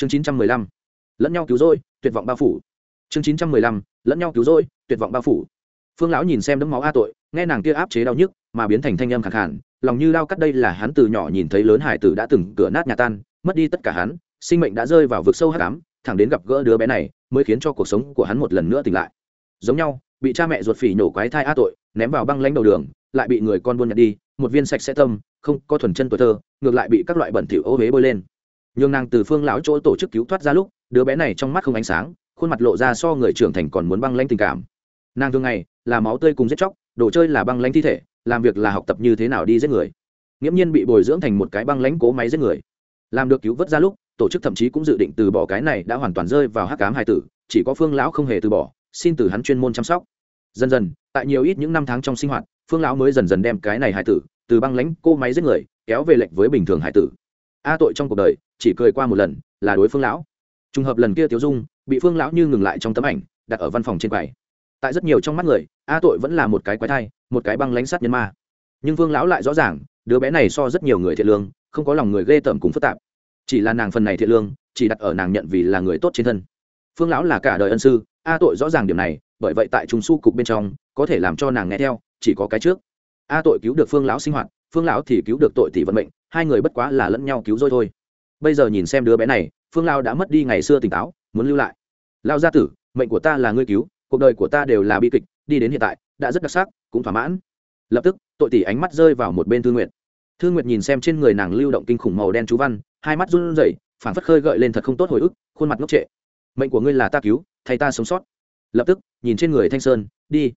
chương chín trăm mười lăm. Lẫn nhau cứu rỗi, tuyệt vọng bao phủ. Chương chín trăm mười lăm. Lẫn nhau cứu rỗi, tuyệt vọng bao phủ. Phương lão nhìn xem đấm máu a tội, nghe nàng kia áp chế đau nhức, mà biến thành thanh âm khẳng hẳn lòng như lao cắt đây là hắn từ nhỏ nhìn thấy lớn hải tử đã từng cửa nát nhà tan, mất đi tất cả hắn, sinh mệnh đã rơi vào vực sâu hát cám thẳng đến gặp gỡ đứa bé này, mới khiến cho cuộc sống của hắn một lần nữa tỉnh lại. Giống nhau, bị cha mẹ ruột phỉ nhổ quái thai a tội, ném vào băng lãnh đầu đường, lại bị người con buôn nhặt đi, một viên sạch sẽ tâm, không có thuần chân tuổi thơ, ngược lại bị các loại bẩn thỉu ô huế bôi lên nhường nàng từ phương lão chỗ tổ chức cứu thoát ra lúc, đứa bé này trong mắt không ánh sáng, khuôn mặt lộ ra so người trưởng thành còn muốn băng lãnh tình cảm. Nàng thường ngày là máu tươi cùng giết chóc, đồ chơi là băng lãnh thi thể, làm việc là học tập như thế nào đi giết người. Nghiễm nhiên bị bồi dưỡng thành một cái băng lãnh cố máy giết người. Làm được cứu vớt ra lúc, tổ chức thậm chí cũng dự định từ bỏ cái này đã hoàn toàn rơi vào hắc cám hai tử, chỉ có phương lão không hề từ bỏ, xin từ hắn chuyên môn chăm sóc. Dần dần, tại nhiều ít những năm tháng trong sinh hoạt, phương lão mới dần dần đem cái này hải tử, từ băng lãnh cô máy giết người, kéo về lệnh với bình thường hải tử. A tội trong cuộc đời chỉ cười qua một lần, là đối phương lão. Trùng hợp lần kia tiểu dung bị phương lão như ngừng lại trong tấm ảnh, đặt ở văn phòng trên quầy. Tại rất nhiều trong mắt người, a tội vẫn là một cái quái thai, một cái băng lãnh sắt nhân ma. Nhưng phương lão lại rõ ràng, đứa bé này so rất nhiều người thiện lương, không có lòng người ghê tởm cùng phức tạp. Chỉ là nàng phần này thiện lương, chỉ đặt ở nàng nhận vì là người tốt trên thân. Phương lão là cả đời ân sư, a tội rõ ràng điểm này, bởi vậy tại trung su cục bên trong, có thể làm cho nàng nghe theo, chỉ có cái trước. A tội cứu được phương lão sinh hoạt, phương lão thì cứu được tội tỷ vận mệnh, hai người bất quá là lẫn nhau cứu rồi thôi bây giờ nhìn xem đứa bé này, phương lao đã mất đi ngày xưa tỉnh táo, muốn lưu lại. Lao gia tử, mệnh của ta là ngươi cứu, cuộc đời của ta đều là bi kịch, đi đến hiện tại, đã rất đặc sắc, cũng thỏa mãn. Lập tức, tội tỷ ánh mắt rơi vào một bên thư nguyệt. Thư nguyệt nhìn xem trên người nàng lưu động kinh khủng màu đen chú văn, hai mắt run rẩy phản phất khơi gợi lên thật không tốt hồi ức, khuôn mặt ngốc trệ. Mệnh của ngươi là ta cứu, thay ta sống sót. Lập tức, nhìn trên người thanh sơn, đi.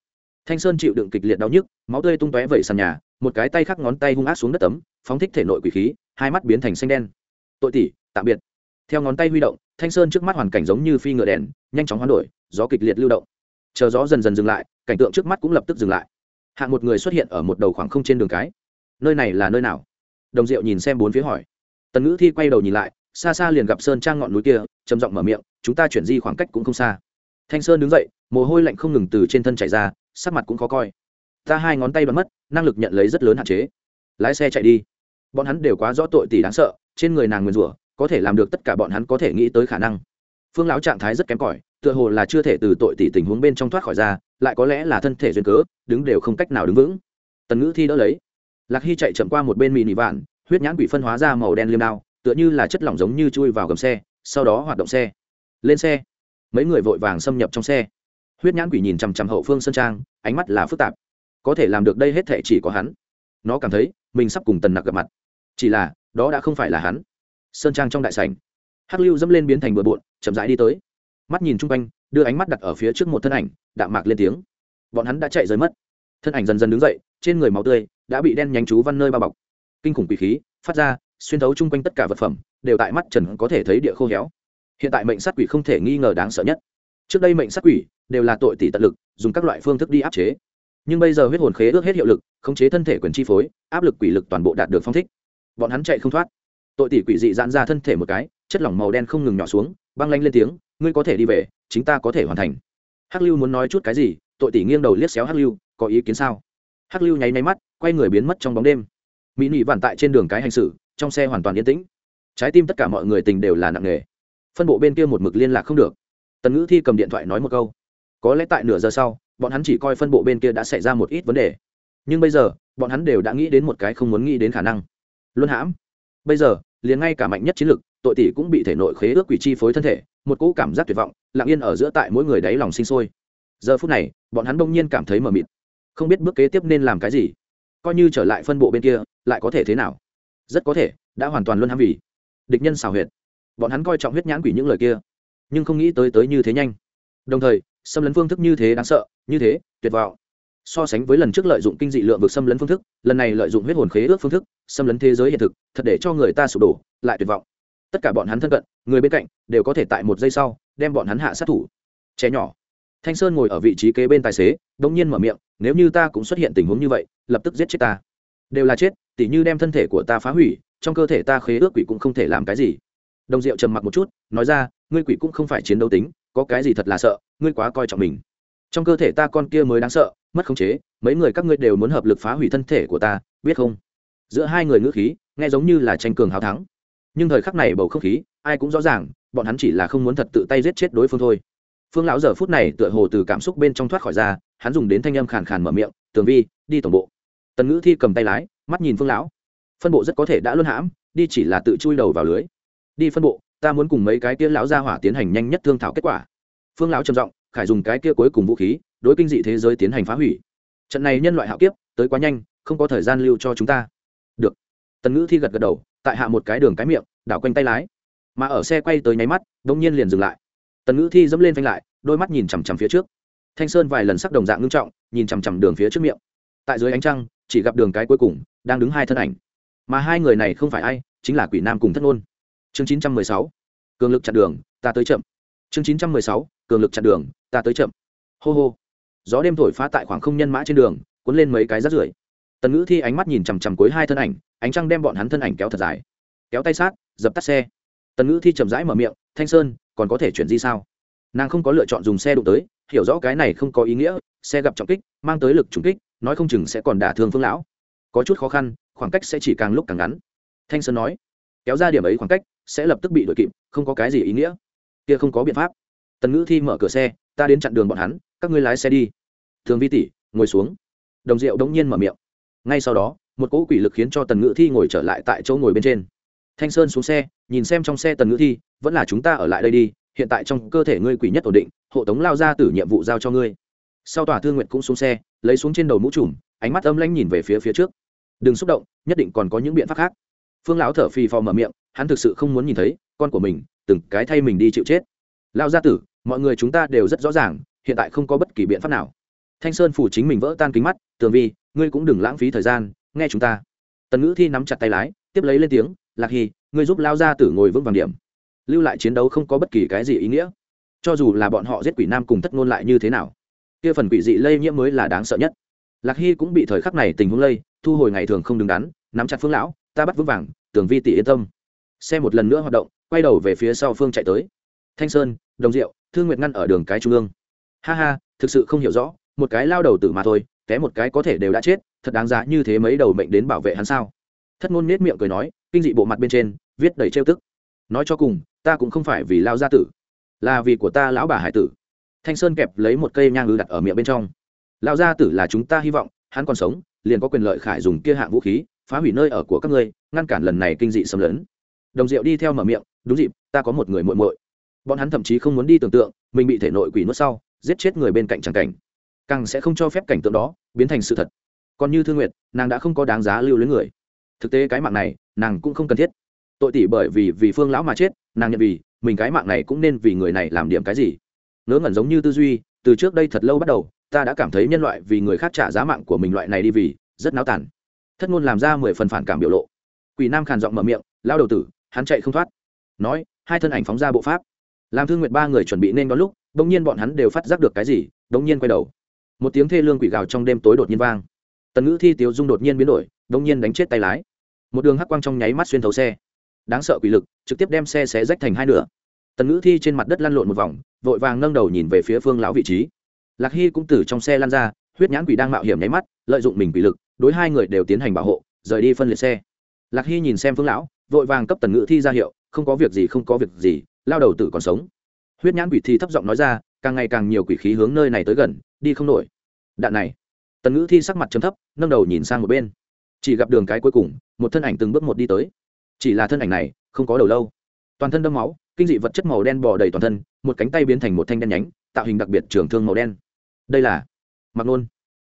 Thanh sơn chịu đựng kịch liệt đau nhức, máu tươi tung tóe vẩy sàn nhà, một cái tay khắc ngón tay hung ác xuống đất tấm, phóng thích thể nội quỷ khí, hai mắt biến thành xanh đen tội tỷ, tạm biệt. Theo ngón tay huy động, thanh sơn trước mắt hoàn cảnh giống như phi ngựa đèn, nhanh chóng hoán đổi, gió kịch liệt lưu động. Chờ gió dần dần dừng lại, cảnh tượng trước mắt cũng lập tức dừng lại. Hạng một người xuất hiện ở một đầu khoảng không trên đường cái. Nơi này là nơi nào? Đồng diệu nhìn xem bốn phía hỏi. Tần ngữ thi quay đầu nhìn lại, xa xa liền gặp sơn trang ngọn núi kia, trầm giọng mở miệng, chúng ta chuyển di khoảng cách cũng không xa. Thanh sơn đứng dậy, mồ hôi lạnh không ngừng từ trên thân chảy ra, sắc mặt cũng khó coi. Ta hai ngón tay bắn mất, năng lực nhận lấy rất lớn hạn chế. Lái xe chạy đi bọn hắn đều quá rõ tội tỷ đáng sợ, trên người nàng nguyền rủa, có thể làm được tất cả bọn hắn có thể nghĩ tới khả năng. Phương lão trạng thái rất kém cỏi, tựa hồ là chưa thể từ tội tỷ tình huống bên trong thoát khỏi ra, lại có lẽ là thân thể duyên cớ, đứng đều không cách nào đứng vững. Tần ngữ thi đỡ lấy. Lạc hy chạy chậm qua một bên mì nị vạn, huyết nhãn bị phân hóa ra màu đen liêm đao, tựa như là chất lỏng giống như chui vào gầm xe, sau đó hoạt động xe. Lên xe. Mấy người vội vàng xâm nhập trong xe. Huyết nhãn quỷ nhìn chằm chằm hậu phương sân trang, ánh mắt là phức tạp. Có thể làm được đây hết thể chỉ có hắn. Nó cảm thấy, mình sắp cùng tần nặc gặp mặt chỉ là, đó đã không phải là hắn. Sơn trang trong đại sảnh, hắc lưu dẫm lên biến thành bừa bộn, chậm rãi đi tới. Mắt nhìn chung quanh, đưa ánh mắt đặt ở phía trước một thân ảnh, đạm mạc lên tiếng. Bọn hắn đã chạy rời mất. Thân ảnh dần dần đứng dậy, trên người máu tươi đã bị đen nhánh chú văn nơi bao bọc. Kinh khủng quỷ khí, phát ra, xuyên thấu chung quanh tất cả vật phẩm, đều tại mắt trần có thể thấy địa khô héo. Hiện tại mệnh sát quỷ không thể nghi ngờ đáng sợ nhất. Trước đây mệnh sát quỷ đều là tội tỷ tận lực, dùng các loại phương thức đi áp chế. Nhưng bây giờ huyết hồn khế ước hết hiệu lực, khống chế thân thể quyền chi phối, áp lực quỷ lực toàn bộ đạt được phong thích bọn hắn chạy không thoát. Tội tỷ quỷ dị giãn ra thân thể một cái, chất lỏng màu đen không ngừng nhỏ xuống, băng lanh lên tiếng, ngươi có thể đi về, chính ta có thể hoàn thành. Hắc lưu muốn nói chút cái gì, tội tỷ nghiêng đầu liếc xéo hắc lưu, có ý kiến sao? Hắc lưu nháy nháy mắt, quay người biến mất trong bóng đêm. Mỹ nị vằn tại trên đường cái hành xử, trong xe hoàn toàn yên tĩnh. Trái tim tất cả mọi người tình đều là nặng nề. Phân bộ bên kia một mực liên lạc không được. Tần ngữ thi cầm điện thoại nói một câu. Có lẽ tại nửa giờ sau, bọn hắn chỉ coi phân bộ bên kia đã xảy ra một ít vấn đề. Nhưng bây giờ, bọn hắn đều đã nghĩ đến một cái không muốn nghĩ đến khả năng luân hãm. Bây giờ, liền ngay cả mạnh nhất chiến lực, tội tỷ cũng bị thể nội khế ước quỷ chi phối thân thể, một cỗ cảm giác tuyệt vọng, lặng yên ở giữa tại mỗi người đáy lòng sinh sôi. Giờ phút này, bọn hắn đông nhiên cảm thấy mờ mịt. Không biết bước kế tiếp nên làm cái gì. Coi như trở lại phân bộ bên kia, lại có thể thế nào? Rất có thể, đã hoàn toàn luân hãm vì địch nhân xào huyệt. Bọn hắn coi trọng huyết nhãn quỷ những lời kia, nhưng không nghĩ tới tới như thế nhanh. Đồng thời, xâm lấn phương thức như thế đáng sợ, như thế tuyệt vọng so sánh với lần trước lợi dụng kinh dị lượng vực xâm lấn phương thức, lần này lợi dụng huyết hồn khế ước phương thức, xâm lấn thế giới hiện thực, thật để cho người ta sụp đổ, lại tuyệt vọng. Tất cả bọn hắn thân cận, người bên cạnh, đều có thể tại một giây sau, đem bọn hắn hạ sát thủ. Trẻ nhỏ. Thanh sơn ngồi ở vị trí kế bên tài xế đ ỗ n g nhiên mở miệng, nếu như ta cũng xuất hiện tình huống như vậy, lập tức giết chết ta. Đều là chết, tỉ như đem thân thể của ta phá hủy, trong cơ thể ta khế ước quỷ cũng không thể làm cái gì. Đồng diệu trầm mặc một chút, nói ra, ngươi quỷ cũng không phải chiến đấu tính, có cái gì thật là sợ, ngươi quá coi trọng mình trong cơ thể ta con kia mới đáng sợ, mất khống chế, mấy người các ngươi đều muốn hợp lực phá hủy thân thể của ta, biết không? Giữa hai người ngữ khí, nghe giống như là tranh cường hào thắng. Nhưng thời khắc này bầu không khí, ai cũng rõ ràng, bọn hắn chỉ là không muốn thật tự tay giết chết đối phương thôi. Phương lão giờ phút này tựa hồ từ cảm xúc bên trong thoát khỏi ra, hắn dùng đến thanh âm khàn khàn mở miệng, tường vi, đi tổng bộ. Tần ngữ thi cầm tay lái, mắt nhìn phương lão. Phân bộ rất có thể đã luân hãm, đi chỉ là tự chui đầu vào lưới. Đi phân bộ, ta muốn cùng mấy cái tiên lão gia hỏa tiến hành nhanh nhất thương thảo kết quả. Phương lão trầm giọng khải dùng cái kia cuối cùng vũ khí, đối kinh dị thế giới tiến hành phá hủy. Trận này nhân loại hạo kiếp, tới quá nhanh, không có thời gian lưu cho chúng ta. Được. Tần ngữ thi gật gật đầu, tại hạ một cái đường cái miệng, đảo quanh tay lái. Mà ở xe quay tới nháy mắt đ ỗ n g nhiên liền dừng lại. Tần ngữ thi dẫm lên phanh lại, đôi mắt nhìn chằm chằm phía trước. Thanh sơn vài lần sắc đồng dạng ngưng trọng, nhìn chằm chằm đường phía trước miệng. Tại dưới ánh trăng, chỉ gặp đường cái cuối cùng, đang đứng hai thân ảnh. Mà hai người này không phải ai, chính là quỷ nam cùng thất ngôn. Chương chín trăm mười sáu. Cường lực chặn đường, ta tới chậm. Chương chín trăm mười sáu cường lực chặn đường, ta tới chậm. Hô hô. Gió đêm thổi phá tại khoảng không nhân mã trên đường, cuốn lên mấy cái rát rưởi. Tần ngữ thi ánh mắt nhìn chằm chằm cuối hai thân ảnh, ánh trăng đem bọn hắn thân ảnh kéo thật dài. Kéo tay sát, dập tắt xe. Tần ngữ thi chậm rãi mở miệng, thanh sơn, còn có thể chuyển di sao? Nàng không có lựa chọn dùng xe đụng tới, hiểu rõ cái này không có ý nghĩa, xe gặp trọng kích, mang tới lực trùng kích, nói không chừng sẽ còn đả thương phương lão. Có chút khó khăn, khoảng cách sẽ chỉ càng lúc càng ngắn. Thanh sơn nói, kéo ra điểm ấy khoảng cách, sẽ lập tức bị đội kịp, không có cái gì ý nghĩa. Kia không có biện pháp tần ngữ thi mở cửa xe, ta đến chặn đường bọn hắn, các ngươi lái xe đi. Thường vi tỷ, ngồi xuống. Đồng diệu đống nhiên mở miệng. Ngay sau đó, một cỗ quỷ lực khiến cho tần ngữ thi ngồi trở lại tại chỗ ngồi bên trên. Thanh sơn xuống xe, nhìn xem trong xe tần ngữ thi, vẫn là chúng ta ở lại đây đi, hiện tại trong cơ thể ngươi quỷ nhất ổn định, hộ tống lao ra từ nhiệm vụ giao cho ngươi. Sau tòa thương nguyện cũng xuống xe, lấy xuống trên đầu mũ trùm, ánh mắt âm lanh nhìn về phía phía trước. Đừng xúc động, nhất định còn có những biện pháp khác. Phương lão thở phì phò mở miệng, hắn thực sự không muốn nhìn thấy con của mình, từng cái thay mình đi chịu chết. Lao gia tử mọi người chúng ta đều rất rõ ràng, hiện tại không có bất kỳ biện pháp nào. Thanh sơn phủ chính mình vỡ tan kính mắt, tường vi, ngươi cũng đừng lãng phí thời gian, nghe chúng ta. Tần ngữ thi nắm chặt tay lái, tiếp lấy lên tiếng, lạc hy ngươi giúp lao gia tử ngồi vững vàng điểm, lưu lại chiến đấu không có bất kỳ cái gì ý nghĩa. Cho dù là bọn họ giết quỷ nam cùng thất ngôn lại như thế nào, kia phần quỷ dị lây nhiễm mới là đáng sợ nhất. Lạc hy cũng bị thời khắc này tình huống lây, thu hồi ngày thường không đứng đắn, nắm chặt phương lão, ta bắt vững vàng, tường vi tỷ yên tâm. Xe một lần nữa hoạt động, quay đầu về phía sau phương chạy tới thanh sơn, đồng diệu thương nguyệt ngăn ở đường cái trung ương. Ha ha, thực sự không hiểu rõ, một cái lao đầu tử mà thôi té một cái có thể đều đã chết, thật đáng giá như thế mấy đầu mệnh đến bảo vệ hắn sao? Thất ngôn nết miệng cười nói, kinh dị bộ mặt bên trên, viết đầy trêu tức. Nói cho cùng, ta cũng không phải vì lao gia tử, là vì của ta lão bà hải tử. Thanh sơn kẹp lấy một cây nhang ư đặt ở miệng bên trong. Lao gia tử là chúng ta hy vọng, hắn còn sống, liền có quyền lợi khải dùng kia hạng vũ khí, phá hủy nơi ở của các ngươi, ngăn cản lần này kinh dị xâm lấn. Đồng diệu đi theo mở miệng, đúng dịp, ta có một người muội muội bọn hắn thậm chí không muốn đi tưởng tượng, mình bị thể nội quỷ nuốt sau, giết chết người bên cạnh chẳng cảnh. Càng sẽ không cho phép cảnh tượng đó biến thành sự thật. Còn như thương nguyệt, nàng đã không có đáng giá lưu luyến người. Thực tế cái mạng này, nàng cũng không cần thiết. Tội tỷ bởi vì vì phương lão mà chết, nàng nhận vì, mình cái mạng này cũng nên vì người này làm điểm cái gì. Ngớ ngẩn giống như tư duy, từ trước đây thật lâu bắt đầu, ta đã cảm thấy nhân loại vì người khác trả giá mạng của mình loại này đi vì, rất náo tàn. Thất ngôn làm ra mười phần phản cảm biểu lộ. Quỷ nam khàn giọng mở miệng lao đầu tử, hắn chạy không thoát. Nói, hai thân ảnh phóng ra bộ pháp làm thương nguyệt ba người chuẩn bị nên đón lúc đ ỗ n g nhiên bọn hắn đều phát giác được cái gì đ ỗ n g nhiên quay đầu. Một tiếng thê lương quỷ gào trong đêm tối đột nhiên vang. Tần ngữ thi, tiếu dung đột nhiên biến đổi đ ỗ n g nhiên đánh chết tay lái. Một đường hắc quang trong nháy mắt xuyên thấu xe. Đáng sợ quỷ lực, trực tiếp đem xe xé rách thành hai nửa. Tần ngữ thi trên mặt đất lăn lộn một vòng, vội vàng nâng đầu nhìn về phía phương lão vị trí. Lạc hy cũng từ trong xe lăn ra, huyết nhãn quỷ đang mạo hiểm nháy mắt, lợi dụng mình quỷ lực, đối hai người đều tiến hành bảo hộ, rời đi phân liệt xe. Lạc hy nhìn xem phương lão, vội vàng cấp tần ngữ thi ra hiệu, không có việc gì, không có việc gì lao đầu tử còn sống. Huyết nhãn quỷ thi thấp giọng nói ra, càng ngày càng nhiều quỷ khí hướng nơi này tới gần, đi không nổi. Đạn này. Tần ngữ thi sắc mặt chấm thấp, nâng đầu nhìn sang một bên. Chỉ gặp đường cái cuối cùng, một thân ảnh từng bước một đi tới. Chỉ là thân ảnh này, không có đầu lâu. Toàn thân đâm máu, kinh dị vật chất màu đen bò đầy toàn thân, một cánh tay biến thành một thanh đen nhánh, tạo hình đặc biệt trường thương màu đen. Đây là mặc nôn.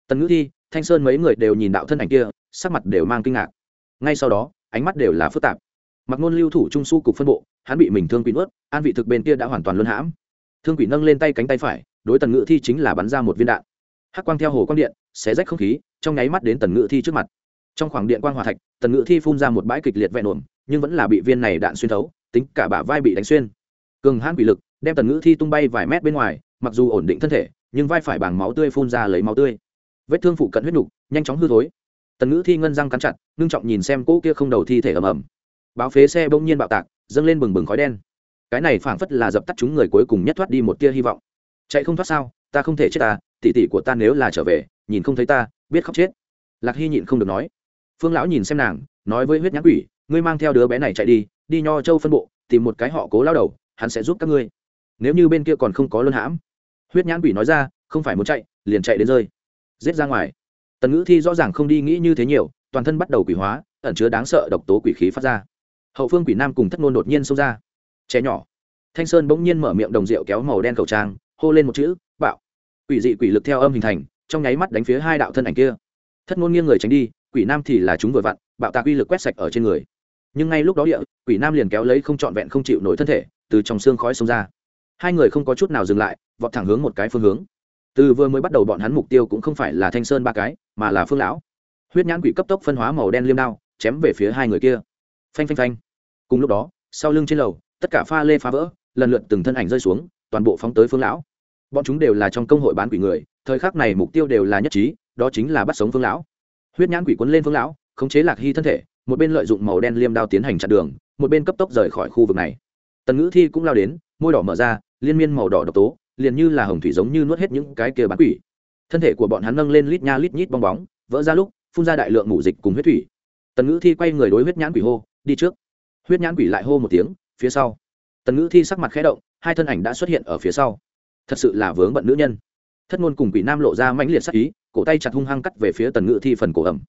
Tần ngữ thi, thanh sơn mấy người đều nhìn đạo thân ảnh kia, sắc mặt đều mang kinh ngạc. Ngay sau đó, ánh mắt đều là phức tạp mặc ngôn lưu thủ trung su cục phân bộ, hắn bị mình thương quỷ nuốt, an vị thực bên kia đã hoàn toàn luân hãm. Thương quỷ nâng lên tay cánh tay phải, đối tần ngự thi chính là bắn ra một viên đạn. Hắc quang theo hồ quang điện, xé rách không khí, trong nháy mắt đến tần ngự thi trước mặt. Trong khoảng điện quang hòa thạch, tần ngự thi phun ra một bãi kịch liệt vẹn ổn nhưng vẫn là bị viên này đạn xuyên thấu, tính cả bả vai bị đánh xuyên. Cường hãn quỷ lực, đem tần ngự thi tung bay vài mét bên ngoài, mặc dù ổn định thân thể, nhưng vai phải bảng máu tươi phun ra lấy máu tươi. Vết thương phụ cận huyết nục, nhanh chóng hư thối. Tần ngữ thi ngân răng cắn chặt, ngưng trọng nhìn xem cỗ kia không đầu thi thể ầm ầm báo phế xe bỗng nhiên bạo tạc, dâng lên bừng bừng khói đen. Cái này phảng phất là dập tắt chúng người cuối cùng nhất thoát đi một tia hy vọng. Chạy không thoát sao? Ta không thể chết à? ta tỉ tỉ của ta nếu là trở về, nhìn không thấy ta, biết khóc chết. Lạc hy nhịn không được nói. Phương lão nhìn xem nàng, nói với huyết nhãn quỷ, ngươi mang theo đứa bé này chạy đi đi nho châu phân bộ, tìm một cái họ cố lao đầu, hắn sẽ giúp các ngươi. Nếu như bên kia còn không có luân hãm. Huyết nhãn quỷ nói ra, không phải muốn chạy, liền chạy đến rơi. Giết ra ngoài. Tần ngữ thi rõ ràng không đi nghĩ như thế nhiều, toàn thân bắt đầu quỷ hóa, ẩn chứa đáng sợ độc tố quỷ khí phát ra hậu phương quỷ nam cùng thất ngôn đột nhiên xông ra. Trẻ nhỏ. Thanh sơn bỗng nhiên mở miệng đồng rượu kéo màu đen khẩu trang, hô lên một chữ, bạo. Quỷ dị quỷ lực theo âm hình thành, trong nháy mắt đánh phía hai đạo thân ảnh kia. Thất ngôn nghiêng người tránh đi, quỷ nam thì là chúng vừa vặn, bạo tạc uy lực quét sạch ở trên người. Nhưng ngay lúc đó địa, quỷ nam liền kéo lấy không trọn vẹn không chịu nổi thân thể, từ trong xương khói xông ra. Hai người không có chút nào dừng lại, vọt thẳng hướng một cái phương hướng. Từ vừa mới bắt đầu bọn hắn mục tiêu cũng không phải là thanh sơn ba cái, mà là phương lão. Huyết nhãn quỷ cấp tốc phân hóa màu đen liêm đao, chém về phía hai người kia phanh phanh phanh. Cùng lúc đó, sau lưng trên lầu, tất cả pha lê phá vỡ, lần lượt từng thân ảnh rơi xuống, toàn bộ phóng tới phương lão. Bọn chúng đều là trong công hội bán quỷ người, thời khắc này mục tiêu đều là nhất trí, đó chính là bắt sống phương lão. Huyết nhãn quỷ quấn lên phương lão, khống chế lạc hy thân thể, một bên lợi dụng màu đen liêm đao tiến hành chặn đường, một bên cấp tốc rời khỏi khu vực này. Tần ngữ thi cũng lao đến, môi đỏ mở ra, liên miên màu đỏ độc tố, liền như là hồng thủy giống như nuốt hết những cái kia bán quỷ. Thân thể của bọn hắn nâng lên lít nha lít nhít bong bóng, vỡ ra lúc, phun ra đại lượng ngủ dịch cùng huyết thủy. Tần ngữ thi quay người đối huyết nhãn quỷ hô đi trước. Huyết nhãn quỷ lại hô một tiếng, phía sau. Tần ngữ thi sắc mặt khẽ động, hai thân ảnh đã xuất hiện ở phía sau. Thật sự là vướng bận nữ nhân. Thất ngôn cùng quỷ nam lộ ra mãnh liệt sắc ý, cổ tay chặt hung hăng cắt về phía tần ngữ thi phần cổ ẩm.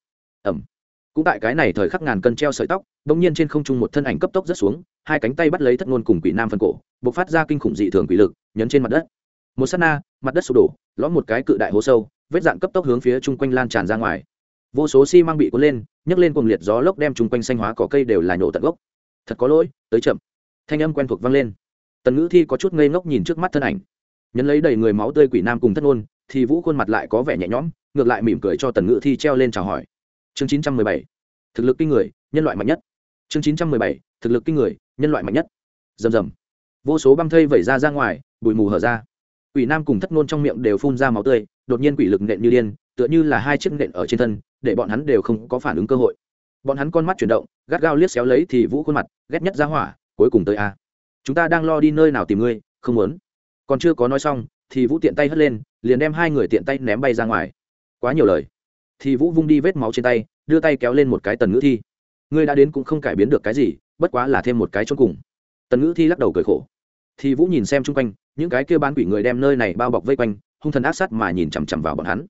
Ẩm. Cũng tại cái này thời khắc ngàn cân treo sợi tóc đ ỗ n g nhiên trên không trung một thân ảnh cấp tốc rất xuống, hai cánh tay bắt lấy thất ngôn cùng quỷ nam phần cổ b ộ c phát ra kinh khủng dị thường quỷ lực, nhấn trên mặt đất. Một s á t na, mặt đất sụp đổ, lõm một cái cự đại hố sâu, vết dạn cấp tốc hướng phía chung quanh lan tràn ra ngoài vô số xi、si、mang bị cuốn lên, nhấc lên cùng liệt gió lốc đem chung quanh xanh hóa cỏ cây đều là nhổ tận gốc. Thật có lỗi, tới chậm. Thanh âm quen thuộc vang lên. Tần ngữ thi có chút ngây ngốc nhìn trước mắt thân ảnh. Nhấn lấy đầy người máu tươi quỷ nam cùng thất ngôn, thì vũ khuôn mặt lại có vẻ nhẹ nhõm, ngược lại mỉm cười cho tần ngữ thi treo lên chào hỏi. Chương chín trăm mười bảy. Thực lực kinh người, nhân loại mạnh nhất. Chương chín trăm mười bảy. Thực lực kinh người, nhân loại mạnh nhất. Rầm rầm. Vô số băng thây vẩy ra ra ngoài, bụi mù hở ra. Quỷ nam cùng thất ngôn trong miệng đều phun ra máu tươi đột nhiên quỷ lực nện như điên, tựa như là hai chiếc nện ở trên thân, để bọn hắn đều không có phản ứng cơ hội. Bọn hắn con mắt chuyển động, gắt gao liếc xéo lấy thì vũ khuôn mặt, ghét nhất ra hỏa, cuối cùng tới a. Chúng ta đang lo đi nơi nào tìm ngươi, không muốn. Còn chưa có nói xong, thì vũ tiện tay hất lên, liền đem hai người tiện tay ném bay ra ngoài. Quá nhiều lời. Thì vũ vung đi vết máu trên tay, đưa tay kéo lên một cái tần ngữ thi. Ngươi đã đến cũng không cải biến được cái gì, bất quá là thêm một cái chôn cùng. Tần ngữ thi lắc đầu cười khổ. Thì vũ nhìn xem chung quanh, những cái kia bán quỷ người đem nơi này bao bọc vây quanh hung thần ác sát mà nhìn chằm chằm vào bọn hắn.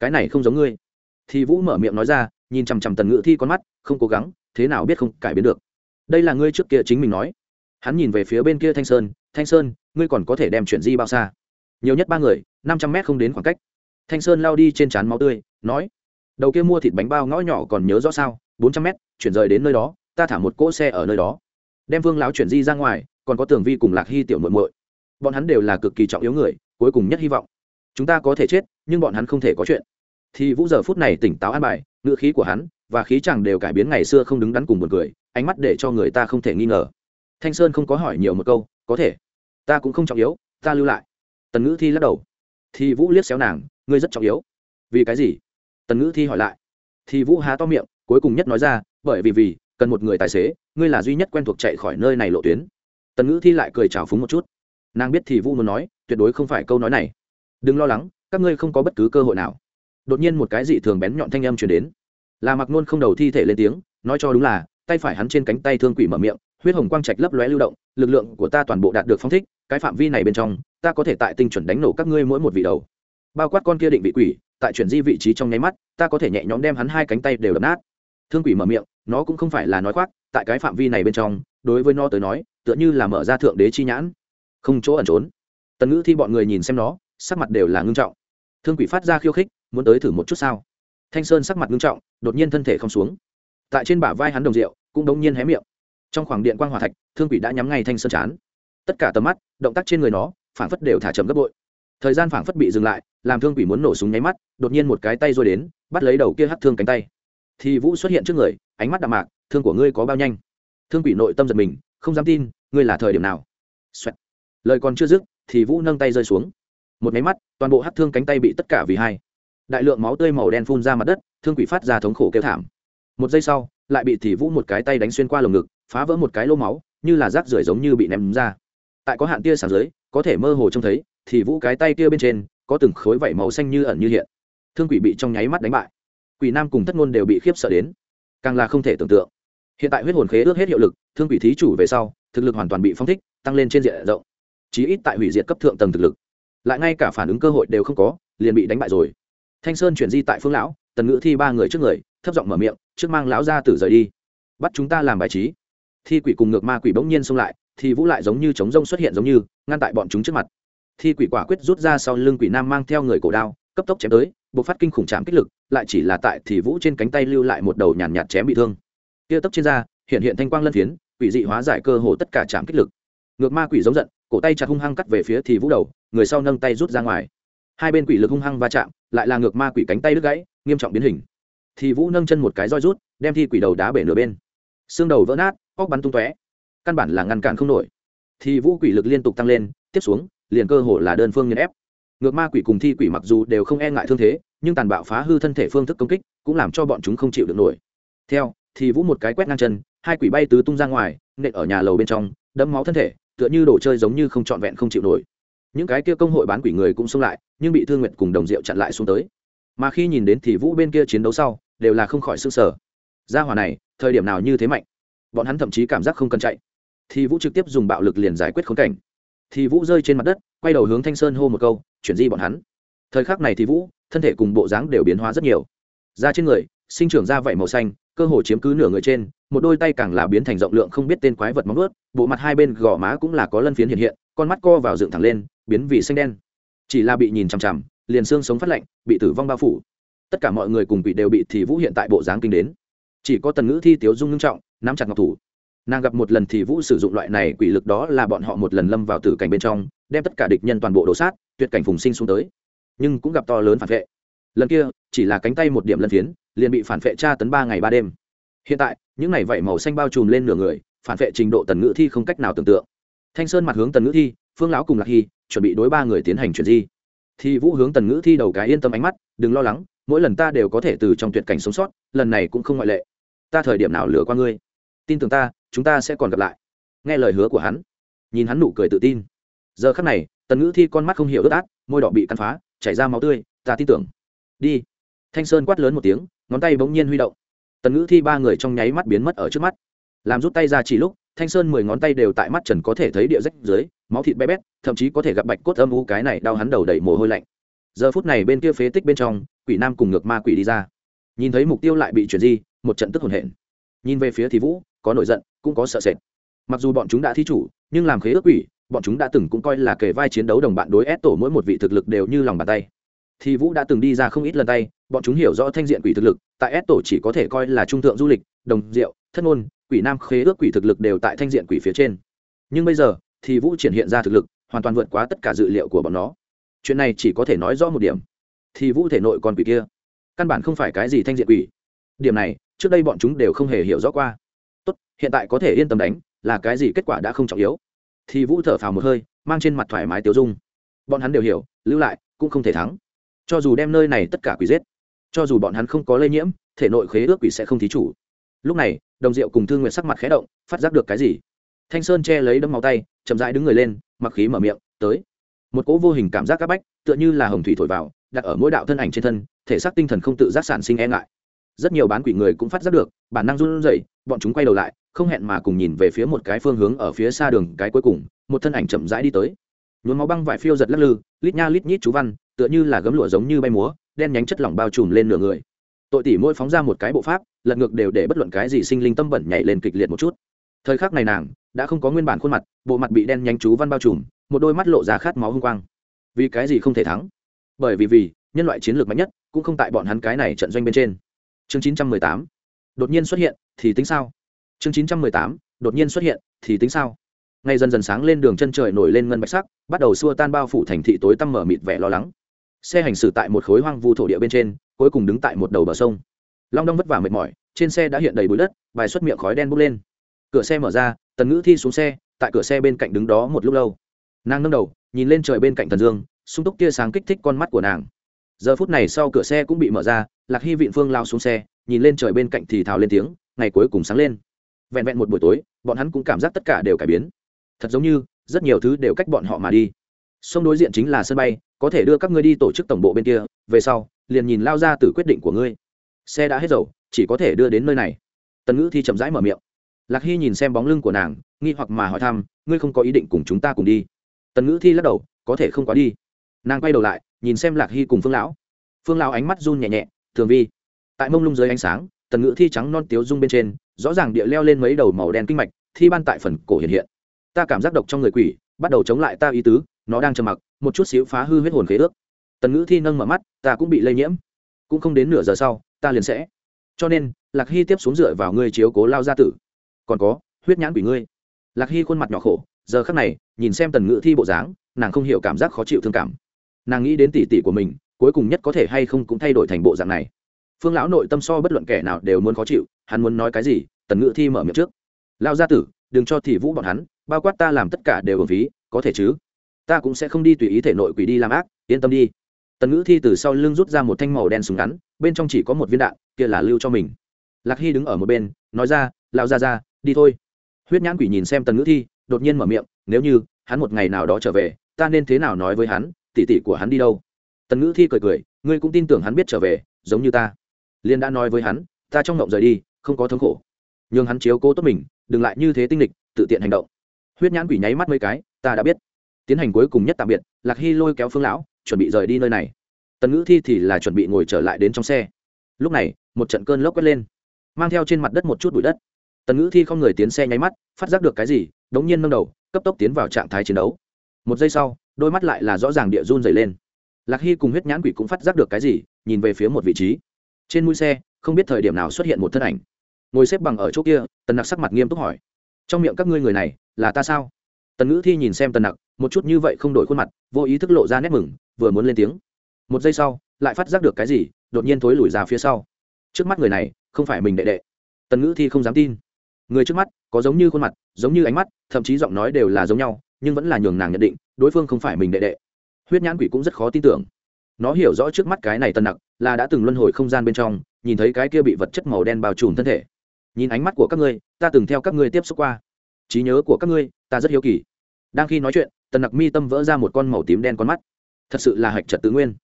Cái này không giống ngươi. Thì vũ mở miệng nói ra, nhìn chằm chằm tần ngự thi con mắt, không cố gắng, thế nào biết không cải biến được. Đây là ngươi trước kia chính mình nói. Hắn nhìn về phía bên kia thanh sơn thanh sơn, ngươi còn có thể đem chuyện di bao xa? Nhiều nhất ba người, năm trăm mét không đến khoảng cách. Thanh sơn lao đi trên trán máu tươi, nói, đầu kia mua thịt bánh bao ngõ nhỏ còn nhớ rõ sao? Bốn trăm mét, chuyển rời đến nơi đó, ta thả một cỗ xe ở nơi đó. Đem vương láo chuyển di ra ngoài, còn có tường vi cùng lạc hy tiểu muội muội. Bọn hắn đều là cực kỳ trọng yếu người, cuối cùng nhất hy vọng chúng ta có thể chết, nhưng bọn hắn không thể có chuyện. Thì vũ giờ phút này tỉnh táo an bài, ngữ khí của hắn và khí chẳng đều cải biến ngày xưa không đứng đắn cùng một cười, ánh mắt để cho người ta không thể nghi ngờ. Thanh sơn không có hỏi nhiều một câu, có thể, ta cũng không trọng yếu, ta lưu lại. Tần ngữ thi lắc đầu. Thì vũ liếc xéo nàng, ngươi rất trọng yếu. Vì cái gì? Tần ngữ thi hỏi lại. Thì vũ há to miệng, cuối cùng nhất nói ra, bởi vì vì, cần một người tài xế, ngươi là duy nhất quen thuộc chạy khỏi nơi này lộ tuyến. Tần ngữ thi lại cười trào phúng một chút. Nàng biết thì vũ muốn nói, tuyệt đối không phải câu nói này đừng lo lắng, các ngươi không có bất cứ cơ hội nào. Đột nhiên một cái dị thường bén nhọn thanh âm chuyển đến. Là mặc nôn không đầu thi thể lên tiếng, nói cho đúng là, tay phải hắn trên cánh tay thương quỷ mở miệng, huyết hồng quang trạch lấp lóe lưu động, lực lượng của ta toàn bộ đạt được phong thích, cái phạm vi này bên trong, ta có thể tại tinh chuẩn đánh nổ các ngươi mỗi một vị đầu. Bao quát con kia định vị quỷ, tại chuyển di vị trí trong nháy mắt, ta có thể nhẹ nhõm đem hắn hai cánh tay đều đập nát. Thương quỷ mở miệng, nó cũng không phải là nói khoác, tại cái phạm vi này bên trong, đối với nó tới nói, tựa như là mở ra thượng đế chi nhãn. Không chỗ ẩn trốn. Tần ngữ thi bọn người nhìn xem nó sắc mặt đều là ngưng trọng. Thương quỷ phát ra khiêu khích, muốn tới thử một chút sao? Thanh sơn sắc mặt ngưng trọng, đột nhiên thân thể không xuống. Tại trên bả vai hắn đồng rượu, cũng đống nhiên hé miệng. Trong khoảng điện quang hòa thạch, thương quỷ đã nhắm ngay thanh sơn chán. Tất cả tầm mắt, động tác trên người nó, phảng phất đều thả chậm gấp bội. Thời gian phảng phất bị dừng lại, làm thương quỷ muốn nổ súng nháy mắt, đột nhiên một cái tay rồi đến, bắt lấy đầu kia hắt thương cánh tay. Thì vũ xuất hiện trước người, ánh mắt đạm mạc, thương của ngươi có bao nhanh? Thương quỷ nội tâm giật mình, không dám tin, ngươi là thời điểm nào? Xoẹt. lời còn chưa dứt, thì vũ nâng tay rơi xuống một máy mắt, toàn bộ hắt thương cánh tay bị tất cả vì hai. Đại lượng máu tươi màu đen phun ra mặt đất, thương quỷ phát ra thống khổ kêu thảm. Một giây sau, lại bị thì vũ một cái tay đánh xuyên qua lồng ngực, phá vỡ một cái lô máu, như là rác rưởi giống như bị ném ra. Tại có hạn tia sáng dưới, có thể mơ hồ trông thấy, thì vũ cái tay kia bên trên, có từng khối vảy màu xanh như ẩn như hiện. Thương quỷ bị trong nháy mắt đánh bại. Quỷ nam cùng thất ngôn đều bị khiếp sợ đến. Càng là không thể tưởng tượng. Hiện tại huyết hồn khế ước hết hiệu lực, thương quỷ thí chủ về sau, thực lực hoàn toàn bị phong thích, tăng lên trên diện rộng. Chí ít tại hủy diệt cấp thượng tầng thực lực lại ngay cả phản ứng cơ hội đều không có liền bị đánh bại rồi. Thanh sơn chuyển di tại phương lão tần ngữ thi ba người trước người thấp giọng mở miệng trước mang lão ra tử rời đi. Bắt chúng ta làm bài trí. Thi quỷ cùng ngược ma quỷ bỗng nhiên xông lại thì vũ lại giống như chống rông xuất hiện giống như ngăn tại bọn chúng trước mặt. Thi quỷ quả quyết rút ra sau lưng quỷ nam mang theo người cổ đao cấp tốc chém tới buộc phát kinh khủng chạm kích lực lại chỉ là tại thì vũ trên cánh tay lưu lại một đầu nhàn nhạt, nhạt chém bị thương. Kia tốc trên da hiện hiện thanh quang lân phiến quỷ dị hóa giải cơ hồ tất cả chạm kích lực. Ngược ma quỷ giống giận cổ tay chặt hung hăng cắt về phía thì vũ đầu, người sau nâng tay rút ra ngoài. Hai bên quỷ lực hung hăng va chạm, lại là ngược ma quỷ cánh tay đứt gãy, nghiêm trọng biến hình. Thì vũ nâng chân một cái roi rút, đem thi quỷ đầu đá bể nửa bên. Xương đầu vỡ nát, óc bắn tung tóe. Căn bản là ngăn cản không nổi. Thì vũ quỷ lực liên tục tăng lên, tiếp xuống, liền cơ hồ là đơn phương nghiền ép. Ngược ma quỷ cùng thi quỷ mặc dù đều không e ngại thương thế, nhưng tàn bạo phá hư thân thể phương thức công kích cũng làm cho bọn chúng không chịu được nổi. Theo, thì vũ một cái quét ngang chân, hai quỷ bay tứ tung ra ngoài, nện ở nhà lầu bên trong, đẫm máu thân thể tựa như đồ chơi giống như không trọn vẹn không chịu nổi. Những cái kia công hội bán quỷ người cũng xông lại, nhưng bị thương nguyện cùng đồng diệu chặn lại xuống tới. Mà khi nhìn đến thì vũ bên kia chiến đấu sau, đều là không khỏi s ư sở gia hỏa này, thời điểm nào như thế mạnh? Bọn hắn thậm chí cảm giác không cần chạy. Thì vũ trực tiếp dùng bạo lực liền giải quyết khốn cảnh. Thì vũ rơi trên mặt đất, quay đầu hướng thanh sơn hô một câu, chuyển di bọn hắn. Thời khắc này thì vũ, thân thể cùng bộ dáng đều biến hóa rất nhiều. Da trên người, sinh trưởng ra vảy màu xanh cơ hồ chiếm cứ nửa người trên, một đôi tay càng là biến thành rộng lượng không biết tên quái vật móng ướt bộ mặt hai bên gò má cũng là có lân phiến hiện hiện, con mắt co vào dựng thẳng lên, biến vì xanh đen. Chỉ là bị nhìn chằm chằm, liền xương sống phát lạnh, bị tử vong bao phủ. Tất cả mọi người cùng bị đều bị thì vũ hiện tại bộ dáng kinh đến. Chỉ có tần ngữ thi, tiếu dung ngưng trọng, nắm chặt ngọc thủ. Nàng gặp một lần thì vũ sử dụng loại này quỷ lực đó là bọn họ một lần lâm vào tử cảnh bên trong, đem tất cả địch nhân toàn bộ đổ sát, tuyệt cảnh phùng sinh xuống tới. Nhưng cũng gặp to lớn phản vệ lần kia, chỉ là cánh tay một điểm lân phiến, liền bị phản vệ tra tấn ba ngày ba đêm. Hiện tại, những ngày vảy màu xanh bao trùm lên nửa người, phản vệ trình độ tần ngữ thi không cách nào tưởng tượng. Thanh sơn mặt hướng tần ngữ thi, phương lão cùng lạc hy, chuẩn bị đối ba người tiến hành chuyển di. Thì vũ hướng tần ngữ thi đầu cái yên tâm ánh mắt, đừng lo lắng, mỗi lần ta đều có thể từ trong tuyệt cảnh sống sót, lần này cũng không ngoại lệ. Ta thời điểm nào lừa qua ngươi? Tin tưởng ta, chúng ta sẽ còn gặp lại. Nghe lời hứa của hắn, nhìn hắn nụ cười tự tin. Giờ khắc này, tần ngữ thi con mắt không hiểu ướt át, môi đỏ bị căn phá, chảy ra máu tươi, ta tin tưởng đi. Thanh sơn quát lớn một tiếng, ngón tay bỗng nhiên huy động. Tần ngữ thi ba người trong nháy mắt biến mất ở trước mắt. Làm rút tay ra chỉ lúc, thanh sơn mười ngón tay đều tại mắt trần có thể thấy địa rách dưới, máu thịt bé bét, thậm chí có thể gặp bạch cốt âm u, cái này đau hắn đầu đầy mồ hôi lạnh. Giờ phút này bên kia phế tích bên trong, quỷ nam cùng ngược ma quỷ đi ra. Nhìn thấy mục tiêu lại bị chuyển di, một trận tức hồn hển. Nhìn về phía thì vũ, có nổi giận, cũng có sợ sệt. Mặc dù bọn chúng đã thí chủ, nhưng làm khế ước quỷ, bọn chúng đã từng cũng coi là kề vai chiến đấu đồng bạn đối ép tổ mỗi một vị thực lực đều như lòng bàn tay thì vũ đã từng đi ra không ít lần tay, bọn chúng hiểu rõ thanh diện quỷ thực lực, tại s tổ chỉ có thể coi là trung thượng du lịch, đồng, diệu, thất ngôn, quỷ nam, khế ước quỷ thực lực đều tại thanh diện quỷ phía trên. Nhưng bây giờ, thì vũ triển hiện ra thực lực, hoàn toàn vượt quá tất cả dự liệu của bọn nó. Chuyện này chỉ có thể nói rõ một điểm. Thì vũ thể nội còn quỷ kia, căn bản không phải cái gì thanh diện quỷ. Điểm này, trước đây bọn chúng đều không hề hiểu rõ qua. Tốt, hiện tại có thể yên tâm đánh, là cái gì kết quả đã không trọng yếu. Thì vũ thở phào một hơi, mang trên mặt thoải mái tiêu dung. Bọn hắn đều hiểu, lưu lại, cũng không thể thắng cho dù đem nơi này tất cả quỷ giết, cho dù bọn hắn không có lây nhiễm, thể nội khế ước quỷ sẽ không thí chủ. Lúc này, đồng diệu cùng thương nguyện sắc mặt khé động, phát giác được cái gì? Thanh sơn che lấy đấm máu tay, chậm rãi đứng người lên, mặc khí mở miệng, tới. Một cỗ vô hình cảm giác c áp bách, tựa như là hồng thủy thổi vào, đặt ở mỗi đạo thân ảnh trên thân, thể xác tinh thần không tự giác sản sinh e ngại. Rất nhiều bán quỷ người cũng phát giác được, bản năng run rẩy, bọn chúng quay đầu lại, không hẹn mà cùng nhìn về phía một cái phương hướng ở phía xa đường cái cuối cùng, một thân ảnh chậm rãi đi tới. Nhuốm máu băng vải phiêu giật lắc lư, lít nha lít nhít chú văn tựa như là gấm lụa giống như bay múa, đen nhánh chất lỏng bao trùm lên nửa người. Tội tỷ mỗi phóng ra một cái bộ pháp, lật ngược đều để bất luận cái gì sinh linh tâm bẩn nhảy lên kịch liệt một chút. Thời khắc này nàng đã không có nguyên bản khuôn mặt, bộ mặt bị đen nhánh chú văn bao trùm, một đôi mắt lộ ra khát máu hung quang. Vì cái gì không thể thắng? Bởi vì vì, nhân loại chiến lược mạnh nhất cũng không tại bọn hắn cái này trận doanh bên trên. Chương 918 đột nhiên xuất hiện thì tính sao? Chương 918 đột nhiên xuất hiện thì tính sao? Ngay dần dần sáng lên đường chân trời nổi lên ngân bạch sắc, bắt đầu xua tan bao phủ thành thị tối tăm mở mịt vẻ lo lắng xe hành xử tại một khối hoang vu thổ địa bên trên, cuối cùng đứng tại một đầu bờ sông. Long đong vất vả mệt mỏi, trên xe đã hiện đầy bụi đất vài suất miệng khói đen bốc lên. Cửa xe mở ra, tần ngữ thi xuống xe, tại cửa xe bên cạnh đứng đó một lúc lâu. Nàng nâng đầu, nhìn lên trời bên cạnh thần dương, sung túc tia sáng kích thích con mắt của nàng. Giờ phút này sau cửa xe cũng bị mở ra, lạc hy vịn phương lao xuống xe, nhìn lên trời bên cạnh thì thào lên tiếng, ngày cuối cùng sáng lên. Vẹn vẹn một buổi tối, bọn hắn cũng cảm giác tất cả đều cải biến. Thật giống như, rất nhiều thứ đều cách bọn họ mà đi. Sông đối diện chính là sân bay có thể đưa các ngươi đi tổ chức tổng bộ bên kia, về sau, liền nhìn lao ra từ quyết định của ngươi. Xe đã hết dầu, chỉ có thể đưa đến nơi này. Tần ngữ thi chậm rãi mở miệng. Lạc hy nhìn xem bóng lưng của nàng, nghi hoặc mà hỏi thăm, ngươi không có ý định cùng chúng ta cùng đi. Tần ngữ thi lắc đầu, có thể không quá đi. Nàng quay đầu lại, nhìn xem lạc hy cùng phương lão. Phương lão ánh mắt run nhẹ nhẹ, thường vi. Tại mông lung dưới ánh sáng, tần ngữ thi trắng non tiếu rung bên trên, rõ ràng địa leo lên mấy đầu màu đen kinh mạch, thi ban tại phần cổ hiện hiện. Ta cảm giác độc trong người quỷ, bắt đầu chống lại ta ý tứ, nó đang trầm mặc một chút xíu phá hư huyết hồn khế ước. Tần ngữ thi nâng mở mắt, ta cũng bị lây nhiễm. Cũng không đến nửa giờ sau, ta liền sẽ. Cho nên, lạc hy tiếp xuống dựa vào ngươi chiếu cố lao gia tử. Còn có, huyết nhãn quỷ ngươi. Lạc hy khuôn mặt nhỏ khổ, giờ khắc này, nhìn xem tần ngữ thi bộ dáng, nàng không hiểu cảm giác khó chịu thương cảm. Nàng nghĩ đến tỉ tỉ của mình, cuối cùng nhất có thể hay không cũng thay đổi thành bộ dạng này. Phương lão nội tâm so bất luận kẻ nào đều muốn khó chịu, hắn muốn nói cái gì, tần ngữ thi mở miệng trước. Lao gia tử, đừng cho thị vũ bọn hắn, bao quát ta làm tất cả đều ở phí có thể chứ? Ta cũng sẽ không đi tùy ý thể nội quỷ đi làm ác, yên tâm đi. Tần ngữ thi từ sau lưng rút ra một thanh màu đen súng ngắn, bên trong chỉ có một viên đạn, kia là lưu cho mình. Lạc hy đứng ở một bên, nói ra lao ra ra đi thôi. Huyết nhãn quỷ nhìn xem tần ngữ thi, đột nhiên mở miệng, nếu như hắn một ngày nào đó trở về, ta nên thế nào nói với hắn tỉ tỉ của hắn đi đâu? Tần ngữ thi cười cười, ngươi cũng tin tưởng hắn biết trở về, giống như ta. Liên đã nói với hắn, ta trong ngộng rời đi, không có thống khổ. N h ư n g hắn chiếu cố tốt mình, đừng lại như thế tinh lịch tự tiện hành động. Huyết nhãn quỷ nháy mắt mấy cái, ta đã biết tiến hành cuối cùng nhất tạm biệt, lạc hy lôi kéo phương lão, chuẩn bị rời đi nơi này. Tần ngữ thi thì là chuẩn bị ngồi trở lại đến trong xe. Lúc này, một trận cơn lốc quét lên, mang theo trên mặt đất một chút bụi đất. Tần ngữ thi không người tiến xe nháy mắt, phát giác được cái gì, đống nhiên nâng đầu, cấp tốc tiến vào trạng thái chiến đấu. Một giây sau, đôi mắt lại là rõ ràng địa run dày lên. Lạc hy cùng huyết nhãn quỷ cũng phát giác được cái gì, nhìn về phía một vị trí. Trên mũi xe, không biết thời điểm nào xuất hiện một thân ảnh. Ngồi xếp bằng ở chỗ kia, tần nặc sắc mặt nghiêm túc hỏi. Trong miệng các ngươi người này, là ta sao? Tần ngữ thi nhìn xem tần nặc một chút như vậy không đổi khuôn mặt, vô ý thức lộ ra nét mừng, vừa muốn lên tiếng. Một giây sau, lại phát giác được cái gì, đột nhiên thối lùi ra phía sau. Trước mắt người này, không phải mình đệ đệ. Tần ngữ thi không dám tin. Người trước mắt, có giống như khuôn mặt, giống như ánh mắt, thậm chí giọng nói đều là giống nhau, nhưng vẫn là nhường nàng nhận định, đối phương không phải mình đệ đệ. Huyết nhãn quỷ cũng rất khó tin tưởng. Nó hiểu rõ trước mắt cái này tần nặc, là đã từng luân hồi không gian bên trong, nhìn thấy cái kia bị vật chất màu đen bao trùm thân thể. Nhìn ánh mắt của các ngươi, ta từng theo các ngươi tiếp xúc qua. Trí nhớ của các ngươi, ta rất hiếu kỳ. Đang khi nói chuyện tần nặc mi tâm vỡ ra một con màu tím đen con mắt. Thật sự là hạch trật tự nguyên.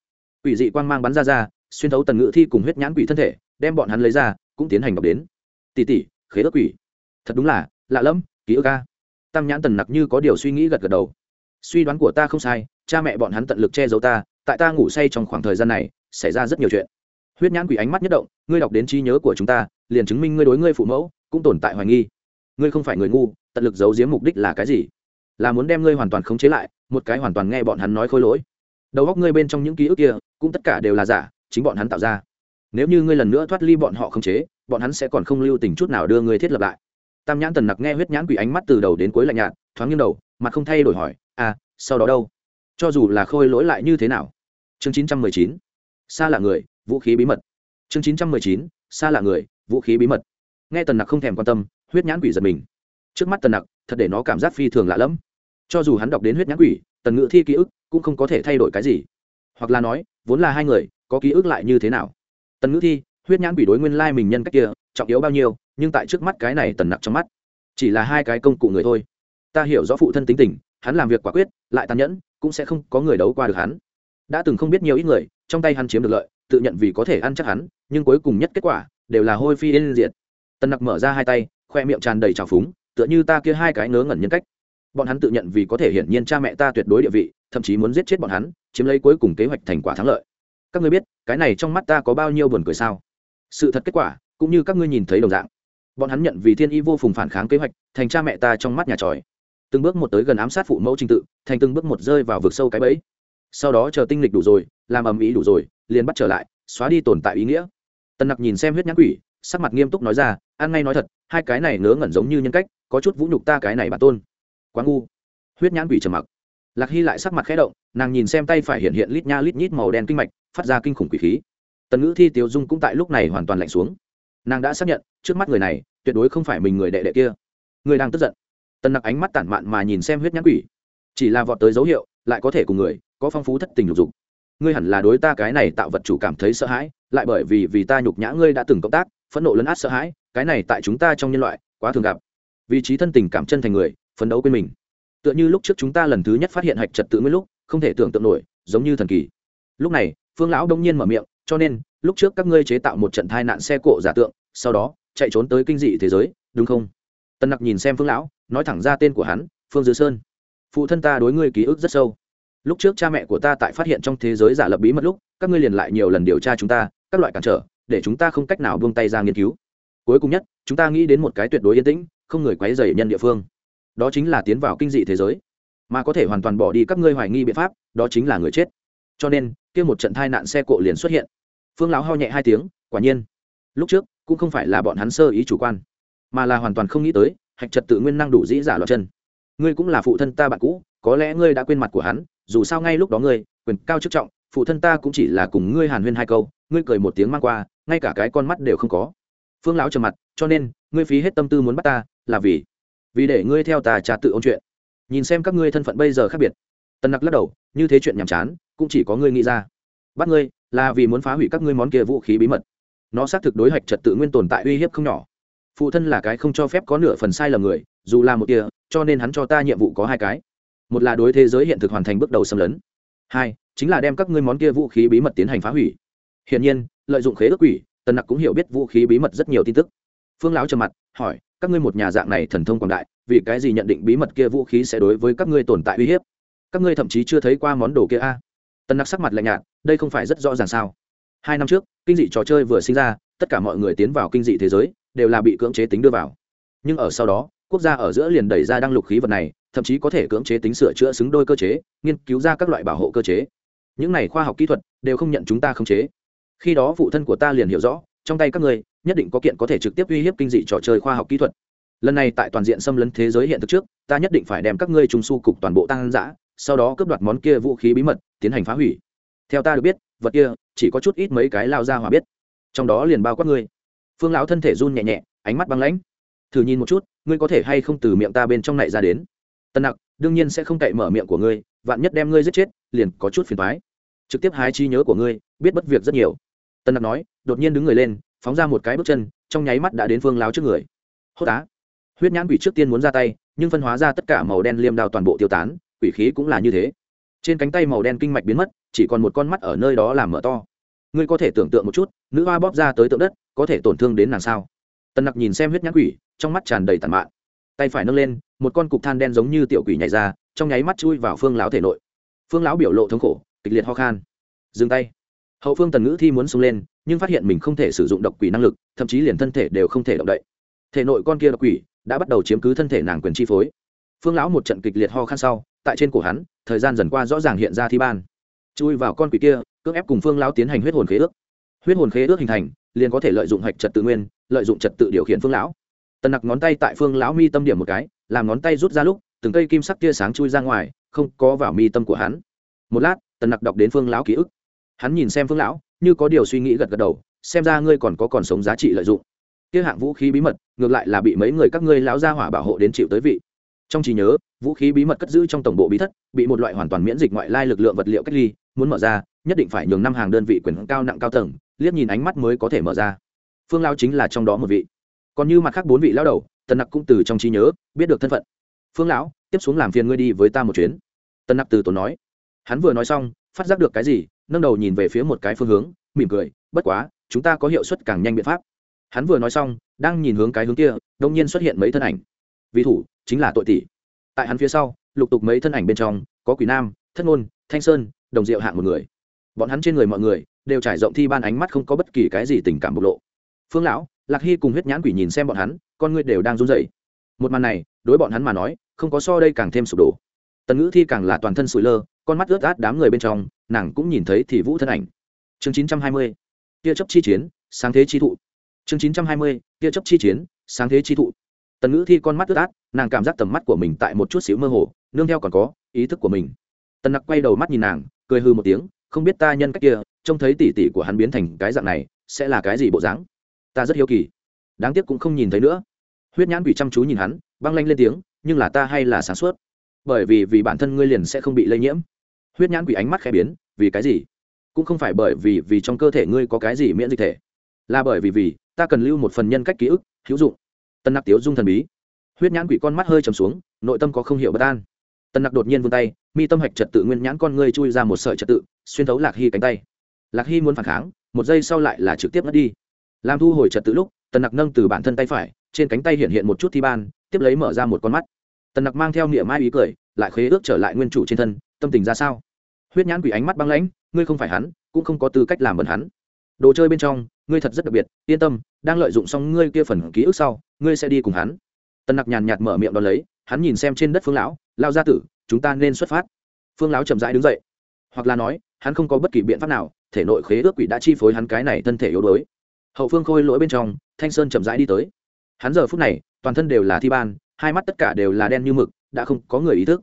Quỷ dị quang mang bắn ra ra, xuyên thấu tần ngự thi cùng huyết nhãn quỷ thân thể, đem bọn hắn lấy ra, cũng tiến hành đọc đến. Tỉ tỷ, khế ước quỷ. Thật đúng là, lạ lẫm, ký ức ca tam nhãn tần nặc như có điều suy nghĩ gật gật đầu. Suy đoán của ta không sai, cha mẹ bọn hắn tận lực che giấu ta, tại ta ngủ say trong khoảng thời gian này, xảy ra rất nhiều chuyện. Huyết nhãn quỷ ánh mắt nhất động, ngươi đọc đến trí nhớ của chúng ta, liền chứng minh ngươi đối ngươi phụ mẫu, cũng tồn tại hoài nghi. Ngươi không phải người ngu, tận lực giấu giếm mục đích là cái gì? Là muốn đem ngươi hoàn toàn khống chế lại, một cái hoàn toàn nghe bọn hắn nói khôi lỗi. Đầu óc ngươi bên trong những ký ức kia, cũng tất cả đều là giả, chính bọn hắn tạo ra. Nếu như ngươi lần nữa thoát ly bọn họ khống chế, bọn hắn sẽ còn không lưu tình chút nào đưa ngươi thiết lập lại. Tam nhãn tần nặc nghe huyết nhãn quỷ ánh mắt từ đầu đến cuối lạnh nhạt, thoáng nghiêng đầu, mặt không thay đổi hỏi à sau đó đâu? Cho dù là khôi lỗi lại như thế nào? Chương chín trăm mười chín xa lạ người, vũ khí bí mật. Chương chín trăm mười chín xa lạ người, vũ khí bí mật. Nghe tần nặc không thèm quan tâm, huyết nhãn quỷ giật mình. Trước mắt tần nặc, thật để nó cảm giác phi thường lạ lẫm cho dù hắn đọc đến huyết nhãn quỷ, tần ngữ thi ký ức cũng không có thể thay đổi cái gì. Hoặc là nói, vốn là hai người, có ký ức lại như thế nào? Tần ngữ thi, huyết nhãn quỷ đối nguyên lai mình nhân cách kia, trọng yếu bao nhiêu, nhưng tại trước mắt cái này tần nặc trong mắt, chỉ là hai cái công cụ người thôi. Ta hiểu rõ phụ thân tính tình, hắn làm việc quả quyết, lại tàn nhẫn, cũng sẽ không có người đấu qua được hắn. Đã từng không biết nhiều ít người, trong tay hắn chiếm được lợi, tự nhận vì có thể ăn chắc hắn, nhưng cuối cùng nhất kết quả, đều là hôi phi yên diệt. Tần nặc mở ra hai tay, khoe miệng tràn đầy trào phúng, tựa như ta kia hai cái ngớ ngẩn nhân cách bọn hắn tự nhận vì có thể hiển nhiên cha mẹ ta tuyệt đối địa vị, thậm chí muốn giết chết bọn hắn, chiếm lấy cuối cùng kế hoạch thành quả thắng lợi. Các ngươi biết, cái này trong mắt ta có bao nhiêu buồn cười sao? Sự thật kết quả, cũng như các ngươi nhìn thấy đồng dạng. Bọn hắn nhận vì thiên y vô phùng phản kháng kế hoạch, thành cha mẹ ta trong mắt nhà tròi. Từng bước một tới gần ám sát phụ mẫu trình tự, thành từng bước một rơi vào vực sâu cái bẫy. Sau đó chờ tinh lịch đủ rồi, làm ầm ĩ đủ rồi, liền bắt trở lại, xóa đi tồn tại ý nghĩa. Tần nặc nhìn xem huyết nhãn quỷ, sắc mặt nghiêm túc nói ra, ăn ngay nói thật, hai cái này ngớ ngẩn giống như nhân cách, có chút vũ nhục ta cái này bản tôn quá ngu. Huyết nhãn quỷ trầm mặc. Lạc hy lại sắc mặt khẽ động, nàng nhìn xem tay phải hiện hiện lít nha lít nhít màu đen kinh mạch, phát ra kinh khủng quỷ khí. Tần ngữ thi tiêu dung cũng tại lúc này hoàn toàn lạnh xuống. Nàng đã xác nhận, trước mắt người này, tuyệt đối không phải mình người đệ đệ kia. Người đang tức giận. Tần nặc ánh mắt tản mạn mà nhìn xem huyết nhãn quỷ. Chỉ là vọt tới dấu hiệu, lại có thể cùng người, có phong phú thất tình lục dục. Ngươi hẳn là đối ta cái này tạo vật chủ cảm thấy sợ hãi, lại bởi vì vì ta nhục nhã ngươi đã từng cộng tác, phẫn nộ lấn át sợ hãi, cái này tại chúng ta trong nhân loại, quá thường gặp. Vị trí thân tình cảm chân thành người phấn đấu quên mình. Tựa như lúc trước chúng ta lần thứ nhất phát hiện hạch trật tự nguyên lúc, không thể tưởng tượng nổi, giống như thần kỳ. Lúc này, phương lão đông nhiên mở miệng, cho nên, lúc trước các ngươi chế tạo một trận thai nạn xe cộ giả tượng, sau đó, chạy trốn tới kinh dị thế giới, đúng không? Tân nặc nhìn xem phương lão, nói thẳng ra tên của hắn, phương dư sơn. Phụ thân ta đối ngươi ký ức rất sâu. Lúc trước cha mẹ của ta tại phát hiện trong thế giới giả lập bí mật lúc, các ngươi liền lại nhiều lần điều tra chúng ta, các loại cản trở, để chúng ta không cách nào buông tay ra nghiên cứu. Cuối cùng nhất, chúng ta nghĩ đến một cái tuyệt đối yên tĩnh, không người quấy dày nhân địa phương đó chính là tiến vào kinh dị thế giới. Mà có thể hoàn toàn bỏ đi các ngươi hoài nghi biện pháp, đó chính là người chết. Cho nên, kia một trận thai nạn xe cộ liền xuất hiện. Phương lão ho nhẹ hai tiếng, quả nhiên. Lúc trước, cũng không phải là bọn hắn sơ ý chủ quan, mà là hoàn toàn không nghĩ tới, hạch trật tự nguyên năng đủ dĩ giả loạt chân. Ngươi cũng là phụ thân ta bạn cũ, có lẽ ngươi đã quên mặt của hắn, dù sao ngay lúc đó ngươi, quyền cao chức trọng, phụ thân ta cũng chỉ là cùng ngươi hàn huyên hai câu, ngươi cười một tiếng mang qua, ngay cả cái con mắt đều không có. Phương lão trầm mặt, cho nên, ngươi phí hết tâm tư muốn bắt ta, là vì vì để ngươi theo ta trả tự ôn chuyện. Nhìn xem các ngươi thân phận bây giờ khác biệt. Tần nặc lắc đầu, như thế chuyện nhàm chán, cũng chỉ có ngươi nghĩ ra. Bắt ngươi là vì muốn phá hủy các ngươi món kia vũ khí bí mật. Nó xác thực đối hạch trật tự nguyên tồn tại uy hiếp không nhỏ. Phụ thân là cái không cho phép có nửa phần sai lầm người, dù là một kia, cho nên hắn cho ta nhiệm vụ có hai cái. Một là đối thế giới hiện thực hoàn thành bước đầu xâm lấn. Hai, chính là đem các ngươi món kia vũ khí bí mật tiến hành phá hủy. Hiển nhiên, lợi dụng khế ước quỷ, tần nặc cũng hiểu biết vũ khí bí mật rất nhiều tin tức. Phương lão trầm mặt, hỏi các ngươi một nhà dạng này thần thông quảng đại, vì cái gì nhận định bí mật kia vũ khí sẽ đối với các ngươi tồn tại uy hiếp? Các ngươi thậm chí chưa thấy qua món đồ kia a. À? tần nặc sắc mặt lạnh nhạt, đây không phải rất rõ ràng sao? Hai năm trước, kinh dị trò chơi vừa sinh ra, tất cả mọi người tiến vào kinh dị thế giới, đều là bị cưỡng chế tính đưa vào. Nhưng ở sau đó, quốc gia ở giữa liền đẩy ra đăng lục khí vật này, thậm chí có thể cưỡng chế tính sửa chữa xứng đôi cơ chế, nghiên cứu ra các loại bảo hộ cơ chế. Những này khoa học kỹ thuật đều không nhận chúng ta khống chế. Khi đó phụ thân của ta liền hiểu rõ trong tay các ngươi, nhất định có kiện có thể trực tiếp uy hiếp kinh dị trò chơi khoa học kỹ thuật. Lần này tại toàn diện xâm lấn thế giới hiện thực trước, ta nhất định phải đem các ngươi trung su cục toàn bộ tăng giã sau đó cướp đoạt món kia vũ khí bí mật, tiến hành phá hủy. Theo ta được biết, vật kia chỉ có chút ít mấy cái lao ra hòa biết. Trong đó liền bao quát ngươi. Phương lão thân thể run nhẹ nhẹ, ánh mắt băng lãnh. Thử nhìn một chút, ngươi có thể hay không từ miệng ta bên trong này ra đến? Tân nặc, đương nhiên sẽ không cậy mở miệng của ngươi, vạn nhất đem ngươi giết chết, liền có chút phiền thoái trực tiếp hái chi nhớ của ngươi, biết bất việc rất nhiều tân nặc nói, đột nhiên đứng người lên, phóng ra một cái bước chân, trong nháy mắt đã đến phương láo trước người. Hốt tá huyết nhãn quỷ trước tiên muốn ra tay, nhưng phân hóa ra tất cả màu đen liêm đào toàn bộ tiêu tán, quỷ khí cũng là như thế. Trên cánh tay màu đen kinh mạch biến mất, chỉ còn một con mắt ở nơi đó làm mở to. Ngươi có thể tưởng tượng một chút, nữ hoa bóp ra tới tượng đất, có thể tổn thương đến nàng sao? Tần nặc nhìn xem huyết nhãn quỷ, trong mắt tràn đầy tàn mạn. Tay phải nâng lên, một con cục than đen giống như tiểu quỷ nhảy ra, trong nháy mắt chui vào phương lão thể nội. Phương lão biểu lộ thống khổ, kịch liệt ho khan. Dừng tay hậu phương tần ngữ thi muốn xông lên, nhưng phát hiện mình không thể sử dụng độc quỷ năng lực, thậm chí liền thân thể đều không thể động đậy. Thể nội con kia độc quỷ đã bắt đầu chiếm cứ thân thể nàng quyền chi phối. Phương lão một trận kịch liệt ho khan sau, tại trên cổ hắn, thời gian dần qua rõ ràng hiện ra thi ban. Chui vào con quỷ kia, cưỡng ép cùng phương lão tiến hành huyết hồn khế ước. Huyết hồn khế ước hình thành, liền có thể lợi dụng hạch trật tự nguyên, lợi dụng trật tự điều khiển phương lão. Tần nặc ngón tay tại phương lão mi tâm điểm một cái, làm ngón tay rút ra lúc, từng cây kim sắc tia sáng chui ra ngoài, không có vào mi tâm của hắn. Một lát, tần nặc đọc đến phương lão ký ức hắn nhìn xem phương lão, như có điều suy nghĩ gật gật đầu, xem ra ngươi còn có còn sống giá trị lợi dụng. Kia hạng vũ khí bí mật, ngược lại là bị mấy người các ngươi lão gia hỏa bảo hộ đến chịu tới vị. Trong trí nhớ, vũ khí bí mật cất giữ trong tổng bộ bí thất, bị một loại hoàn toàn miễn dịch ngoại lai lực lượng vật liệu cách ly, muốn mở ra, nhất định phải nhường năm hàng đơn vị quyền cao nặng cao tầng, liếc nhìn ánh mắt mới có thể mở ra. Phương lao chính là trong đó một vị. Còn như mặt khác bốn vị lao đầu, tần nặc cũng từ trong trí nhớ biết được thân phận. Phương lão, tiếp xuống làm phiền ngươi đi với ta một chuyến. Tần nặc từ tốn nói. Hắn vừa nói xong, phát giác được cái gì nâng đầu nhìn về phía một cái phương hướng, mỉm cười, bất quá, chúng ta có hiệu suất càng nhanh biện pháp. Hắn vừa nói xong, đang nhìn hướng cái hướng kia đông nhiên xuất hiện mấy thân ảnh. Vị thủ, chính là tội tỷ. Tại hắn phía sau, lục tục mấy thân ảnh bên trong, có quỷ nam, thất ngôn, thanh sơn, đồng diệu hạng một người. Bọn hắn trên người mọi người, đều trải rộng thi ban ánh mắt không có bất kỳ cái gì tình cảm bộc lộ. Phương lão, lạc hy cùng huyết nhãn quỷ nhìn xem bọn hắn, con người đều đang run rẩy. Một màn này, đối bọn hắn mà nói, không có so đây càng thêm sụp đổ. Tần ngữ thi càng là toàn thân sủi lơ, con mắt ướt át đám người bên trong nàng cũng nhìn thấy thì vũ thân ảnh. Chương chín trăm hai mươi, tia chấp chi chiến, sáng thế chi thụ. Chương chín trăm hai mươi, tia chấp chi chiến, sáng thế chi thụ. Tần ngữ thi con mắt ướt át, nàng cảm giác tầm mắt của mình tại một chút xíu mơ hồ, nương theo còn có, ý thức của mình. Tần nặc quay đầu mắt nhìn nàng, cười hư một tiếng, không biết ta nhân cách kia, trông thấy tỉ tỉ của hắn biến thành cái dạng này, sẽ là cái gì bộ dáng? Ta rất hiếu kỳ. Đáng tiếc cũng không nhìn thấy nữa. Huyết nhãn quỷ chăm chú nhìn hắn, băng lanh lên tiếng, nhưng là ta hay là sáng suốt? Bởi vì vì bản thân ngươi liền sẽ không bị lây nhiễm huyết nhãn quỷ ánh mắt khẽ biến, vì cái gì? Cũng không phải bởi vì vì trong cơ thể ngươi có cái gì miễn dịch thể. Là bởi vì vì, ta cần lưu một phần nhân cách ký ức, hữu dụng. Tân nặc tiếu dung thần bí. Huyết nhãn quỷ con mắt hơi trầm xuống, nội tâm có không hiểu bất an. Tân nặc đột nhiên vươn tay, mi tâm hạch trật tự nguyên nhãn con ngươi chui ra một sợi trật tự, xuyên thấu lạc hy cánh tay. Lạc hy muốn phản kháng, một giây sau lại là trực tiếp mất đi. Làm thu hồi trật tự lúc tần nặc nâng từ bản thân tay phải, trên cánh tay hiện hiện một chút thi ban, tiếp lấy mở ra một con mắt. Tần nặc mang theo niệm mai ý cười, lại khế ước trở lại nguyên chủ trên thân tâm tình ra sao? Huyết nhãn quỷ ánh mắt băng lãnh, ngươi không phải hắn, cũng không có tư cách làm bẩn hắn. Đồ chơi bên trong, ngươi thật rất đặc biệt, yên tâm, đang lợi dụng xong ngươi kia phần ký ức sau, ngươi sẽ đi cùng hắn. Tần nặc nhàn nhạt mở miệng đón lấy, hắn nhìn xem trên đất phương lão lao gia tử, chúng ta nên xuất phát. Phương lão chậm rãi đứng dậy, hoặc là nói, hắn không có bất kỳ biện pháp nào, thể nội khế ước quỷ đã chi phối hắn cái này thân thể yếu đuối. Hậu phương khôi lỗi bên trong, thanh sơn chậm rãi đi tới. Hắn giờ phút này, toàn thân đều là thi ban, hai mắt tất cả đều là đen như mực, đã không có người ý thức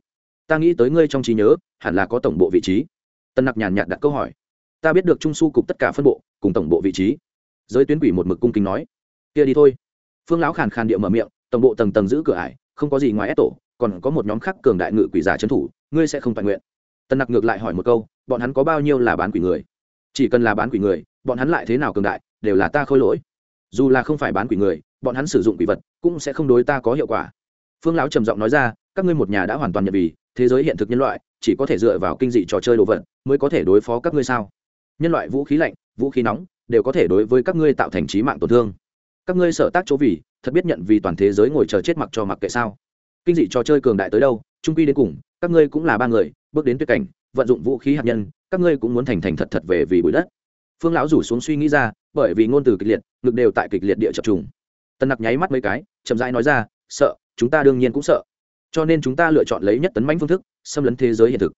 ta nghĩ tới ngươi trong trí nhớ, hẳn là có tổng bộ vị trí. Tân nặc nhàn nhạt đặt câu hỏi. Ta biết được trung su cục tất cả phân bộ, cùng tổng bộ vị trí. Giới tuyến quỷ một mực cung kính nói. Kia đi thôi. Phương lão khàn khàn địa mở miệng, tổng bộ tầng tầng giữ cửa ải, không có gì ngoài ép tổ, còn có một nhóm khác cường đại ngự quỷ giả trấn thủ, ngươi sẽ không toàn nguyện. Tân nặc ngược lại hỏi một câu, bọn hắn có bao nhiêu là bán quỷ người? Chỉ cần là bán quỷ người, bọn hắn lại thế nào cường đại, đều là ta khôi lỗi. Dù là không phải bán quỷ người, bọn hắn sử dụng quỷ vật, cũng sẽ không đối ta có hiệu quả. Phương lão trầm giọng nói ra, các ngươi một nhà đã hoàn toàn nhận vì thế giới hiện thực nhân loại, chỉ có thể dựa vào kinh dị trò chơi đồ vật mới có thể đối phó các ngươi sao? Nhân loại vũ khí lạnh, vũ khí nóng đều có thể đối với các ngươi tạo thành trí mạng tổn thương. Các ngươi sở tác chỗ vì, thật biết nhận vì toàn thế giới ngồi chờ chết mặc cho mặc kệ sao? Kinh dị trò chơi cường đại tới đâu trung quy đến cùng, các ngươi cũng là ba người, bước đến tuyệt cảnh, vận dụng vũ khí hạt nhân, các ngươi cũng muốn thành thành thật thật về vì bụi đất. Phương lão rủ xuống suy nghĩ ra, bởi vì ngôn từ kịch liệt, ngực đều tại kịch liệt địa chập trùng. Tân nặc nháy mắt mấy cái, chậm rãi nói ra, sợ, chúng ta đương nhiên cũng sợ cho nên chúng ta lựa chọn lấy nhất tấn mãnh phương thức, xâm lấn thế giới hiện thực.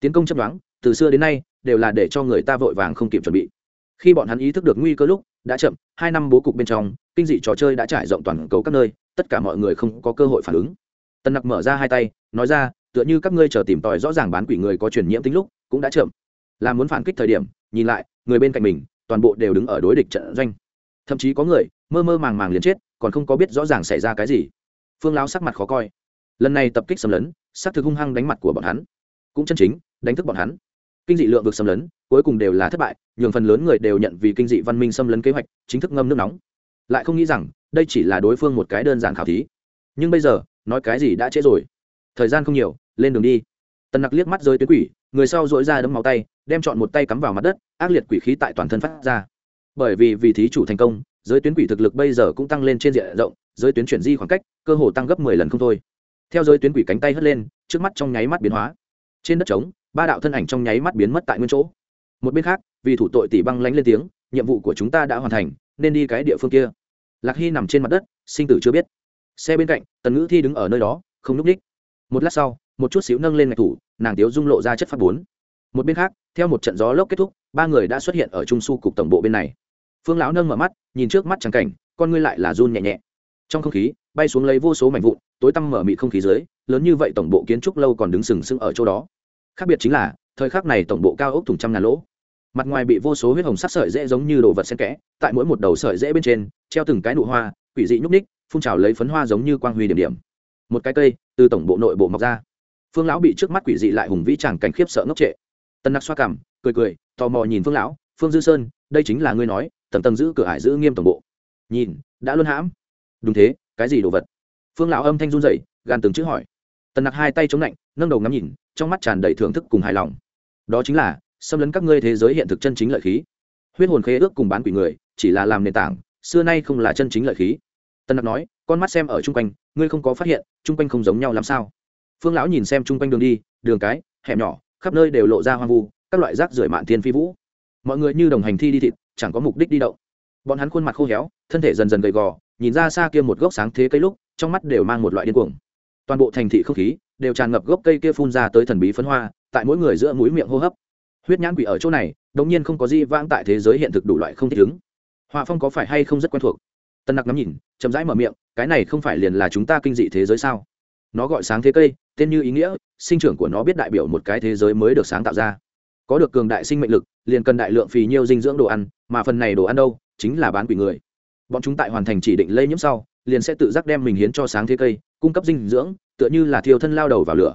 Tiến công chấp đoán, từ xưa đến nay, đều là để cho người ta vội vàng không kịp chuẩn bị. Khi bọn hắn ý thức được nguy cơ lúc, đã chậm, hai năm bố cục bên trong, kinh dị trò chơi đã trải rộng toàn cầu các nơi, tất cả mọi người không có cơ hội phản ứng. Tân nặc mở ra hai tay, nói ra, tựa như các ngươi chờ tìm tòi rõ ràng bán quỷ người có truyền nhiễm tính lúc, cũng đã chậm. Là muốn phản kích thời điểm, nhìn lại, người bên cạnh mình, toàn bộ đều đứng ở đối địch trận doanh. Thậm chí có người, mơ mơ màng màng liền chết, còn không có biết rõ ràng xảy ra cái gì. Phương lão sắc mặt khó coi lần này tập kích xâm lấn, xác thực hung hăng đánh mặt của bọn hắn. Cũng chân chính, đánh thức bọn hắn. Kinh dị lượng vực xâm lấn, cuối cùng đều là thất bại, nhường phần lớn người đều nhận vì kinh dị văn minh xâm lấn kế hoạch, chính thức ngâm nước nóng. Lại không nghĩ rằng, đây chỉ là đối phương một cái đơn giản khảo thí. Nhưng bây giờ, nói cái gì đã trễ rồi. Thời gian không nhiều, lên đường đi. Tần nặc liếc mắt rơi tuyến quỷ, người sau dỗi ra đấm máu tay, đem chọn một tay cắm vào mặt đất, ác liệt quỷ khí tại toàn thân phát ra. Bởi vì vì thí chủ thành công, giới tuyến quỷ thực lực bây giờ cũng tăng lên trên diện rộng, giới tuyến chuyển di khoảng cách, cơ hồ tăng gấp mười lần không thôi theo giới tuyến quỷ cánh tay hất lên, trước mắt trong nháy mắt biến hóa. Trên đất trống, ba đạo thân ảnh trong nháy mắt biến mất tại nguyên chỗ. Một bên khác, vì thủ tội tỷ băng lánh lên tiếng, nhiệm vụ của chúng ta đã hoàn thành, nên đi cái địa phương kia. Lạc hy nằm trên mặt đất, sinh tử chưa biết. Xe bên cạnh, tần ngữ thi đứng ở nơi đó, không núp ních. Một lát sau, một chút xíu nâng lên ngạch thủ, nàng tiếu dung lộ ra chất phát bốn. Một bên khác, theo một trận gió lốc kết thúc, ba người đã xuất hiện ở trung su cục tổng bộ bên này. Phương lão nâng mở mắt, nhìn trước mắt trắng cảnh, con ngươi lại là run nhẹ nhẹ. Trong không khí, bay xuống lấy vô số mảnh vụn tối tăm mở mịt không khí dưới, lớn như vậy tổng bộ kiến trúc lâu còn đứng sừng sững ở chỗ đó. Khác biệt chính là, thời khắc này tổng bộ cao ốc thùng trăm ngàn lỗ. Mặt ngoài bị vô số huyết hồng sắc sợi dễ giống như đồ vật xen kẽ, tại mỗi một đầu sợi dễ bên trên, treo từng cái nụ hoa, quỷ dị nhúc ních phun trào lấy phấn hoa giống như quang huy điểm điểm. Một cái cây, từ tổng bộ nội bộ mọc ra. Phương lão bị trước mắt quỷ dị lại hùng vĩ chẳng cảnh khiếp sợ ngốc trệ. Tân nặc xoa cằm cười cười, tò mò nhìn phương lão, phương dư sơn, đây chính là ngươi nói, tầng tầng giữ cửa ải giữ nghiêm tổng bộ. Nhìn, đã luôn hãm. Đúng thế, cái gì đồ vật? Phương lão âm thanh run dậy gan từng chữ hỏi. Tần nặc hai tay chống lạnh nâng đầu ngắm nhìn, trong mắt tràn đầy thưởng thức cùng hài lòng. Đó chính là, xâm lấn các ngươi thế giới hiện thực chân chính lợi khí. Huyết hồn khế ước cùng bán quỷ người, chỉ là làm nền tảng, xưa nay không là chân chính lợi khí. Tần nặc nói, con mắt xem ở chung quanh, ngươi không có phát hiện, chung quanh không giống nhau làm sao? Phương lão nhìn xem chung quanh đường đi, đường cái, hẻm nhỏ, khắp nơi đều lộ ra hoang vu, các loại rác rưởi mạn thiên phi vũ. Mọi người như đồng hành thi đi thịt, chẳng có mục đích đi đậu. bọn hắn khuôn mặt khô héo, thân thể dần dần gầy gò, nhìn ra xa kia một gốc sáng thế cây lúc trong mắt đều mang một loại điên cuồng. Toàn bộ thành thị không khí đều tràn ngập gốc cây kia phun ra tới thần bí phấn hoa, tại mỗi người giữa mũi miệng hô hấp. Huyết nhãn quỷ ở chỗ này, đống nhiên không có gì vãng tại thế giới hiện thực đủ loại không thích ứng. Họa phong có phải hay không rất quen thuộc? Tân nặc ngắm nhìn, chậm rãi mở miệng, cái này không phải liền là chúng ta kinh dị thế giới sao? Nó gọi sáng thế cây, tên như ý nghĩa, sinh trưởng của nó biết đại biểu một cái thế giới mới được sáng tạo ra. Có được cường đại sinh mệnh lực, liền cần đại lượng phì nhiêu dinh dưỡng đồ ăn, mà phần này đồ ăn đâu, chính là bán quỷ người. Bọn chúng tại hoàn thành chỉ định lây nhiễm sau liền sẽ tự giác đem mình hiến cho sáng thế cây, cung cấp dinh dưỡng, tựa như là thiêu thân lao đầu vào lửa.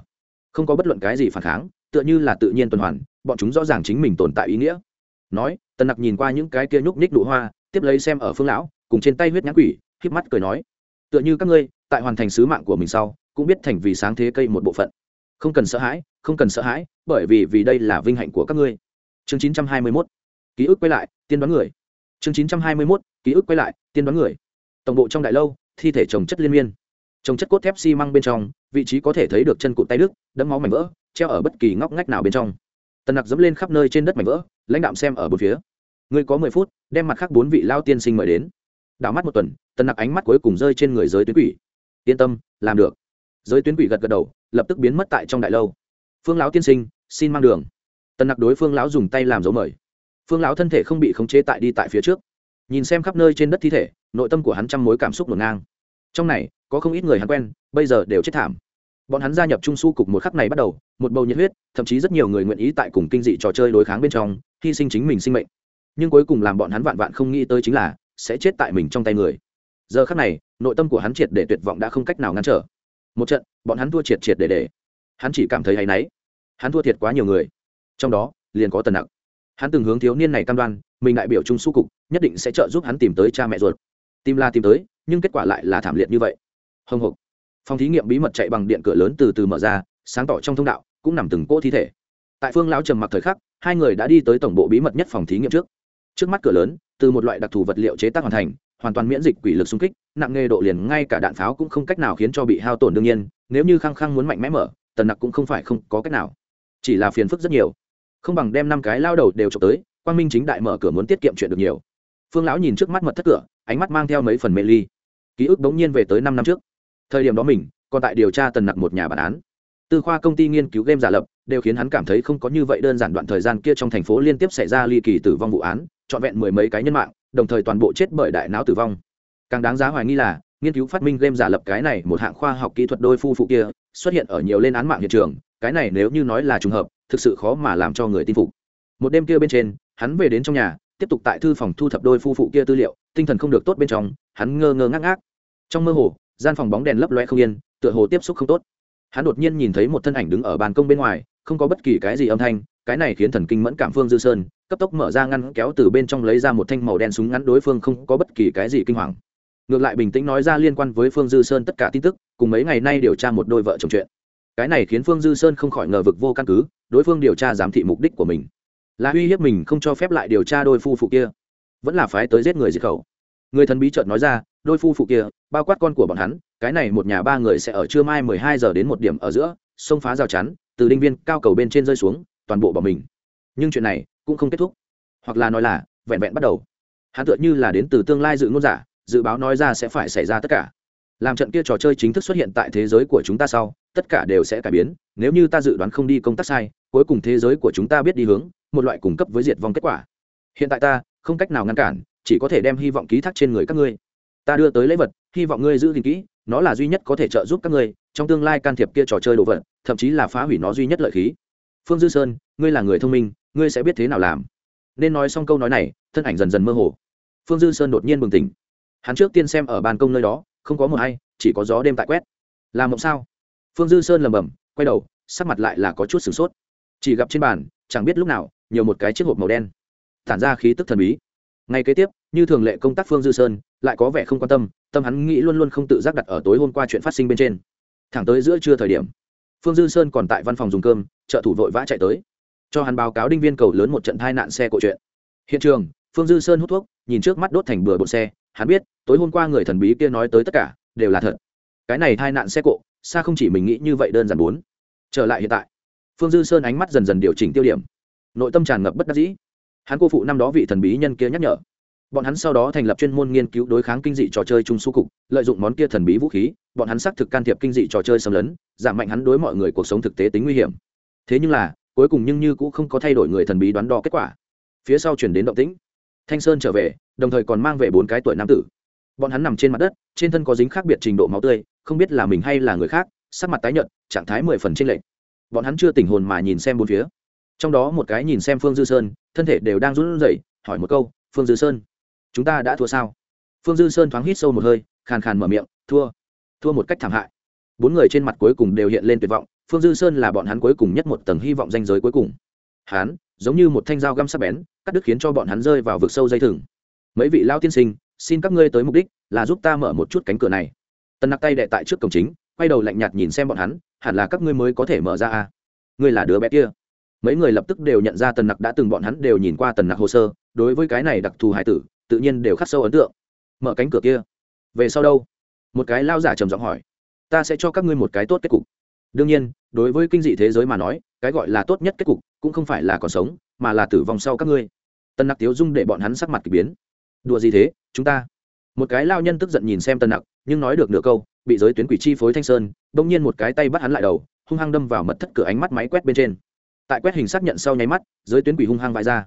Không có bất luận cái gì phản kháng, tựa như là tự nhiên tuần hoàn, bọn chúng rõ ràng chính mình tồn tại ý nghĩa. Nói, tần nặc nhìn qua những cái kia nhúc nhích nụ hoa, tiếp lấy xem ở phương lão, cùng trên tay huyết nhãn quỷ, híp mắt cười nói, tựa như các ngươi, tại hoàn thành sứ mạng của mình sau, cũng biết thành vì sáng thế cây một bộ phận. Không cần sợ hãi, không cần sợ hãi, bởi vì vì đây là vinh hạnh của các ngươi. Chương 921 ký ức quay lại, tiên đoán người. Chương 921 ký ức quay lại, tiên đoán người. Tổng bộ trong đại lâu thi thể trồng chất liên miên. Trồng chất cốt thép xi măng bên trong, vị trí có thể thấy được chân cụt tay đức đẫm máu mảnh vỡ, treo ở bất kỳ ngóc ngách nào bên trong. Tần nặc dẫm lên khắp nơi trên đất mảnh vỡ, lãnh đạm xem ở bốn phía. Ngươi có mười phút, đem mặt khác bốn vị lao tiên sinh mời đến. Đảo mắt một tuần, tần nặc ánh mắt cuối cùng rơi trên người giới tuyến quỷ. Yên tâm, làm được. Giới tuyến quỷ gật gật đầu, lập tức biến mất tại trong đại lâu. Phương lão tiên sinh, xin mang đường. Tần nặc đối phương lão dùng tay làm dấu mời. Phương lão thân thể không bị khống chế tại đi tại phía trước nhìn xem khắp nơi trên đất thi thể, nội tâm của hắn trăm mối cảm xúc ngổn ngang. Trong này, có không ít người hắn quen, bây giờ đều chết thảm. Bọn hắn gia nhập trung su cục một khắc này bắt đầu, một bầu nhiệt huyết, thậm chí rất nhiều người nguyện ý tại cùng kinh dị trò chơi đối kháng bên trong, hy sinh chính mình sinh mệnh. Nhưng cuối cùng làm bọn hắn vạn vạn không nghĩ tới chính là, sẽ chết tại mình trong tay người. Giờ khắc này, nội tâm của hắn triệt để tuyệt vọng đã không cách nào ngăn trở. Một trận, bọn hắn thua triệt triệt để để. Hắn chỉ cảm thấy hay náy. Hắn thua thiệt quá nhiều người. Trong đó, liền có tần nặng hắn từng hướng thiếu niên này cam đoan, mình đại biểu trung su cục, nhất định sẽ trợ giúp hắn tìm tới cha mẹ ruột. Tìm la tìm tới, nhưng kết quả lại là thảm liệt như vậy. Hồng hộc. Phòng thí nghiệm bí mật chạy bằng điện cửa lớn từ từ mở ra, sáng tỏ trong thông đạo, cũng nằm từng cỗ thi thể. Tại phương lão trầm mặc thời khắc, hai người đã đi tới tổng bộ bí mật nhất phòng thí nghiệm trước. Trước mắt cửa lớn, từ một loại đặc thù vật liệu chế tác hoàn thành, hoàn toàn miễn dịch quỷ lực xung kích, nặng nghề độ liền ngay cả đạn pháo cũng không cách nào khiến cho bị hao tổn đương nhiên, nếu như khăng khăng muốn mạnh mẽ mở, tần nặc cũng không phải không có cách nào. Chỉ là phiền phức rất nhiều không bằng đem năm cái lao đầu đều trộm tới, quang minh chính đại mở cửa muốn tiết kiệm chuyện được nhiều. Phương lão nhìn trước mắt mật thất cửa, ánh mắt mang theo mấy phần mê ly. Ký ức bỗng nhiên về tới năm năm trước. Thời điểm đó mình, còn tại điều tra tần nặc một nhà bản án. Tư khoa công ty nghiên cứu game giả lập, đều khiến hắn cảm thấy không có như vậy đơn giản đoạn thời gian kia trong thành phố liên tiếp xảy ra ly kỳ tử vong vụ án, trọn vẹn mười mấy cái nhân mạng, đồng thời toàn bộ chết bởi đại não tử vong. Càng đáng giá hoài nghi là, nghiên cứu phát minh game giả lập cái này một hạng khoa học kỹ thuật đôi phu phụ kia, xuất hiện ở nhiều lên án mạng hiện trường, cái này nếu như nói là trùng hợp thực sự khó mà làm cho người tin phục. Một đêm kia bên trên, hắn về đến trong nhà, tiếp tục tại thư phòng thu thập đôi phu phụ kia tư liệu, tinh thần không được tốt bên trong, hắn ngơ ngơ ngác ngác. Trong mơ hồ, gian phòng bóng đèn lấp loe không yên, tựa hồ tiếp xúc không tốt. Hắn đột nhiên nhìn thấy một thân ảnh đứng ở bàn công bên ngoài, không có bất kỳ cái gì âm thanh, cái này khiến thần kinh mẫn cảm phương dư sơn, cấp tốc mở ra ngăn kéo từ bên trong lấy ra một thanh màu đen súng ngắn đối phương không có bất kỳ cái gì kinh hoàng. Ngược lại bình tĩnh nói ra liên quan với phương dư sơn tất cả tin tức, cùng mấy ngày nay điều tra một đôi vợ chồng chuyện cái này khiến phương dư sơn không khỏi ngờ vực vô căn cứ, đối phương điều tra giám thị mục đích của mình. Là uy hiếp mình không cho phép lại điều tra đôi phu phụ kia. Vẫn là phái tới giết người diệt khẩu. Người thần bí trợt nói ra, đôi phu phụ kia, bao quát con của bọn hắn, cái này một nhà ba người sẽ ở trưa mai mười hai giờ đến một điểm ở giữa, sông phá rào chắn, từ đinh viên cao cầu bên trên rơi xuống, toàn bộ bỏ mình. Nhưng chuyện này cũng không kết thúc. Hoặc là nói là, vẹn vẹn bắt đầu. Hắn tựa như là đến từ tương lai dự ngôn giả, dự báo nói ra sẽ phải xảy ra tất cả làm trận kia trò chơi chính thức xuất hiện tại thế giới của chúng ta sau, tất cả đều sẽ cải biến. Nếu như ta dự đoán không đi công tác sai, cuối cùng thế giới của chúng ta biết đi hướng, một loại cung cấp với diệt vong kết quả. Hiện tại ta không cách nào ngăn cản, chỉ có thể đem hy vọng ký thác trên người các ngươi. Ta đưa tới lễ vật, hy vọng ngươi giữ gìn kỹ, nó là duy nhất có thể trợ giúp các ngươi trong tương lai can thiệp kia trò chơi đồ vật, thậm chí là phá hủy nó duy nhất lợi khí. Phương dư sơn, ngươi là người thông minh, ngươi sẽ biết thế nào làm. Nên nói xong câu nói này, thân ảnh dần dần mơ hồ. Phương dư sơn đột nhiên bừng tỉnh. Hắn trước tiên xem ở ban công nơi đó không có một hay, chỉ có gió đêm tại quét. Làm mộng sao? Phương dư sơn lầm bầm quay đầu sắc mặt lại là có chút sửng sốt. Chỉ gặp trên bàn chẳng biết lúc nào nhiều một cái chiếc hộp màu đen. Tản ra khí tức thần bí. Ngay kế tiếp như thường lệ công tác phương dư sơn lại có vẻ không quan tâm tâm hắn nghĩ luôn luôn không tự giác đặt ở tối hôm qua chuyện phát sinh bên trên. Thẳng tới giữa trưa thời điểm phương dư sơn còn tại văn phòng dùng cơm trợ thủ vội vã chạy tới. Cho hắn báo cáo đinh viên cầu lớn một trận tai nạn xe cộ chuyện. Hiện trường phương dư sơn hút thuốc nhìn trước mắt đốt thành bừa bộn xe hắn biết, tối hôm qua người thần bí kia nói tới tất cả, đều là thật. Cái này tai nạn xe cộ, xa không chỉ mình nghĩ như vậy đơn giản bốn. Trở lại hiện tại, phương dư sơn ánh mắt dần dần điều chỉnh tiêu điểm. Nội tâm tràn ngập bất đắc dĩ. Hắn cô phụ năm đó vị thần bí nhân kia nhắc nhở. Bọn hắn sau đó thành lập chuyên môn nghiên cứu đối kháng kinh dị trò chơi trung su cục, lợi dụng món kia thần bí vũ khí, bọn hắn xác thực can thiệp kinh dị trò chơi xâm lấn, giảm mạnh hắn đối mọi người cuộc sống thực tế tính nguy hiểm. Thế nhưng là, cuối cùng nhưng như cũng không có thay đổi người thần bí đoán đo kết quả. Phía sau chuyển đến động tĩnh thanh sơn trở về, đồng thời còn mang về bốn cái tuổi nam tử. Bọn hắn nằm trên mặt đất, trên thân có dính khác biệt trình độ máu tươi, không biết là mình hay là người khác, sắc mặt tái nhợt, trạng thái mười phần trên lệch. Bọn hắn chưa tỉnh hồn mà nhìn xem bốn phía. Trong đó một cái nhìn xem phương dư sơn, thân thể đều đang run rẩy, hỏi một câu, phương dư sơn, chúng ta đã thua sao? Phương dư sơn thoáng hít sâu một hơi, khàn khàn mở miệng, thua thua một cách thảm hại. Bốn người trên mặt cuối cùng đều hiện lên tuyệt vọng, phương dư sơn là bọn hắn cuối cùng nhất một tầng hy vọng danh giới cuối cùng. Hắn giống như một thanh dao găm sắc bén, cắt đứt khiến cho bọn hắn rơi vào vực sâu dây thừng. Mấy vị lao tiên sinh, xin các ngươi tới mục đích là giúp ta mở một chút cánh cửa này. Tần nặc tay đệ tại trước cổng chính, quay đầu lạnh nhạt nhìn xem bọn hắn, hẳn là các ngươi mới có thể mở ra à? Ngươi là đứa bé kia. Mấy người lập tức đều nhận ra tần nặc đã từng bọn hắn đều nhìn qua tần nặc hồ sơ, đối với cái này đặc thù hải tử, tự nhiên đều khắc sâu ấn tượng. Mở cánh cửa kia. Về sau đâu? Một cái lao giả trầm giọng hỏi. Ta sẽ cho các ngươi một cái tốt kết cục. Đương nhiên, đối với kinh dị thế giới mà nói cái gọi là tốt nhất kết cục cũng không phải là còn sống, mà là tử vong sau các ngươi. Tân nặc tiếu dung để bọn hắn sắc mặt k ỳ biến. Đùa gì thế, chúng ta? Một cái lao nhân tức giận nhìn xem tân nặc, nhưng nói được nửa câu, bị giới tuyến quỷ chi phối thanh sơn đ ỗ n g nhiên một cái tay bắt hắn lại đầu, hung hăng đâm vào mật thất cửa ánh mắt máy quét bên trên. Tại quét hình xác nhận sau nháy mắt, giới tuyến quỷ hung hăng vãi ra.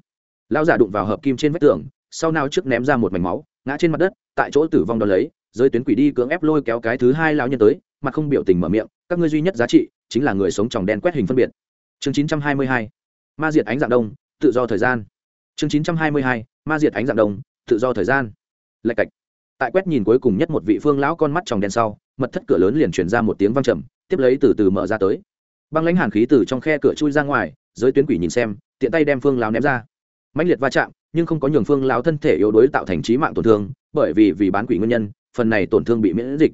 Lao giả đụng vào hợp kim trên vách tường, sau nao trước ném ra một mảnh máu, ngã trên mặt đất, tại chỗ tử vong đ ó lấy, giới tuyến quỷ đi cưỡng ép lôi kéo cái thứ hai lao nhân tới mặt không biểu tình mở miệng, các ngươi duy nhất giá trị chính là người sống tròng đen quét hình phân biệt chương chín trăm hai mươi hai, ma diệt ánh dạng đông, tự do thời gian. Chương chín trăm hai mươi hai, ma diệt ánh dạng đông, tự do thời gian. Lạch cạch. Tại quét nhìn cuối cùng nhất một vị phương lão con mắt tròng đen sau, mật thất cửa lớn liền chuyển ra một tiếng văng trầm, tiếp lấy từ từ mở ra tới. Băng lãnh hàn khí từ trong khe cửa chui ra ngoài, giới tuyến quỷ nhìn xem, tiện tay đem phương lão ném ra. Mãnh liệt va chạm, nhưng không có nhường phương lão thân thể yếu đuối tạo thành trí mạng tổn thương, bởi vì vì bán quỷ nguyên nhân, phần này tổn thương bị miễn dịch,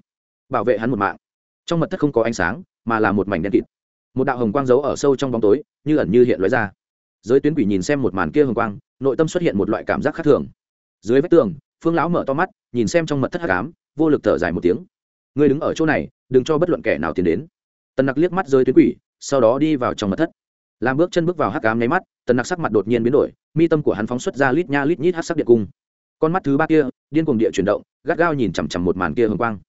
bảo vệ hắn một mạng. Trong mật thất không có ánh sáng, mà là một mảnh đen kịt một đạo hồng quang giấu ở sâu trong bóng tối, như ẩn như hiện lóe ra. Giới tuyến quỷ nhìn xem một màn kia hồng quang, nội tâm xuất hiện một loại cảm giác khác thường. Dưới vách tường, phương lão mở to mắt, nhìn xem trong mật thất hắc ám, vô lực thở dài một tiếng. Ngươi đứng ở chỗ này, đừng cho bất luận kẻ nào tiến đến. Tần nặc liếc mắt rơi tuyến quỷ, sau đó đi vào trong mật thất. Làm bước chân bước vào hắc ám nháy mắt, tần nặc sắc mặt đột nhiên biến đổi, mi tâm của hắn phóng xuất ra lít nha lít nhít hắc sắc điện cung. Con mắt thứ ba kia, điên cuồng địa chuyển động, gắt gao nhìn chằm chằm một màn kia hồng quang.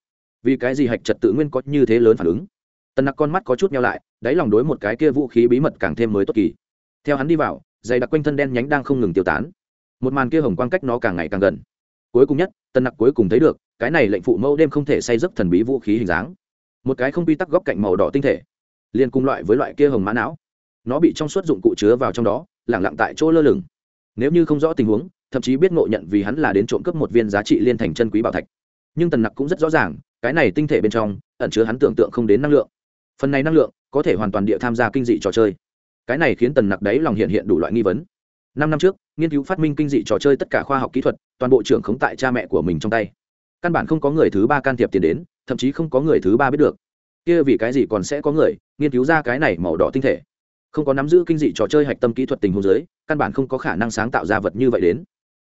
Vì cái gì hạch trật tự nguyên có như thế lớn phản ứng? Tần nặc con mắt có chút nhau lại đáy lòng đối một cái kia vũ khí bí mật càng thêm mới tốt kỳ. Theo hắn đi vào, dày đặc quanh thân đen nhánh đang không ngừng tiêu tán. Một màn kia hồng quang cách nó càng ngày càng gần. Cuối cùng nhất, tần nặc cuối cùng thấy được, cái này lệnh phụ mẫu đêm không thể say giấc thần bí vũ khí hình dáng. Một cái không quy tắc góc cạnh màu đỏ tinh thể, liền cùng loại với loại kia hồng mã não. Nó bị trong suốt dụng cụ chứa vào trong đó, lẳng lặng tại chỗ lơ lửng. Nếu như không rõ tình huống, thậm chí biết ngộ nhận vì hắn là đến trộm cướp một viên giá trị liên thành chân quý bảo thạch. Nhưng tần nặc cũng rất rõ ràng, cái này tinh thể bên trong, ẩn chứa hắn tưởng tượng không đến năng lượng. Phần này năng lượng có thể hoàn toàn địa tham gia kinh dị trò chơi. Cái này khiến tần nặc đấy lòng hiện hiện đủ loại nghi vấn. Năm năm trước, nghiên cứu phát minh kinh dị trò chơi tất cả khoa học kỹ thuật, toàn bộ trưởng khống tại cha mẹ của mình trong tay. Căn bản không có người thứ ba can thiệp tiền đến, thậm chí không có người thứ ba biết được. Kia vì cái gì còn sẽ có người nghiên cứu ra cái này màu đỏ tinh thể? Không có nắm giữ kinh dị trò chơi hạch tâm kỹ thuật tình huống giới căn bản không có khả năng sáng tạo ra vật như vậy đến.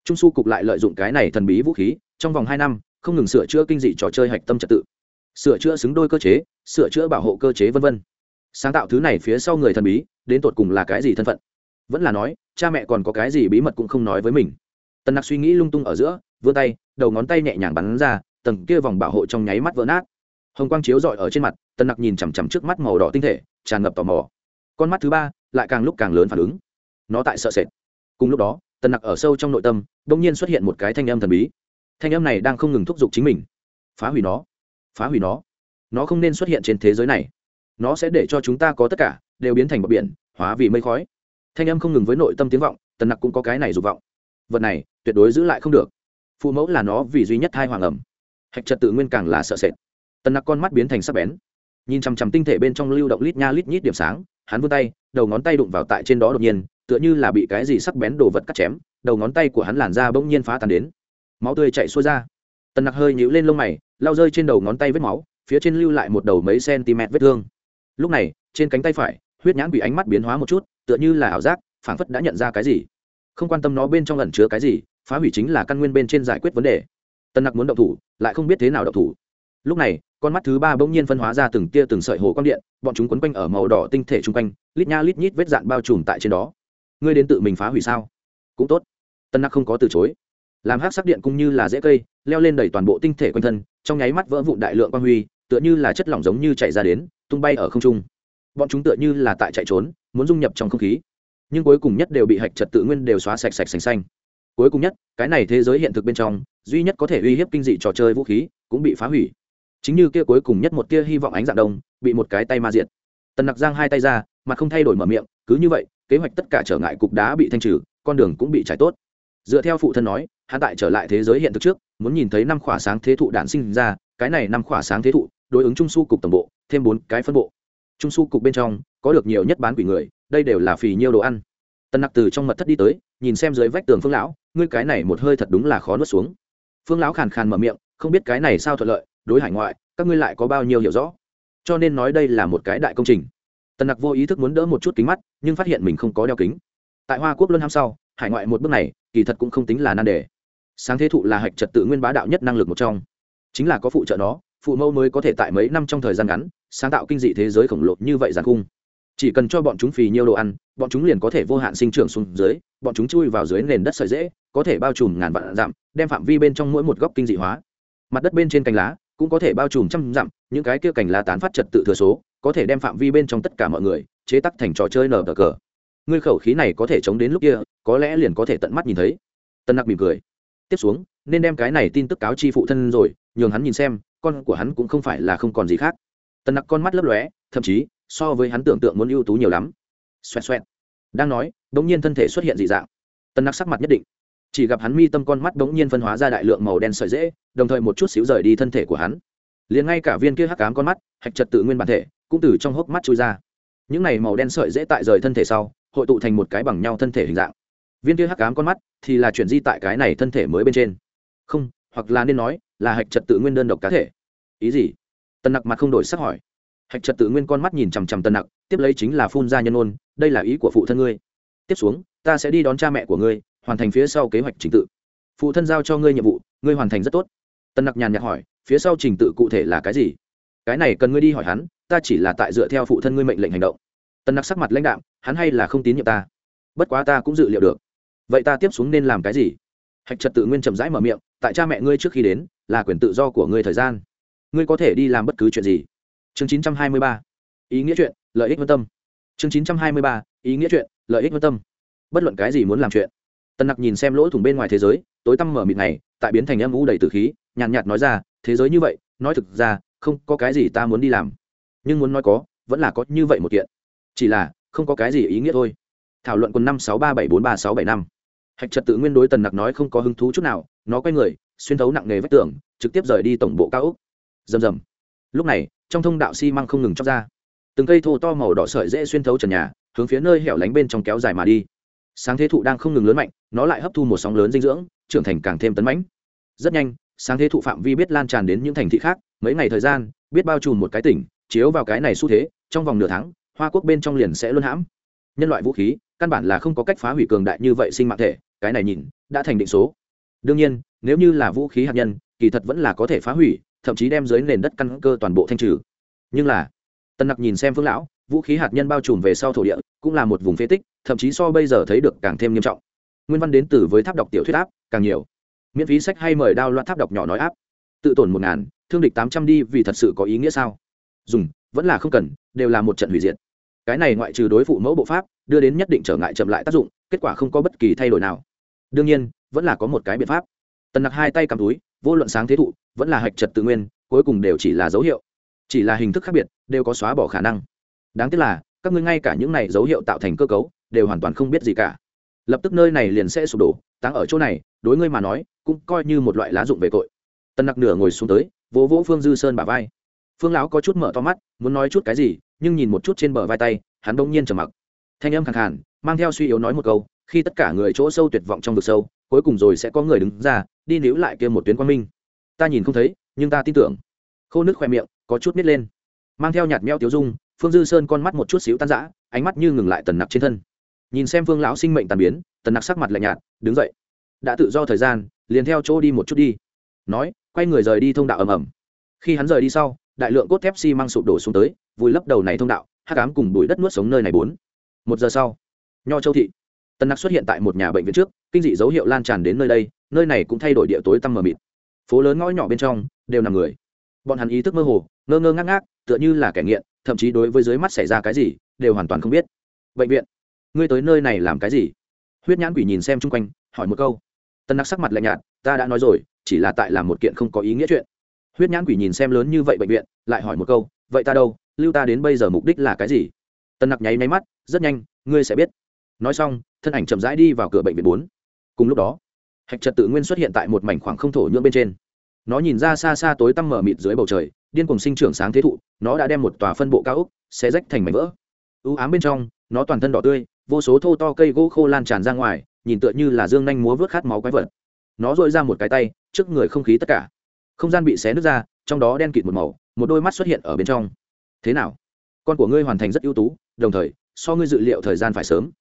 Trung su cục lại lợi dụng cái này thần bí vũ khí, trong vòng hai năm, không ngừng sửa chữa kinh dị trò chơi hạch tâm trật tự. Sửa chữa xứng đôi cơ chế, sửa chữa bảo hộ cơ chế v v sáng tạo thứ này phía sau người thần bí, đến tột cùng là cái gì thân phận? Vẫn là nói, cha mẹ còn có cái gì bí mật cũng không nói với mình. Tần nặc suy nghĩ lung tung ở giữa, vươn tay, đầu ngón tay nhẹ nhàng bắn ra, tầng kia vòng bảo hộ trong nháy mắt vỡ nát. Hồng quang chiếu rọi ở trên mặt, tần nặc nhìn chằm chằm trước mắt màu đỏ tinh thể, tràn ngập tò mò. Con mắt thứ ba lại càng lúc càng lớn phản ứng. Nó tại sợ sệt. Cùng lúc đó, tần nặc ở sâu trong nội tâm đ ỗ n g nhiên xuất hiện một cái thanh âm thần bí. Thanh âm này đang không ngừng thúc giục chính mình. Phá hủy nó. Phá hủy nó. Nó không nên xuất hiện trên thế giới này nó sẽ để cho chúng ta có tất cả, đều biến thành bọc biển, hóa vì mây khói. Thanh âm không ngừng với nội tâm tiếng vọng, tần nặc cũng có cái này dục vọng. Vật này, tuyệt đối giữ lại không được. Phụ mẫu là nó vì duy nhất hai hoàng ẩm. Hạch trật tự nguyên càng là sợ sệt. Tần nặc con mắt biến thành sắc bén. Nhìn chằm chằm tinh thể bên trong lưu động lít nha lít nhít điểm sáng, hắn vươn tay, đầu ngón tay đụng vào tại trên đó đột nhiên, tựa như là bị cái gì sắc bén đồ vật cắt chém, đầu ngón tay của hắn làn ra bỗng nhiên phá tàn đến. Máu tươi chạy xuôi ra. Tần nặc hơi nhũ lên lông mày lao rơi trên đầu ngón tay vết máu, phía trên lưu lại một đầu mấy cm vết thương lúc này, trên cánh tay phải, huyết nhãn bị ánh mắt biến hóa một chút, tựa như là ảo giác, phảng phất đã nhận ra cái gì. Không quan tâm nó bên trong ẩn chứa cái gì, phá hủy chính là căn nguyên bên trên giải quyết vấn đề. Tân nặc muốn động thủ, lại không biết thế nào động thủ. Lúc này, con mắt thứ ba bỗng nhiên phân hóa ra từng tia từng sợi hồ quang điện, bọn chúng quấn quanh ở màu đỏ tinh thể chung quanh, lít nha lít nhít vết dạn bao trùm tại trên đó. Ngươi đến tự mình phá hủy sao? Cũng tốt. Tân nặc không có từ chối. Làm hát sắc điện cũng như là dễ cây, leo lên đầy toàn bộ tinh thể quanh thân, trong nháy mắt vỡ vụn đại lượng quang huy, tựa như là chất lỏng giống như chảy ra đến tung bay ở không trung. Bọn chúng tựa như là tại chạy trốn, muốn dung nhập trong không khí. Nhưng cuối cùng nhất đều bị hạch trật tự nguyên đều xóa sạch sạch xanh xanh. Cuối cùng nhất, cái này thế giới hiện thực bên trong, duy nhất có thể uy hiếp kinh dị trò chơi vũ khí, cũng bị phá hủy. Chính như kia cuối cùng nhất một tia hy vọng ánh dạng đông, bị một cái tay ma diệt. Tần nặc giang hai tay ra mà không thay đổi mở miệng, cứ như vậy, kế hoạch tất cả trở ngại cục đá bị thanh trừ, con đường cũng bị trải tốt. Dựa theo phụ thân nói, hắn tại trở lại thế giới hiện thực trước, muốn nhìn thấy năm khỏa sáng thế thụ đản sinh ra, cái này năm khỏa sáng thế thụ, đối ứng trung su cục tổng bộ thêm bốn cái phân bộ. Trung su cục bên trong, có được nhiều nhất bán quỷ người, đây đều là phì nhiêu đồ ăn. Tần nặc từ trong mật thất đi tới, nhìn xem dưới vách tường phương lão, ngươi cái này một hơi thật đúng là khó nuốt xuống. Phương lão khàn khàn mở miệng, không biết cái này sao thuận lợi, đối hải ngoại, các ngươi lại có bao nhiêu hiểu rõ. Cho nên nói đây là một cái đại công trình. Tần nặc vô ý thức muốn đỡ một chút kính mắt, nhưng phát hiện mình không có đeo kính. Tại hoa quốc luân ham sau, hải ngoại một bước này, kỳ thật cũng không tính là nan đề. Sáng thế thụ là hạch trật tự nguyên bá đạo nhất năng lực một trong. Chính là có phụ trợ nó phụ mẫu mới có thể tại mấy năm trong thời gian ngắn, sáng tạo kinh dị thế giới khổng lồ như vậy giàn cung chỉ cần cho bọn chúng phì nhiều đồ ăn, bọn chúng liền có thể vô hạn sinh trưởng xuống dưới, bọn chúng chui vào dưới nền đất sợi dễ, có thể bao trùm ngàn vạn dặm, đem phạm vi bên trong mỗi một góc kinh dị hóa. Mặt đất bên trên cành lá cũng có thể bao trùm trăm dặm, những cái kia cành lá tán phát trật tự thừa số, có thể đem phạm vi bên trong tất cả mọi người chế tắc thành trò chơi nở cờ cờ. Ngươi khẩu khí này có thể chống đến lúc kia, có lẽ liền có thể tận mắt nhìn thấy. Tân nặc mỉm cười. Tiếp xuống, nên đem cái này tin tức cáo chi phụ thân rồi, nhường hắn nhìn xem con của hắn cũng không phải là không còn gì khác. Tần nặc con mắt lấp lóe, thậm chí, so với hắn tưởng tượng muốn ưu tú nhiều lắm. Xoẹt xoẹt. Đang nói đ ỗ n g nhiên thân thể xuất hiện dị dạng. Tần nặc sắc mặt nhất định. Chỉ gặp hắn mi tâm con mắt đ ỗ n g nhiên phân hóa ra đại lượng màu đen sợi dễ, đồng thời một chút xíu rời đi thân thể của hắn. Liền ngay cả viên kia hắc cám con mắt, hạch trật tự nguyên bản thể, cũng từ trong hốc mắt trôi ra. Những này màu đen sợi dễ tại rời thân thể sau, hội tụ thành một cái bằng nhau thân thể hình dạng. Viên kia hắc cám con mắt thì là chuyển di tại cái này thân thể mới bên trên. Không, hoặc là nên nói là hạch trật tự nguyên đơn độc cá thể. Ý gì? Tần nặc mặt không đổi sắc hỏi. Hạch trật tự nguyên con mắt nhìn chằm chằm tần nặc, tiếp lấy chính là phun ra nhân ôn, đây là ý của phụ thân ngươi. Tiếp xuống, ta sẽ đi đón cha mẹ của ngươi, hoàn thành phía sau kế hoạch trình tự. Phụ thân giao cho ngươi nhiệm vụ, ngươi hoàn thành rất tốt. Tần nặc nhàn nhạt hỏi, phía sau trình tự cụ thể là cái gì? Cái này cần ngươi đi hỏi hắn, ta chỉ là tại dựa theo phụ thân ngươi mệnh lệnh hành động. Tần nặc sắc mặt lãnh đạm, hắn hay là không tín nhiệm ta. Bất quá ta cũng dự liệu được. Vậy ta tiếp xuống nên làm cái gì? Hạch trật tự nguyên chậm rãi mở miệng, tại cha mẹ ngươi trước khi đến là quyền tự do của ngươi thời gian. Ngươi có thể đi làm bất cứ chuyện gì. Chương chín trăm hai mươi ba. Ý nghĩa chuyện lợi ích vân tâm. Chương chín trăm hai mươi ba. Ý nghĩa chuyện lợi ích vân tâm. Bất luận cái gì muốn làm chuyện. Tần nặc nhìn xem lỗ thủng bên ngoài thế giới tối tăm mở mịt này tại biến thành âm u đầy tử khí nhàn nhạt, nhạt nói ra thế giới như vậy nói thực ra không có cái gì ta muốn đi làm. Nhưng muốn nói có vẫn là có như vậy một kiện. Chỉ là không có cái gì ý nghĩa thôi. Thảo luận quân năm sáu ba bảy bốn ba sáu bảy năm. Hạch trật tự nguyên đối tần nặc nói không có hứng thú chút nào nó quay người xuyên thấu nặng nề vách tường, trực tiếp rời đi tổng bộ cao úc rầm rầm. Lúc này, trong thông đạo xi、si、măng không ngừng chóc ra. Từng cây thô to màu đỏ sợi dễ xuyên thấu trần nhà, hướng phía nơi hẻo lánh bên trong kéo dài mà đi. Sáng thế thụ đang không ngừng lớn mạnh, nó lại hấp thu một sóng lớn dinh dưỡng, trưởng thành càng thêm tấn mãnh. Rất nhanh, sáng thế thụ phạm vi biết lan tràn đến những thành thị khác, mấy ngày thời gian, biết bao trùm một cái tỉnh, chiếu vào cái này xu thế, trong vòng nửa tháng, hoa quốc bên trong liền sẽ luôn hãm. Nhân loại vũ khí, căn bản là không có cách phá hủy cường đại như vậy sinh mạng thể, cái này nhìn, đã thành định số đương nhiên, nếu như là vũ khí hạt nhân, kỳ thật vẫn là có thể phá hủy, thậm chí đem dưới nền đất căn cơ toàn bộ thanh trừ. Nhưng là tân nặc nhìn xem phương lão, vũ khí hạt nhân bao trùm về sau thổ địa, cũng là một vùng phế tích, thậm chí so bây giờ thấy được càng thêm nghiêm trọng. Nguyên văn đến từ với tháp đọc tiểu thuyết áp, càng nhiều. Miễn phí sách hay mời đao loạn tháp đọc nhỏ nói áp. Tự tổn một ngàn, thương địch tám trăm đi vì thật sự có ý nghĩa sao? Dùng, vẫn là không cần, đều là một trận hủy diệt. Cái này ngoại trừ đối phụ mẫu bộ pháp, đưa đến nhất định trở ngại chậm lại tác dụng, kết quả không có bất kỳ thay đổi nào. Đương nhiên vẫn là có một cái biện pháp. Tần nặc hai tay cầm túi, vô luận sáng thế thụ, vẫn là hạch trật tự nguyên, cuối cùng đều chỉ là dấu hiệu. Chỉ là hình thức khác biệt, đều có xóa bỏ khả năng. Đáng tiếc là, các ngươi ngay cả những này dấu hiệu tạo thành cơ cấu, đều hoàn toàn không biết gì cả. Lập tức nơi này liền sẽ sụp đổ, táng ở chỗ này, đối ngươi mà nói, cũng coi như một loại lá dụng về tội. Tần nặc nửa ngồi xuống tới, vỗ vỗ phương dư sơn bả vai. Phương lão có chút mở to mắt, muốn nói chút cái gì, nhưng nhìn một chút trên bờ vai tay, hắn bỗng nhiên trầm mặc. Thanh âm khẳng hẳn mang theo suy yếu nói một câu, khi tất cả người chỗ sâu tuyệt vọng trong vực sâu cuối cùng rồi sẽ có người đứng ra, đi níu lại kia một tuyến quang minh. Ta nhìn không thấy, nhưng ta tin tưởng. Khô nước khoe miệng, có chút nít lên. Mang theo nhạt meo tiếu dung, phương dư sơn con mắt một chút xíu tan rã, ánh mắt như ngừng lại tần nặc trên thân. Nhìn xem phương lão sinh mệnh tàn biến, tần nặc sắc mặt lạnh nhạt, đứng dậy. Đã tự do thời gian, liền theo chỗ đi một chút đi. Nói, quay người rời đi thông đạo ầm ầm. Khi hắn rời đi sau, đại lượng cốt thép xi、si、măng sụp đổ xuống tới, vùi lấp đầu này thông đạo hát cám cùng bụi đất nuốt sống nơi này bốn. Một giờ sau, nho châu thị tân nặc xuất hiện tại một nhà bệnh viện trước, kinh dị dấu hiệu lan tràn đến nơi đây, nơi này cũng thay đổi địa tối tăm mờ mịt. Phố lớn ngõ nhỏ bên trong, đều nằm người. Bọn hắn ý thức mơ hồ, ngơ ngơ ngác ngác, tựa như là kẻ nghiện, thậm chí đối với dưới mắt xảy ra cái gì, đều hoàn toàn không biết. Bệnh viện, ngươi tới nơi này làm cái gì? Huyết nhãn quỷ nhìn xem chung quanh, hỏi một câu. Tân nặc sắc mặt lạnh nhạt, ta đã nói rồi, chỉ là tại làm một kiện không có ý nghĩa chuyện. Huyết nhãn quỷ nhìn xem lớn như vậy bệnh viện, lại hỏi một câu, vậy ta đâu? Lưu ta đến bây giờ mục đích là cái gì? Tân nặc nháy máy mắt, rất nhanh, ngươi sẽ biết nói xong, thân ảnh chậm rãi đi vào cửa bệnh viện bốn. Cùng lúc đó, hạch trật tự nguyên xuất hiện tại một mảnh khoảng không thổ nhưỡng bên trên. Nó nhìn ra xa xa tối tăm mở mịt dưới bầu trời, điên cùng sinh trưởng sáng thế thụ, nó đã đem một tòa phân bộ cao ốc xé rách thành mảnh vỡ. Ưu ám bên trong, nó toàn thân đỏ tươi, vô số thô to cây gỗ khô lan tràn ra ngoài, nhìn tựa như là dương nhanh múa vớt khát máu quái vật. Nó dội ra một cái tay, trước người không khí tất cả. Không gian bị xé nứt ra, trong đó đen kịt một màu, một đôi mắt xuất hiện ở bên trong. Thế nào? Con của ngươi hoàn thành rất ưu tú, đồng thời, so ngươi dự liệu thời gian phải sớm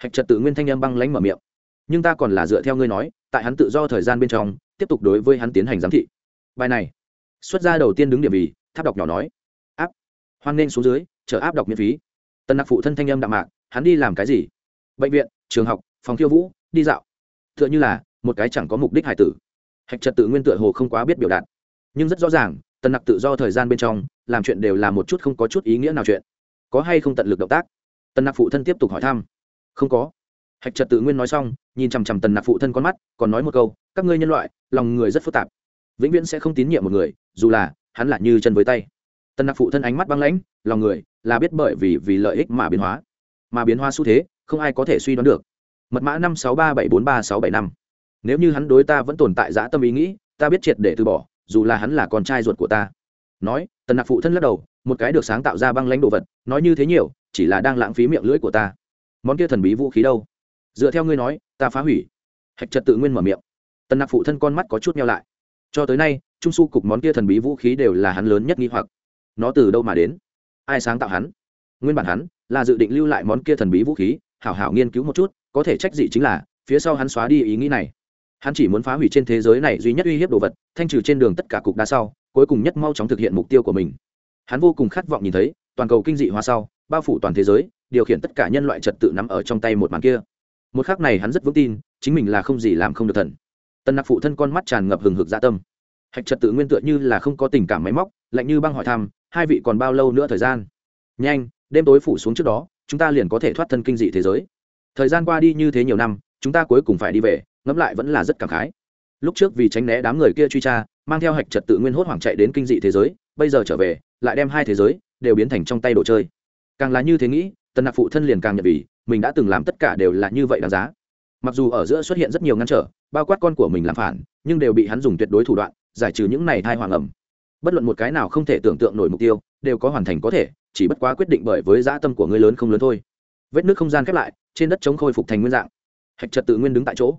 hạch trật tự nguyên thanh âm băng lánh mở miệng. Nhưng ta còn là dựa theo ngươi nói, tại hắn tự do thời gian bên trong, tiếp tục đối với hắn tiến hành giám thị. Bài này, xuất gia đầu tiên đứng điểm vì, tháp đọc nhỏ nói. Áp. Hoan nghênh xuống dưới, chờ áp đọc miễn phí. Tân nặc phụ thân thanh âm đạm mạc, hắn đi làm cái gì? Bệnh viện, trường học, phòng khiêu vũ, đi dạo. T h ư ợ n h ư là, một cái chẳng có mục đích hải tử. Hạch trật tự nguyên tựa hồ không quá biết biểu đạt. Nhưng rất rõ ràng tân nặc tự do thời gian bên trong, làm chuyện đều là một chút không có chút ý nghĩa nào chuyện. Có hay không tận lực động tác? Tân nặc phụ thân tiếp tục hỏi thăm không có. Hạch trật tự nguyên nói xong, nhìn chằm chằm tần nặc phụ thân con mắt, còn nói một câu, các ngươi nhân loại, lòng người rất phức tạp. Vĩnh viễn sẽ không tín nhiệm một người, dù là hắn là như chân với tay. Tần nặc phụ thân ánh mắt băng lãnh, lòng người là biết bởi vì vì lợi ích mà biến hóa. Mà biến hóa xu thế, không ai có thể suy đoán được. Mật mã năm sáu ba bảy bốn ba sáu bảy năm. Nếu như hắn đối ta vẫn tồn tại dã tâm ý nghĩ, ta biết triệt để từ bỏ, dù là hắn là con trai ruột của ta. Nói, tần nặc phụ thân lắc đầu, một cái được sáng tạo ra băng lãnh đồ vật, nói như thế nhiều, chỉ là đang lãng phí miệng lưỡi của ta món kia thần bí vũ khí đâu? Dựa theo ngươi nói, ta phá hủy. Hạch trật tự nguyên mở miệng. Tần nặc phụ thân con mắt có chút nhau lại. Cho tới nay, trung su cục món kia thần bí vũ khí đều là hắn lớn nhất nghi hoặc. Nó từ đâu mà đến? Ai sáng tạo hắn? Nguyên bản hắn là dự định lưu lại món kia thần bí vũ khí, hảo hảo nghiên cứu một chút, có thể trách gì chính là, phía sau hắn xóa đi ý nghĩ này. Hắn chỉ muốn phá hủy trên thế giới này duy nhất uy hiếp đồ vật, thanh trừ trên đường tất cả cục đá sau, cuối cùng nhất mau chóng thực hiện mục tiêu của mình. Hắn vô cùng khát vọng nhìn thấy, toàn cầu kinh dị hóa sau, bao phủ toàn thế giới điều khiển tất cả nhân loại trật tự nắm ở trong tay một màn kia. Một khắc này hắn rất vững tin, chính mình là không gì làm không được thần. Tân nặc phụ thân con mắt tràn ngập hừng hực dạ tâm. Hạch trật tự nguyên tựa như là không có tình cảm máy móc, lạnh như băng hỏi thăm, hai vị còn bao lâu nữa thời gian? Nhanh, đêm tối phủ xuống trước đó, chúng ta liền có thể thoát thân kinh dị thế giới. Thời gian qua đi như thế nhiều năm, chúng ta cuối cùng phải đi về, ngẫm lại vẫn là rất cảm khái. Lúc trước vì tránh né đám người kia truy tra, mang theo hạch trật tự nguyên hốt hoảng chạy đến kinh dị thế giới, bây giờ trở về, lại đem hai thế giới đều biến thành trong tay đồ chơi. Càng là như thế nghĩ tần nặc phụ thân liền càng nhận vì mình đã từng làm tất cả đều là như vậy đáng giá. Mặc dù ở giữa xuất hiện rất nhiều ngăn trở, bao quát con của mình làm phản, nhưng đều bị hắn dùng tuyệt đối thủ đoạn, giải trừ những này thai hoàng ẩm. Bất luận một cái nào không thể tưởng tượng nổi mục tiêu, đều có hoàn thành có thể, chỉ bất quá quyết định bởi với dã tâm của người lớn không lớn thôi. Vết nước không gian khép lại, trên đất chống khôi phục thành nguyên dạng. Hạch trật tự nguyên đứng tại chỗ.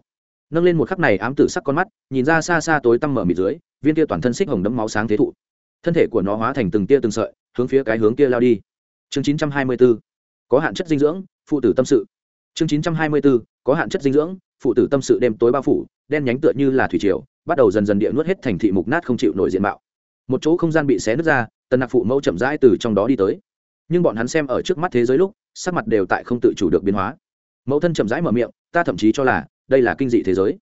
Nâng lên một khắc này ám tử sắc con mắt, nhìn ra xa xa tối tăm mở mịt dưới, viên tia toàn thân xích hồng đấm máu sáng thế thụ. Thân thể của nó hóa thành từng tia từng sợi, hướng phía cái hướng kia lao đi. Chương chín trăm hai mươi bốn có hạn chất dinh dưỡng, phụ tử tâm sự. Chương chín trăm hai mươi 924 có hạn chất dinh dưỡng, phụ tử tâm sự đêm tối bao phủ, đen nhánh tựa như là thủy triều, bắt đầu dần dần địa nuốt hết thành thị mục nát không chịu nổi diện mạo. Một chỗ không gian bị xé nứt ra, tần nặc phụ mẫu chậm rãi từ trong đó đi tới. Nhưng bọn hắn xem ở trước mắt thế giới lúc, sắc mặt đều tại không tự chủ được biến hóa. Mẫu thân chậm rãi mở miệng, ta thậm chí cho là, đây là kinh dị thế giới.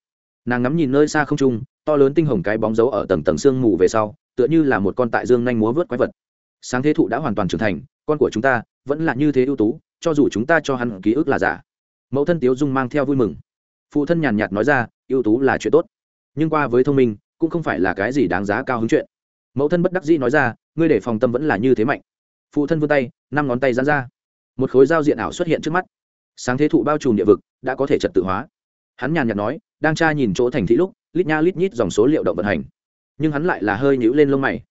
Nàng ngắm nhìn nơi xa không trung, to lớn tinh hồng cái bóng dấu ở tầng tầng sương mù về sau, tựa như là một con tại dương nhanh múa vớt quái vật. Sáng thế thụ đã hoàn toàn trưởng thành con của chúng ta vẫn là như thế ưu tú, cho dù chúng ta cho hắn ký ức là giả. Mẫu thân tiếu dung mang theo vui mừng. Phụ thân nhàn nhạt nói ra, ưu tú là chuyện tốt, nhưng qua với thông minh cũng không phải là cái gì đáng giá cao hứng chuyện. Mẫu thân bất đắc dĩ nói ra, ngươi để phòng tâm vẫn là như thế mạnh. Phụ thân vươn tay, năm ngón tay dán ra. Một khối giao diện ảo xuất hiện trước mắt. Sáng thế thụ bao trùm địa vực, đã có thể trật tự hóa. Hắn nhàn nhạt nói, đang tra nhìn chỗ thành thị lúc, lít nha lít nhít dòng số liệu động vận hành. Nhưng hắn lại là hơi nhũ lên lông mày.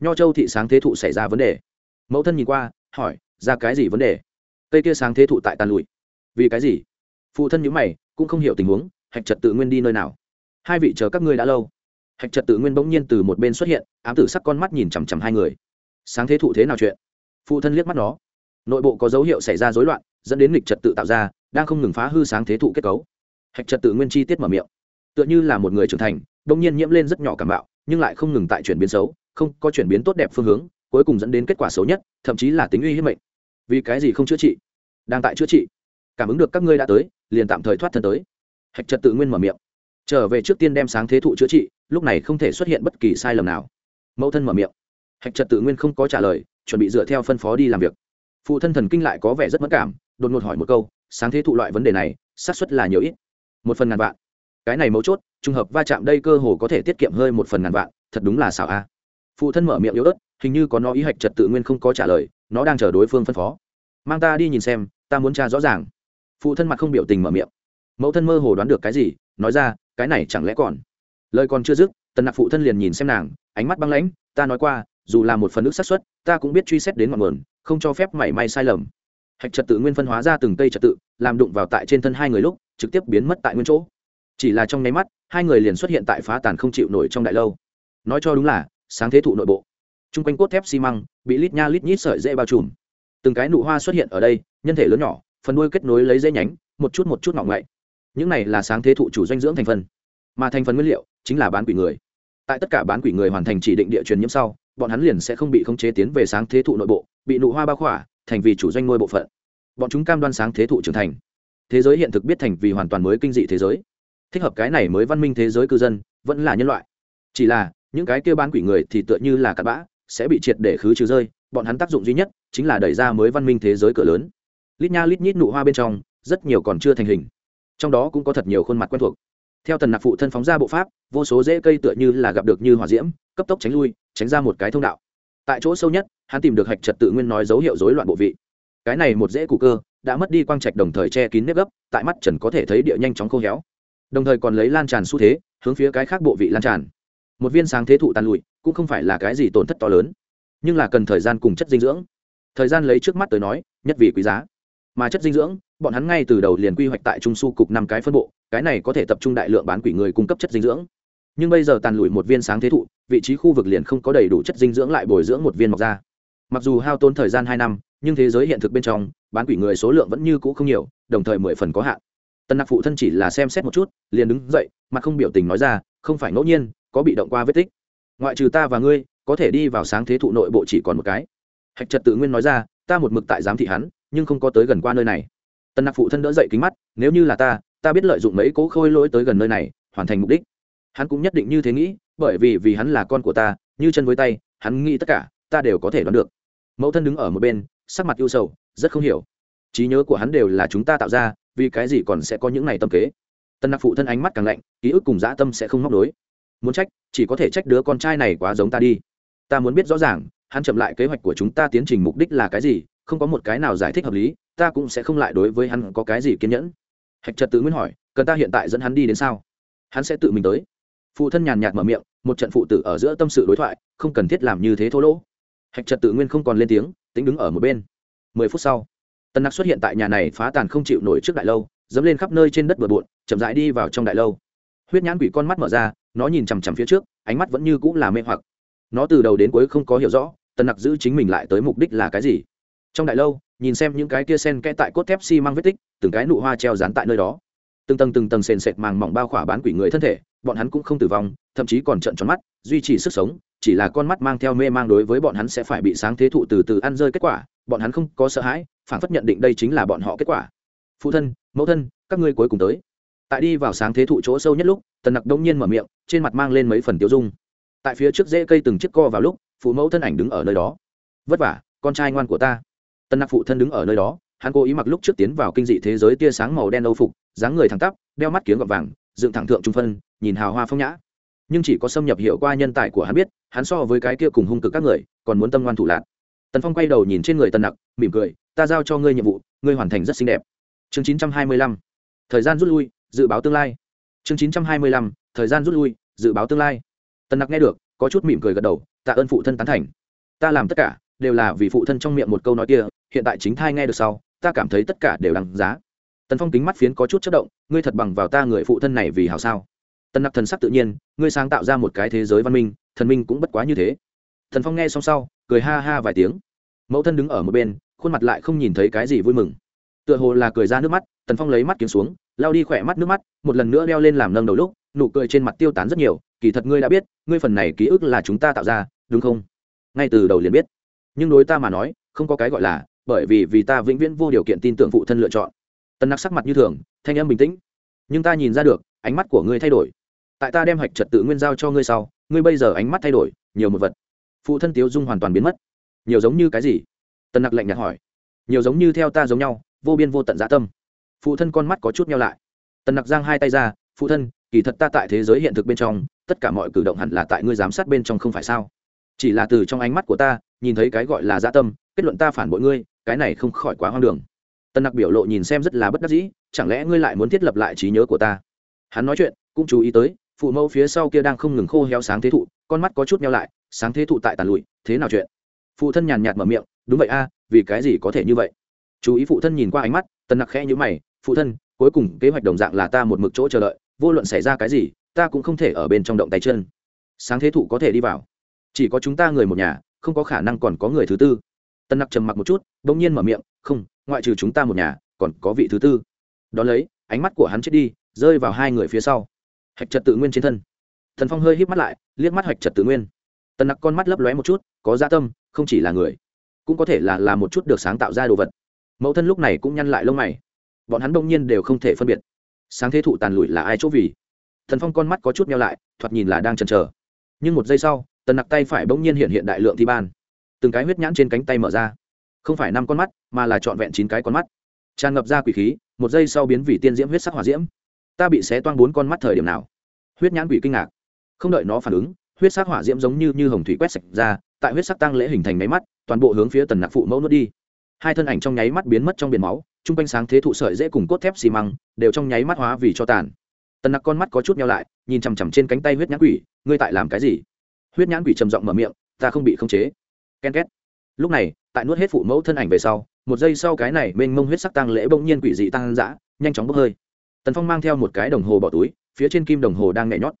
Nho châu thị sáng thế thụ xảy ra vấn đề. Mẫu thân nhìn qua hỏi, ra cái gì vấn đề? Cây kia sáng thế thụ tại tàn lụi. Vì cái gì? Phụ thân nhữ mày, cũng không hiểu tình huống, hạch trật tự nguyên đi nơi nào? Hai vị chờ các ngươi đã lâu. Hạch trật tự nguyên bỗng nhiên từ một bên xuất hiện, ám tử sắc con mắt nhìn chằm chằm hai người. Sáng thế thụ thế nào chuyện? Phụ thân liếc mắt nó. Nội bộ có dấu hiệu xảy ra rối loạn, dẫn đến lịch trật tự tạo ra, đang không ngừng phá hư sáng thế thụ kết cấu. Hạch trật tự nguyên chi tiết mở miệng. Tựa như là một người trưởng thành đông nhiên nhiễm lên rất nhỏ cảm bạo, nhưng lại không ngừng tại chuyển biến xấu, không có chuyển biến tốt đẹp phương hướng cuối cùng dẫn đến kết quả xấu nhất, thậm chí là tính uy hiếp mệnh. Vì cái gì không chữa trị? Đang tại chữa trị. Cảm ứng được các ngươi đã tới, liền tạm thời thoát thân tới. Hạch trật tự nguyên mở miệng. Trở về trước tiên đem sáng thế thụ chữa trị, lúc này không thể xuất hiện bất kỳ sai lầm nào. Mẫu thân mở miệng. Hạch trật tự nguyên không có trả lời, chuẩn bị dựa theo phân phó đi làm việc. Phụ thân thần kinh lại có vẻ rất mất cảm, đột ngột hỏi một câu, sáng thế thụ loại vấn đề này, xác suất là nhiều ít? Một phần ngàn vạn. Cái này mấu chốt, trùng hợp va chạm đây cơ hồ có thể tiết kiệm hơi một phần ngàn vạn, thật đúng là xảo a. Phụ thân mở miệng yếu ớt hình như có nó ý hạch trật tự nguyên không có trả lời, nó đang chờ đối phương phân phó. Mang ta đi nhìn xem, ta muốn tra rõ ràng. Phụ thân mặt không biểu tình mở miệng. Mẫu thân mơ hồ đoán được cái gì, nói ra, cái này chẳng lẽ còn? Lời còn chưa dứt, tần nặc phụ thân liền nhìn xem nàng, ánh mắt băng lãnh, ta nói qua, dù là một phần nước xác suất, ta cũng biết truy xét đến ngọn nguồn, không cho phép mảy may sai lầm. Hạch trật tự nguyên phân hóa ra từng cây trật tự, làm đụng vào tại trên thân hai người lúc, trực tiếp biến mất tại nguyên chỗ. Chỉ là trong nháy mắt, hai người liền xuất hiện tại phá tàn không chịu nổi trong đại lâu. Nói cho đúng là, sáng thế thụ nội bộ t r u n g quanh cốt thép xi măng, bị lít nha lít nhít sợi dễ bao trùm. Từng cái nụ hoa xuất hiện ở đây, nhân thể lớn nhỏ, phần đuôi kết nối lấy dây nhánh, một chút một chút ngọng ngậy. Những này là sáng thế thụ chủ doanh dưỡng thành phần. Mà thành phần nguyên liệu chính là bán quỷ người. Tại tất cả bán quỷ người hoàn thành chỉ định địa truyền nhiễm sau, bọn hắn liền sẽ không bị khống chế tiến về sáng thế thụ nội bộ, bị nụ hoa bao khỏa, thành vì chủ doanh nuôi bộ phận. Bọn chúng cam đoan sáng thế thụ trưởng thành. Thế giới hiện thực biết thành vì hoàn toàn mới kinh dị thế giới. Thích hợp cái này mới văn minh thế giới cư dân, vẫn là nhân loại. Chỉ là, những cái kia bán quỷ người thì tựa như là cặn bã sẽ bị triệt để khứ trừ rơi, bọn hắn tác dụng duy nhất chính là đẩy ra mới văn minh thế giới cửa lớn. Lít nha lít nhít nụ hoa bên trong, rất nhiều còn chưa thành hình. Trong đó cũng có thật nhiều khuôn mặt quen thuộc. Theo tần nặc phụ thân phóng ra bộ pháp, vô số rễ cây tựa như là gặp được như hỏa diễm, cấp tốc tránh lui, tránh ra một cái thông đạo. Tại chỗ sâu nhất, hắn tìm được hạch trật tự nguyên nói dấu hiệu rối loạn bộ vị. Cái này một rễ cụ cơ, đã mất đi quang trạch đồng thời che kín nếp gấp, tại mắt trần có thể thấy địa nhanh chóng khô héo. Đồng thời còn lấy lan tràn xu thế, hướng phía cái khác bộ vị lan tràn một viên sáng thế thụ tàn lụi, cũng không phải là cái gì tổn thất to lớn, nhưng là cần thời gian cùng chất dinh dưỡng. Thời gian lấy trước mắt tới nói, nhất vì quý giá. Mà chất dinh dưỡng, bọn hắn ngay từ đầu liền quy hoạch tại trung su cục năm cái phân bộ, cái này có thể tập trung đại lượng bán quỷ người cung cấp chất dinh dưỡng. Nhưng bây giờ tàn lụi một viên sáng thế thụ, vị trí khu vực liền không có đầy đủ chất dinh dưỡng lại bồi dưỡng một viên mọc ra. Mặc dù hao tốn thời gian hai năm, nhưng thế giới hiện thực bên trong, bán quỷ người số lượng vẫn như cũ không nhiều, đồng thời mười phần có hạn. Tân nặc phụ thân chỉ là xem xét một chút, liền đứng dậy mà không biểu tình nói ra, không phải ngẫu nhiên có bị động qua vết tích. Ngoại trừ ta và ngươi, có thể đi vào sáng thế thụ nội bộ chỉ còn một cái. Hạch trật tự nguyên nói ra, ta một mực tại giám thị hắn, nhưng không có tới gần qua nơi này. Tân nặc phụ thân đỡ dậy kính mắt, nếu như là ta ta biết lợi dụng mấy cố khôi lỗi tới gần nơi này, hoàn thành mục đích. Hắn cũng nhất định như thế nghĩ, bởi vì vì hắn là con của ta, như chân với tay, hắn nghĩ tất cả, ta đều có thể đoán được. Mẫu thân đứng ở một bên, sắc mặt ưu sầu, rất không hiểu. Trí nhớ của hắn đều là chúng ta tạo ra, vì cái gì còn sẽ có những này tâm kế? Tân nặc phụ thân ánh mắt càng lạnh, ký ức cùng dã tâm sẽ không móc đối muốn trách, chỉ có thể trách đứa con trai này quá giống ta đi. Ta muốn biết rõ ràng, hắn chậm lại kế hoạch của chúng ta tiến trình mục đích là cái gì, không có một cái nào giải thích hợp lý, ta cũng sẽ không lại đối với hắn có cái gì kiên nhẫn. Hạch trật tự nguyên hỏi, cần ta hiện tại dẫn hắn đi đến sao? Hắn sẽ tự mình tới. Phụ thân nhàn nhạt mở miệng, một trận phụ tử ở giữa tâm sự đối thoại, không cần thiết làm như thế thô lỗ. Hạch trật tự nguyên không còn lên tiếng tính đứng ở một bên. Mười phút sau tân nặc xuất hiện tại nhà này phá tàn không chịu nổi trước đại lâu, dẫm lên khắp nơi trên đất bừa bộn, chậm rãi đi vào trong đại lâu. Huyết nhãn quỷ con mắt mở ra nó nhìn chằm chằm phía trước, ánh mắt vẫn như cũng là mê hoặc. Nó từ đầu đến cuối không có hiểu rõ tân nặc giữ chính mình lại tới mục đích là cái gì. Trong đại lâu, nhìn xem những cái kia sen kẽ tại cốt thép xi、si、măng vết tích, từng cái nụ hoa treo dán tại nơi đó. Từng tầng từng tầng sền sệt màng mỏng bao khỏa bán quỷ người thân thể, bọn hắn cũng không tử vong, thậm chí còn trận tròn mắt, duy trì sức sống, chỉ là con mắt mang theo mê mang đối với bọn hắn sẽ phải bị sáng thế thụ từ từ ăn rơi kết quả, bọn hắn không có sợ hãi, phản phất nhận định đây chính là bọn họ kết quả. Phụ thân, mẫu thân, các ngươi cuối cùng tới tại đi vào sáng thế thụ chỗ sâu nhất lúc, tần nặc đông nhiên mở miệng, trên mặt mang lên mấy phần tiêu dung. Tại phía trước rễ cây từng chiếc co vào lúc, phụ mẫu thân ảnh đứng ở nơi đó. Vất vả, con trai ngoan của ta. Tần nặc phụ thân đứng ở nơi đó, hắn cố ý mặc lúc trước tiến vào kinh dị thế giới tia sáng màu đen âu phục, dáng người thẳng tắp, đeo mắt kiếng gọt vàng, dựng thẳng thượng trung phân, nhìn hào hoa phong nhã. Nhưng chỉ có xâm nhập hiệu qua nhân tài của hắn biết, hắn so với cái kia cùng hung cực các người, còn muốn tâm ngoan thủ lạc. Tần phong quay đầu nhìn trên người tần nặc, mỉm cười, ta giao cho ngươi nhiệm vụ, ngươi hoàn thành rất xinh đẹp. Chương chín trăm hai mươi lăm. Thời gian rút lui dự báo tương lai. Chương chín trăm hai mươi lăm, thời gian rút lui, dự báo tương lai. Tần nặc nghe được, có chút mỉm cười gật đầu, tạ ơn phụ thân tán thành. Ta làm tất cả, đều là vì phụ thân trong miệng một câu nói kia, hiện tại chính thai nghe được sau, ta cảm thấy tất cả đều đằng giá. Tần phong kính mắt phiến có chút chất động, ngươi thật bằng vào ta người phụ thân này vì hào sao? Tần nặc thần sắc tự nhiên, ngươi sáng tạo ra một cái thế giới văn minh, thần minh cũng bất quá như thế. Thần phong nghe xong sau, cười ha ha vài tiếng. Mẫu thân đứng ở một bên, khuôn mặt lại không nhìn thấy cái gì vui mừng. Tựa hồ là cười ra nước mắt, tần phong lấy mắt kiếm xuống lao đi khỏe mắt nước mắt, một lần nữa đeo lên làm nâng đầu lúc, nụ cười trên mặt tiêu tán rất nhiều, kỳ thật ngươi đã biết, ngươi phần này ký ức là chúng ta tạo ra, đúng không? Ngay từ đầu liền biết. Nhưng đối ta mà nói, không có cái gọi là, bởi vì vì ta vĩnh viễn vô điều kiện tin tưởng phụ thân lựa chọn. Tần nặc sắc mặt như thường, thanh em bình tĩnh. Nhưng ta nhìn ra được, ánh mắt của ngươi thay đổi. Tại ta đem hạch trật tự nguyên giao cho ngươi sau, ngươi bây giờ ánh mắt thay đổi, nhiều một vật. Phụ thân tiếu dung hoàn toàn biến mất. Nhiều giống như cái gì? Tần nặc lạnh nhạt hỏi. Nhiều giống như theo ta giống nhau, vô biên vô tận dã tâm phụ thân con mắt có chút nhau lại. Tần nặc giang hai tay ra, phụ thân, kỳ thật ta tại thế giới hiện thực bên trong, tất cả mọi cử động hẳn là tại ngươi giám sát bên trong không phải sao? Chỉ là từ trong ánh mắt của ta, nhìn thấy cái gọi là dã tâm, kết luận ta phản bội ngươi, cái này không khỏi quá hoang đường. Tần nặc biểu lộ nhìn xem rất là bất đắc dĩ, chẳng lẽ ngươi lại muốn thiết lập lại trí nhớ của ta? Hắn nói chuyện, cũng chú ý tới, phụ mẫu phía sau kia đang không ngừng khô héo sáng thế thụ, con mắt có chút nhau lại, sáng thế thụ tại tàn lụi, thế nào chuyện? Phụ thân nhàn nhạt mở miệng, đúng vậy a, vì cái gì có thể như vậy? Chú ý phụ thân nhìn qua ánh mắt tần nặc khẽ nhữ mày, phụ thân, cuối cùng kế hoạch đồng dạng là ta một mực chỗ chờ đợi, vô luận xảy ra cái gì, ta cũng không thể ở bên trong động tay chân. Sáng thế thụ có thể đi vào. Chỉ có chúng ta người một nhà, không có khả năng còn có người thứ tư. Tân nặc trầm mặc một chút đ ỗ n g nhiên mở miệng, không, ngoại trừ chúng ta một nhà, còn có vị thứ tư. Đ ó lấy, ánh mắt của hắn chết đi, rơi vào hai người phía sau. Hạch trật tự nguyên trên thân. Thần phong hơi híp mắt lại, liếc mắt hạch trật tự nguyên. Tần nặc con mắt lấp lóe một chút, có gia tâm, không chỉ là người, cũng có thể là là một chút được sáng tạo ra đồ vật mẫu thân lúc này cũng nhăn lại lông mày. Bọn hắn đông nhiên đều không thể phân biệt. Sáng thế thụ tàn lụi là ai chỗ vì? Thần phong con mắt có chút meo lại, thoạt nhìn là đang chần chờ. Nhưng một giây sau, tần nặc tay phải bỗng nhiên hiện hiện đại lượng thi ban. Từng cái huyết nhãn trên cánh tay mở ra. Không phải năm con mắt, mà là trọn vẹn chín cái con mắt. Tràn ngập ra quỷ khí, một giây sau biến vì tiên diễm huyết sắc hỏa diễm. Ta bị xé toang bốn con mắt thời điểm nào? Huyết nhãn quỷ kinh ngạc. Không đợi nó phản ứng, huyết sắc hỏa diễm giống như như hồng thủy quét sạch ra, tại huyết sắc tăng lễ hình thành máy mắt, toàn bộ hướng phía tần nặc phụ mẫu nuốt đi hai thân ảnh trong nháy mắt biến mất trong biển máu t r u n g quanh sáng thế thụ sợi dễ cùng cốt thép xi măng đều trong nháy mắt hóa vì cho tàn. Tần nặc con mắt có chút nhau lại, nhìn chằm chằm trên cánh tay huyết nhãn quỷ, ngươi tại làm cái gì? Huyết nhãn quỷ trầm giọng mở miệng, ta không bị khống chế. Ken két. Lúc này, tại nuốt hết phụ mẫu thân ảnh về sau, một giây sau cái này mênh mông huyết sắc tăng lễ bỗng nhiên quỷ dị tăng dã, nhanh chóng bốc hơi. Tần phong mang theo một cái đồng hồ bỏ túi, phía trên kim đồng hồ đang nhảy nhót.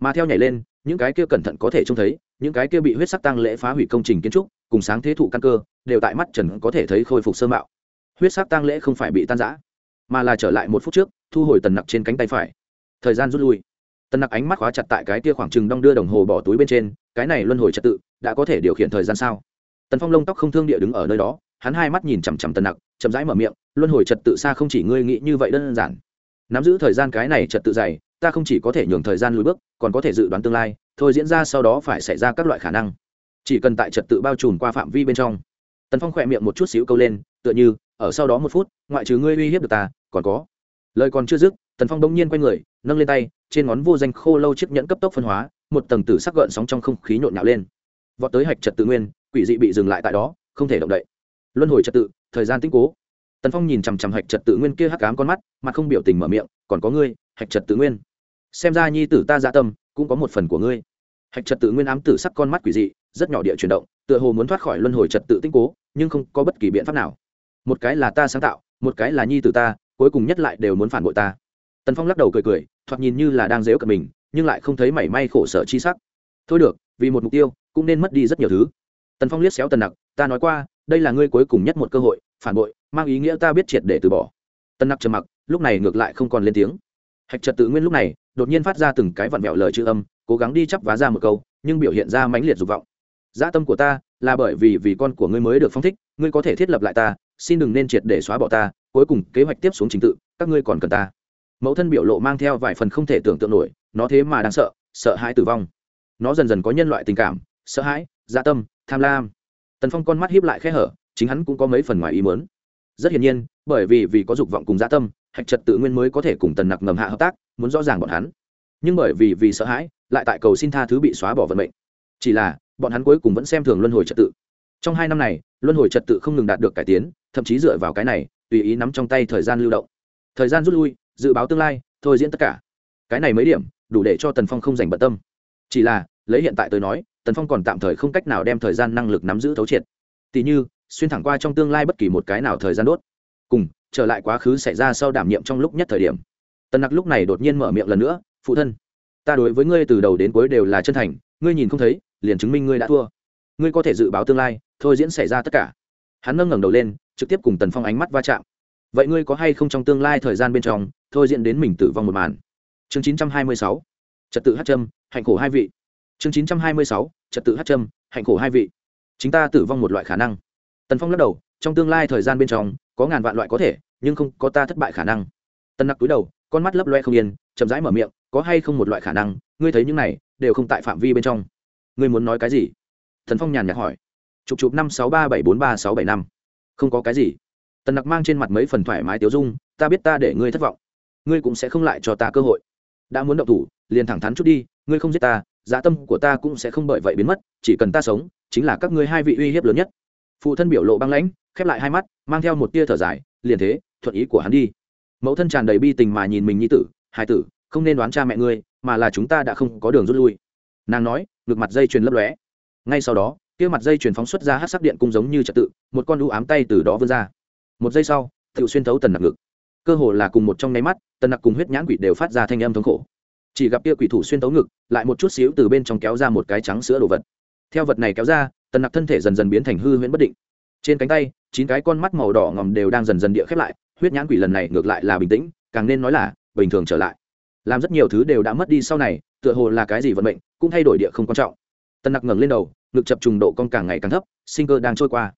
Mà theo nhảy lên, những cái kia cẩn thận có thể trông thấy, những cái kia bị huyết sắc tăng lễ phá hủy công trình kiến trúc, cùng sáng thế thụ căn cơ đều tại mắt trần có thể thấy khôi phục sơ mạo. Huyết sắc tang lễ không phải bị tan giã mà là trở lại một phút trước, thu hồi tần nặc trên cánh tay phải. Thời gian rút lui. Tần nặc ánh mắt khóa chặt tại cái tia khoảng trừng đong đưa đồng hồ bỏ túi bên trên, cái này luân hồi trật tự, đã có thể điều khiển thời gian sao? Tần phong lông tóc không thương địa đứng ở nơi đó, hắn hai mắt nhìn chằm chằm tần nặc, chậm rãi mở miệng, luân hồi trật tự xa không chỉ ngươi nghĩ như vậy đơn giản. Nắm giữ thời gian cái này trật tự dày, ta không chỉ có thể nhường thời gian lùi bước, còn có thể dự đoán tương lai, thôi diễn ra sau đó phải xảy ra các loại khả năng. Chỉ cần tại trật tự bao trùm qua phạm vi bên trong tần phong khỏe miệng một chút xíu câu lên, tựa như, ở sau đó một phút, ngoại trừ ngươi uy hiếp được ta, còn có. Lời còn chưa dứt, tần phong đông nhiên quay người, nâng lên tay, trên ngón vô danh khô lâu chiếc nhẫn cấp tốc phân hóa, một tầng tử sắc gợn sóng trong không khí nhộn nhạo lên. Vọt tới hạch trật tự nguyên, quỷ dị bị dừng lại tại đó, không thể động đậy. Luân hồi trật tự, thời gian tĩnh cố. Tần phong nhìn chằm chằm hạch trật tự nguyên kia hắc cám con mắt mà không biểu tình mở miệng, còn có ngươi, hạch trật tự nguyên. Xem ra nhi tử ta dạ tâm, cũng có một phần của ngươi. Hạch trật tự nguyên ám tử sắc con mắt quỷ dị, rất nhỏ địa chuyển động, tựa hồ muốn thoát khỏi luân hồi trật tự tĩnh cố nhưng không có bất kỳ biện pháp nào. Một cái là ta sáng tạo, một cái là nhi tử ta, cuối cùng nhất lại đều muốn phản bội ta. Tần phong lắc đầu cười cười, thoạt nhìn như là đang dếu cận mình, nhưng lại không thấy mảy may khổ sở chi sắc. Thôi được, vì một mục tiêu, cũng nên mất đi rất nhiều thứ. Tần phong liếc xéo tần nặc, ta nói qua, đây là ngươi cuối cùng nhất một cơ hội, phản bội, mang ý nghĩa ta biết triệt để từ bỏ. Tần nặc trầm mặc, lúc này ngược lại không còn lên tiếng. Hạch trật tự nguyên lúc này, đột nhiên phát ra từng cái vặn vẹo lời chữ âm, cố gắng đi chắp vá ra một câu, nhưng biểu hiện ra mãnh liệt dục vọng. Dã tâm của ta là bởi vì vì con của ngươi mới được phong thích, ngươi có thể thiết lập lại ta, xin đừng nên triệt để xóa bỏ ta, cuối cùng kế hoạch tiếp xuống trình tự, các ngươi còn cần ta. Mẫu thân biểu lộ mang theo vài phần không thể tưởng tượng nổi, nó thế mà đang sợ sợ hãi tử vong. Nó dần dần có nhân loại tình cảm, sợ hãi dạ tâm, tham lam. Tần phong con mắt hiếp lại khe hở, chính hắn cũng có mấy phần ngoài ý mớn rất hiển nhiên, bởi vì vì có dục vọng cùng dạ tâm, hạch trật tự nguyên mới có thể cùng tần nặc ngầm hạ hợp tác, muốn rõ ràng bọn hắn. Nhưng bởi vì vì sợ hãi, lại tại cầu xin tha thứ bị xóa bỏ vận mệnh. Chỉ là bọn hắn cuối cùng vẫn xem thường luân hồi trật tự. Trong hai năm này, luân hồi trật tự không ngừng đạt được cải tiến, thậm chí dựa vào cái này, tùy ý nắm trong tay thời gian lưu động. Thời gian rút lui, dự báo tương lai, thôi diễn tất cả. Cái này mấy điểm, đủ để cho tần phong không dành bận tâm. Chỉ là, lấy hiện tại tôi nói, tần phong còn tạm thời không cách nào đem thời gian năng lực nắm giữ thấu triệt. Tỉ như, xuyên thẳng qua trong tương lai bất kỳ một cái nào thời gian đốt. Cùng, trở lại quá khứ xảy ra sau đảm nhiệm trong lúc nhất thời điểm. Tần nặc lúc này đột nhiên mở miệng lần nữa, phụ thân, ta đối với ngươi từ đầu đến cuối đều là chân thành, ngươi nhìn không thấy liền chứng minh ngươi đã thua. Ngươi có thể dự báo tương lai, thôi diễn xảy ra tất cả. Hắn nâng ngẩng đầu lên, trực tiếp cùng tần phong ánh mắt va chạm. Vậy ngươi có hay không trong tương lai thời gian bên trong, thôi diễn đến mình tử vong một màn? Chương chín trăm hai mươi sáu. Trật tự hát trâm hạnh khổ hai vị. Chương chín trăm hai mươi sáu. Trật tự hát trâm hạnh khổ hai vị. Chính ta tử vong một loại khả năng. Tần phong lắc đầu, trong tương lai thời gian bên trong, có ngàn vạn loại có thể, nhưng không có ta thất bại khả năng. Tần nặc túi đầu, con mắt lấp loe không yên, chậm rãi mở miệng, có hay không một loại khả năng, ngươi thấy những này, đều không tại phạm vi bên trong ngươi muốn nói cái gì? Thần phong nhàn nhạt hỏi. Chụp chụp năm sáu ba bảy bốn ba sáu bảy năm. Không có cái gì. Tần nặc mang trên mặt mấy phần thoải mái tiếu dung, ta biết ta để ngươi thất vọng. Ngươi cũng sẽ không lại cho ta cơ hội. Đã muốn động thủ, liền thẳng thắn chút đi, ngươi không giết ta, giá tâm của ta cũng sẽ không bởi vậy biến mất, chỉ cần ta sống, chính là các ngươi hai vị uy hiếp lớn nhất. Phụ thân biểu lộ băng lãnh, khép lại hai mắt, mang theo một tia thở dài, liền thế, thuận ý của hắn đi. Mẫu thân tràn đầy bi tình mà nhìn mình như tử hai tử, không nên đoán cha mẹ ngươi, mà là chúng ta đã không có đường rút lui nàng nói ngược mặt dây chuyền lấp lóe. Ngay sau đó, kia mặt dây chuyền phóng xuất ra hát sắc điện cung giống như trật tự, một con đũ ám tay từ đó vươn ra. Một giây sau tự xuyên thấu tần nặc ngực. Cơ hồ là cùng một trong nháy mắt, tần nặc cùng huyết nhãn quỷ đều phát ra thanh âm thống khổ. Chỉ gặp kia quỷ thủ xuyên thấu ngực, lại một chút xíu từ bên trong kéo ra một cái trắng sữa đồ vật. Theo vật này kéo ra, tần nặc thân thể dần dần biến thành hư huyễn bất định. Trên cánh tay, chín cái con mắt màu đỏ ngòm đều đang dần dần địa khép lại, huyết nhãn quỷ lần này ngược lại là bình tĩnh, càng nên nói là bình thường trở lại. Làm rất nhiều thứ đều đã mất đi sau này, tựa hồ là cái gì vận mệnh cũng thay đổi địa không quan trọng. Tân nặc ngẩng lên đầu, ngực chập trùng độ con càng ngày càng thấp, sinh cơ đang trôi qua.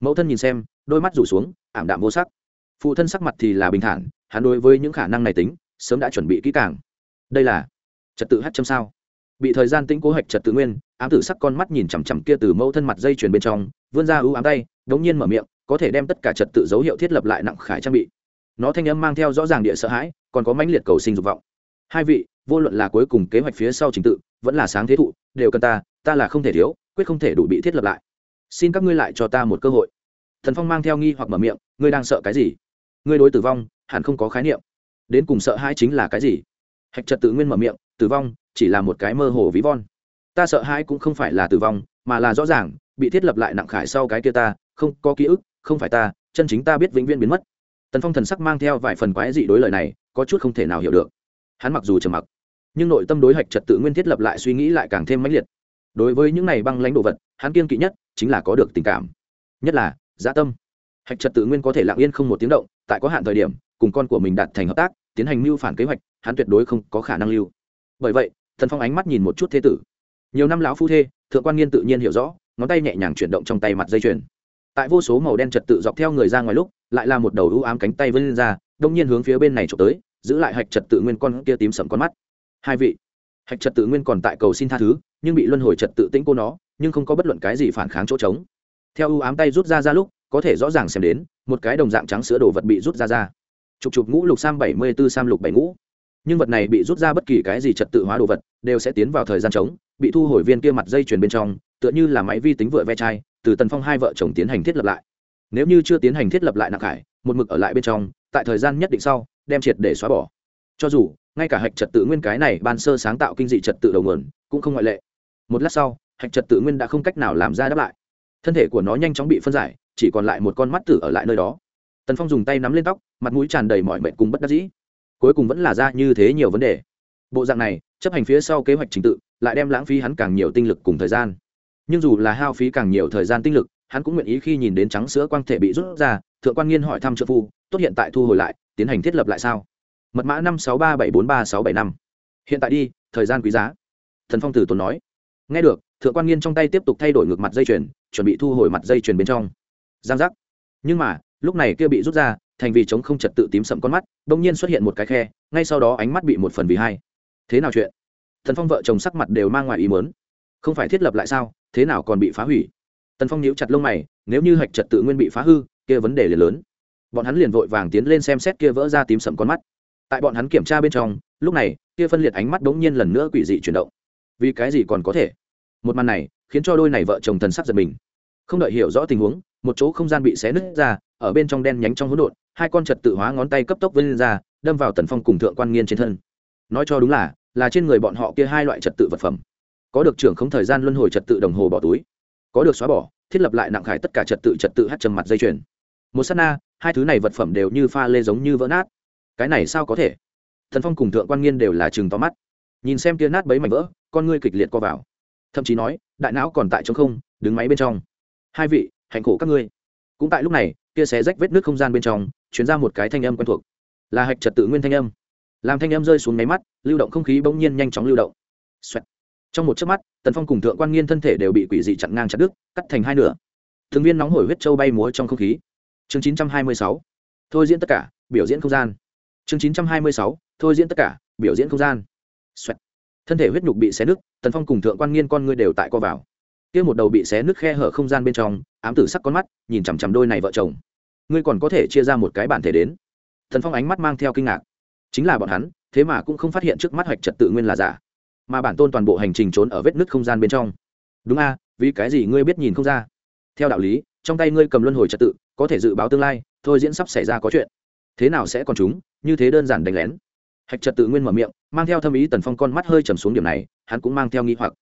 Mẫu thân nhìn xem, đôi mắt rủ xuống, ảm đạm vô sắc. Phụ thân sắc mặt thì là bình thản, hắn đối với những khả năng này tính, sớm đã chuẩn bị kỹ càng. Đây là trật tự hát châm sao? Bị thời gian tĩnh cố hạch trật tự nguyên, ám tử sắc con mắt nhìn chằm chằm kia từ mẫu thân mặt dây chuyền bên trong, vươn ra ưu ám tay, đống nhiên mở miệng, có thể đem tất cả trật tự dấu hiệu thiết lập lại nặng khải trang bị. Nó thanh âm mang theo rõ ràng địa sợ hãi, còn có mãnh liệt cầu sinh dục vọng. Hai vị, vô luận là cuối cùng kế hoạch phía sau trình tự vẫn là sáng thế thụ, đều cần ta ta là không thể thiếu, quyết không thể đủ bị thiết lập lại. Xin các ngươi lại cho ta một cơ hội. Thần phong mang theo nghi hoặc mở miệng, ngươi đang sợ cái gì? Ngươi đối tử vong hẳn không có khái niệm. Đến cùng sợ hãi chính là cái gì? Hạch trật tự nguyên mở miệng, tử vong chỉ là một cái mơ hồ ví von. Ta sợ hãi cũng không phải là tử vong, mà là rõ ràng, bị thiết lập lại nặng khải sau cái kia ta, không có ký ức, không phải ta, chân chính ta biết vĩnh viễn biến mất. Tần phong thần sắc mang theo vài phần quái dị đối lời này, có chút không thể nào hiểu được. Hắn mặc dù trầm mặc nhưng nội tâm đối hạch trật tự nguyên thiết lập lại suy nghĩ lại càng thêm mãnh liệt. Đối với những này băng lãnh đồ vật, hắn kiên kỵ nhất chính là có được tình cảm. Nhất là dã tâm. Hạch trật tự nguyên có thể lặng yên không một tiếng động, tại có hạn thời điểm, cùng con của mình đạt thành hợp tác, tiến hành mưu phản kế hoạch, hắn tuyệt đối không có khả năng lưu. Bởi vậy, thần phong ánh mắt nhìn một chút thế tử. Nhiều năm lão phu thê, thượng quan nghiên tự nhiên hiểu rõ, ngón tay nhẹ nhàng chuyển động trong tay mặt dây chuyền. Tại vô số màu đen trật tự dọc theo người ra ngoài lúc, lại là một đầu ưu ám cánh tay vươn lên ra, đông nhiên hướng phía bên này trộm tới, giữ lại hạch trật tự nguyên con kia tím sầm con mắt hai vị. Hạch trật tự nguyên còn tại cầu xin tha thứ, nhưng bị luân hồi trật tự tĩnh cô nó, nhưng không có bất luận cái gì phản kháng chỗ trống. Theo ưu ám tay rút ra ra lúc, có thể rõ ràng xem đến, một cái đồng dạng trắng sữa đồ vật bị rút ra ra. Chụp chụp ngũ lục sam bảy mươi b ố sam lục bảy ngũ. Nhưng vật này bị rút ra bất kỳ cái gì trật tự hóa đồ vật, đều sẽ tiến vào thời gian trống, bị thu hồi viên kia mặt dây chuyền bên trong, tựa như là máy vi tính vựa ve chai, từ tần phong hai vợ chồng tiến hành thiết lập lại. Nếu như chưa tiến hành thiết lập lại nặng hải một mực ở lại bên trong, tại thời gian nhất định sau, đem triệt để xóa bỏ. Cho dù ngay cả hạch trật tự nguyên cái này ban sơ sáng tạo kinh dị trật tự đầu nguồn cũng không ngoại lệ. Một lát sau, hạch trật tự nguyên đã không cách nào làm ra đáp lại. Thân thể của nó nhanh chóng bị phân giải, chỉ còn lại một con mắt tử ở lại nơi đó. Tần phong dùng tay nắm lên tóc, mặt mũi tràn đầy mọi mệnh cùng bất đắc dĩ. Cuối cùng vẫn là ra như thế nhiều vấn đề. Bộ dạng này, chấp hành phía sau kế hoạch trình tự, lại đem lãng phí hắn càng nhiều tinh lực cùng thời gian. Nhưng dù là hao phí càng nhiều thời gian tinh lực, hắn cũng nguyện ý khi nhìn đến trắng sữa quang thể bị rút ra, thượng quan nghiên hỏi thăm trợ phu, tốt hiện tại thu hồi lại, tiến hành thiết lập lại sao? Mật mã năm sáu ba bảy bốn ba sáu bảy năm. Hiện tại đi, thời gian quý giá. Thần phong tử tốn nói. Nghe được, thượng quan nghiên trong tay tiếp tục thay đổi ngược mặt dây chuyền, chuẩn bị thu hồi mặt dây chuyền bên trong. Giang giác. Nhưng mà, lúc này kia bị rút ra, thành vì chống không trật tự tím sậm con mắt, bỗng nhiên xuất hiện một cái khe, ngay sau đó ánh mắt bị một phần vì hai. Thế nào chuyện? Thần phong vợ chồng sắc mặt đều mang ngoài ý mớn không phải thiết lập lại sao, thế nào còn bị phá hủy? Tần phong nhíu chặt lông mày, nếu như hạch trật tự nguyên bị phá hư, kia vấn đề liền lớn. Bọn hắn liền vội vàng tiến lên xem xét kia vỡ ra tím sậm con mắt tại bọn hắn kiểm tra bên trong, lúc này, kia phân liệt ánh mắt bỗng nhiên lần nữa quỷ dị chuyển động. Vì cái gì còn có thể? Một màn này, khiến cho đôi này vợ chồng thần sắc giật mình. Không đợi hiểu rõ tình huống, một chỗ không gian bị xé nứt ra, ở bên trong đen nhánh trong hỗn độn, hai con trật tự hóa ngón tay cấp tốc vươn ra, đâm vào tần phong cùng thượng quan nghiên trên thân. Nói cho đúng là là trên người bọn họ kia hai loại trật tự vật phẩm. Có được trưởng không thời gian luân hồi trật tự đồng hồ bỏ túi, có được xóa bỏ, thiết lập lại nặng khải tất cả trật tự trật tự hát trầm mặt dây chuyền. Một s á t na, hai thứ này vật phẩm đều như pha lê giống như vỡ nát cái này sao có thể? Thần phong cùng thượng quan nghiên đều là chừng to mắt. Nhìn xem kia nát bấy mảnh vỡ, con ngươi kịch liệt co vào. Thậm chí nói, đại não còn tại trong không, đứng máy bên trong. Hai vị, hạnh khổ các ngươi. Cũng tại lúc này, kia xé rách vết nước không gian bên trong chuyển ra một cái thanh âm quen thuộc. Là hạch trật tự nguyên thanh âm. Làm thanh âm rơi xuống máy mắt, lưu động không khí bỗng nhiên nhanh chóng lưu động、Xoẹt. trong một chớp mắt, tần phong cùng thượng quan nghiên thân thể đều bị quỷ dị chặn ngang chặt đứt, cắt thành hai nửa. Thường viên nóng hổi huyết trâu bay múa trong không khí. Chương chín trăm hai mươi sáu. Thôi diễn tất cả, biểu diễn không gian chương chín trăm hai mươi sáu, thôi diễn tất cả, biểu diễn không gian、Xoẹt. thân thể huyết nhục bị xé nứt, tần phong cùng thượng quan nghiên con ngươi đều tại co vào. Kia một đầu bị xé nứt khe hở không gian bên trong, ám tử sắc con mắt, nhìn chằm chằm đôi này vợ chồng. Ngươi còn có thể chia ra một cái bản thể đến. Thần phong ánh mắt mang theo kinh ngạc. Chính là bọn hắn, thế mà cũng không phát hiện trước mắt hoạch trật tự nguyên là giả. Mà bản tôn toàn bộ hành trình trốn ở vết nứt không gian bên trong. Đúng a, vì cái gì ngươi biết nhìn không ra? Theo đạo lý, trong tay ngươi cầm luân hồi trật tự, có thể dự báo tương lai, thôi diễn sắp xảy ra có chuyện. Thế nào sẽ còn chúng? Như thế đơn giản đánh lén. Hạch trật tự nguyên mở miệng, mang theo thâm ý tần phong con mắt hơi trầm xuống điểm này, hắn cũng mang theo nghi hoặc.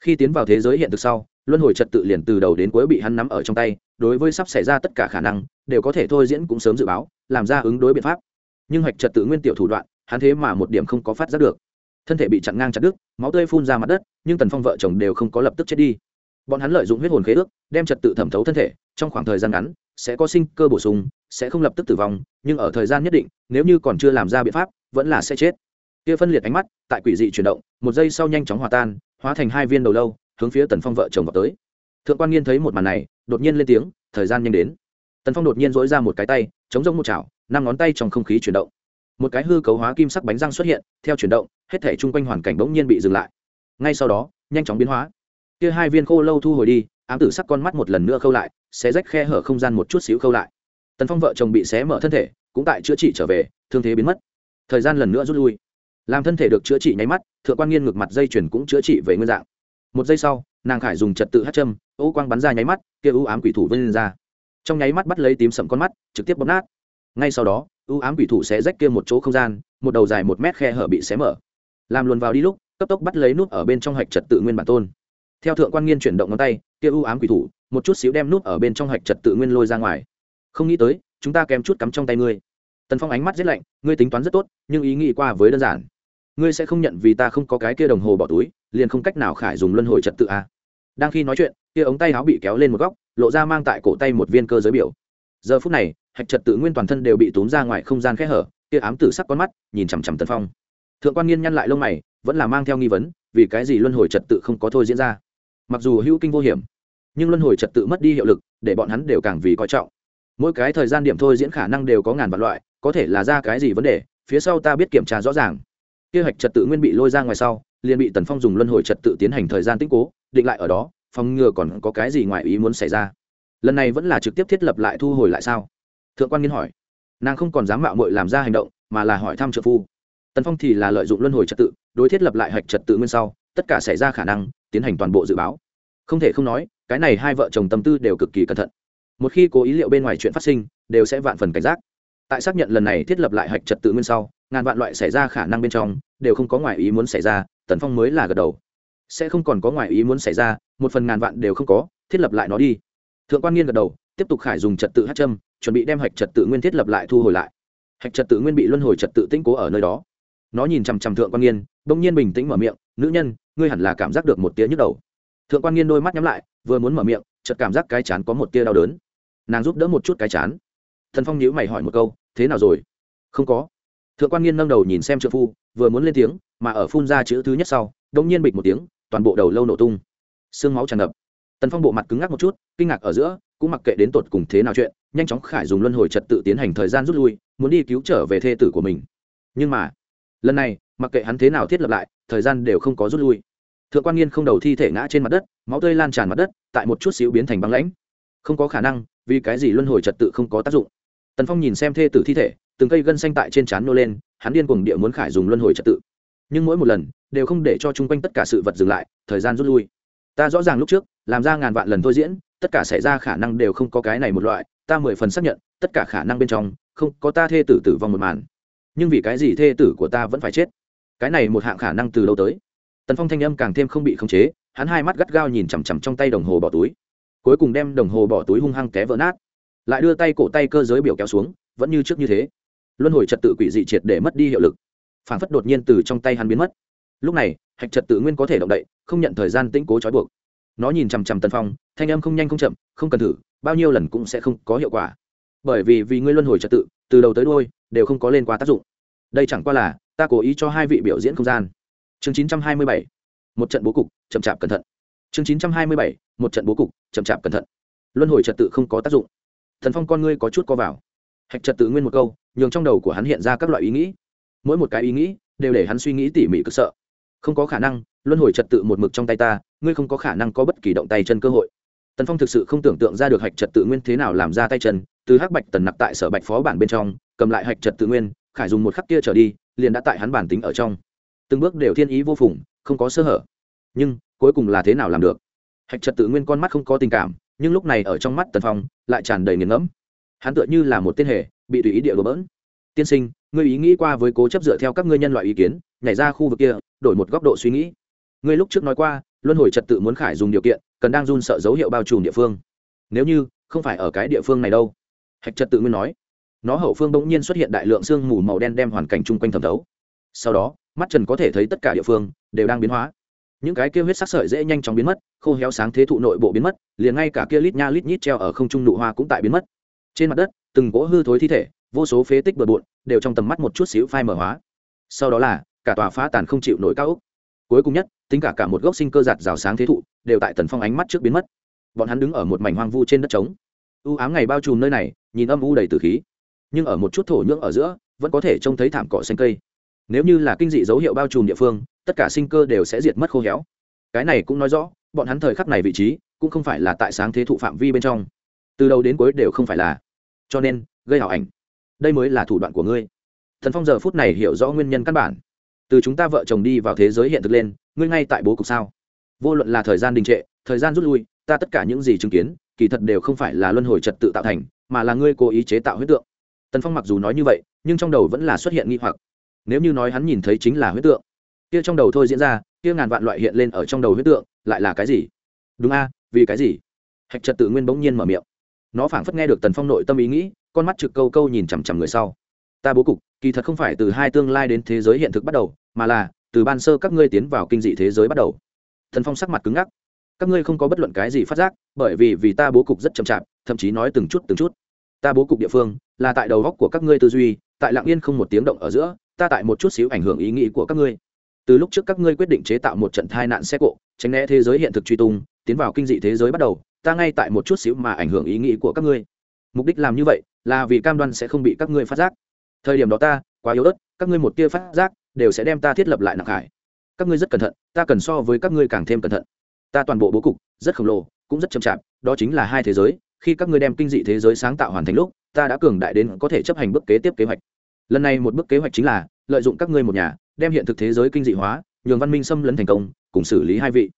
Khi tiến vào thế giới hiện thực sau, luân hồi trật tự liền từ đầu đến cuối bị hắn nắm ở trong tay, đối với sắp xảy ra tất cả khả năng, đều có thể thôi diễn cũng sớm dự báo, làm ra ứng đối biện pháp. Nhưng hạch trật tự nguyên tiểu thủ đoạn, hắn thế mà một điểm không có phát giác được. Thân thể bị chặn ngang chặt đứt, máu tươi phun ra mặt đất, nhưng tần phong vợ chồng đều không có lập tức chết đi. Bọn hắn lợi dụng huyết hồn khế ước, đem trật tự thẩm thấu thân thể, trong khoảng thời gian ngắn sẽ có sinh cơ bổ sung, sẽ không lập tức tử vong, nhưng ở thời gian nhất định, nếu như còn chưa làm ra biện pháp, vẫn là sẽ chết. Kia phân liệt ánh mắt, tại quỷ dị chuyển động, một giây sau nhanh chóng hòa tan, hóa thành hai viên đầu lâu, hướng phía tần phong vợ chồng vào tới. Thượng quan nghiên thấy một màn này, đột nhiên lên tiếng, thời gian nhanh đến. Tần phong đột nhiên dỗi ra một cái tay, chống rông một chảo, năm ngón tay trong không khí chuyển động. Một cái hư cấu hóa kim sắc bánh răng xuất hiện, theo chuyển động, hết thể chung quanh hoàn cảnh bỗng nhiên bị dừng lại. Ngay sau đó, nhanh chóng biến hóa. Kia hai viên khô lâu thu hồi đi ám tử sắc con mắt một lần nữa khâu lại sẽ rách khe hở không gian một chút xíu khâu lại. Tần phong vợ chồng bị xé mở thân thể, cũng tại chữa trị trở về, thương thế biến mất. Thời gian lần nữa rút lui. Làm thân thể được chữa trị nháy mắt, thượng quan nghiên ngược mặt dây chuyển cũng chữa trị về nguyên dạng. Một giây sau, nàng khải dùng trật tự hát châm, ô quang bắn ra nháy mắt, kia ưu ám quỷ thủ vươn ra. Trong nháy mắt bắt lấy tím sậm con mắt, trực tiếp bóp nát. Ngay sau đó ưu ám quỷ thủ sẽ rách kia một chỗ không gian, một đầu dài một mét khe hở bị xé mở. Làm luồn vào đi lúc, cấp tốc bắt lấy nút ở bên trong hạch trật tự nguyên bản tôn. Theo thượng quan nghiên chuyển động ngón tay kia ưu ám quỷ thủ, một chút xíu đem nút ở bên trong hạch trật tự nguyên lôi ra ngoài. Không nghĩ tới, chúng ta kém chút cắm trong tay ngươi. Tần phong ánh mắt rất lạnh, ngươi tính toán rất tốt, nhưng ý nghĩ qua với đơn giản. Ngươi sẽ không nhận vì ta không có cái kia đồng hồ bỏ túi, liền không cách nào khải dùng luân hồi trật tự a à. đang khi nói chuyện, kia ống tay áo bị kéo lên một góc, lộ ra mang tại cổ tay một viên cơ giới biểu. Giờ phút này, hạch trật tự nguyên toàn thân đều bị tốn ra ngoài không gian khẽ hở, kia ám tử sắc con mắt, nhìn chằm chằm tần phong. Thượng quan nghiên nhăn lại lông mày, vẫn là mang theo nghi vấn, vì cái gì luân hồi trật tự không có thôi diễn ra? Mặc dù hữu kinh vô hiểm, nhưng luân hồi trật tự mất đi hiệu lực, để bọn hắn đều càng vì coi trọng. Mỗi cái thời gian điểm thôi diễn khả năng đều có ngàn vạn loại, có thể là ra cái gì vấn đề, phía sau ta biết kiểm tra rõ ràng. Kế hoạch trật tự nguyên bị lôi ra ngoài sau, liền bị tần phong dùng luân hồi trật tự tiến hành thời gian tĩnh cố, định lại ở đó, phòng ngừa còn có cái gì ngoài ý muốn xảy ra. Lần này vẫn là trực tiếp thiết lập lại thu hồi lại sao? Thượng quan nghiên hỏi. Nàng không còn dám mạo mội làm ra hành động, mà là hỏi thăm trợ phu. Tần phong thì là lợi dụng luân hồi trật tự, đối thiết lập lại hạch trật tự nguyên sau, tất cả xảy ra khả năng tiến hành toàn bộ dự báo. Không thể không nói, cái này hai vợ chồng tâm tư đều cực kỳ cẩn thận. Một khi cố ý liệu bên ngoài chuyện phát sinh, đều sẽ vạn phần cảnh giác. Tại xác nhận lần này thiết lập lại hạch trật tự nguyên sau, ngàn vạn loại xảy ra khả năng bên trong, đều không có ngoại ý muốn xảy ra, tần phong mới là gật đầu. Sẽ không còn có ngoại ý muốn xảy ra, một phần ngàn vạn đều không có, thiết lập lại nó đi. Thượng quan nghiên gật đầu, tiếp tục khải dùng trật tự hát châm, chuẩn bị đem hạch trật tự nguyên thiết lập lại thu hồi lại. Hạch trật tự nguyên bị luân hồi trật tự tĩnh cố ở nơi đó. Nó nhìn chằm chằm thượng quan nghiên, bỗng nhiên bình tĩnh mở miệng, nữ nhân ngươi hẳn là cảm giác được một tia nhức đầu. Thượng quan nghiên đôi mắt nhắm lại, vừa muốn mở miệng, chợt cảm giác cái chán có một tia đau đớn. Nàng giúp đỡ một chút cái chán. Thần phong nhíu mày hỏi một câu, thế nào rồi? Không có. Thượng quan nghiên nâng đầu nhìn xem trợ phu, vừa muốn lên tiếng, mà ở phun ra chữ thứ nhất sau đông nhiên bịch một tiếng, toàn bộ đầu lâu nổ tung. Xương máu tràn ngập. Tần phong bộ mặt cứng ngắc một chút, kinh ngạc ở giữa, cũng mặc kệ đến tột cùng thế nào chuyện, nhanh chóng khải dùng luân hồi trật tự tiến hành thời gian rút lui, muốn đi cứu trở về thê tử của mình. Nhưng mà, lần này mặc kệ hắn thế nào thiết lập lại, thời gian đều không có rút lui. Thượng quan nghiên không đầu thi thể ngã trên mặt đất, máu tươi lan tràn mặt đất, tại một chút xíu biến thành băng lãnh. Không có khả năng, vì cái gì luân hồi trật tự không có tác dụng? Tần phong nhìn xem thê tử thi thể, từng cây gân xanh tại trên trán nô lên, hắn điên cuồng địa muốn khải dùng luân hồi trật tự. Nhưng mỗi một lần, đều không để cho chung quanh tất cả sự vật dừng lại, thời gian rút lui. Ta rõ ràng lúc trước, làm ra ngàn vạn lần thôi diễn, tất cả xảy ra khả năng đều không có cái này một loại, ta mười phần xác nhận, tất cả khả năng bên trong, không có ta thê tử tử vong một màn. Nhưng vì cái gì thê tử của ta vẫn phải chết? Cái này một hạng khả năng từ lâu tới? Tần phong thanh âm càng thêm không bị khống chế, hắn hai mắt gắt gao nhìn chằm chằm trong tay đồng hồ bỏ túi. Cuối cùng đem đồng hồ bỏ túi hung hăng té vỡ nát. Lại đưa tay cổ tay cơ giới biểu kéo xuống, vẫn như trước như thế. Luân hồi trật tự quỷ dị triệt để mất đi hiệu lực. Phản phất đột nhiên từ trong tay hắn biến mất. Lúc này, hạch trật tự nguyên có thể động đậy, không nhận thời gian tĩnh cố trói buộc. Nó nhìn chằm chằm tần phong, thanh âm không nhanh không chậm, không cần thử, bao nhiêu lần cũng sẽ không có hiệu quả. Bởi vì vì ngươi luân hồi trật tự, từ đầu tới đôi đều không có lên qua tác dụng đây chẳng qua là, ta cố ý cho hai vị biểu diễn không gian. Chương chín trăm hai mươi bảy, một trận bố cục, chậm chạp cẩn thận. Chương chín trăm hai mươi bảy, một trận bố cục, chậm chạp cẩn thận. Luân hồi trật tự không có tác dụng. Thần phong con ngươi có chút co vào. Hạch trật tự nguyên một câu, nhường trong đầu của hắn hiện ra các loại ý nghĩ. Mỗi một cái ý nghĩ, đều để hắn suy nghĩ tỉ mỉ cực sợ. Không có khả năng, luân hồi trật tự một mực trong tay ta, ngươi không có khả năng có bất kỳ động tay chân cơ hội. Tần phong thực sự không tưởng tượng ra được hạch trật tự nguyên thế nào làm ra tay chân, từ hắc bạch tần nặc tại sở bạch phó bản bên trong, cầm lại hạch trật tự nguyên khải dùng một khắc kia trở đi, liền đã tại hắn bản tính ở trong. Từng bước đều thiên ý vô phùng, không có sơ hở. Nhưng, cuối cùng là thế nào làm được? Hạch trật tự nguyên con mắt không có tình cảm, nhưng lúc này ở trong mắt tần phong, lại tràn đầy nghiền ngẫm. Hắn tựa như là một tên hề, bị tùy ý địa đổ bỡn. Tiên sinh, ngươi ý nghĩ qua với cố chấp dựa theo các ngươi nhân loại ý kiến, nhảy ra khu vực kia, đổi một góc độ suy nghĩ. Ngươi lúc trước nói qua, luân hồi trật tự muốn khải dùng điều kiện, cần đang run sợ dấu hiệu bao trùm địa phương. Nếu như không phải ở cái địa phương này đâu. Hạch trật tự nguyên nói nó hậu phương bỗng nhiên xuất hiện đại lượng sương mù màu đen đem hoàn cảnh chung quanh thẩm thấu. Sau đó, mắt trần có thể thấy tất cả địa phương đều đang biến hóa. Những cái kia huyết sắc sợi dễ nhanh chóng biến mất, khô héo sáng thế thụ nội bộ biến mất, liền ngay cả kia lít nha lít nhít treo ở không trung nụ hoa cũng tại biến mất. Trên mặt đất, từng cỗ hư thối thi thể, vô số phế tích bừa bộn, đều trong tầm mắt một chút xíu phai mở hóa. Sau đó là, cả tòa phá tàn không chịu nổi cao úc cuối cùng nhất, tính cả cả một gốc sinh cơ giạt rào sáng thế thụ, đều tại tần phong ánh mắt trước biến mất. Bọn hắn đứng ở một mảnh hoang vu trên đất trống. U ám ngày bao trùm nơi này, nhìn âm u đầy từ khí nhưng ở một chút thổ nhưỡng ở giữa, vẫn có thể trông thấy thảm cỏ xanh cây. Nếu như là kinh dị dấu hiệu bao trùm địa phương, tất cả sinh cơ đều sẽ diệt mất khô héo. Cái này cũng nói rõ, bọn hắn thời khắc này vị trí, cũng không phải là tại sáng thế thụ phạm vi bên trong. Từ đầu đến cuối đều không phải là. Cho nên, gây hảo ảnh. Đây mới là thủ đoạn của ngươi. Thần phong giờ phút này hiểu rõ nguyên nhân căn bản. Từ chúng ta vợ chồng đi vào thế giới hiện thực lên, ngươi ngay tại bố cục sao? Vô luận là thời gian đình trệ, thời gian rút lui, ta tất cả những gì chứng kiến, kỳ thật đều không phải là luân hồi trật tự tạo thành, mà là ngươi cố ý chế tạo huyết tượng tần phong mặc dù nói như vậy, nhưng trong đầu vẫn là xuất hiện nghi hoặc. Nếu như nói hắn nhìn thấy chính là huyết tượng, kia trong đầu thôi diễn ra, kia ngàn vạn loại hiện lên ở trong đầu huyết tượng, lại là cái gì? Đúng a, vì cái gì? Hạch trật tự nguyên bỗng nhiên mở miệng. Nó phảng phất nghe được tần phong nội tâm ý nghĩ, con mắt trực câu câu nhìn chằm chằm người sau. Ta bố cục, kỳ thật không phải từ hai tương lai đến thế giới hiện thực bắt đầu, mà là từ ban sơ các ngươi tiến vào kinh dị thế giới bắt đầu. Thần phong sắc mặt cứng ngắc. Các ngươi không có bất luận cái gì phát giác, bởi vì vì ta bố cục rất chậm chạp, thậm chí nói từng chút từng chút ta bố cục địa phương, là tại đầu góc của các ngươi tư duy, tại lạng yên không một tiếng động ở giữa, ta tại một chút xíu ảnh hưởng ý nghĩ của các ngươi. Từ lúc trước các ngươi quyết định chế tạo một trận thai nạn xe cộ, tránh né thế giới hiện thực truy tung, tiến vào kinh dị thế giới bắt đầu, ta ngay tại một chút xíu mà ảnh hưởng ý nghĩ của các ngươi. Mục đích làm như vậy, là vì cam đoan sẽ không bị các ngươi phát giác. Thời điểm đó ta, quá yếu ớt, các ngươi một tia phát giác, đều sẽ đem ta thiết lập lại nặng hải các ngươi rất cẩn thận, ta cần so với các ngươi càng thêm cẩn thận. Ta toàn bộ bố cục, rất khổng lồ, cũng rất chậm chạp, đó chính là hai thế giới khi các ngươi đem kinh dị thế giới sáng tạo hoàn thành lúc, ta đã cường đại đến có thể chấp hành bước kế tiếp kế hoạch. Lần này một bước kế hoạch chính là, lợi dụng các ngươi một nhà, đem hiện thực thế giới kinh dị hóa, nhường văn minh xâm lấn thành công, cùng xử lý hai vị.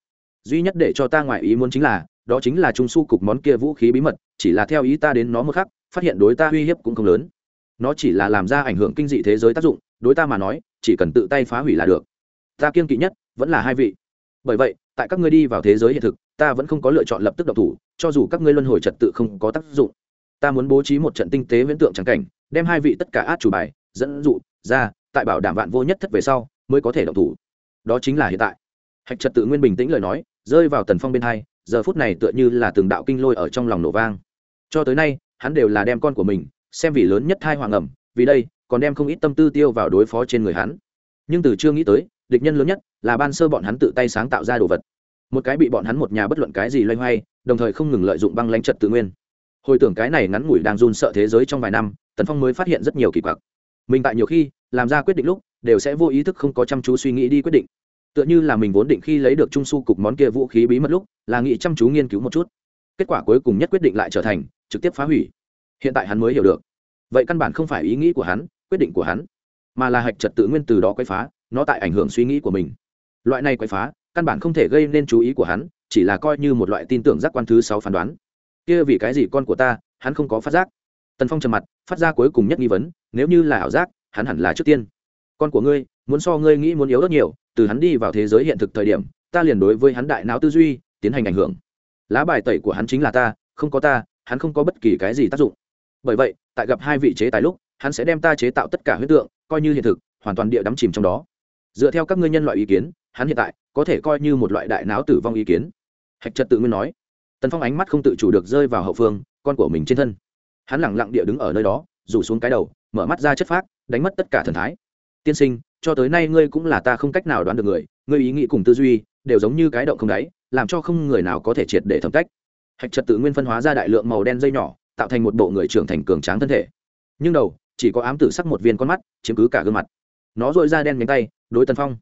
Duy nhất để cho ta ngoại ý muốn chính là, đó chính là trung su cục món kia vũ khí bí mật, chỉ là theo ý ta đến nó một khắc, phát hiện đối ta uy hiếp cũng không lớn. Nó chỉ là làm ra ảnh hưởng kinh dị thế giới tác dụng, đối ta mà nói, chỉ cần tự tay phá hủy là được. Ta kiên kỵ nhất vẫn là hai vị. Bởi vậy tại các ngươi đi vào thế giới hiện thực, ta vẫn không có lựa chọn lập tức độc thủ, cho dù các ngươi luân hồi trật tự không có tác dụng. Ta muốn bố trí một trận tinh tế viễn tượng trắng cảnh, đem hai vị tất cả át chủ bài, dẫn dụ, ra, tại bảo đảm vạn vô nhất thất về sau, mới có thể động thủ. Đó chính là hiện tại. Hạch trật tự nguyên bình tĩnh lời nói, rơi vào tần phong bên hai, giờ phút này tựa như là từng đạo kinh lôi ở trong lòng nổ vang. Cho tới nay, hắn đều là đem con của mình, xem vì lớn nhất thai hoàng ẩm, vì đây, còn đem không ít tâm tư tiêu vào đối phó trên người hắn. Nhưng từ chưa nghĩ tới, địch nhân lớn nhất là ban sơ bọn hắn tự tay sáng tạo ra đồ vật. Một cái bị bọn hắn một nhà bất luận cái gì loay hoay, đồng thời không ngừng lợi dụng băng lãnh trật tự nguyên. Hồi tưởng cái này ngắn ngủi đang run sợ thế giới trong vài năm, tần phong mới phát hiện rất nhiều kỳ quặc. Mình tại nhiều khi, làm ra quyết định lúc, đều sẽ vô ý thức không có chăm chú suy nghĩ đi quyết định. Tựa như là mình vốn định khi lấy được trung su cục món kia vũ khí bí mật lúc, là nghĩ chăm chú nghiên cứu một chút. Kết quả cuối cùng nhất quyết định lại trở thành, trực tiếp phá hủy. Hiện tại hắn mới hiểu được. Vậy căn bản không phải ý nghĩ của hắn, quyết định của hắn, mà là hạch trật tự nguyên từ đó quay phá, nó tại ảnh hưởng suy nghĩ của mình loại này quậy phá, căn bản không thể gây nên chú ý của hắn, chỉ là coi như một loại tin tưởng giác quan thứ sáu phán đoán. Kia vì cái gì con của ta, hắn không có phát giác? Tần phong trầm mặt, phát ra cuối cùng nhất nghi vấn, nếu như là ảo giác, hắn hẳn là trước tiên. Con của ngươi, muốn so ngươi nghĩ muốn yếu rất nhiều, từ hắn đi vào thế giới hiện thực thời điểm, ta liền đối với hắn đại não tư duy, tiến hành ảnh hưởng. Lá bài tẩy của hắn chính là ta, không có ta, hắn không có bất kỳ cái gì tác dụng. Bởi vậy, tại gặp hai vị chế tài lúc, hắn sẽ đem ta chế tạo tất cả huyết tượng, coi như hiện thực, hoàn toàn địa đắm chìm trong đó. Dựa theo các ngươi nhân loại ý kiến hắn hiện tại có thể coi như một loại đại não tử vong ý kiến. Hạch trật tự nguyên nói. Tần phong ánh mắt không tự chủ được rơi vào hậu phương, con của mình trên thân. Hắn lẳng lặng địa đứng ở nơi đó, rủ xuống cái đầu, mở mắt ra chất phác, đánh mất tất cả thần thái. Tiên sinh, cho tới nay ngươi cũng là ta không cách nào đoán được người, ngươi ý nghĩ cùng tư duy đều giống như cái động không đáy, làm cho không người nào có thể triệt để thẩm cách. Hạch trật tự nguyên phân hóa ra đại lượng màu đen dây nhỏ, tạo thành một bộ người trưởng thành cường tráng thân thể. Nhưng đầu, chỉ có ám tử sắc một viên con mắt, chiếm cứ cả gương mặt. Nó dội ra đen nhánh tay, đối tân phong.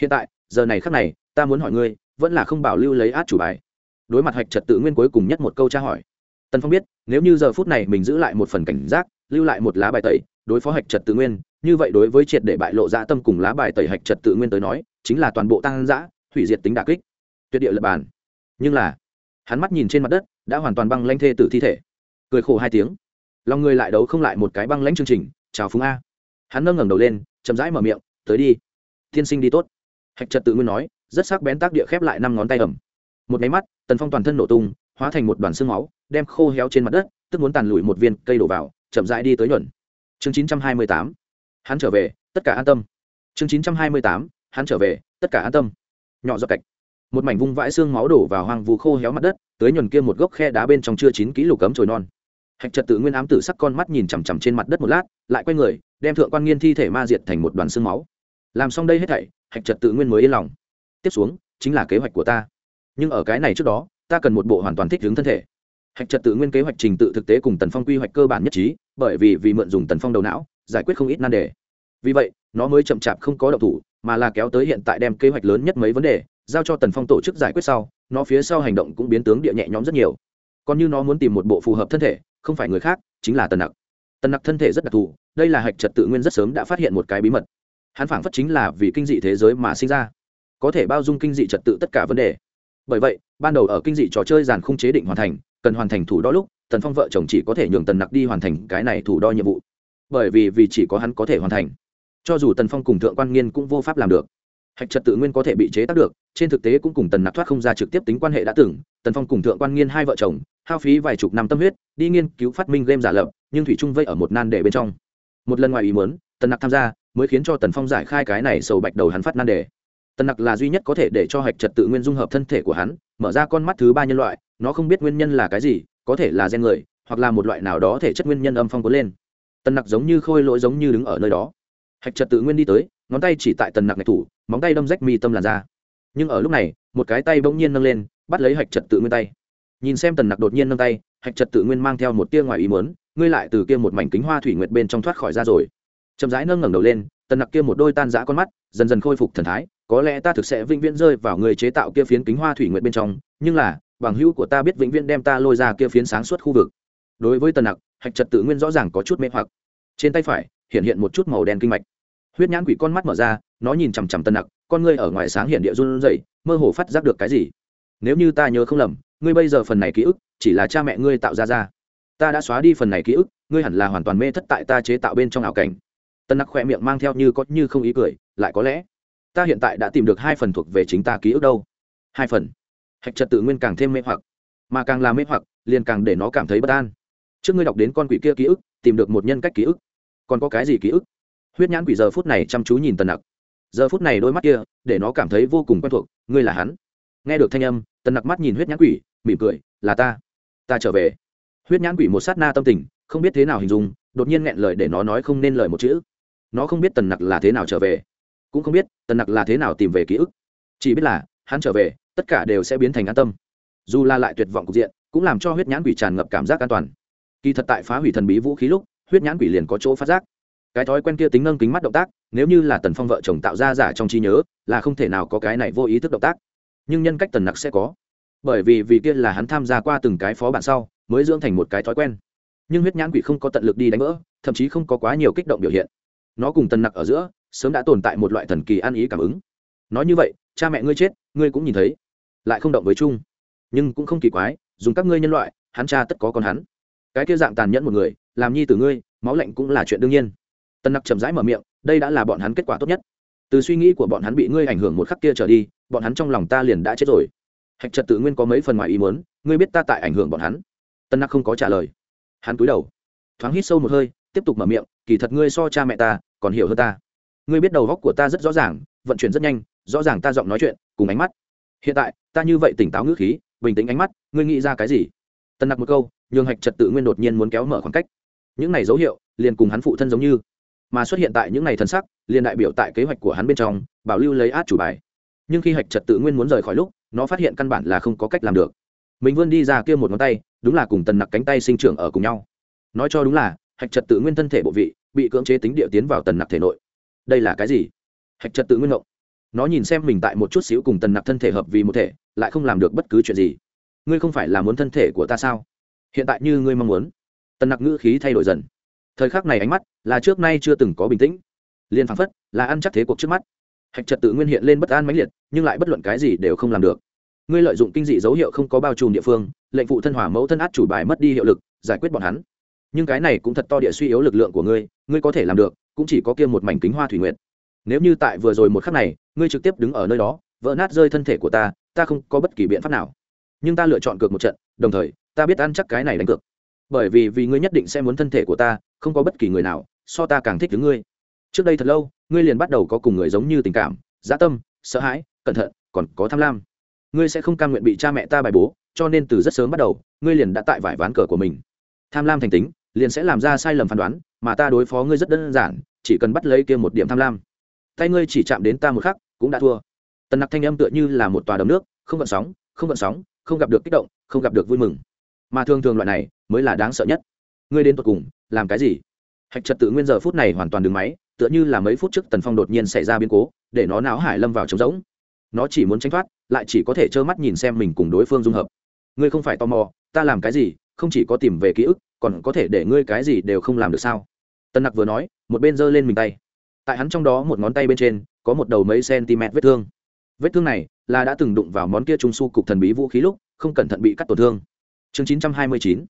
Hiện tại giờ này khắc này, ta muốn hỏi ngươi, vẫn là không bảo lưu lấy át chủ bài. Đối mặt hạch trật tự nguyên cuối cùng nhất một câu tra hỏi. Tần phong biết, nếu như giờ phút này mình giữ lại một phần cảnh giác, lưu lại một lá bài tẩy, đối phó hạch trật tự nguyên, như vậy đối với triệt để bại lộ dã tâm cùng lá bài tẩy hạch trật tự nguyên tới nói, chính là toàn bộ tăng dã, hủy diệt tính đà kích. Tuyệt địa lập bàn. Nhưng là, hắn mắt nhìn trên mặt đất, đã hoàn toàn băng lanh thê tử thi thể. Cười khổ hai tiếng. Lòng người lại đấu không lại một cái băng lãnh chương trình, chào phúng a. Hắn nâng ngẩng đầu lên, chậm rãi mở miệng, tới đi. Tiên sinh đi tốt hạch trật tự nguyên nói, rất sắc bén tác địa khép lại năm ngón tay ẩm. Một máy mắt, tần phong toàn thân nổ tung, hóa thành một đoàn xương máu, đem khô héo trên mặt đất, tức muốn tàn lụi một viên cây đổ vào, chậm rãi đi tới nhuận. Chương chín trăm hai mươi tám. Hắn trở về, tất cả an tâm. Chương chín trăm hai mươi tám. Hắn trở về, tất cả an tâm. Nhỏ giọt cạch. Một mảnh vung vãi xương máu đổ vào hoang vu khô héo mặt đất, tới nhuần kia một gốc khe đá bên trong chưa chín ký lục cấm trồi non. Hạch trật tự nguyên ám tử sắc con mắt nhìn chằm chằm trên mặt đất một lát, lại quay người, đem thượng quan nghiên thi thể ma diệt thành một đoàn xương máu làm xong đây hết thảy, hạch trật tự nguyên mới yên lòng. Tiếp xuống, chính là kế hoạch của ta. Nhưng ở cái này trước đó, ta cần một bộ hoàn toàn thích ứng thân thể. Hạch trật tự nguyên kế hoạch trình tự thực tế cùng tần phong quy hoạch cơ bản nhất trí, bởi vì vì mượn dùng tần phong đầu não, giải quyết không ít nan đề. Vì vậy, nó mới chậm chạp không có độc thủ, mà là kéo tới hiện tại đem kế hoạch lớn nhất mấy vấn đề, giao cho tần phong tổ chức giải quyết sau, nó phía sau hành động cũng biến tướng địa nhẹ nhõm rất nhiều. Còn như nó muốn tìm một bộ phù hợp thân thể, không phải người khác, chính là tần nặc. Tần nặc thân thể rất đặc thù, đây là hạch trật tự nguyên rất sớm đã phát hiện một cái bí mật hắn phảng phất chính là vì kinh dị thế giới mà sinh ra. Có thể bao dung kinh dị trật tự tất cả vấn đề. Bởi vậy, ban đầu ở kinh dị trò chơi giàn không chế định hoàn thành, cần hoàn thành thủ đo lúc, tần phong vợ chồng chỉ có thể nhường tần nặc đi hoàn thành cái này thủ đo nhiệm vụ. Bởi vì vì chỉ có hắn có thể hoàn thành. Cho dù tần phong cùng thượng quan nghiên cũng vô pháp làm được. Hạch trật tự nguyên có thể bị chế tác được, trên thực tế cũng cùng tần nặc thoát không ra trực tiếp tính quan hệ đã từng, tần phong cùng thượng quan nghiên hai vợ chồng, hao phí vài chục năm tâm huyết, đi nghiên cứu phát minh game giả lập, nhưng thủy trung vây ở một nan đề bên trong. Một lần ngoài ý muốn, tần nặc tham gia mới khiến cho tần phong giải khai cái này sầu bạch đầu hắn phát nan đề. Tần nặc là duy nhất có thể để cho hạch trật tự nguyên dung hợp thân thể của hắn, mở ra con mắt thứ ba nhân loại, nó không biết nguyên nhân là cái gì, có thể là gen người, hoặc là một loại nào đó thể chất nguyên nhân âm phong cuốn lên. Tần nặc giống như khôi lỗi giống như đứng ở nơi đó. Hạch trật tự nguyên đi tới, ngón tay chỉ tại tần nặc ngạch thủ, móng tay đâm rách mi tâm làn ra nhưng ở lúc này, một cái tay bỗng nhiên nâng lên, bắt lấy hạch trật tự nguyên tay. Nhìn xem tần nặc đột nhiên nâng tay, hạch trật tự nguyên mang theo một tia ngoài ý mớn ngươi lại từ kia một mảnh kính hoa thủy nguyệt bên trong thoát khỏi ra rồi chậm rãi nâng ngẩng đầu lên tần nặc kia một đôi tan giã con mắt dần dần khôi phục thần thái có lẽ ta thực sẽ vĩnh viễn rơi vào người chế tạo kia phiến kính hoa thủy nguyện bên trong nhưng là bằng hữu của ta biết vĩnh viễn đem ta lôi ra kia phiến sáng suốt khu vực. Đối với tần nặc hạch trật tự nguyên rõ ràng có chút mê hoặc. Trên tay phải hiện hiện một chút màu đen kinh mạch. Huyết nhãn quỷ con mắt mở ra nó nhìn chằm chằm tần nặc con ngươi ở ngoài sáng hiện địa run rẩy, mơ hồ phát giác được cái gì. Nếu như ta nhớ không lầm ngươi bây giờ phần này ký ức chỉ là cha mẹ ngươi tạo ra ra. Ta đã xóa đi phần này ký ức ngươi hẳn là hoàn toàn mê thất tại ta chế tạo bên trong ảo cảnh. Tân nặc khỏe miệng mang theo như có như không ý cười, lại có lẽ, ta hiện tại đã tìm được hai phần thuộc về chính ta ký ức đâu. Hai phần. Hạch trật tự nguyên càng thêm mê hoặc, mà càng là mê hoặc, liền càng để nó cảm thấy bất an. Trước ngươi đọc đến con quỷ kia ký ức, tìm được một nhân cách ký ức. Còn có cái gì ký ức? Huyết nhãn quỷ giờ phút này chăm chú nhìn tần nặc. Giờ phút này đôi mắt kia, để nó cảm thấy vô cùng quen thuộc, ngươi là hắn. Nghe được thanh âm tần nặc mắt nhìn huyết nhãn quỷ, mỉm cười, là ta. Ta trở về. Huyết nhãn quỷ một sát na tâm tình, không biết thế nào hình dung, đột nhiên nghẹn lời để nó nói không nên lời một chữ nó không biết tần nặc là thế nào trở về, cũng không biết tần nặc là thế nào tìm về ký ức. Chỉ biết là, hắn trở về, tất cả đều sẽ biến thành an tâm. Dù là lại tuyệt vọng cục diện, cũng làm cho huyết nhãn quỷ tràn ngập cảm giác an toàn. Kỳ thật tại phá hủy thần bí vũ khí lúc, huyết nhãn quỷ liền có chỗ phát giác. Cái thói quen kia tính nâng kính mắt động tác, nếu như là tần phong vợ chồng tạo ra giả trong trí nhớ, là không thể nào có cái này vô ý thức động tác. Nhưng nhân cách tần nặc sẽ có. Bởi vì vì kia là hắn tham gia qua từng cái phó bản sau, mới dưỡng thành một cái thói quen. Nhưng huyết nhãn quỷ không có tận lực đi đánh vỡ, thậm chí không có quá nhiều kích động biểu hiện nó cùng tần nặc ở giữa, sớm đã tồn tại một loại thần kỳ ăn ý cảm ứng. Nói như vậy, cha mẹ ngươi chết, ngươi cũng nhìn thấy, lại không động với chung. Nhưng cũng không kỳ quái, dùng các ngươi nhân loại, hắn cha tất có con hắn. Cái kia dạng tàn nhẫn một người, làm nhi từ ngươi, máu lạnh cũng là chuyện đương nhiên. Tần nặc chậm rãi mở miệng, đây đã là bọn hắn kết quả tốt nhất. Từ suy nghĩ của bọn hắn bị ngươi ảnh hưởng một khắc kia trở đi, bọn hắn trong lòng ta liền đã chết rồi. Hạch trật tự nguyên có mấy phần ngoài ý muốn, ngươi biết ta tại ảnh hưởng bọn hắn. Tân nặc không có trả lời. Hắn cúi đầu, thoáng hít sâu một hơi tiếp tục mở miệng, kỳ thật ngươi so cha mẹ ta còn hiểu hơn ta. Ngươi biết đầu góc của ta rất rõ ràng, vận chuyển rất nhanh, rõ ràng ta giọng nói chuyện cùng ánh mắt. Hiện tại, ta như vậy tỉnh táo ngữ khí, bình tĩnh ánh mắt, ngươi nghĩ ra cái gì? Tân nặc một câu, nhường hạch trật tự nguyên đột nhiên muốn kéo mở khoảng cách. Những này dấu hiệu, liền cùng hắn phụ thân giống như. Mà xuất hiện tại những ngày thần sắc, liền đại biểu tại kế hoạch của hắn bên trong, bảo lưu lấy át chủ bài. Nhưng khi hạch trật tự nguyên muốn rời khỏi lúc, nó phát hiện căn bản là không có cách làm được. Mình vươn đi ra kia một ngón tay, đúng là cùng tần nặc cánh tay sinh trưởng ở cùng nhau. Nói cho đúng là hạch trật tự nguyên thân thể bộ vị, bị cưỡng chế tính địa tiến vào tần nặc thể nội. Đây là cái gì? Hạch trật tự nguyên ngộng nó nhìn xem mình tại một chút xíu cùng tần nặc thân thể hợp vì một thể, lại không làm được bất cứ chuyện gì. Ngươi không phải là muốn thân thể của ta sao? Hiện tại như ngươi mong muốn. Tần nặc ngữ khí thay đổi dần. Thời khắc này ánh mắt là trước nay chưa từng có bình tĩnh. Liền phăng phất là ăn chắc thế cuộc trước mắt. Hạch trật tự nguyên hiện lên bất an mãnh liệt, nhưng lại bất luận cái gì đều không làm được. Ngươi lợi dụng kinh dị dấu hiệu không có bao trùm địa phương, lệnh phụ thân hỏa mẫu thân át chủ bài mất đi hiệu lực, giải quyết bọn hắn nhưng cái này cũng thật to địa suy yếu lực lượng của ngươi ngươi có thể làm được, cũng chỉ có kia một mảnh kính hoa thủy nguyện nếu như tại vừa rồi một khắc này, ngươi trực tiếp đứng ở nơi đó, vỡ nát rơi thân thể của ta ta không có bất kỳ biện pháp nào. Nhưng ta lựa chọn cược một trận, đồng thời, ta biết ăn chắc cái này đánh cược. Bởi vì vì ngươi nhất định sẽ muốn thân thể của ta, không có bất kỳ người nào so ta càng thích đứng ngươi. Trước đây thật lâu, ngươi liền bắt đầu có cùng người giống như tình cảm, dã tâm, sợ hãi, cẩn thận, còn có tham lam. Ngươi sẽ không cam nguyện bị cha mẹ ta bài bố, cho nên từ rất sớm bắt đầu, ngươi liền đã tại vải ván cờ của mình tham lam thành tính, liền sẽ làm ra sai lầm phán đoán, mà ta đối phó ngươi rất đơn giản, chỉ cần bắt lấy kia một điểm tham lam. Tay ngươi chỉ chạm đến ta một khắc, cũng đã thua. Tần nặc thanh âm tựa như là một tòa đầm nước, không gợn sóng, không gợn sóng, không gặp được kích động, không gặp được vui mừng. Mà thường thường loại này, mới là đáng sợ nhất. Ngươi đến tột cùng, làm cái gì? Hạch trật tự nguyên giờ phút này hoàn toàn đứng máy, tựa như là mấy phút trước tần phong đột nhiên xảy ra biến cố, để nó náo hải lâm vào trống rỗng. Nó chỉ muốn tránh thoát, lại chỉ có thể trơ mắt nhìn xem mình cùng đối phương dung hợp. Ngươi không phải tò mò, ta làm cái gì, không chỉ có tìm về ký ức còn có thể để ngươi cái gì đều không làm được sao? Tân nặc vừa nói một bên giơ lên mình tay. Tại hắn trong đó một ngón tay bên trên có một đầu mấy cm vết thương. Vết thương này là đã từng đụng vào món kia trung su cục thần bí vũ khí lúc không cẩn thận bị cắt tổn thương. Chương 929,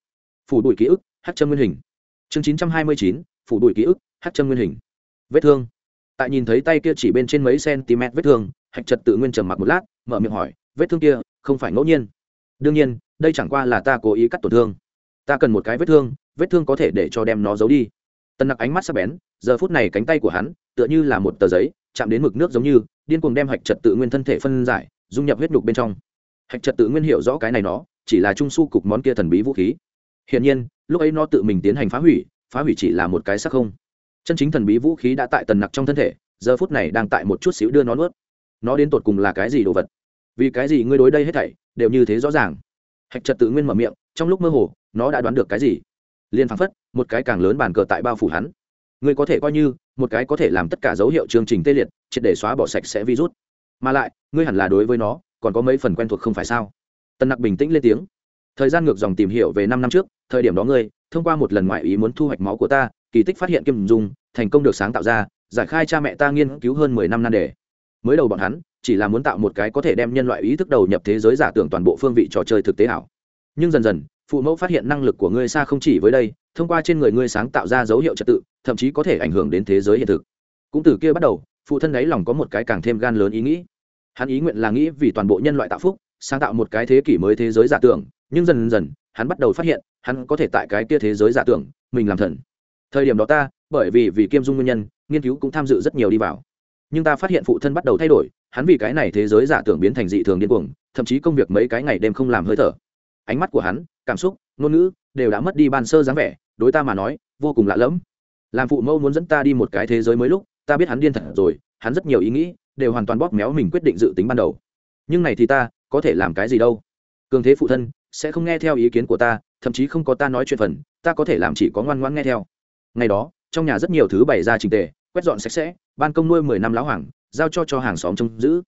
phủ đuổi ký ức hát chân nguyên hình. Chương 929, phủ đuổi ký ức hát chân nguyên hình. Vết thương. Tại nhìn thấy tay kia chỉ bên trên mấy cm vết thương hạch trật tự nguyên trầm mặc một lát mở miệng hỏi vết thương kia không phải ngẫu nhiên? Đương nhiên đây chẳng qua là ta cố ý cắt tổn thương ta cần một cái vết thương vết thương có thể để cho đem nó giấu đi. Tần nặc ánh mắt sắc bén, giờ phút này cánh tay của hắn tựa như là một tờ giấy, chạm đến mực nước giống như, điên cuồng đem hạch trật tự nguyên thân thể phân giải, dung nhập huyết nhục bên trong. Hạch trật tự nguyên hiểu rõ cái này nó, chỉ là trung su cục món kia thần bí vũ khí. Hiển nhiên, lúc ấy nó tự mình tiến hành phá hủy phá hủy chỉ là một cái sắc không. Chân chính thần bí vũ khí đã tại tần nặc trong thân thể, giờ phút này đang tại một chút xíu đưa nó nuốt. Nó đến tột cùng là cái gì đồ vật? Vì cái gì ngươi đối đây hết thảy đều như thế rõ ràng? Hạch trật tự nguyên mở miệng trong lúc mơ hồ, nó đã đoán được cái gì? Liền phăng phất, một cái càng lớn bàn cờ tại bao phủ hắn. Ngươi có thể coi như, một cái có thể làm tất cả dấu hiệu chương trình tê liệt, triệt để xóa bỏ sạch sẽ virus. Mà lại, ngươi hẳn là đối với nó, còn có mấy phần quen thuộc không phải sao? Tân nặc bình tĩnh lên tiếng. Thời gian ngược dòng tìm hiểu về năm năm trước, thời điểm đó ngươi, thông qua một lần ngoại ý muốn thu hoạch máu của ta, kỳ tích phát hiện kim dung, thành công được sáng tạo ra, giải khai cha mẹ ta nghiên cứu hơn mười năm nan đề. Mới đầu bọn hắn, chỉ là muốn tạo một cái có thể đem nhân loại ý thức đầu nhập thế giới giả tưởng toàn bộ phương vị trò chơi thực tế ảo nhưng dần dần, phụ mẫu phát hiện năng lực của ngươi xa không chỉ với đây, thông qua trên người ngươi sáng tạo ra dấu hiệu trật tự, thậm chí có thể ảnh hưởng đến thế giới hiện thực. Cũng từ kia bắt đầu, phụ thân ấy lòng có một cái càng thêm gan lớn ý nghĩ. Hắn ý nguyện là nghĩ vì toàn bộ nhân loại tạo phúc, sáng tạo một cái thế kỷ mới thế giới giả tưởng, nhưng dần dần, hắn bắt đầu phát hiện, hắn có thể tại cái kia thế giới giả tưởng, mình làm thần. Thời điểm đó ta, bởi vì vì kiêm dung nguyên nhân, nghiên cứu cũng tham dự rất nhiều đi vào. Nhưng ta phát hiện phụ thân bắt đầu thay đổi, hắn vì cái này thế giới giả tưởng biến thành dị thường điên cuồng, thậm chí công việc mấy cái ngày đêm không làm hơi thở ánh mắt của hắn, cảm xúc, ngôn ngữ đều đã mất đi ban sơ dáng vẻ, đối ta mà nói, vô cùng lạ lẫm. Làm phụ mẫu muốn dẫn ta đi một cái thế giới mới lúc, ta biết hắn điên thật rồi, hắn rất nhiều ý nghĩ đều hoàn toàn bóp méo mình quyết định dự tính ban đầu. Nhưng này thì ta có thể làm cái gì đâu? Cường thế phụ thân sẽ không nghe theo ý kiến của ta, thậm chí không có ta nói chuyện phần, ta có thể làm chỉ có ngoan ngoãn nghe theo. Ngày đó, trong nhà rất nhiều thứ bày ra trình tề, quét dọn sạch sẽ, ban công nuôi mười năm lão hoàng, giao cho cho hàng xóm trông giữ.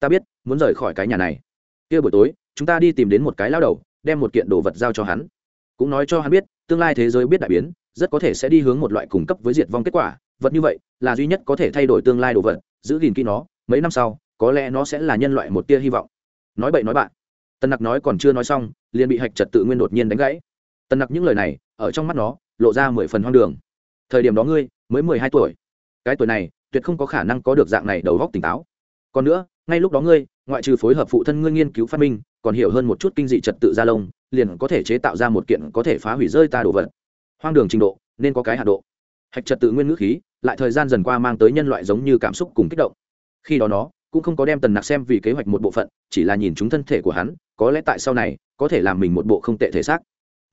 Ta biết, muốn rời khỏi cái nhà này. Kia buổi tối, chúng ta đi tìm đến một cái lao đầu đem một kiện đồ vật giao cho hắn. Cũng nói cho hắn biết, tương lai thế giới biết đại biến, rất có thể sẽ đi hướng một loại cung cấp với diệt vong kết quả. Vật như vậy là duy nhất có thể thay đổi tương lai đồ vật, giữ gìn kỹ nó, mấy năm sau, có lẽ nó sẽ là nhân loại một tia hy vọng. Nói bậy nói bạn. Tần nặc nói còn chưa nói xong, liền bị hạch trật tự nguyên đột nhiên đánh gãy. Tần nặc những lời này, ở trong mắt nó, lộ ra mười phần hoang đường. Thời điểm đó ngươi, mới mười hai tuổi. Cái tuổi này, tuyệt không có khả năng có được dạng này đầu góc tỉnh táo. Còn nữa, ngay lúc đó ngươi, ngoại trừ phối hợp phụ thân ngươi nghiên cứu phát minh còn hiểu hơn một chút kinh dị trật tự gia lông, liền có thể chế tạo ra một kiện có thể phá hủy rơi ta đồ vật. Hoang đường trình độ, nên có cái hạ độ. Hạch trật tự nguyên ngữ khí, lại thời gian dần qua mang tới nhân loại giống như cảm xúc cùng kích động. Khi đó nó cũng không có đem tần nặc xem vì kế hoạch một bộ phận, chỉ là nhìn chúng thân thể của hắn, có lẽ tại sau này, có thể làm mình một bộ không tệ thể xác.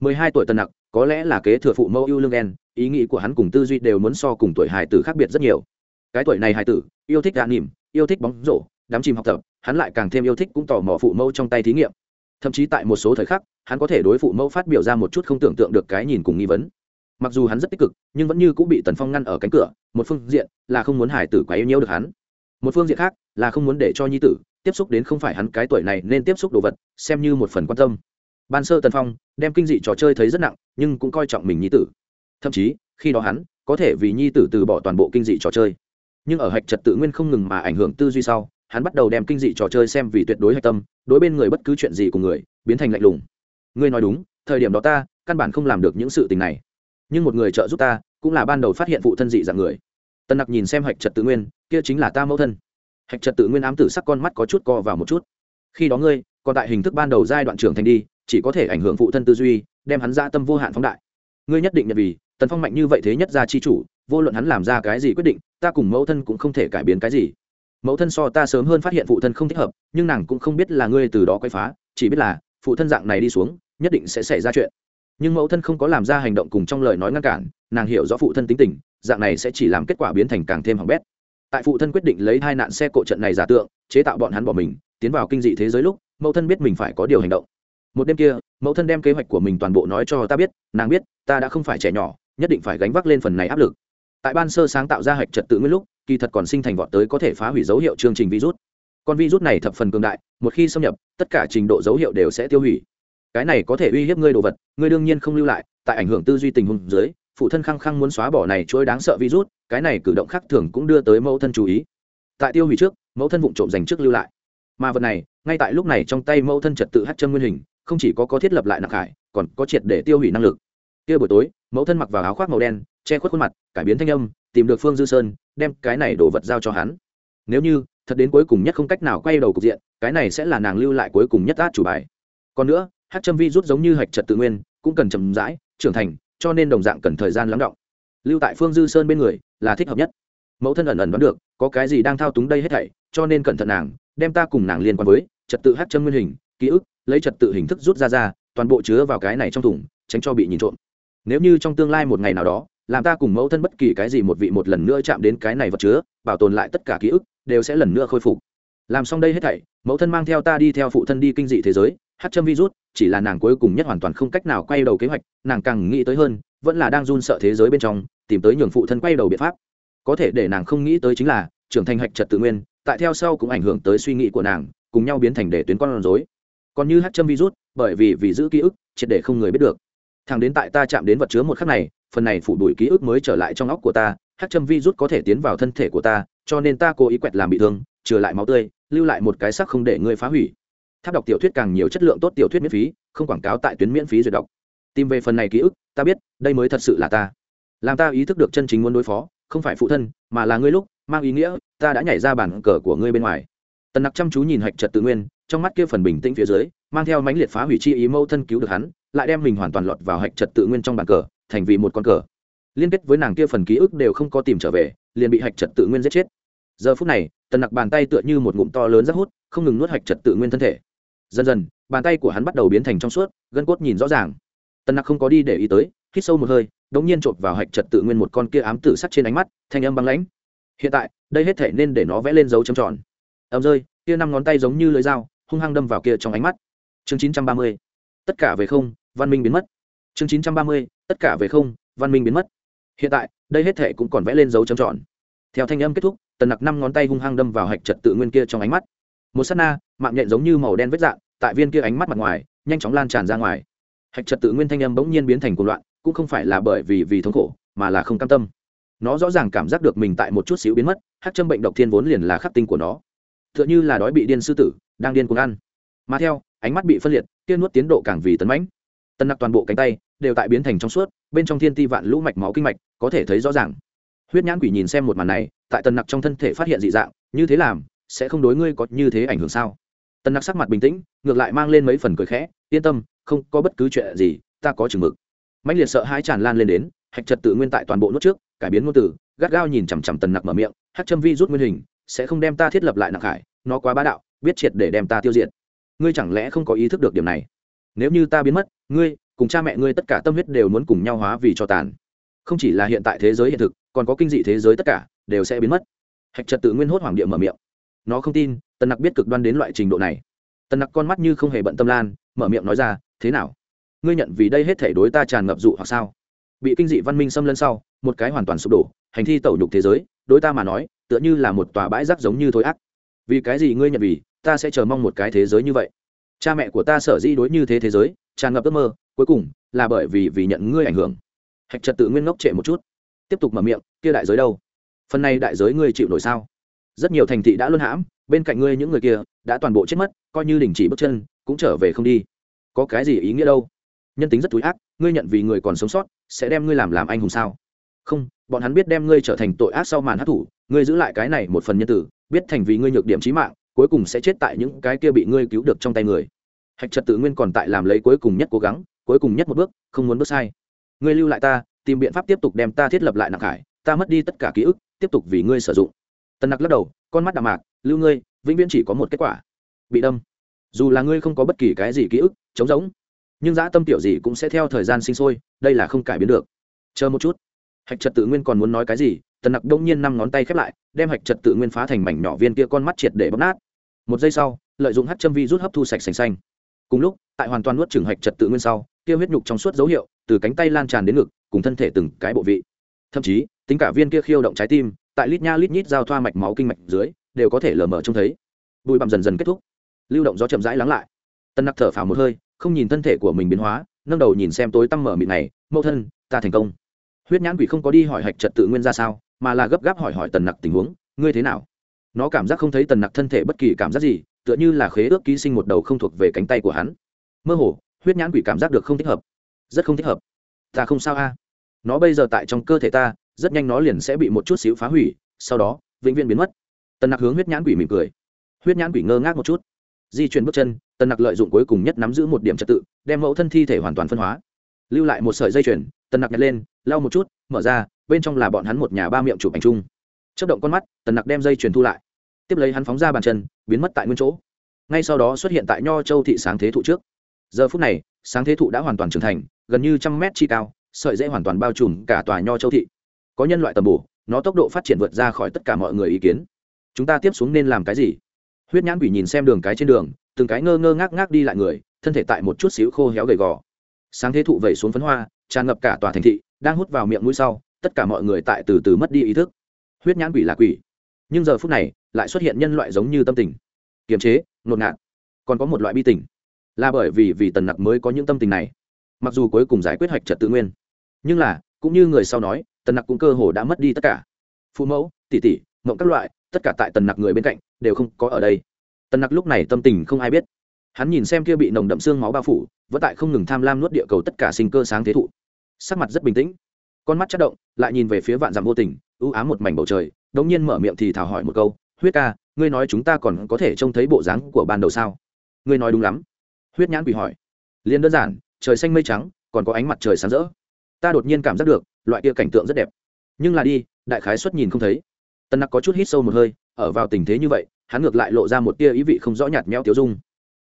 Mười hai tuổi tần nặc, có lẽ là kế thừa phụ mẫu yêu lương đen, ý nghĩ của hắn cùng tư duy đều muốn so cùng tuổi hài tử khác biệt rất nhiều. Cái tuổi này hài tử, yêu thích gạ nỉm, yêu thích bóng rổ đám chìm học tập hắn lại càng thêm yêu thích cũng tò mò phụ mẫu trong tay thí nghiệm. Thậm chí tại một số thời khắc, hắn có thể đối phụ mẫu phát biểu ra một chút không tưởng tượng được cái nhìn cùng nghi vấn. Mặc dù hắn rất tích cực, nhưng vẫn như cũng bị tần phong ngăn ở cánh cửa, một phương diện là không muốn hải tử quá yêu nhiễu được hắn, một phương diện khác là không muốn để cho nhi tử tiếp xúc đến không phải hắn cái tuổi này nên tiếp xúc đồ vật, xem như một phần quan tâm. Ban sơ tần phong đem kinh dị trò chơi thấy rất nặng, nhưng cũng coi trọng mình nhi tử. Thậm chí, khi đó hắn có thể vì nhi tử từ bỏ toàn bộ kinh dị trò chơi. Nhưng ở hạch trật tự nguyên không ngừng mà ảnh hưởng tư duy sau hắn bắt đầu đem kinh dị trò chơi xem vì tuyệt đối hạch tâm, đối bên người bất cứ chuyện gì của người, biến thành lạnh lùng. Ngươi nói đúng, thời điểm đó ta, căn bản không làm được những sự tình này. Nhưng một người trợ giúp ta, cũng là ban đầu phát hiện phụ thân dị dạng người. Tân nặc nhìn xem hạch trật tự nguyên, kia chính là ta mẫu thân. Hạch trật tự nguyên ám tử sắc con mắt có chút co vào một chút. Khi đó ngươi, còn tại hình thức ban đầu giai đoạn trưởng thành đi, chỉ có thể ảnh hưởng phụ thân tư duy, đem hắn ra tâm vô hạn phóng đại. Ngươi nhất định nhận vì, tần phong mạnh như vậy thế nhất ra chi chủ, vô luận hắn làm ra cái gì quyết định, ta cùng mẫu thân cũng không thể cải biến cái gì mẫu thân so ta sớm hơn phát hiện phụ thân không thích hợp, nhưng nàng cũng không biết là ngươi từ đó quay phá, chỉ biết là, phụ thân dạng này đi xuống, nhất định sẽ xảy ra chuyện. Nhưng mẫu thân không có làm ra hành động cùng trong lời nói ngăn cản, nàng hiểu rõ phụ thân tính tình, dạng này sẽ chỉ làm kết quả biến thành càng thêm hỏng bét. Tại phụ thân quyết định lấy hai nạn xe cộ trận này giả tượng, chế tạo bọn hắn bỏ mình, tiến vào kinh dị thế giới lúc, mẫu thân biết mình phải có điều hành động. Một đêm kia, mẫu thân đem kế hoạch của mình toàn bộ nói cho ta biết, nàng biết, ta đã không phải trẻ nhỏ, nhất định phải gánh vác lên phần này áp lực tại ban sơ sáng tạo ra hạch trật tự nguyên lúc, kỳ thật còn sinh thành vọt tới có thể phá hủy dấu hiệu chương trình virus. Con virus này thập phần cường đại, một khi xâm nhập, tất cả trình độ dấu hiệu đều sẽ tiêu hủy. Cái này có thể uy hiếp ngươi đồ vật, ngươi đương nhiên không lưu lại, tại ảnh hưởng tư duy tình huống dưới, phụ thân khăng khăng muốn xóa bỏ này chuỗi đáng sợ virus, cái này cử động khác thường cũng đưa tới mẫu thân chú ý. Tại tiêu hủy trước, mẫu thân vụng trộm dành trước lưu lại. Mà vật này, ngay tại lúc này trong tay mẫu thân trật tự hát chân nguyên hình, không chỉ có có thiết lập lại nặng hải, còn có triệt để tiêu hủy năng lực. Kia buổi tối, mẫu thân mặc vào áo khoác màu đen che khuất khuôn mặt, cải biến thanh âm, tìm được phương dư sơn, đem cái này đổ vật giao cho hắn. Nếu như, thật đến cuối cùng nhất không cách nào quay đầu cục diện, cái này sẽ là nàng lưu lại cuối cùng nhất át chủ bài. Còn nữa hát châm vi rút giống như hạch trật tự nguyên, cũng cần chậm rãi, trưởng thành, cho nên đồng dạng cần thời gian lắng động. Lưu tại phương dư sơn bên người, là thích hợp nhất. Mẫu thân ẩn ẩn đoán được, có cái gì đang thao túng đây hết thảy, cho nên cẩn thận nàng, đem ta cùng nàng liên quan với, trật tự hát châm nguyên hình, ký ức, lấy trật tự hình thức rút ra ra, toàn bộ chứa vào cái này trong thùng, tránh cho bị nhìn trộm. Nếu như trong tương lai một ngày nào đó làm ta cùng mẫu thân bất kỳ cái gì một vị một lần nữa chạm đến cái này vật chứa, bảo tồn lại tất cả ký ức, đều sẽ lần nữa khôi phục. Làm xong đây hết thảy, mẫu thân mang theo ta đi theo phụ thân đi kinh dị thế giới, hát châm virus, chỉ là nàng cuối cùng nhất hoàn toàn không cách nào quay đầu kế hoạch, nàng càng nghĩ tới hơn, vẫn là đang run sợ thế giới bên trong, tìm tới nhường phụ thân quay đầu biện pháp. Có thể để nàng không nghĩ tới chính là, trưởng thành hạch trật tự nguyên, tại theo sau cũng ảnh hưởng tới suy nghĩ của nàng, cùng nhau biến thành để tuyến con rối. Còn như hát châm virus, bởi vì vì giữ ký ức, triệt để không người biết được. Thằng đến tại ta chạm đến vật chứa một khắc này phần này phủ đuổi ký ức mới trở lại trong óc của ta, hát châm virus có thể tiến vào thân thể của ta, cho nên ta cố ý quẹt làm bị thương, trừ lại máu tươi, lưu lại một cái sắc không để ngươi phá hủy. Tháp đọc tiểu thuyết càng nhiều chất lượng tốt tiểu thuyết miễn phí, không quảng cáo tại tuyến miễn phí duyệt đọc. Tìm về phần này ký ức, ta biết, đây mới thật sự là ta. Làm ta ý thức được chân chính muốn đối phó, không phải phụ thân, mà là ngươi lúc, mang ý nghĩa, ta đã nhảy ra bản cờ của ngươi bên ngoài. Tần nặc chăm chú nhìn hạch trật tự nguyên, trong mắt kia phần bình tĩnh phía dưới, mang theo mãnh liệt phá hủy chi ý mâu thân cứu được hắn, lại đem mình hoàn toàn lọt vào hạch trật tự nguyên trong bàn cờ thành vì một con cờ. Liên kết với nàng kia phần ký ức đều không có tìm trở về, liền bị hạch trật tự nguyên giết chết. Giờ phút này, tần nặc bàn tay tựa như một ngụm to lớn rác hút, không ngừng nuốt hạch trật tự nguyên thân thể. Dần dần, bàn tay của hắn bắt đầu biến thành trong suốt, gân cốt nhìn rõ ràng. Tần nặc không có đi để ý tới, hít sâu một hơi đ ỗ n g nhiên chộp vào hạch trật tự nguyên một con kia ám tử sắt trên ánh mắt, thanh âm băng lãnh. Hiện tại, đây hết thể nên để nó vẽ lên dấu trầm tròn. Ẩm rơi, kia năm ngón tay giống như lưới dao, hung hăng đâm vào kia trong ánh mắt. Chương chín trăm ba mươi. Tất cả về không, văn minh biến mất. Chương chín trăm ba mươi tất cả về không, văn minh biến mất. Hiện tại, đây hết thể cũng còn vẽ lên dấu trầm tròn. Theo thanh âm kết thúc, tần nặc năm ngón tay hung hăng đâm vào hạch trật tự nguyên kia trong ánh mắt. Một s á t na, mạng nhện giống như màu đen vết dạng, tại viên kia ánh mắt mặt ngoài, nhanh chóng lan tràn ra ngoài. Hạch trật tự nguyên thanh âm bỗng nhiên biến thành cuộc loạn, cũng không phải là bởi vì vì thống khổ, mà là không cam tâm. Nó rõ ràng cảm giác được mình tại một chút xíu biến mất hát châm bệnh độc thiên vốn liền là khắc tinh của nó. T h ư ợ n h ư là đói bị điên sư tử, đang điên cuồng ăn. Mà theo, ánh mắt bị phân liệt tiên nuốt tiến độ càng vì tấn mãnh tân nặc toàn bộ cánh tay đều tại biến thành trong suốt, bên trong thiên ti vạn lũ mạch máu kinh mạch, có thể thấy rõ ràng. Huyết nhãn quỷ nhìn xem một màn này, tại tân nặc trong thân thể phát hiện dị dạng, như thế làm, sẽ không đối ngươi có như thế ảnh hưởng sao? Tân nặc sắc mặt bình tĩnh, ngược lại mang lên mấy phần cười khẽ, yên tâm, không có bất cứ chuyện gì, ta có chừng mực. Mạnh liệt sợ hãi tràn lan lên đến, hạch trật tự nguyên tại toàn bộ nốt trước, cải biến ngôn từ, gắt gao nhìn chằm chằm tần nặc mở miệng hát châm vi rút nguyên hình, sẽ không đem ta thiết lập lại nặc hải nó quá bá đạo, biết triệt để đem ta tiêu diệt. Ngươi chẳng lẽ không có ý thức được điểm này? Nếu như ta biến mất ngươi, cùng cha mẹ ngươi tất cả tâm huyết đều muốn cùng nhau hóa vì cho tàn. Không chỉ là hiện tại thế giới hiện thực, còn có kinh dị thế giới tất cả, đều sẽ biến mất. Hạch trật tự nguyên hốt hoàng địa mở miệng. Nó không tin, tần nặc biết cực đoan đến loại trình độ này. Tần nặc con mắt như không hề bận tâm lan, mở miệng nói ra, thế nào? Ngươi nhận vì đây hết thể đối ta tràn ngập dụ hoặc sao? Bị kinh dị văn minh xâm lấn sau, một cái hoàn toàn sụp đổ, hành thi tẩu nhục thế giới, đối ta mà nói, tựa như là một tòa bãi rác giống như thối ác. Vì cái gì ngươi nhận vì, ta sẽ chờ mong một cái thế giới như vậy? Cha mẹ của ta sở dĩ đối như thế thế giới tràn ngập ước mơ, cuối cùng là bởi vì vì nhận ngươi ảnh hưởng. Hạch trật tự nguyên ngốc trệ một chút, tiếp tục mở miệng, kia đại giới đâu? Phần này đại giới ngươi chịu nổi sao? Rất nhiều thành thị đã luân hãm, bên cạnh ngươi những người kia đã toàn bộ chết mất, coi như đình chỉ bước chân, cũng trở về không đi. Có cái gì ý nghĩa đâu? Nhân tính rất túi ác, ngươi nhận vì người còn sống sót, sẽ đem ngươi làm làm anh hùng sao? Không, bọn hắn biết đem ngươi trở thành tội ác sau màn hát thủ ngươi giữ lại cái này một phần nhân tử, biết thành vì ngươi nhược điểm trí mạng, cuối cùng sẽ chết tại những cái kia bị ngươi cứu được trong tay người hạch trật tự nguyên còn tại làm lấy cuối cùng nhất cố gắng, cuối cùng nhất một bước, không muốn bước sai. Ngươi lưu lại ta, tìm biện pháp tiếp tục đem ta thiết lập lại nặng hải, ta mất đi tất cả ký ức, tiếp tục vì ngươi sử dụng. Tần nặc lắc đầu, con mắt đạm mạc, lưu ngươi, vĩnh viễn chỉ có một kết quả. Bị đâm. Dù là ngươi không có bất kỳ cái gì ký ức, trống rỗng, nhưng dã tâm tiểu gì cũng sẽ theo thời gian sinh sôi, đây là không cải biến được. Chờ một chút. Hạch trật tự nguyên còn muốn nói cái gì, tần nặc đông nhiên năm ngón tay khép lại, đem hạch trật tự nguyên phá thành mảnh nhỏ viên kia con mắt triệt để bóp nát. Một giây sau, lợi dụng hát châm vi rút hấp thu sạch sành xanh cùng lúc, tại hoàn toàn nuốt trừng hạch trật tự nguyên sau, kia huyết nhục trong suốt dấu hiệu, từ cánh tay lan tràn đến ngực, cùng thân thể từng cái bộ vị. Thậm chí, tính cả viên kia khiêu động trái tim, tại lít nha lít nhít giao thoa mạch máu kinh mạch dưới, đều có thể lờ mờ trông thấy. Bụi bặm dần dần kết thúc. Lưu động gió chậm rãi lắng lại. Tân nặc thở phào một hơi, không nhìn thân thể của mình biến hóa, nâng đầu nhìn xem tối tăm mở mịt này, mẫu thân, ta thành công. Huyết nhãn quỷ không có đi hỏi hạch trật tự nguyên ra sao, mà là gấp gáp hỏi hỏi tần nặc tình huống, ngươi thế nào? Nó cảm giác không thấy tần nặc thân thể bất kỳ cảm giác gì tựa như là khế ước ký sinh một đầu không thuộc về cánh tay của hắn. Mơ hồ, huyết nhãn quỷ cảm giác được không thích hợp. Rất không thích hợp. Ta không sao a. Nó bây giờ tại trong cơ thể ta, rất nhanh nó liền sẽ bị một chút xíu phá hủy, sau đó, vĩnh viễn biến mất. Tần nặc hướng huyết nhãn quỷ mỉm cười. Huyết nhãn quỷ ngơ ngác một chút. Di chuyển bước chân, tần nặc lợi dụng cuối cùng nhất nắm giữ một điểm trật tự, đem mẫu thân thi thể hoàn toàn phân hóa. Lưu lại một sợi dây chuyền, tần nặc nhặt lên, lau một chút, mở ra, bên trong là bọn hắn một nhà ba miệng chụp ảnh chung. Chất động con mắt, tần nặc đem dây chuyền thu lại tiếp lấy hắn phóng ra bàn chân, biến mất tại nguyên chỗ. Ngay sau đó xuất hiện tại nho châu thị sáng thế thụ trước. Giờ phút này, sáng thế thụ đã hoàn toàn trưởng thành, gần như trăm mét chi cao, sợi dễ hoàn toàn bao trùm cả tòa nho châu thị. Có nhân loại tầm bổ, nó tốc độ phát triển vượt ra khỏi tất cả mọi người ý kiến. Chúng ta tiếp xuống nên làm cái gì? Huyết nhãn quỷ nhìn xem đường cái trên đường, từng cái ngơ ngơ ngác ngác đi lại người, thân thể tại một chút xíu khô héo gầy gò. Sáng thế thụ vẩy xuống phấn hoa, tràn ngập cả tòa thành thị, đang hút vào miệng mũi sau, tất cả mọi người tại từ từ mất đi ý thức. Huyết nhãn quỷ là quỷ. Nhưng giờ phút này lại xuất hiện nhân loại giống như tâm tình. Kiềm chế, ngột ngạt. Còn có một loại bi tình. Là bởi vì vì tần nặc mới có những tâm tình này. Mặc dù cuối cùng giải quyết hoạch trật tự nguyên. Nhưng là, cũng như người sau nói, tần nặc cũng cơ hồ đã mất đi tất cả. Phụ mẫu, tỷ tỷ, mộng các loại, tất cả tại tần nặc người bên cạnh, đều không có ở đây. Tần nặc lúc này tâm tình không ai biết. Hắn nhìn xem kia bị nồng đậm xương máu bao phủ, vẫn tại không ngừng tham lam nuốt địa cầu tất cả sinh cơ sáng thế thụ. Sắc mặt rất bình tĩnh. Con mắt chất động, lại nhìn về phía vạn dặm vô tình, ưu ám một mảnh bầu trời đống nhiên mở miệng thì thảo hỏi một câu huyết ca, ngươi nói chúng ta còn có thể trông thấy bộ dáng của ban đầu sao? Ngươi nói đúng lắm. Huyết nhãn quỷ hỏi. Liền đơn giản, trời xanh mây trắng, còn có ánh mặt trời sáng rỡ. Ta đột nhiên cảm giác được, loại kia cảnh tượng rất đẹp. Nhưng là đi, đại khái xuất nhìn không thấy. Tân nặc có chút hít sâu một hơi, ở vào tình thế như vậy, hắn ngược lại lộ ra một tia ý vị không rõ nhạt méo tiêu dung.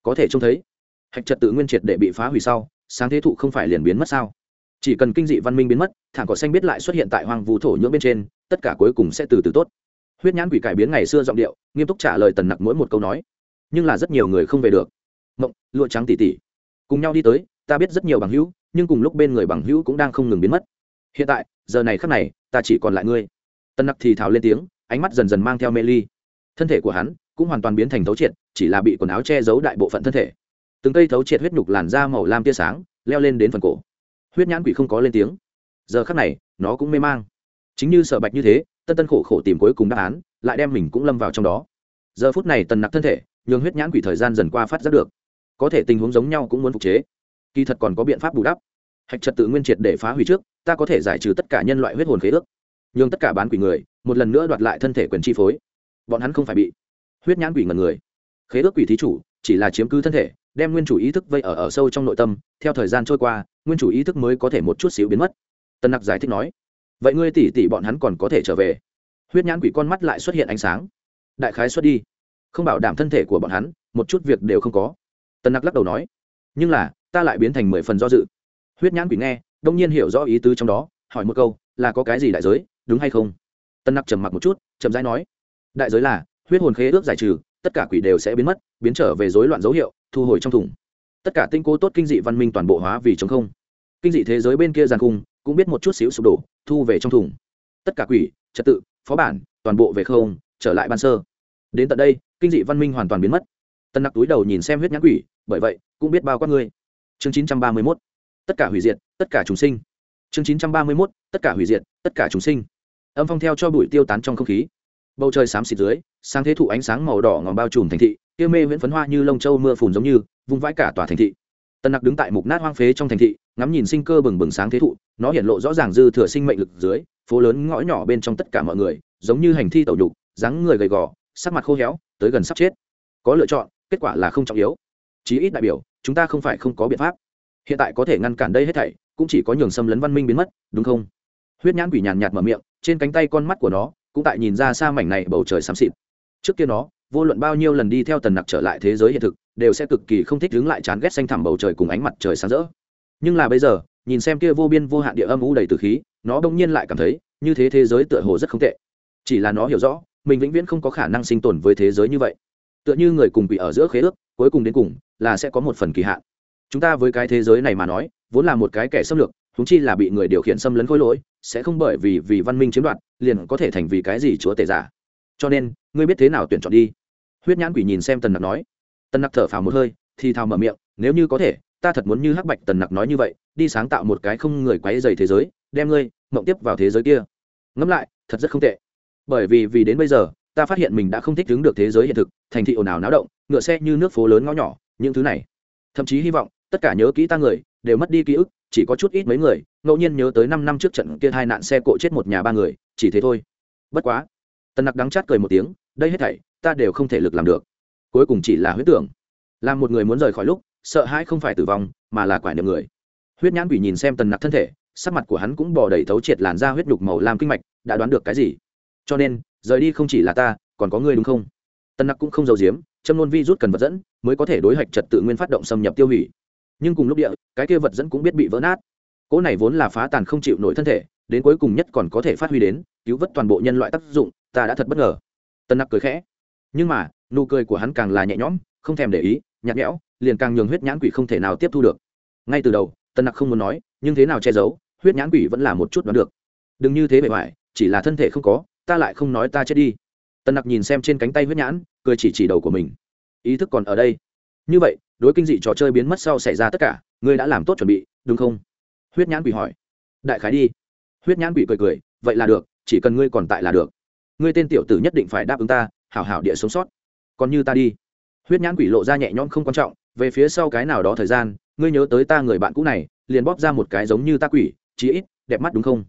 Có thể trông thấy. Hạch trật tự nguyên triệt để bị phá hủy sau, sáng thế thụ không phải liền biến mất sao? Chỉ cần kinh dị văn minh biến mất thảm cỏ xanh biết lại xuất hiện tại hoang vu thổ nhưỡng bên trên, tất cả cuối cùng sẽ từ từ tốt huyết nhãn quỷ cải biến ngày xưa giọng điệu, nghiêm túc trả lời tần nặc mỗi một câu nói. Nhưng là rất nhiều người không về được. Mộng, lụa trắng tỉ tỉ. Cùng nhau đi tới, ta biết rất nhiều bằng hữu, nhưng cùng lúc bên người bằng hữu cũng đang không ngừng biến mất. Hiện tại, giờ này khắc này, ta chỉ còn lại ngươi. Tần nặc thì thào lên tiếng, ánh mắt dần dần mang theo mê ly. Thân thể của hắn cũng hoàn toàn biến thành thấu triệt, chỉ là bị quần áo che giấu đại bộ phận thân thể. Từng cây thấu triệt huyết nhục làn da màu lam tia sáng, leo lên đến phần cổ. Huyết nhãn quỷ không có lên tiếng. Giờ khắc này, nó cũng mê mang. Chính như sở bạch như thế tân tân khổ khổ tìm cuối cùng đáp án, lại đem mình cũng lâm vào trong đó. Giờ phút này tần nặc thân thể, nhường huyết nhãn quỷ thời gian dần qua phát giác được. Có thể tình huống giống nhau cũng muốn phục chế. Kỳ thật còn có biện pháp bù đắp. Hạch trật tự nguyên triệt để phá hủy trước, ta có thể giải trừ tất cả nhân loại huyết hồn khế ước. Nhường tất cả bán quỷ người, một lần nữa đoạt lại thân thể quyền chi phối. Bọn hắn không phải bị huyết nhãn quỷ ngần người. Khế ước quỷ thí chủ, chỉ là chiếm cứ thân thể, đem nguyên chủ ý thức vây ở ở sâu trong nội tâm, theo thời gian trôi qua, nguyên chủ ý thức mới có thể một chút xíu biến mất. Tân nặc giải thích nói vậy ngươi tỷ tỷ bọn hắn còn có thể trở về? Huyết nhãn quỷ con mắt lại xuất hiện ánh sáng. Đại khái xuất đi. Không bảo đảm thân thể của bọn hắn, một chút việc đều không có. Tần nặc lắc đầu nói, nhưng là, ta lại biến thành mười phần do dự. Huyết nhãn quỷ nghe, đông nhiên hiểu rõ ý tứ trong đó, hỏi một câu, là có cái gì đại giới, đúng hay không? Tân nặc trầm mặc một chút, chậm rãi nói, đại giới là, huyết hồn khế ước giải trừ, tất cả quỷ đều sẽ biến mất, biến trở về rối loạn dấu hiệu, thu hồi trong thùng. Tất cả tinh cố tốt kinh dị văn minh toàn bộ hóa vì chống không. Kinh dị thế giới bên kia giàn cung cũng biết một chút xíu sụp đổ, thu về trong thùng. Tất cả quỷ, trật tự, phó bản, toàn bộ về không, trở lại ban sơ. Đến tận đây, kinh dị văn minh hoàn toàn biến mất. Tân nặc túi đầu nhìn xem huyết nhãn quỷ, bởi vậy, cũng biết bao quát ngươi. Chương chín trăm ba mươi mốt, tất cả hủy diệt, tất cả chúng sinh. Chương chín trăm ba mươi mốt, tất cả hủy diệt, tất cả chúng sinh. Âm phong theo cho bụi tiêu tán trong không khí. Bầu trời xám xịt dưới, sáng thế thụ ánh sáng màu đỏ ngòm bao trùm thành thị, kia mê viễn phấn hoa như lông châu mưa phùn giống như, vung vãi cả tòa thành thị. Tân nặc đứng tại mục nát hoang phế trong thành thị ngắm nhìn sinh cơ bừng bừng sáng thế thụ, nó hiện lộ rõ ràng dư thừa sinh mệnh lực dưới, phố lớn ngõ nhỏ bên trong tất cả mọi người, giống như hành thi tẩu nhục, dáng người gầy gò, sắc mặt khô héo, tới gần sắp chết. Có lựa chọn, kết quả là không trọng yếu. Chí ít đại biểu, chúng ta không phải không có biện pháp. Hiện tại có thể ngăn cản đây hết thảy, cũng chỉ có nhường xâm lấn văn minh biến mất, đúng không? Huyết nhãn quỷ nhàn nhạt mở miệng, trên cánh tay con mắt của nó cũng tại nhìn ra xa mảnh này bầu trời xám xịt. Trước kia nó, vô luận bao nhiêu lần đi theo tần nặc trở lại thế giới hiện thực, đều sẽ cực kỳ không thích đứng lại chán ghét xanh thẳm bầu trời cùng ánh mặt trời sáng rỡ nhưng là bây giờ, nhìn xem kia vô biên vô hạn địa âm u đầy từ khí, nó đông nhiên lại cảm thấy, như thế thế giới tựa hồ rất không tệ. Chỉ là nó hiểu rõ, mình vĩnh viễn không có khả năng sinh tồn với thế giới như vậy. Tựa như người cùng bị ở giữa khế ước, cuối cùng đến cùng là sẽ có một phần kỳ hạn. Chúng ta với cái thế giới này mà nói, vốn là một cái kẻ xâm lược chúng chi là bị người điều khiển xâm lấn khối lỗi, sẽ không bởi vì vì văn minh chiếm đoạt, liền có thể thành vì cái gì chúa tể giả. Cho nên, ngươi biết thế nào tuyển chọn đi? Huyết nhãn quỷ nhìn xem tần nặc nói. Tần nặc thở phào một hơi, thì thào mở miệng, nếu như có thể ta thật muốn như hắc bạch tần nặc nói như vậy, đi sáng tạo một cái không người quấy dày thế giới, đem ngươi, mộng tiếp vào thế giới kia. Ngẫm lại, thật rất không tệ. Bởi vì vì đến bây giờ, ta phát hiện mình đã không thích đứng được thế giới hiện thực, thành thị ồn ào náo động, ngựa xe như nước phố lớn ngõ nhỏ, những thứ này. Thậm chí hy vọng, tất cả nhớ kỹ ta người, đều mất đi ký ức, chỉ có chút ít mấy người, ngẫu nhiên nhớ tới năm năm trước trận kia hai nạn xe cộ chết một nhà ba người, chỉ thế thôi. Bất quá. Tần nặc đắng chát cười một tiếng, đây hết thảy, ta đều không thể lực làm được. Cuối cùng chỉ là huyết tưởng làm một người muốn rời khỏi lúc, sợ hãi không phải tử vong, mà là quả niệm người. Huyết nhãn quỷ nhìn xem tần nặc thân thể, sắc mặt của hắn cũng bỏ đầy thấu triệt làn da huyết nhục màu làm kinh mạch, đã đoán được cái gì? Cho nên, rời đi không chỉ là ta, còn có ngươi đúng không? Tần nặc cũng không giấu giếm, châm nôn vi rút cần vật dẫn, mới có thể đối hạch trật tự nguyên phát động xâm nhập tiêu hủy. Nhưng cùng lúc địa, cái kia vật dẫn cũng biết bị vỡ nát. Cỗ này vốn là phá tàn không chịu nổi thân thể, đến cuối cùng nhất còn có thể phát huy đến, cứu vớt toàn bộ nhân loại tác dụng, ta đã thật bất ngờ. Tân nặc cười khẽ. Nhưng mà, nụ cười của hắn càng là nhẹ nhõm không thèm để ý, nhạt nhẽo, liền càng nhường huyết nhãn quỷ không thể nào tiếp thu được. Ngay từ đầu tân nặc không muốn nói, nhưng thế nào che giấu, huyết nhãn quỷ vẫn là một chút đoán được. Đừng như thế bề ngoài, chỉ là thân thể không có, ta lại không nói ta chết đi. Tân nặc nhìn xem trên cánh tay huyết nhãn, cười chỉ chỉ đầu của mình. Ý thức còn ở đây. Như vậy, đối kinh dị trò chơi biến mất sau xảy ra tất cả, ngươi đã làm tốt chuẩn bị, đúng không? Huyết nhãn quỷ hỏi. Đại khái đi. Huyết nhãn quỷ cười cười, vậy là được, chỉ cần ngươi còn tại là được. Ngươi tên tiểu tử nhất định phải đáp ứng ta, hảo hảo địa sống sót. Còn như ta đi huyết nhãn quỷ lộ ra nhẹ nhõm không quan trọng, về phía sau cái nào đó thời gian, ngươi nhớ tới ta người bạn cũ này, liền bóp ra một cái giống như ta quỷ, chí ít, đẹp mắt đúng không?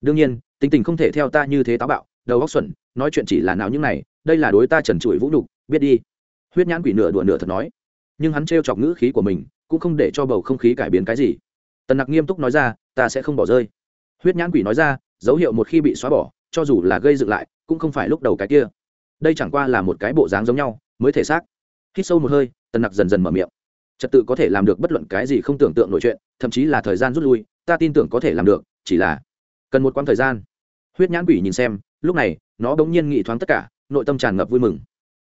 Đương nhiên, tính tình không thể theo ta như thế táo bạo, đầu góc xuẩn, nói chuyện chỉ là nào những này, đây là đối ta trần trụi vũ nhục, biết đi. Huyết nhãn quỷ nửa đùa nửa thật nói. Nhưng hắn trêu chọc ngữ khí của mình, cũng không để cho bầu không khí cải biến cái gì. Tần nặc nghiêm túc nói ra, ta sẽ không bỏ rơi. Huyết nhãn quỷ nói ra, dấu hiệu một khi bị xóa bỏ, cho dù là gây dựng lại, cũng không phải lúc đầu cái kia. Đây chẳng qua là một cái bộ dáng giống nhau, mới thể xác hít sâu một hơi, tần nặc dần dần mở miệng. Trật tự có thể làm được bất luận cái gì không tưởng tượng nổi chuyện, thậm chí là thời gian rút lui, ta tin tưởng có thể làm được, chỉ là cần một quãng thời gian. Huyết nhãn quỷ nhìn xem, lúc này, nó bỗng nhiên nghĩ thoáng tất cả, nội tâm tràn ngập vui mừng.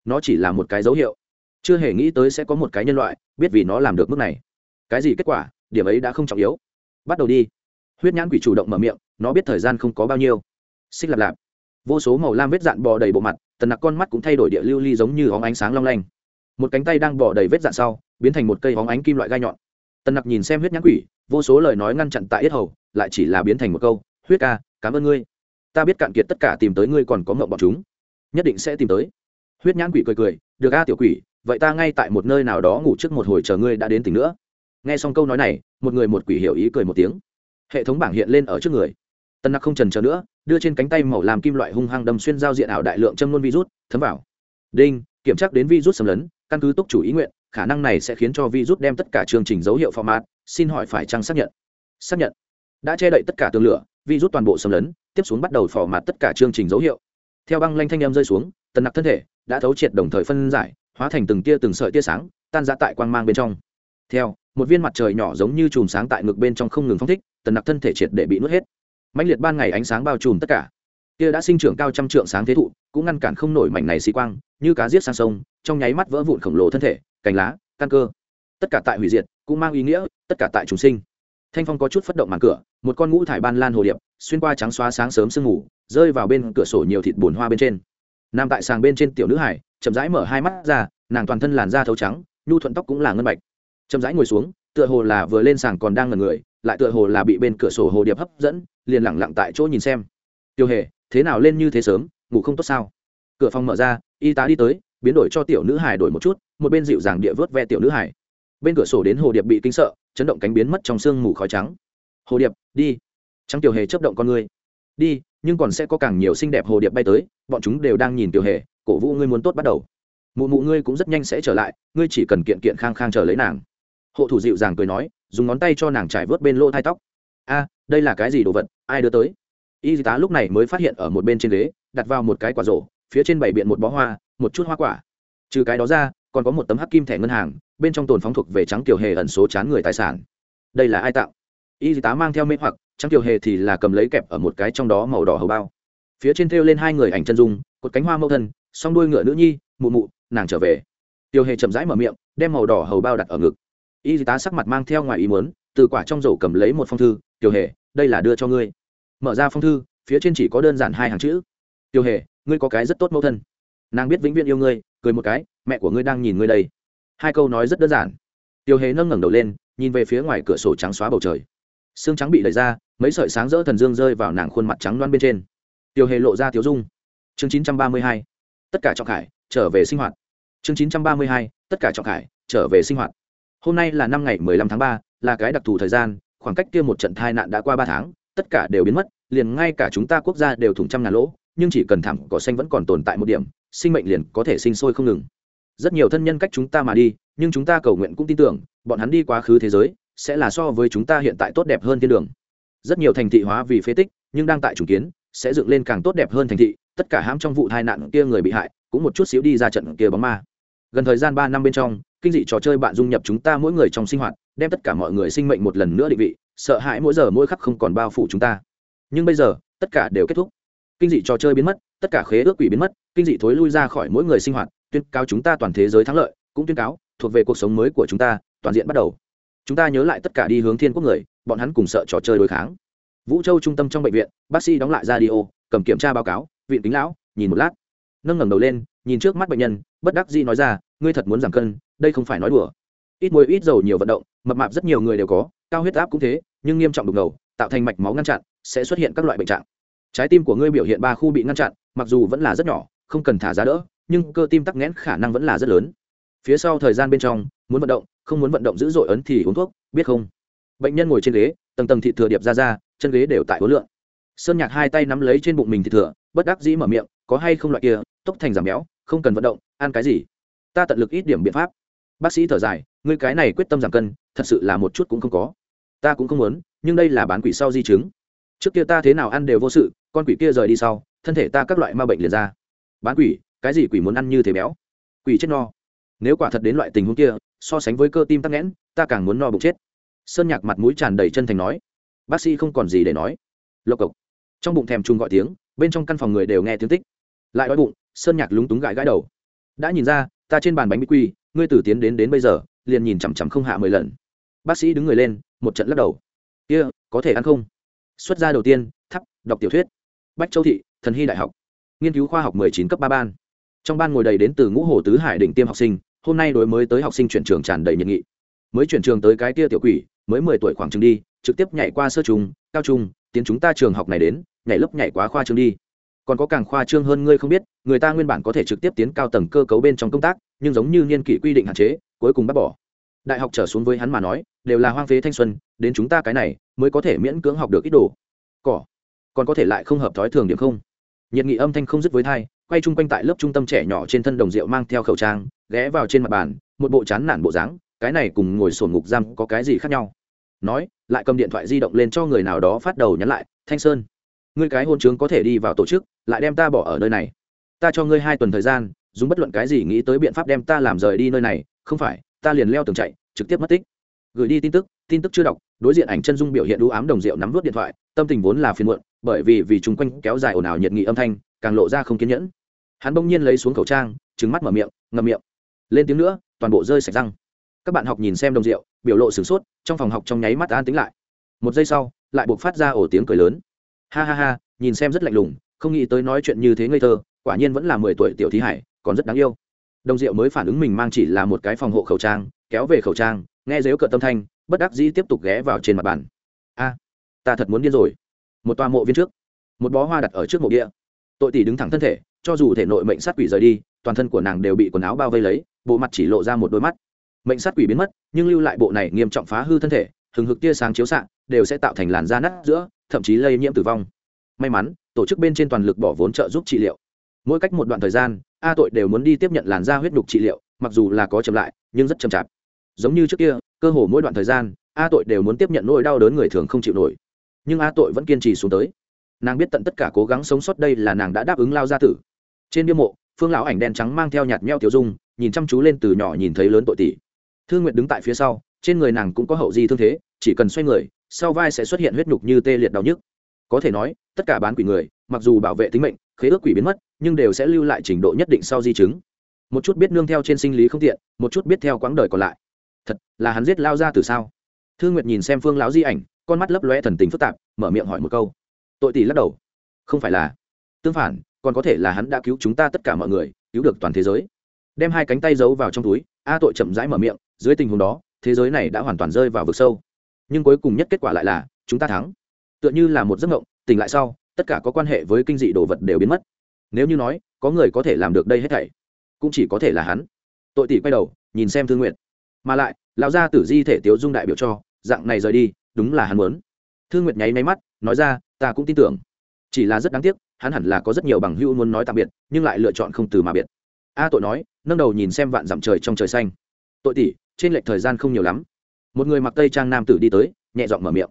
Nó chỉ là một cái dấu hiệu. Chưa hề nghĩ tới sẽ có một cái nhân loại, biết vì nó làm được mức này. Cái gì kết quả, điểm ấy đã không trọng yếu. Bắt đầu đi. Huyết nhãn quỷ chủ động mở miệng, nó biết thời gian không có bao nhiêu. Xích lạp lạp. Vô số màu lam vết dạn bò đầy bộ mặt, tần nặc con mắt cũng thay đổi địa lưu ly giống như hóng ánh sáng long lanh một cánh tay đang bò đầy vết dạn sau, biến thành một cây hóng ánh kim loại gai nhọn. Tần nặc nhìn xem huyết nhãn quỷ, vô số lời nói ngăn chặn tại yết hầu, lại chỉ là biến thành một câu, huyết ca, cảm ơn ngươi. Ta biết cạn kiệt tất cả tìm tới ngươi còn có mộng bọn chúng. Nhất định sẽ tìm tới. Huyết nhãn quỷ cười cười, được a tiểu quỷ, vậy ta ngay tại một nơi nào đó ngủ trước một hồi chờ ngươi đã đến tỉnh nữa. Nghe xong câu nói này, một người một quỷ hiểu ý cười một tiếng. Hệ thống bảng hiện lên ở trước người. Tân nặc không trần chờ nữa, đưa trên cánh tay màu làm kim loại hung hăng đâm xuyên giao diện ảo đại lượng châm nôn virus, thấm vào. Đinh, kiểm tra đến virus xâm lấn căn cứ túc chủ ý nguyện, khả năng này sẽ khiến cho virus đem tất cả chương trình dấu hiệu format, xin hỏi phải chăng xác nhận? Xác nhận. Đã che đậy tất cả tường lửa, virus toàn bộ xâm lấn, tiếp xuống bắt đầu phò mặt tất cả chương trình dấu hiệu. Theo băng lanh thanh em rơi xuống, tần nặc thân thể đã thấu triệt đồng thời phân giải, hóa thành từng tia từng sợi tia sáng, tan ra tại quang mang bên trong. Theo, một viên mặt trời nhỏ giống như chùm sáng tại ngực bên trong không ngừng phong thích, tần nặc thân thể triệt để bị nuốt hết. Mạnh liệt ban ngày ánh sáng bao trùm tất cả. Tia đã sinh trưởng cao trăm trượng sáng thế thụ, cũng ngăn cản không nổi mảnh này xì quang như cá giết sang sông, trong nháy mắt vỡ vụn khổng lồ thân thể, cành lá, căn cơ. Tất cả tại hủy diệt, cũng mang ý nghĩa, tất cả tại trùng sinh. Thanh phong có chút phất động màn cửa, một con ngũ thải ban lan hồ điệp, xuyên qua trắng xóa sáng sớm sương ngủ rơi vào bên cửa sổ nhiều thịt bùn hoa bên trên. Nằm tại sàng bên trên tiểu nữ hải, chậm rãi mở hai mắt ra, nàng toàn thân làn da thấu trắng, nhu thuận tóc cũng là ngân bạch. Chậm rãi ngồi xuống, tựa hồ là vừa lên sàng còn đang ngần người, lại tựa hồ là bị bên cửa sổ hồ điệp hấp dẫn, liền lẳng lặng tại chỗ nhìn xem. Tiêu hề, thế nào lên như thế sớm, ngủ không tốt sao? Cửa phòng mở ra y tá đi tới, biến đổi cho tiểu nữ hải đổi một chút, một bên dịu dàng địa vớt ve tiểu nữ hải bên cửa sổ đến hồ điệp bị kinh sợ, chấn động cánh biến mất trong sương mù khói trắng. Hồ điệp, đi. Trắng tiểu hề chấp động con ngươi. Đi, nhưng còn sẽ có càng nhiều xinh đẹp hồ điệp bay tới, bọn chúng đều đang nhìn tiểu hề, cổ vũ ngươi muốn tốt bắt đầu. Mụ mụ ngươi cũng rất nhanh sẽ trở lại, ngươi chỉ cần kiện kiện khang khang chờ lấy nàng. Hộ thủ dịu dàng cười nói, dùng ngón tay cho nàng trải vớt bên lỗ thai tóc. A, đây là cái gì đồ vật, ai đưa tới? Y tá lúc này mới phát hiện ở một bên trên ghế, đặt vào một cái quả rổ phía trên bảy biện một bó hoa, một chút hoa quả. Trừ cái đó ra, còn có một tấm hắc kim thẻ ngân hàng, bên trong tồn phóng thuộc về trắng tiểu hề ẩn số chán người tài sản. Đây là ai tạo? Y tá mang theo mê hoặc, trắng tiểu hề thì là cầm lấy kẹp ở một cái trong đó màu đỏ hầu bao. Phía trên thêu lên hai người ảnh chân dung, cột cánh hoa mẫu thân, song đuôi ngựa nữ nhi, mụ mụ, nàng trở về. Tiêu hề chậm rãi mở miệng, đem màu đỏ hầu bao đặt ở ngực. Y tá sắc mặt mang theo ngoài ý muốn, từ quả trong rổ cầm lấy một phong thư tiêu hề, đây là đưa cho ngươi. Mở ra phong thư, phía trên chỉ có đơn giản hai hàng chữ. Tiêu hề ngươi có cái rất tốt mẫu thân. Nàng biết vĩnh viễn yêu ngươi, cười một cái, mẹ của ngươi đang nhìn ngươi đây. Hai câu nói rất đơn giản. Tiêu hề nâng ngẩng đầu lên, nhìn về phía ngoài cửa sổ trắng xóa bầu trời. Xương trắng bị đẩy ra, mấy sợi sáng rỡ thần dương rơi vào nàng khuôn mặt trắng loan bên trên. Tiêu hề lộ ra tiếu dung. Chương chín trăm ba mươi hai, tất cả trọng khải, trở về sinh hoạt. Chương chín trăm ba mươi hai, tất cả trọng khải, trở về sinh hoạt. Hôm nay là năm ngày mười lăm tháng ba, là cái đặc thù thời gian, khoảng cách kia một trận tai nạn đã qua ba tháng, tất cả đều biến mất, liền ngay cả chúng ta quốc gia đều thủng trăm ngàn lỗ nhưng chỉ cần thảm cỏ xanh vẫn còn tồn tại một điểm, sinh mệnh liền có thể sinh sôi không ngừng. Rất nhiều thân nhân cách chúng ta mà đi, nhưng chúng ta cầu nguyện cũng tin tưởng, bọn hắn đi quá khứ thế giới, sẽ là so với chúng ta hiện tại tốt đẹp hơn thiên đường. Rất nhiều thành thị hóa vì phế tích, nhưng đang tại trùng kiến, sẽ dựng lên càng tốt đẹp hơn thành thị, tất cả hãm trong vụ tai nạn kia người bị hại, cũng một chút xíu đi ra trận kia bóng ma. Gần thời gian ba năm bên trong, kinh dị trò chơi bạn dung nhập chúng ta mỗi người trong sinh hoạt, đem tất cả mọi người sinh mệnh một lần nữa định vị, sợ hãi mỗi giờ mỗi khắc không còn bao phủ chúng ta. Nhưng bây giờ, tất cả đều kết thúc kinh dị trò chơi biến mất, tất cả khế ước quỷ biến mất, kinh dị thối lui ra khỏi mỗi người sinh hoạt, tuyên cáo chúng ta toàn thế giới thắng lợi, cũng tuyên cáo, thuộc về cuộc sống mới của chúng ta, toàn diện bắt đầu. Chúng ta nhớ lại tất cả đi hướng thiên quốc người, bọn hắn cùng sợ trò chơi đối kháng. Vũ châu trung tâm trong bệnh viện, bác sĩ đóng lại ra đi ô cầm kiểm tra báo cáo, viện kính lão, nhìn một lát. Nâng ngẩng đầu lên, nhìn trước mắt bệnh nhân, bất đắc dĩ nói ra, ngươi thật muốn giảm cân, đây không phải nói đùa. Ít muối, ít dầu, nhiều vận động, mập mạp rất nhiều người đều có, cao huyết áp cũng thế, nhưng nghiêm trọng đục ngầu, tạo thành mạch máu ngăn chặn, sẽ xuất hiện các loại bệnh trạng trái tim của ngươi biểu hiện ba khu bị ngăn chặn, mặc dù vẫn là rất nhỏ, không cần thả giá đỡ, nhưng cơ tim tắc nghẽn khả năng vẫn là rất lớn. Phía sau thời gian bên trong, muốn vận động, không muốn vận động dữ dội ấn thì uống thuốc, biết không? Bệnh nhân ngồi trên ghế, tầng tầng thị thừa điệp ra ra, chân ghế đều tại hối lượng sơn nhạc hai tay nắm lấy trên bụng mình thịt thừa, bất đắc dĩ mở miệng, có hay không loại kia, tốc thành giảm béo, không cần vận động, ăn cái gì? Ta tận lực ít điểm biện pháp. Bác sĩ thở dài, ngươi cái này quyết tâm giảm cân, thật sự là một chút cũng không có. Ta cũng không muốn, nhưng đây là bán quỷ sau di chứng. Trước kia ta thế nào ăn đều vô sự con quỷ kia rời đi sau, thân thể ta các loại ma bệnh liền ra. Bán quỷ, cái gì quỷ muốn ăn như thế béo? Quỷ chết no. Nếu quả thật đến loại tình huống kia, so sánh với cơ tim tắc nghẽn, ta càng muốn no bụng chết. Sơn nhạc mặt mũi tràn đầy chân thành nói. Bác sĩ không còn gì để nói. Lộc cộc. Trong bụng thèm chung gọi tiếng, bên trong căn phòng người đều nghe tiếng tích. Lại đói bụng, sơn nhạc lúng túng gãi gãi đầu. Đã nhìn ra, ta trên bàn bánh bí quy, ngươi từ tiến đến đến bây giờ, liền nhìn chằm chằm không hạ mười lần. Bác sĩ đứng người lên, một trận lắc đầu. Kia, có thể ăn không? Xuất gia đầu tiên, thắp, đọc tiểu thuyết bách châu thị, thần hy đại học. Nghiên cứu khoa học mười chín cấp ba ban. Trong ban ngồi đầy đến từ ngũ hồ tứ hải đỉnh tiêm học sinh, hôm nay đối mới tới học sinh chuyển trường tràn đầy nhiệt nghị. Mới chuyển trường tới cái kia tiểu quỷ, mới mười tuổi khoảng chừng đi, trực tiếp nhảy qua sơ trung, cao trung, tiến chúng ta trường học này đến, nhảy lớp nhảy quá khoa trương đi. Còn có càng khoa trương hơn ngươi không biết, người ta nguyên bản có thể trực tiếp tiến cao tầng cơ cấu bên trong công tác, nhưng giống như niên kỷ quy định hạn chế, cuối cùng bác bỏ. Đại học trở xuống với hắn mà nói, đều là hoang phế thanh xuân, đến chúng ta cái này, mới có thể miễn cưỡng học được ít đồ. Cỏ còn có thể lại không hợp thói thường điểm không? Nhiệt nghị âm thanh không dứt với thai, quay chung quanh tại lớp trung tâm trẻ nhỏ trên thân đồng rượu mang theo khẩu trang, ghé vào trên mặt bàn, một bộ chán nản bộ dáng, cái này cùng ngồi sổn ngục giam có cái gì khác nhau? Nói, lại cầm điện thoại di động lên cho người nào đó phát đầu nhắn lại, thanh sơn, ngươi cái hôn trướng có thể đi vào tổ chức, lại đem ta bỏ ở nơi này. Ta cho ngươi hai tuần thời gian, dùng bất luận cái gì nghĩ tới biện pháp đem ta làm rời đi nơi này, không phải, ta liền leo tường chạy, trực tiếp mất tích. Gửi đi tin tức tin tức chưa đọc, đối diện ảnh chân dung biểu hiện đũ ám đồng rượu nắm vút điện thoại, tâm tình vốn là phiền muộn bởi vì vì chung quanh kéo dài ồn ào nhiệt nghị âm thanh, càng lộ ra không kiên nhẫn. Hắn bỗng nhiên lấy xuống khẩu trang trứng mắt mở miệng, ngậm miệng. Lên tiếng nữa, toàn bộ rơi sạch răng. Các bạn học nhìn xem đồng rượu, biểu lộ sửng sốt, trong phòng học trong nháy mắt an tính lại. Một giây sau, lại buộc phát ra ổ tiếng cười lớn. Ha ha ha, nhìn xem rất lạnh lùng, không nghĩ tới nói chuyện như thế ngây thơ, quả nhiên vẫn là mười tuổi tiểu thí hải, còn rất đáng yêu. Đồng diệu mới phản ứng mình mang chỉ là một cái phòng hộ khẩu trang, kéo về khẩu trang, nghe dếu cợt tâm thanh, bất đắc dĩ tiếp tục ghé vào trên mặt bàn. A, ta thật muốn điên rồi một toa mộ viên trước, một bó hoa đặt ở trước mộ địa. Tội tỷ đứng thẳng thân thể, cho dù thể nội mệnh sát quỷ rời đi, toàn thân của nàng đều bị quần áo bao vây lấy, bộ mặt chỉ lộ ra một đôi mắt. Mệnh sát quỷ biến mất, nhưng lưu lại bộ này nghiêm trọng phá hư thân thể, hừng hực tia sáng chiếu xạ, đều sẽ tạo thành làn da nát giữa, thậm chí lây nhiễm tử vong. May mắn, tổ chức bên trên toàn lực bỏ vốn trợ giúp trị liệu. Mỗi cách một đoạn thời gian, a tội đều muốn đi tiếp nhận làn da huyết đục trị liệu, mặc dù là có chậm lại, nhưng rất chậm chạp. Giống như trước kia, cơ hồ mỗi đoạn thời gian, a tội đều muốn tiếp nhận nỗi đau đớn người thường không chịu nổi nhưng a tội vẫn kiên trì xuống tới. Nàng biết tận tất cả cố gắng sống sót đây là nàng đã đáp ứng lao gia tử. Trên bia mộ, phương lão ảnh đen trắng mang theo nhạt meo tiểu dung, nhìn chăm chú lên từ nhỏ nhìn thấy lớn tội tỷ. Thương nguyện đứng tại phía sau, trên người nàng cũng có hậu di thương thế, chỉ cần xoay người, sau vai sẽ xuất hiện huyết nhục như tê liệt đau nhức. Có thể nói, tất cả bán quỷ người, mặc dù bảo vệ tính mệnh, khế ước quỷ biến mất, nhưng đều sẽ lưu lại trình độ nhất định sau di chứng. Một chút biết nương theo trên sinh lý không tiện, một chút biết theo quãng đời còn lại. Thật, là hắn giết lao ra từ sao? Thương nguyệt nhìn xem phương lão di ảnh con mắt lấp lóe thần tình phức tạp, mở miệng hỏi một câu. Tội tỷ lắc đầu. Không phải là. Tương phản, còn có thể là hắn đã cứu chúng ta tất cả mọi người, cứu được toàn thế giới. Đem hai cánh tay giấu vào trong túi, a tội chậm rãi mở miệng, dưới tình huống đó, thế giới này đã hoàn toàn rơi vào vực sâu. Nhưng cuối cùng nhất kết quả lại là, chúng ta thắng. Tựa như là một giấc mộng, tỉnh lại sau, tất cả có quan hệ với kinh dị đồ vật đều biến mất. Nếu như nói, có người có thể làm được đây hết thảy, cũng chỉ có thể là hắn. Tội tỷ quay đầu, nhìn xem thương nguyện mà lại, lão gia tử di thể tiếu dung đại biểu cho, dạng này rời đi đúng là hắn muốn. Thương nguyệt nháy máy mắt, nói ra, ta cũng tin tưởng. Chỉ là rất đáng tiếc, hắn hẳn là có rất nhiều bằng hữu muốn nói tạm biệt, nhưng lại lựa chọn không từ mà biệt. A tội nói, nâng đầu nhìn xem vạn dặm trời trong trời xanh. Tội tỷ, trên lệch thời gian không nhiều lắm. Một người mặc tây trang nam tử đi tới, nhẹ giọng mở miệng.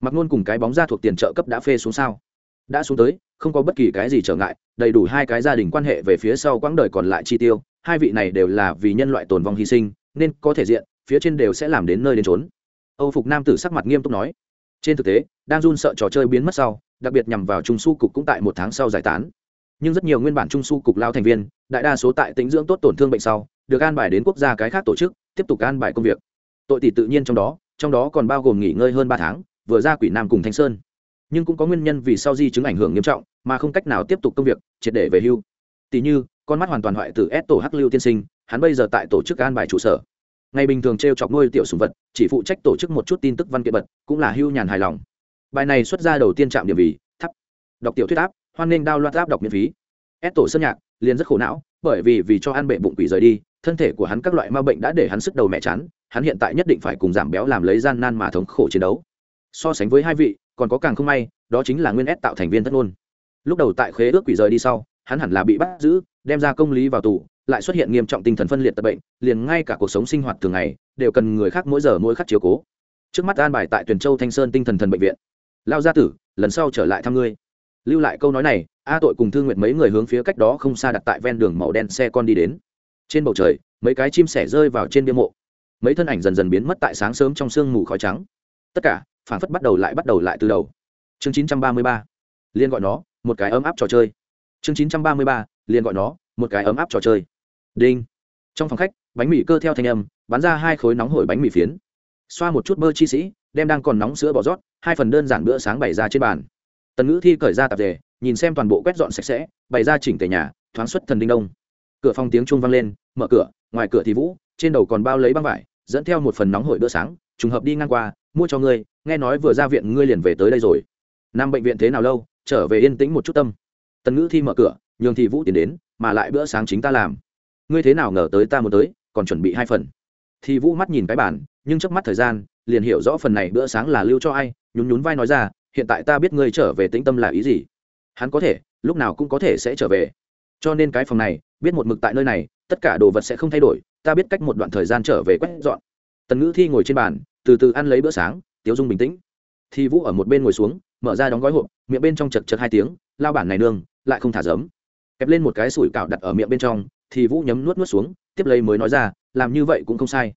Mặc luôn cùng cái bóng ra thuộc tiền trợ cấp đã phê xuống sao? Đã xuống tới, không có bất kỳ cái gì trở ngại, đầy đủ hai cái gia đình quan hệ về phía sau quãng đời còn lại chi tiêu, hai vị này đều là vì nhân loại tồn vong hy sinh, nên có thể diện, phía trên đều sẽ làm đến nơi đến trốn âu phục nam tử sắc mặt nghiêm túc nói. Trên thực tế đang run sợ trò chơi biến mất sau, đặc biệt nhằm vào trung su cục cũng tại một tháng sau giải tán. Nhưng rất nhiều nguyên bản trung su cục lao thành viên, đại đa số tại tính dưỡng tốt tổn thương bệnh sau, được an bài đến quốc gia cái khác tổ chức, tiếp tục an bài công việc. Tội tỷ tự nhiên trong đó trong đó còn bao gồm nghỉ ngơi hơn ba tháng, vừa ra quỷ nam cùng thanh sơn. Nhưng cũng có nguyên nhân vì sau di chứng ảnh hưởng nghiêm trọng, mà không cách nào tiếp tục công việc, triệt để về hưu. Tỷ như, con mắt hoàn toàn hoại từ S tổ hắc lưu tiên sinh, hắn bây giờ tại tổ chức an bài trụ sở ngày bình thường t r e o chọc nuôi tiểu sùng vật, chỉ phụ trách tổ chức một chút tin tức văn kiện bật cũng là hưu nhàn hài lòng. Bài này xuất ra đầu tiên trạm điểm vì thắp đọc tiểu thuyết áp, hoan nghênh đao loạt áp đọc miễn phí. Ép tổ sơn nhạc, liền rất khổ não, bởi vì vì cho ăn bệ bụng quỷ rời đi, thân thể của hắn các loại ma bệnh đã để hắn sức đầu mẹ chán, hắn hiện tại nhất định phải cùng giảm béo làm lấy gian nan mà thống khổ chiến đấu. So sánh với hai vị, còn có càng không may, đó chính là nguyên ép tạo thành viên thất ngôn. Lúc đầu tại khế ước quỷ rời đi sau hắn hẳn là bị bắt giữ, đem ra công lý vào tù, lại xuất hiện nghiêm trọng tinh thần phân liệt tật bệnh, liền ngay cả cuộc sống sinh hoạt thường ngày đều cần người khác mỗi giờ mỗi khắc chiếu cố. Trước mắt an bài tại tuyển châu thanh sơn tinh thần thần bệnh viện. Lao gia tử, lần sau trở lại thăm ngươi. Lưu lại câu nói này, a tội cùng thương nguyện mấy người hướng phía cách đó không xa đặt tại ven đường màu đen xe con đi đến. Trên bầu trời, mấy cái chim sẻ rơi vào trên bia mộ. Mấy thân ảnh dần dần biến mất tại sáng sớm trong sương mù khói trắng. Tất cả phản phất bắt đầu lại bắt đầu lại từ đầu. Chương 933. liên gọi nó một cái ấm áp trò chơi chương 933. liền gọi nó một cái ấm áp trò chơi. Đinh. Trong phòng khách, bánh mì cơ theo thanh âm, bắn ra hai khối nóng hổi bánh mì phiến. Xoa một chút bơ chi sĩ, đem đang còn nóng sữa bỏ rót, hai phần đơn giản bữa sáng bày ra trên bàn. Tần ngữ thi cởi ra tạp dề, nhìn xem toàn bộ quét dọn sạch sẽ, bày ra chỉnh tề nhà, thoáng xuất thần đinh đông. Cửa phòng tiếng chuông vang lên, mở cửa, ngoài cửa thì vũ, trên đầu còn bao lấy băng vải, dẫn theo một phần nóng hổi bữa sáng, trùng hợp đi ngang qua, mua cho ngươi, nghe nói vừa ra viện ngươi liền về tới đây rồi. Năm bệnh viện thế nào lâu, trở về yên tĩnh một chút tâm tần ngữ thi mở cửa, nhường thị vũ tiến đến, mà lại bữa sáng chính ta làm. Ngươi thế nào ngờ tới ta muốn tới, còn chuẩn bị hai phần. Thì vũ mắt nhìn cái bản nhưng trước mắt thời gian, liền hiểu rõ phần này bữa sáng là lưu cho ai, nhún nhún vai nói ra, hiện tại ta biết ngươi trở về tĩnh tâm là ý gì. Hắn có thể, lúc nào cũng có thể sẽ trở về. Cho nên cái phòng này, biết một mực tại nơi này, tất cả đồ vật sẽ không thay đổi, ta biết cách một đoạn thời gian trở về quét dọn. Tần ngữ thi ngồi trên bàn, từ từ ăn lấy bữa sáng, tiếu dung bình tĩnh. Thì vũ ở một bên ngồi xuống, mở ra đóng gói hộp, miệng bên trong chật chật hai tiếng, lao bản này nương lại không thả giấm. Kẹp lên một cái sủi cạo đặt ở miệng bên trong, thì vũ nhấm nuốt nuốt xuống, tiếp lấy mới nói ra, làm như vậy cũng không sai.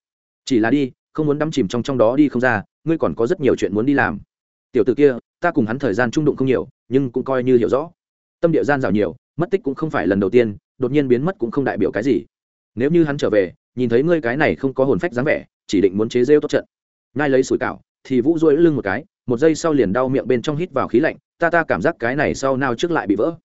Chỉ là đi, không muốn đắm chìm trong trong đó đi không ra, ngươi còn có rất nhiều chuyện muốn đi làm. Tiểu t ử kia, ta cùng hắn thời gian trung đụng không nhiều, nhưng cũng coi như hiểu rõ. Tâm địa gian rào nhiều, mất tích cũng không phải lần đầu tiên, đột nhiên biến mất cũng không đại biểu cái gì. Nếu như hắn trở về, nhìn thấy ngươi cái này không có hồn phách dáng vẻ, chỉ định muốn chế rêu tốt trận. Ngay lấy sủi cảo, thì vũ rối lưng một cái, một giây sau liền đau miệng bên trong hít vào khí lạnh, ta ta cảm giác cái này sau nào trước lại bị vỡ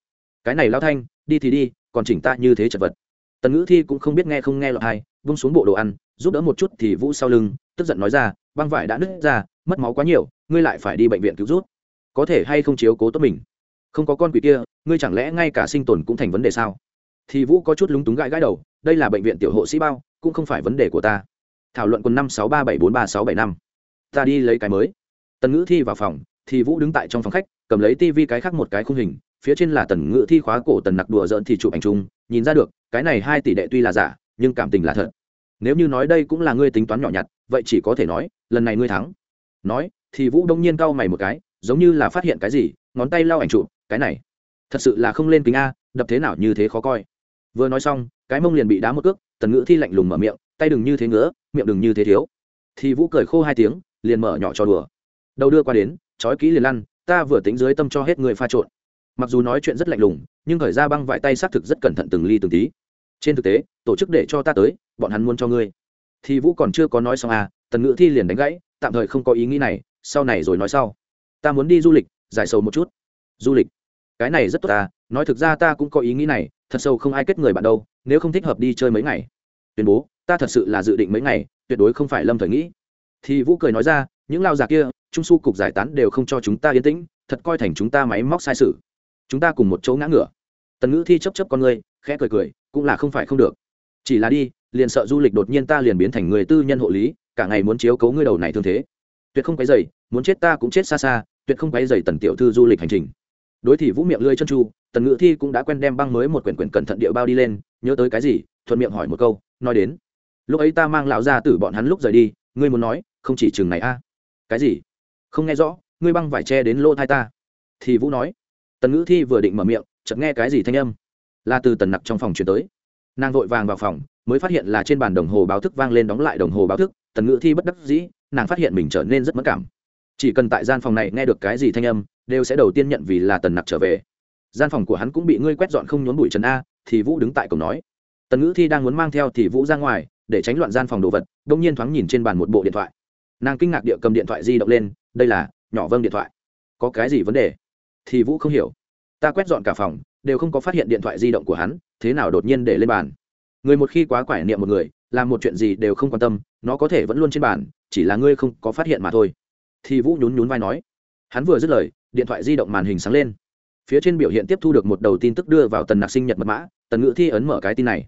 cái này lao thanh, đi thì đi, còn chỉnh ta như thế chật vật. Tần ngữ thi cũng không biết nghe không nghe lọt hay vung xuống bộ đồ ăn, giúp đỡ một chút thì vũ sau lưng, tức giận nói ra, băng vải đã nứt ra, mất máu quá nhiều, ngươi lại phải đi bệnh viện cứu rút có thể hay không chiếu cố tốt mình? Không có con quỷ kia, ngươi chẳng lẽ ngay cả sinh tồn cũng thành vấn đề sao? Thì vũ có chút lúng túng gãi gãi đầu, đây là bệnh viện tiểu hộ sĩ bao, cũng không phải vấn đề của ta. Thảo luận quân năm sáu ba bảy bốn ba sáu bảy năm. Ta đi lấy cái mới. Tần ngữ thi vào phòng, thì vũ đứng tại trong phòng khách, cầm lấy tivi cái khác một cái khung hình phía trên là tần ngự thi khóa cổ tần nặc đùa dỡn thì chụp ảnh chung, nhìn ra được, cái này hai tỷ đệ tuy là giả, nhưng cảm tình là thật. Nếu như nói đây cũng là ngươi tính toán nhỏ nhặt, vậy chỉ có thể nói, lần này ngươi thắng. Nói, thì vũ đông nhiên cau mày một cái, giống như là phát hiện cái gì, ngón tay lau ảnh chụp, cái này, thật sự là không lên kính a, đập thế nào như thế khó coi. Vừa nói xong, cái mông liền bị đá một cước, tần ngữ thi lạnh lùng mở miệng, tay đừng như thế ngứa, miệng đừng như thế thiếu. Thì vũ cười khô hai tiếng, liền mở nhỏ cho đùa. Đầu đưa qua đến, trói kỹ liền lăn, ta vừa tính dưới tâm cho hết người pha trộn mặc dù nói chuyện rất lạnh lùng, nhưng khởi ra băng vải tay xác thực rất cẩn thận từng ly từng tí. Trên thực tế, tổ chức để cho ta tới, bọn hắn muốn cho ngươi. Thì vũ còn chưa có nói xong à tần ngữ thi liền đánh gãy, tạm thời không có ý nghĩ này, sau này rồi nói sau. Ta muốn đi du lịch, giải sầu một chút. Du lịch? Cái này rất tốt ta nói thực ra ta cũng có ý nghĩ này, thật sâu không ai kết người bạn đâu, nếu không thích hợp đi chơi mấy ngày. Tuyên bố, ta thật sự là dự định mấy ngày, tuyệt đối không phải lâm thời nghĩ. Thì vũ cười nói ra, những lao già kia, trung su cục giải tán đều không cho chúng ta yên tĩnh, thật coi thành chúng ta máy móc sai sự chúng ta cùng một chỗ ngã ngửa. Tần ngữ thi chấp chấp con ngươi, khẽ cười cười, cũng là không phải không được. Chỉ là đi, liền sợ du lịch đột nhiên ta liền biến thành người tư nhân hộ lý, cả ngày muốn chiếu cấu ngươi đầu này thương thế. Tuyệt không quấy dày muốn chết ta cũng chết xa xa, tuyệt không quấy dày tần tiểu thư du lịch hành trình. Đối thì vũ miệng lưỡi chân chu, tần ngữ thi cũng đã quen đem băng mới một quyển quyển cẩn thận địa bao đi lên, nhớ tới cái gì, thuận miệng hỏi một câu, nói đến. Lúc ấy ta mang lão ra tử bọn hắn lúc rời đi, ngươi muốn nói, không chỉ chừng này a. Cái gì? Không nghe rõ, ngươi băng vải che đến lỗ thai ta. Thì vũ nói tần ngữ thi vừa định mở miệng, chợt nghe cái gì thanh âm? Là từ tần nặc trong phòng chuyển tới. Nàng vội vàng vào phòng, mới phát hiện là trên bàn đồng hồ báo thức vang lên đóng lại đồng hồ báo thức, tần ngữ thi bất đắc dĩ, nàng phát hiện mình trở nên rất mất cảm. Chỉ cần tại gian phòng này nghe được cái gì thanh âm, đều sẽ đầu tiên nhận vì là tần nặc trở về. Gian phòng của hắn cũng bị ngươi quét dọn không nhốn bụi trần a, thì vũ đứng tại cổng nói. Tần ngữ thi đang muốn mang theo thì vũ ra ngoài, để tránh loạn gian phòng đồ vật đông nhiên thoáng nhìn trên bàn một bộ điện thoại. Nàng kinh ngạc địa cầm điện thoại di động lên, đây là, nhỏ vâng điện thoại. Có cái gì vấn đề? Thì vũ không hiểu. Ta quét dọn cả phòng, đều không có phát hiện điện thoại di động của hắn, thế nào đột nhiên để lên bàn. Người một khi quá quải niệm một người, làm một chuyện gì đều không quan tâm, nó có thể vẫn luôn trên bàn, chỉ là ngươi không có phát hiện mà thôi. Thì vũ nhún nhún vai nói. Hắn vừa dứt lời, điện thoại di động màn hình sáng lên. Phía trên biểu hiện tiếp thu được một đầu tin tức đưa vào tần nạc sinh nhật mật mã, tần ngữ thi ấn mở cái tin này.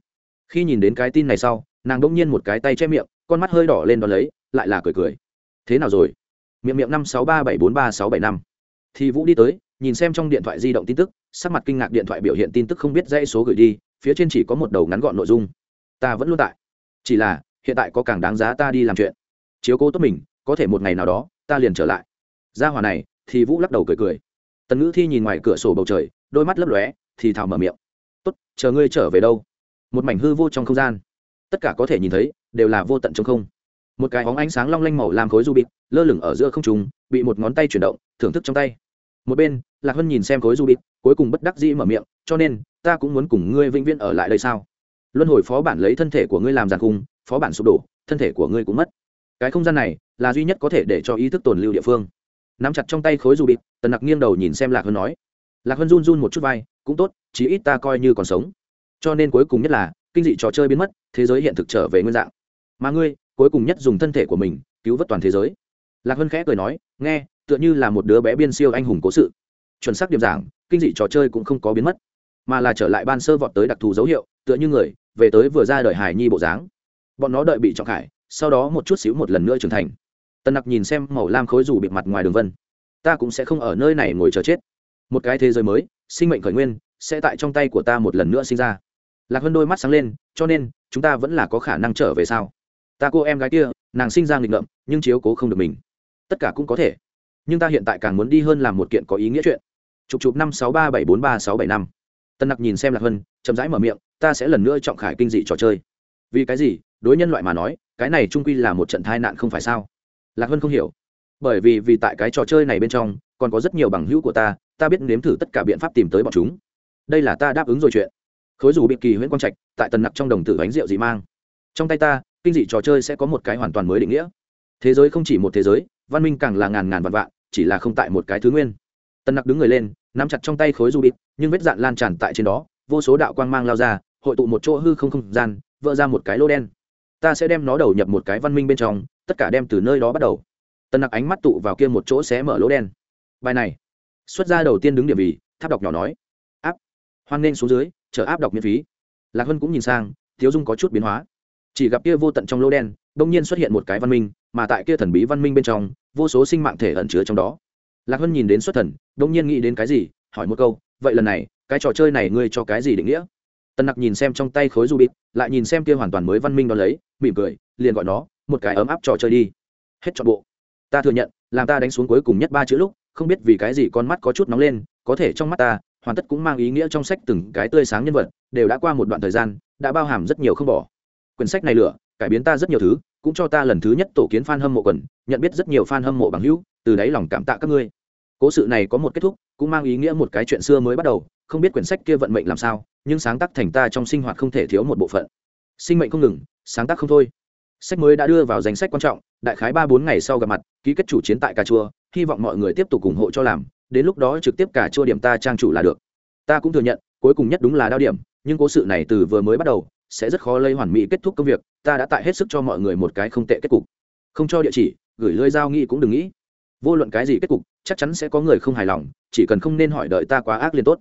Khi nhìn đến cái tin này sau, nàng đ ỗ n g nhiên một cái tay che miệng, con mắt hơi đỏ lên đón lấy, lại là cười cười. Thế nào rồi? Miệng miệng năm sáu ba bảy bốn ba sáu bảy năm. Thì vũ đi tới nhìn xem trong điện thoại di động tin tức, sắc mặt kinh ngạc điện thoại biểu hiện tin tức không biết dãy số gửi đi, phía trên chỉ có một đầu ngắn gọn nội dung. Ta vẫn luôn tại. Chỉ là, hiện tại có càng đáng giá ta đi làm chuyện. Chiếu cố tốt mình, có thể một ngày nào đó, ta liền trở lại. Ra hòa này, thì vũ lắc đầu cười cười. Tần ngữ thi nhìn ngoài cửa sổ bầu trời, đôi mắt lấp lóe, thì thào mở miệng. Tốt, chờ ngươi trở về đâu? Một mảnh hư vô trong không gian. Tất cả có thể nhìn thấy, đều là vô tận trong không. Một cái hóng ánh sáng long lanh màu làm khối du bịt lơ lửng ở giữa không trùng bị một ngón tay chuyển động, thưởng thức trong tay một bên, lạc hân nhìn xem khối du bịt cuối cùng bất đắc dĩ mở miệng, cho nên, ta cũng muốn cùng ngươi vĩnh viễn ở lại đây sao? Luân hồi phó bản lấy thân thể của ngươi làm giàn khung, phó bản sụp đổ, thân thể của ngươi cũng mất. Cái không gian này là duy nhất có thể để cho ý thức tồn lưu địa phương. Nắm chặt trong tay khối du bịt tần nặc nghiêng đầu nhìn xem lạc hân nói. Lạc hân run run một chút vai, cũng tốt, chí ít ta coi như còn sống. Cho nên cuối cùng nhất là, kinh dị trò chơi biến mất, thế giới hiện thực trở về nguyên dạng. Mà ngươi, cuối cùng nhất dùng thân thể của mình, cứu vớt toàn thế giới. Lạc hân khẽ cười nói, nghe tựa như là một đứa bé biên siêu anh hùng cố sự. Chuẩn xác điểm giảng, kinh dị trò chơi cũng không có biến mất, mà là trở lại ban sơ vọt tới đặc thù dấu hiệu, tựa như người, về tới vừa ra đời hải nhi bộ dáng. Bọn nó đợi bị trọng khải, sau đó một chút xíu một lần nữa trưởng thành. Tần nặc nhìn xem màu lam khối rủ bịt mặt ngoài đường vân. Ta cũng sẽ không ở nơi này ngồi chờ chết. Một cái thế giới mới, sinh mệnh khởi nguyên, sẽ tại trong tay của ta một lần nữa sinh ra. Lạc hơn đôi mắt sáng lên, cho nên, chúng ta vẫn là có khả năng trở về sao? Ta cô em gái kia, nàng sinh ra nghịch ngợm, nhưng chiếu cố không được mình. Tất cả cũng có thể nhưng ta hiện tại càng muốn đi hơn làm một kiện có ý nghĩa chuyện. Chụp chụp năm sáu ba bảy bốn ba sáu bảy năm. Tân nặc nhìn xem lạc hân, chậm rãi mở miệng, ta sẽ lần nữa trọng khải kinh dị trò chơi. Vì cái gì? Đối nhân loại mà nói, cái này trung quy là một trận tai nạn không phải sao? Lạc hân không hiểu. Bởi vì vì tại cái trò chơi này bên trong, còn có rất nhiều bằng hữu của ta ta biết nếm thử tất cả biện pháp tìm tới bọn chúng. Đây là ta đáp ứng rồi chuyện. Khối dù bị kỳ huyễn quang trạch tại tần nặc trong đồng tử bánh rượu dị mang. Trong tay ta, kinh dị trò chơi sẽ có một cái hoàn toàn mới định nghĩa. Thế giới không chỉ một thế giới văn minh càng là ngàn ngàn vạn vạn, chỉ là không tại một cái thứ nguyên. Tần nặc đứng người lên, nắm chặt trong tay khối du bịt, nhưng vết dạn lan tràn tại trên đó, vô số đạo quang mang lao ra, hội tụ một chỗ hư không không gian, vỡ ra một cái lô đen. Ta sẽ đem nó đầu nhập một cái văn minh bên trong, tất cả đem từ nơi đó bắt đầu. Tần nặc ánh mắt tụ vào kia một chỗ xé mở lỗ đen. Bài này, xuất ra đầu tiên đứng điểm vì tháp đọc nhỏ nói. Áp, hoan nên xuống dưới, chờ áp đọc miễn phí. Lạc hân cũng nhìn sang, thiếu dung có chút biến hóa. Chỉ gặp kia vô tận trong lỗ đen đông nhiên xuất hiện một cái văn minh mà tại kia thần bí văn minh bên trong, vô số sinh mạng thể ẩn chứa trong đó. Lạc hân nhìn đến xuất thần đông nhiên nghĩ đến cái gì, hỏi một câu, vậy lần này, cái trò chơi này ngươi cho cái gì định nghĩa? Tần nặc nhìn xem trong tay khối du bịt lại nhìn xem kia hoàn toàn mới văn minh đó lấy, mỉm cười, liền gọi nó, một cái ấm áp trò chơi đi. Hết trọn bộ. Ta thừa nhận, làm ta đánh xuống cuối cùng nhất ba chữ lúc, không biết vì cái gì con mắt có chút nóng lên, có thể trong mắt ta, hoàn tất cũng mang ý nghĩa trong sách từng cái tươi sáng nhân vật, đều đã qua một đoạn thời gian, đã bao hàm rất nhiều không bỏ. Quyển sách này lửa, cải biến ta rất nhiều thứ cũng cho ta lần thứ nhất tổ kiến fan hâm mộ quần, nhận biết rất nhiều fan hâm mộ bằng hữu, từ đấy lòng cảm tạ các ngươi. Cố sự này có một kết thúc, cũng mang ý nghĩa một cái chuyện xưa mới bắt đầu, không biết quyển sách kia vận mệnh làm sao, nhưng sáng tác thành ta trong sinh hoạt không thể thiếu một bộ phận. Sinh mệnh không ngừng, sáng tác không thôi. Sách mới đã đưa vào danh sách quan trọng, đại khái ba bốn ngày sau gặp mặt, ký kết chủ chiến tại cà chua, hy vọng mọi người tiếp tục ủng hộ cho làm, đến lúc đó trực tiếp cả chua điểm ta trang chủ là được. Ta cũng thừa nhận, cuối cùng nhất đúng là đao điểm, nhưng cố sự này từ vừa mới bắt đầu sẽ rất khó lây hoàn mỹ kết thúc công việc, ta đã tại hết sức cho mọi người một cái không tệ kết cục. Không cho địa chỉ, gửi lơi giao nghĩ cũng đừng nghĩ. Vô luận cái gì kết cục, chắc chắn sẽ có người không hài lòng, chỉ cần không nên hỏi đợi ta quá ác liền tốt.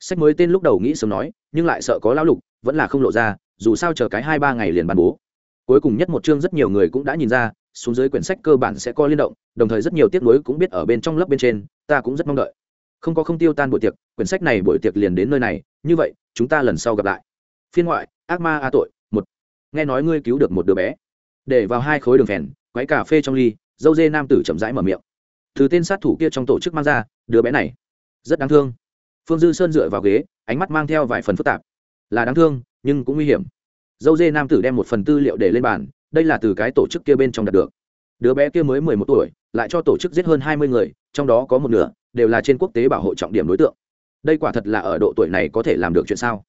Sách mới tên lúc đầu nghĩ sớm nói, nhưng lại sợ có lão lục, vẫn là không lộ ra, dù sao chờ cái hai ba ngày liền bàn bố. Cuối cùng nhất một chương rất nhiều người cũng đã nhìn ra, xuống dưới quyển sách cơ bản sẽ có liên động, đồng thời rất nhiều tiết nuối cũng biết ở bên trong lớp bên trên, ta cũng rất mong đợi. Không có không tiêu tan buổi tiệc, quyển sách này buổi tiệc liền đến nơi này, như vậy, chúng ta lần sau gặp lại phiên ngoại, ác ma a tội, một. Nghe nói ngươi cứu được một đứa bé. Để vào hai khối đường phèn quái cà phê trong ly, dâu dê nam tử chậm rãi mở miệng. Từ tên sát thủ kia trong tổ chức mang ra, đứa bé này. Rất đáng thương. Phương dư sơn dựa vào ghế, ánh mắt mang theo vài phần phức tạp. Là đáng thương, nhưng cũng nguy hiểm. Dâu dê nam tử đem một phần tư liệu để lên bàn, đây là từ cái tổ chức kia bên trong đạt được. Đứa bé kia mới mười một tuổi, lại cho tổ chức giết hơn hai mươi người, trong đó có một nửa, đều là trên quốc tế bảo hộ trọng điểm đối tượng. Đây quả thật là ở độ tuổi này có thể làm được chuyện sao?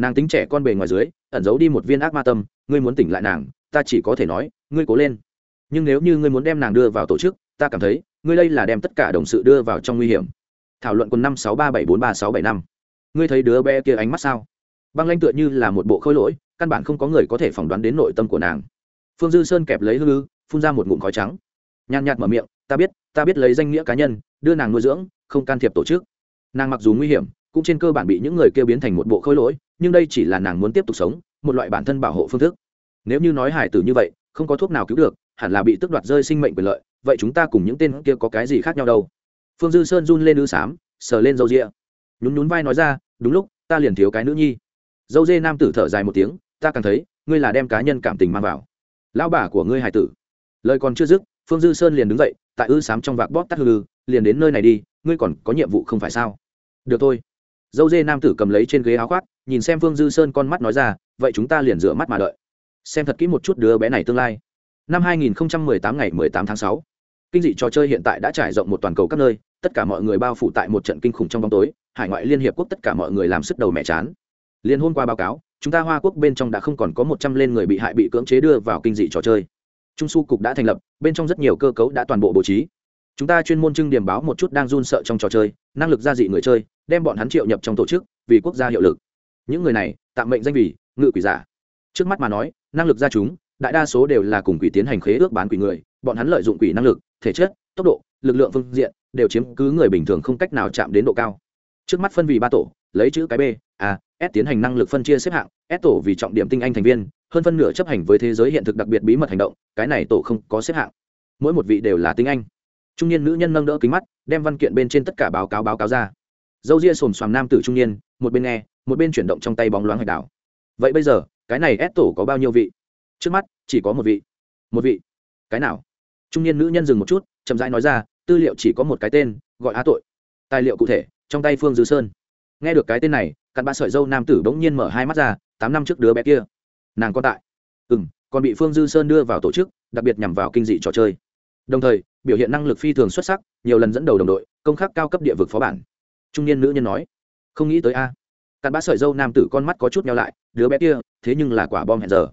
Nàng tính trẻ con bề ngoài dưới ẩn giấu đi một viên ác ma tâm ngươi muốn tỉnh lại nàng ta chỉ có thể nói ngươi cố lên. Nhưng nếu như ngươi muốn đem nàng đưa vào tổ chức ta cảm thấy ngươi đây là đem tất cả đồng sự đưa vào trong nguy hiểm. Thảo luận quân năm sáu ba bảy bốn ba sáu bảy năm. Ngươi thấy đứa bé kia ánh mắt sao? Băng lanh tựa như là một bộ khôi lỗi căn bản không có người có thể phỏng đoán đến nội tâm của nàng. Phương dư sơn kẹp lấy hư hư, phun ra một ngụm khói trắng. Nhàn nhạt mở miệng ta biết ta biết lấy danh nghĩa cá nhân đưa nàng nuôi dưỡng không can thiệp tổ chức. Nàng mặc dù nguy hiểm cũng trên cơ bản bị những người kêu biến thành một bộ khôi lỗi nhưng đây chỉ là nàng muốn tiếp tục sống, một loại bản thân bảo hộ phương thức. Nếu như nói hải tử như vậy, không có thuốc nào cứu được, hẳn là bị tước đoạt rơi sinh mệnh quyền lợi, vậy chúng ta cùng những tên kia có cái gì khác nhau đâu? Phương dư sơn run lên ư xám sờ lên dâu rịa. Nhún nhún vai nói ra, đúng lúc, ta liền thiếu cái nữ nhi. Dâu dê nam tử thở dài một tiếng, ta càng thấy, ngươi là đem cá nhân cảm tình mang vào. Lão bà của ngươi hải tử. Lời còn chưa dứt, phương dư sơn liền đứng dậy, tại ư xám trong vạc bóp tắt hư, liền đến nơi này đi, ngươi còn có nhiệm vụ không phải sao? Được thôi. Dâu dê nam tử cầm lấy trên ghế áo khoác nhìn xem phương dư sơn con mắt nói ra vậy chúng ta liền rửa mắt mà đợi. Xem thật kỹ một chút đứa bé này tương lai. Năm 2018 ngày 18 tháng 6, kinh dị trò chơi hiện tại đã trải rộng một toàn cầu các nơi tất cả mọi người bao phủ tại một trận kinh khủng trong bóng tối hải ngoại liên hiệp quốc tất cả mọi người làm sức đầu mẹ chán. Liên hôn qua báo cáo chúng ta hoa quốc bên trong đã không còn có một trăm lên người bị hại bị cưỡng chế đưa vào kinh dị trò chơi. Trung su cục đã thành lập bên trong rất nhiều cơ cấu đã toàn bộ bố trí. Chúng ta chuyên môn trưng điểm báo một chút đang run sợ trong trò chơi năng lực gia dị người chơi đem bọn hắn triệu nhập trong tổ chức vì quốc gia hiệu lực những người này, tạm mệnh danh vì ngự quỷ giả. Trước mắt mà nói, năng lực ra chúng, đại đa số đều là cùng quỷ tiến hành khế ước bán quỷ người, bọn hắn lợi dụng quỷ năng lực, thể chất, tốc độ, lực lượng phương diện, đều chiếm cứ người bình thường không cách nào chạm đến độ cao. Trước mắt phân vì ba tổ, lấy chữ cái b, a, s tiến hành năng lực phân chia xếp hạng, s tổ vì trọng điểm tinh anh thành viên, hơn phân nửa chấp hành với thế giới hiện thực đặc biệt bí mật hành động, cái này tổ không có xếp hạng. Mỗi một vị đều là tinh anh. Trung niên nữ nhân nâng đỡ kính mắt, đem văn kiện bên trên tất cả báo cáo báo cáo ra. Dâu ria xồm xoàm nam tử trung niên, một bên nghe một bên chuyển động trong tay bóng loáng hạch đảo. Vậy bây giờ, cái này ép tổ có bao nhiêu vị? Trước mắt, chỉ có một vị. Một vị. Cái nào? Trung niên nữ nhân dừng một chút, chậm rãi nói ra, tư liệu chỉ có một cái tên, gọi á tội. Tài liệu cụ thể, trong tay phương dư sơn. Nghe được cái tên này, cặn ba sợi dâu nam tử bỗng nhiên mở hai mắt ra, tám năm trước đứa bé kia. Nàng còn tại. Ừ m còn bị phương dư sơn đưa vào tổ chức, đặc biệt nhằm vào kinh dị trò chơi. Đồng thời, biểu hiện năng lực phi thường xuất sắc, nhiều lần dẫn đầu đồng đội, công khắc cao cấp địa vực phó bản. Trung niên nữ nhân nói, không nghĩ tới a cặn bã sợi dâu nam tử con mắt có chút nhau lại, đứa bé kia, thế nhưng là quả bom hẹn giờ.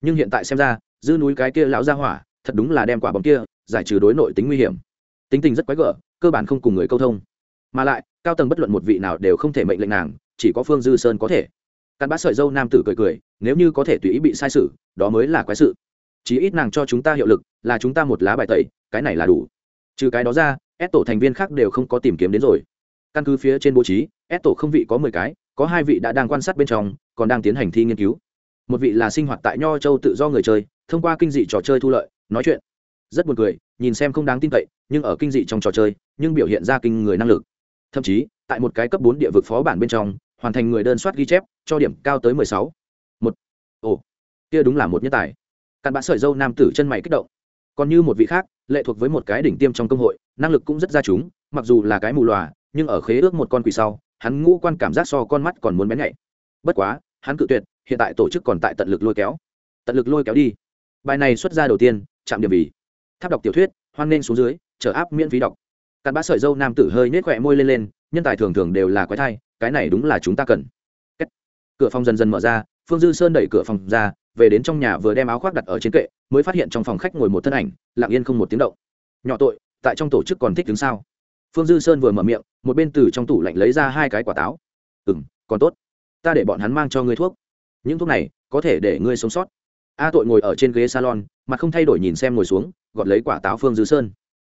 Nhưng hiện tại xem ra dư núi cái kia lão ra hỏa, thật đúng là đem quả bom kia, giải trừ đối nội tính nguy hiểm. Tính tình rất quái gở, cơ bản không cùng người câu thông. Mà lại, cao tầng bất luận một vị nào đều không thể mệnh lệnh nàng, chỉ có phương dư sơn có thể. Cặn bã sợi dâu nam tử cười cười, nếu như có thể tùy ý bị sai sự, đó mới là quái sự. Chí ít nàng cho chúng ta hiệu lực, là chúng ta một lá bài tẩy, cái này là đủ. Trừ cái đó ra ép tổ thành viên khác đều không có tìm kiếm đến rồi. Căn cứ phía trên bố trí ép tổ không vị có mười cái có hai vị đã đang quan sát bên trong, còn đang tiến hành thi nghiên cứu. Một vị là sinh hoạt tại nho châu tự do người chơi, thông qua kinh dị trò chơi thu lợi, nói chuyện. Rất buồn cười, nhìn xem không đáng tin cậy, nhưng ở kinh dị trong trò chơi, nhưng biểu hiện ra kinh người năng lực. Thậm chí, tại một cái cấp bốn địa vực phó bản bên trong, hoàn thành người đơn soát ghi chép, cho điểm cao tới mười sáu. Một. Ồ. Kia đúng là một nhân tài. Cặn bã sợi dâu nam tử chân mày kích động. Còn như một vị khác, lệ thuộc với một cái đỉnh tiêm trong công hội, năng lực cũng rất ra chúng, mặc dù là cái mù lòa, nhưng ở khế ước một con quỷ sau hắn ngũ quan cảm giác so con mắt còn muốn bén nhạy. Bất quá, hắn cự tuyệt, hiện tại tổ chức còn tại tận lực lôi kéo. Tận lực lôi kéo đi. Bài này xuất ra đầu tiên, chạm điểm vì. Tháp đọc tiểu thuyết, hoan nên xuống dưới chờ áp miễn phí đọc. Cặn bã sợi dâu nam tử hơi nhếch khỏe môi lên lên, nhân tài thường thường đều là quái thai, cái này đúng là chúng ta cần. Cửa phòng dần dần mở ra, phương dư sơn đẩy cửa phòng ra, về đến trong nhà vừa đem áo khoác đặt ở trên kệ, mới phát hiện trong phòng khách ngồi một thân ảnh, lặng yên không một tiếng động. Nhỏ tội, tại trong tổ chức còn thích đứng sao? Phương dư sơn vừa mở miệng một bên từ trong tủ lạnh lấy ra hai cái quả táo. Ừ m còn tốt. Ta để bọn hắn mang cho ngươi thuốc. Những thuốc này có thể để ngươi sống sót. A tội ngồi ở trên ghế salon mà không thay đổi nhìn xem ngồi xuống, gọt lấy quả táo phương dư sơn.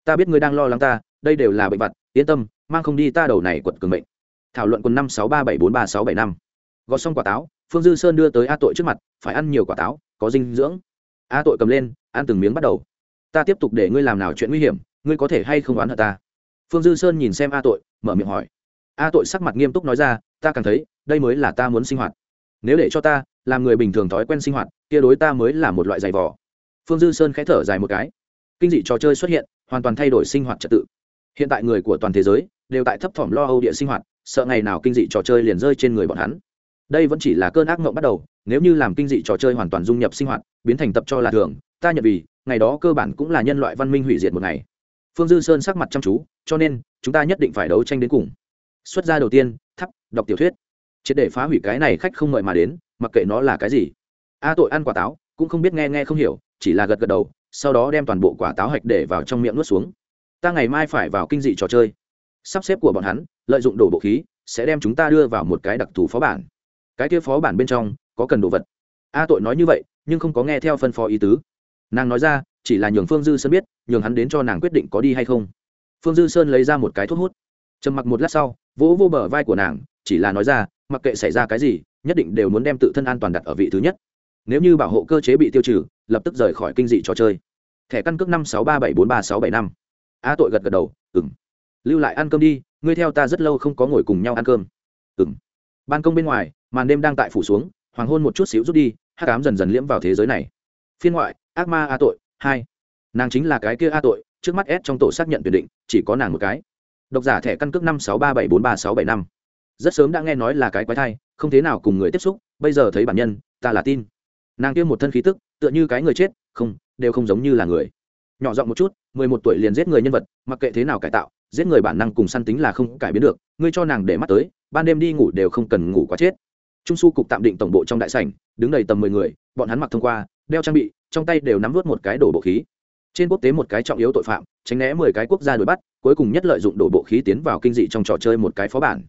Ta biết ngươi đang lo lắng ta, đây đều là bệnh vặt, yên tâm, mang không đi ta đầu này quật cường bệnh thảo luận quân năm sáu ba bảy bốn ba sáu bảy năm. Gọt xong quả táo, phương dư sơn đưa tới a tội trước mặt, phải ăn nhiều quả táo, có dinh dưỡng. A tội cầm lên, ăn từng miếng bắt đầu. Ta tiếp tục để ngươi làm nào chuyện nguy hiểm, ngươi có thể hay không oán hận ta? Phương dư sơn nhìn xem a tội, mở miệng hỏi. A tội sắc mặt nghiêm túc nói ra, ta càng thấy, đây mới là ta muốn sinh hoạt. Nếu để cho ta làm người bình thường thói quen sinh hoạt, kia đối ta mới là một loại giày vò. Phương dư sơn khẽ thở dài một cái. Kinh dị trò chơi xuất hiện, hoàn toàn thay đổi sinh hoạt trật tự. Hiện tại người của toàn thế giới đều tại thấp thỏm lo âu địa sinh hoạt, sợ ngày nào kinh dị trò chơi liền rơi trên người bọn hắn. Đây vẫn chỉ là cơn ác mộng bắt đầu, nếu như làm kinh dị trò chơi hoàn toàn dung nhập sinh hoạt, biến thành tập cho là thường, ta nhận vì, ngày đó cơ bản cũng là nhân loại văn minh hủy diệt một ngày phương dư sơn sắc mặt chăm chú, cho nên, chúng ta nhất định phải đấu tranh đến cùng. Xuất gia đầu tiên, thắp, đọc tiểu thuyết. Triệt để phá hủy cái này khách không mời mà đến, mặc kệ nó là cái gì. A tội ăn quả táo, cũng không biết nghe nghe không hiểu, chỉ là gật gật đầu, sau đó đem toàn bộ quả táo hạch để vào trong miệng nuốt xuống. Ta ngày mai phải vào kinh dị trò chơi. Sắp xếp của bọn hắn, lợi dụng đổ bộ khí, sẽ đem chúng ta đưa vào một cái đặc thù phó bản. Cái kia phó bản bên trong, có cần đồ vật. A tội nói như vậy, nhưng không có nghe theo phân phó ý tứ. Nàng nói ra chỉ là nhường phương dư sơn biết, nhường hắn đến cho nàng quyết định có đi hay không. Phương dư sơn lấy ra một cái thuốc hút. Trầm mặc một lát sau, vỗ vô bờ vai của nàng, chỉ là nói ra, mặc kệ xảy ra cái gì, nhất định đều muốn đem tự thân an toàn đặt ở vị thứ nhất. Nếu như bảo hộ cơ chế bị tiêu trừ, lập tức rời khỏi kinh dị trò chơi. Thẻ căn cước năm sáu ba bảy bốn ba sáu bảy năm. A tội gật gật đầu ừng lưu lại ăn cơm đi, ngươi theo ta rất lâu không có ngồi cùng nhau ăn cơm. Ừng ban công bên ngoài, màn đêm đang tại phủ xuống, hoàng hôn một chút xíu rút đi hát cám dần dần liễm vào thế giới này. Phiên ngoại, ác ma a tội hai. Nàng chính là cái kia a tội, trước mắt s trong tổ xác nhận tuyển định, chỉ có nàng một cái. Độc giả thẻ căn cước năm sáu ba bảy bốn ba sáu bảy năm. Rất sớm đã nghe nói là cái quái thai, không thế nào cùng người tiếp xúc, bây giờ thấy bản nhân, ta là tin. Nàng kia một thân khí tức, tựa như cái người chết, không, đều không giống như là người. Nhỏ giọng một chút, mười một tuổi liền giết người nhân vật, mặc kệ thế nào cải tạo, giết người bản năng cùng săn tính là không cải biến được, ngươi cho nàng để mắt tới, ban đêm đi ngủ đều không cần ngủ quá chết trung su cục tạm định tổng bộ trong đại sảnh, đứng đầy tầm mười người, bọn hắn mặc thông qua, đeo trang bị, trong tay đều nắm vớt một cái đổ bộ khí. Trên quốc tế một cái trọng yếu tội phạm, tránh né mười cái quốc gia đuổi bắt, cuối cùng nhất lợi dụng đổ bộ khí tiến vào kinh dị trong trò chơi một cái phó bản.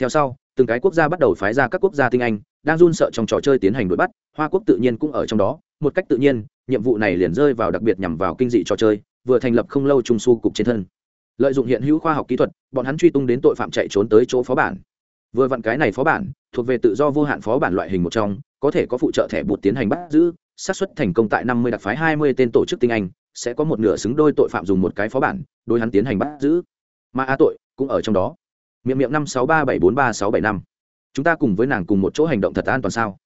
Theo sau, từng cái quốc gia bắt đầu phái ra các quốc gia tinh anh, đang run sợ trong trò chơi tiến hành đuổi bắt, hoa quốc tự nhiên cũng ở trong đó, một cách tự nhiên, nhiệm vụ này liền rơi vào đặc biệt nhằm vào kinh dị trò chơi, vừa thành lập không lâu trung su cục trên thân. Lợi dụng hiện hữu khoa học kỹ thuật, bọn hắn truy tung đến tội phạm chạy trốn tới chỗ phó bản vừa vặn cái này phó bản, thuộc về tự do vô hạn phó bản loại hình một trong, có thể có phụ trợ thẻ bụt tiến hành bắt giữ, xác suất thành công tại năm mươi đặc phái hai mươi tên tổ chức tinh anh, sẽ có một nửa xứng đôi tội phạm dùng một cái phó bản, đối hắn tiến hành bắt giữ. Mà a tội cũng ở trong đó. Miệng miệng năm sáu ba bảy bốn ba sáu bảy năm. Chúng ta cùng với nàng cùng một chỗ hành động thật an toàn sao?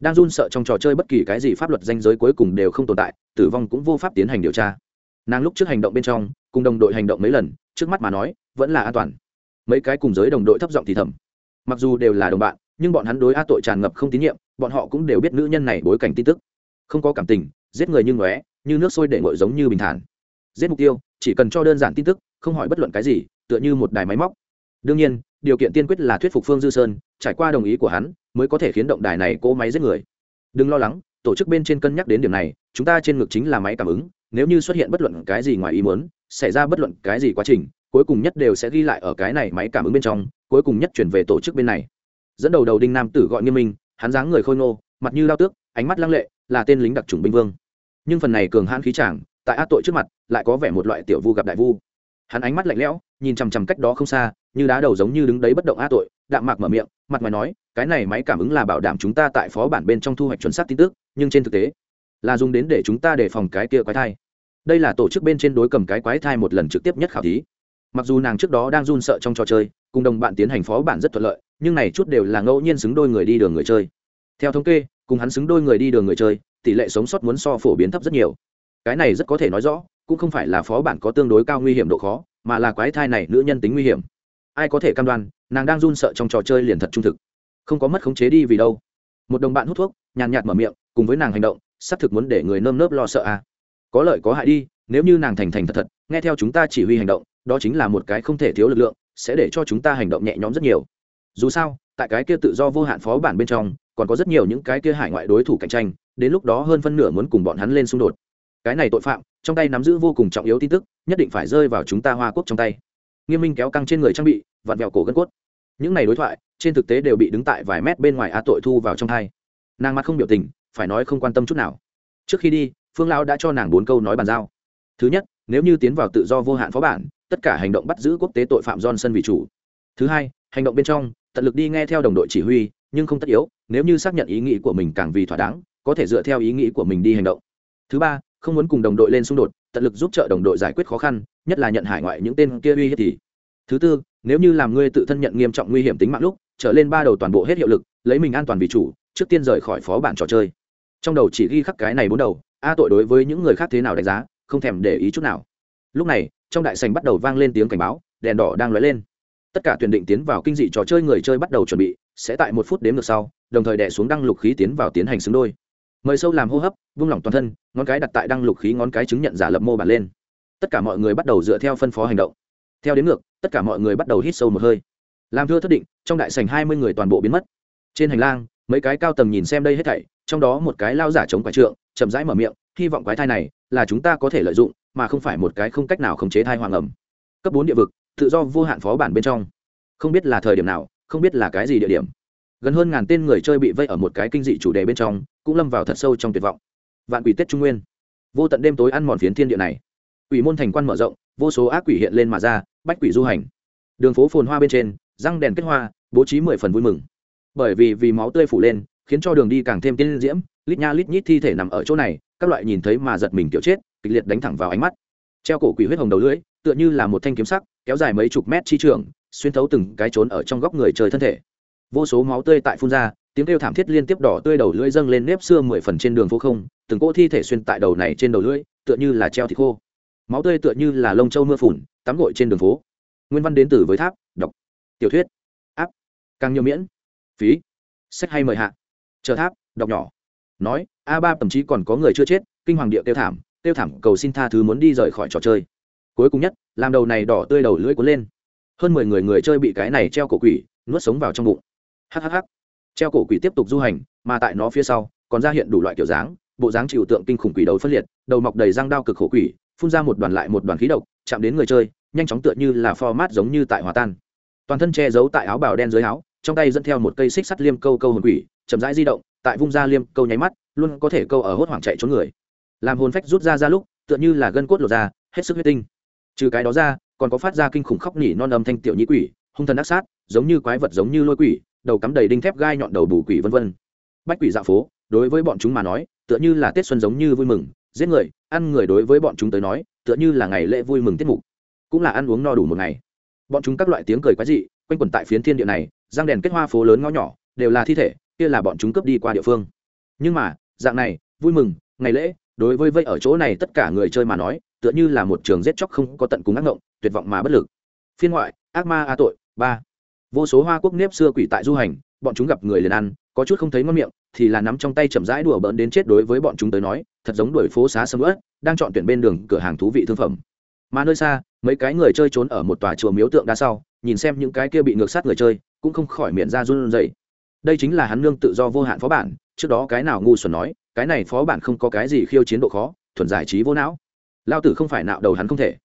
Đang run sợ trong trò chơi bất kỳ cái gì pháp luật danh giới cuối cùng đều không tồn tại, tử vong cũng vô pháp tiến hành điều tra. Nàng lúc trước hành động bên trong, cùng đồng đội hành động mấy lần, trước mắt mà nói, vẫn là an toàn. Mấy cái cùng giới đồng đội thấp giọng thì thầm mặc dù đều là đồng bạn, nhưng bọn hắn đối a tội tràn ngập không tín nhiệm, bọn họ cũng đều biết nữ nhân này bối cảnh tin tức. Không có cảm tình, giết người như ngóe, như nước sôi để ngội giống như bình thản. Giết mục tiêu, chỉ cần cho đơn giản tin tức, không hỏi bất luận cái gì, tựa như một đài máy móc. Đương nhiên, điều kiện tiên quyết là thuyết phục phương dư sơn, trải qua đồng ý của hắn, mới có thể khiến động đài này cỗ máy giết người. Đừng lo lắng, tổ chức bên trên cân nhắc đến điểm này, chúng ta trên ngực chính là máy cảm ứng, nếu như xuất hiện bất luận cái gì ngoài ý muốn, xảy ra bất luận cái gì quá trình, cuối cùng nhất đều sẽ ghi lại ở cái này máy cảm ứng bên trong cuối cùng nhất chuyển về tổ chức bên này. Dẫn đầu đầu đinh nam tử gọi nghiêm minh, hắn dáng người khôi ngô, mặt như lao tước, ánh mắt lăng lệ, là tên lính đặc trùng binh vương. Nhưng phần này cường hãn khí chàng, tại át tội trước mặt, lại có vẻ một loại tiểu vu gặp đại vu. Hắn ánh mắt lạnh lẽo, nhìn chằm chằm cách đó không xa, như đá đầu giống như đứng đấy bất động át tội, đạm mạc mở miệng, mặt ngoài nói, cái này máy cảm ứng là bảo đảm chúng ta tại phó bản bên trong thu hoạch chuẩn xác tin tức, nhưng trên thực tế, là dùng đến để chúng ta đề phòng cái kia quái thai. Đây là tổ chức bên trên đối cầm cái quái thai một lần trực tiếp nhất khảo thí. Mặc dù nàng trước đó đang run sợ trong trò chơi cùng đồng bạn tiến hành phó bản rất thuận lợi, nhưng này chút đều là ngẫu nhiên xứng đôi người đi đường người chơi. Theo thống kê, cùng hắn xứng đôi người đi đường người chơi, tỷ lệ sống sót muốn so phổ biến thấp rất nhiều. Cái này rất có thể nói rõ, cũng không phải là phó bản có tương đối cao nguy hiểm độ khó, mà là quái thai này nữ nhân tính nguy hiểm. Ai có thể cam đoan, nàng đang run sợ trong trò chơi liền thật trung thực. Không có mất khống chế đi vì đâu. Một đồng bạn hút thuốc, nhàn nhạt mở miệng, cùng với nàng hành động, xác thực muốn để người nơm nớp lo sợ à. có lợi có hại đi, nếu như nàng thành thành thật thật, nghe theo chúng ta chỉ huy hành động, đó chính là một cái không thể thiếu lực lượng sẽ để cho chúng ta hành động nhẹ nhõm rất nhiều. Dù sao, tại cái kia tự do vô hạn phó bản bên trong, còn có rất nhiều những cái kia hải ngoại đối thủ cạnh tranh, đến lúc đó hơn phân nửa muốn cùng bọn hắn lên xung đột. Cái này tội phạm, trong tay nắm giữ vô cùng trọng yếu tin tức, nhất định phải rơi vào chúng ta hoa quốc trong tay. Nghiêm minh kéo căng trên người trang bị, vặn vẹo cổ gân cốt. Những này đối thoại, trên thực tế đều bị đứng tại vài mét bên ngoài a tội thu vào trong hai nàng mặt không biểu tình, phải nói không quan tâm chút nào. Trước khi đi, phương Lão đã cho nàng bốn câu nói bàn giao. Thứ nhất, nếu như tiến vào tự do vô hạn phó bản tất cả hành động bắt giữ quốc tế tội phạm johnson vì chủ. Thứ hai, hành động bên trong, tận lực đi nghe theo đồng đội chỉ huy, nhưng không tất yếu, nếu như xác nhận ý nghĩ của mình càng vì thỏa đáng, có thể dựa theo ý nghĩ của mình đi hành động. Thứ ba, không muốn cùng đồng đội lên xung đột, tận lực giúp trợ đồng đội giải quyết khó khăn, nhất là nhận hải ngoại những tên kia uy hiếp thì. Thứ tư, nếu như làm ngươi tự thân nhận nghiêm trọng nguy hiểm tính mạng lúc, trở lên ba đầu toàn bộ hết hiệu lực, lấy mình an toàn vì chủ, trước tiên rời khỏi phó bản trò chơi. Trong đầu chỉ ghi khắc cái này bốn đầu, a tội đối với những người khác thế nào đánh giá, không thèm để ý chút nào. Lúc này trong đại sành bắt đầu vang lên tiếng cảnh báo, đèn đỏ đang lóe lên. Tất cả tuyển định tiến vào kinh dị trò chơi người chơi bắt đầu chuẩn bị, sẽ tại một phút đếm ngược sau, đồng thời đè xuống đăng lục khí tiến vào tiến hành xứng đôi. Mời sâu làm hô hấp, vung lỏng toàn thân, ngón cái đặt tại đăng lục khí ngón cái chứng nhận giả lập mô bản lên. Tất cả mọi người bắt đầu dựa theo phân phó hành động. Theo đến ngược, tất cả mọi người bắt đầu hít sâu một hơi. Làm thưa thất định, trong đại sành hai mươi người toàn bộ biến mất. Trên hành lang, mấy cái cao tầng nhìn xem đây hết thảy, trong đó một cái lao giả chống quái trượng, chậm rãi mở miệng, hy vọng quái thai này là chúng ta có thể lợi dụng mà không phải một cái không cách nào khống chế thai hoàng ẩm. Cấp bốn địa vực, tự do vô hạn phó bản bên trong. Không biết là thời điểm nào, không biết là cái gì địa điểm. Gần hơn ngàn tên người chơi bị vây ở một cái kinh dị chủ đề bên trong, cũng lâm vào thật sâu trong tuyệt vọng. Vạn quỷ tết trung nguyên. Vô tận đêm tối ăn mòn phiến thiên địa này. Quỷ môn thành quan mở rộng, vô số ác quỷ hiện lên mà ra, bách quỷ du hành. Đường phố phồn hoa bên trên, răng đèn kết hoa, bố trí mười phần vui mừng. Bởi vì vì máu tươi phủ lên khiến cho đường đi càng thêm tiên diễm, lít nha lít nhít thi thể nằm ở chỗ này, các loại nhìn thấy mà giật mình kiểu chết, kịch liệt đánh thẳng vào ánh mắt. Treo cổ quỷ huyết hồng đầu lưỡi, tựa như là một thanh kiếm sắc, kéo dài mấy chục mét chi trường, xuyên thấu từng cái trốn ở trong góc người trời thân thể. Vô số máu tươi tại phun ra, tiếng kêu thảm thiết liên tiếp đỏ tươi đầu lưỡi dâng lên nếp xưa mười phần trên đường phố không, từng cỗ thi thể xuyên tại đầu này trên đầu lưỡi, tựa như là treo thịt khô. Máu tươi tựa như là lông trâu mưa phùn, tắm gội trên đường phố. Nguyên văn đến từ với tháp, đọc. Tiểu thuyết. Áp. Càng nhiều miễn. Phí. Sách hay mời hạ chờ tháp, đọc nhỏ. Nói, a ba thậm chí còn có người chưa chết, kinh hoàng địa tiêu thảm tiêu thảm cầu xin tha thứ muốn đi rời khỏi trò chơi. Cuối cùng nhất, làm đầu này đỏ tươi đầu lưỡi cuốn lên. Hơn mười người người chơi bị cái này treo cổ quỷ, nuốt sống vào trong bụng. Hhh treo cổ quỷ tiếp tục du hành, mà tại nó phía sau, còn ra hiện đủ loại kiểu dáng, bộ dáng chịu tượng kinh khủng quỷ đầu phân liệt, đầu mọc đầy răng đao cực khổ quỷ, phun ra một đoàn lại một đoàn khí độc, chạm đến người chơi, nhanh chóng tựa như là format giống như tại hòa tan. Toàn thân che giấu tại áo bào đen dưới áo trong tay dẫn theo một cây xích sắt liêm câu câu hồn quỷ, chậm rãi di động, tại vung ra liêm câu nháy mắt, luôn có thể câu ở hốt hoảng chạy trốn người. Làm hồn phách rút ra ra lúc, tựa như là gân cốt lột ra, hết sức huyết tinh. Trừ cái đó ra, còn có phát ra kinh khủng khóc nỉ non âm thanh tiểu nhĩ quỷ, hung thần ác sát, giống như quái vật giống như lôi quỷ, đầu cắm đầy đinh thép gai nhọn đầu bù quỷ vân vân. Bách quỷ dạ phố, đối với bọn chúng mà nói, tựa như là tết xuân giống như vui mừng, giết người, ăn người đối với bọn chúng tới nói, tựa như là ngày lễ vui mừng tiết mục, cũng là ăn uống no đủ một ngày. Bọn chúng các loại tiếng cười quái dị, quanh quẩn tại phiến thiên địa này răng đèn kết hoa phố lớn ngõ nhỏ, đều là thi thể, kia là bọn chúng cướp đi qua địa phương. Nhưng mà, dạng này, vui mừng, ngày lễ, đối với vây ở chỗ này tất cả người chơi mà nói, tựa như là một trường giết chóc không có tận cùng ác ngộng, tuyệt vọng mà bất lực. Phiên ngoại, ác ma a tội, ba. Vô số hoa quốc nếp xưa quỷ tại du hành, bọn chúng gặp người liền ăn, có chút không thấy ngon miệng, thì là nắm trong tay chậm rãi đùa bỡn đến chết đối với bọn chúng tới nói, thật giống đuổi phố xá sầm ớt đang chọn tuyển bên đường cửa hàng thú vị thương phẩm. Mà nơi xa, mấy cái người chơi trốn ở một tòa chùa miếu tượng đa sau, nhìn xem những cái kia bị ngược sát người chơi cũng không khỏi miệng ra run rẩy. Đây chính là hắn nương tự do vô hạn phó bản, trước đó cái nào ngu xuẩn nói, cái này phó bản không có cái gì khiêu chiến độ khó, thuần giải trí vô não. Lao tử không phải nạo đầu hắn không thể.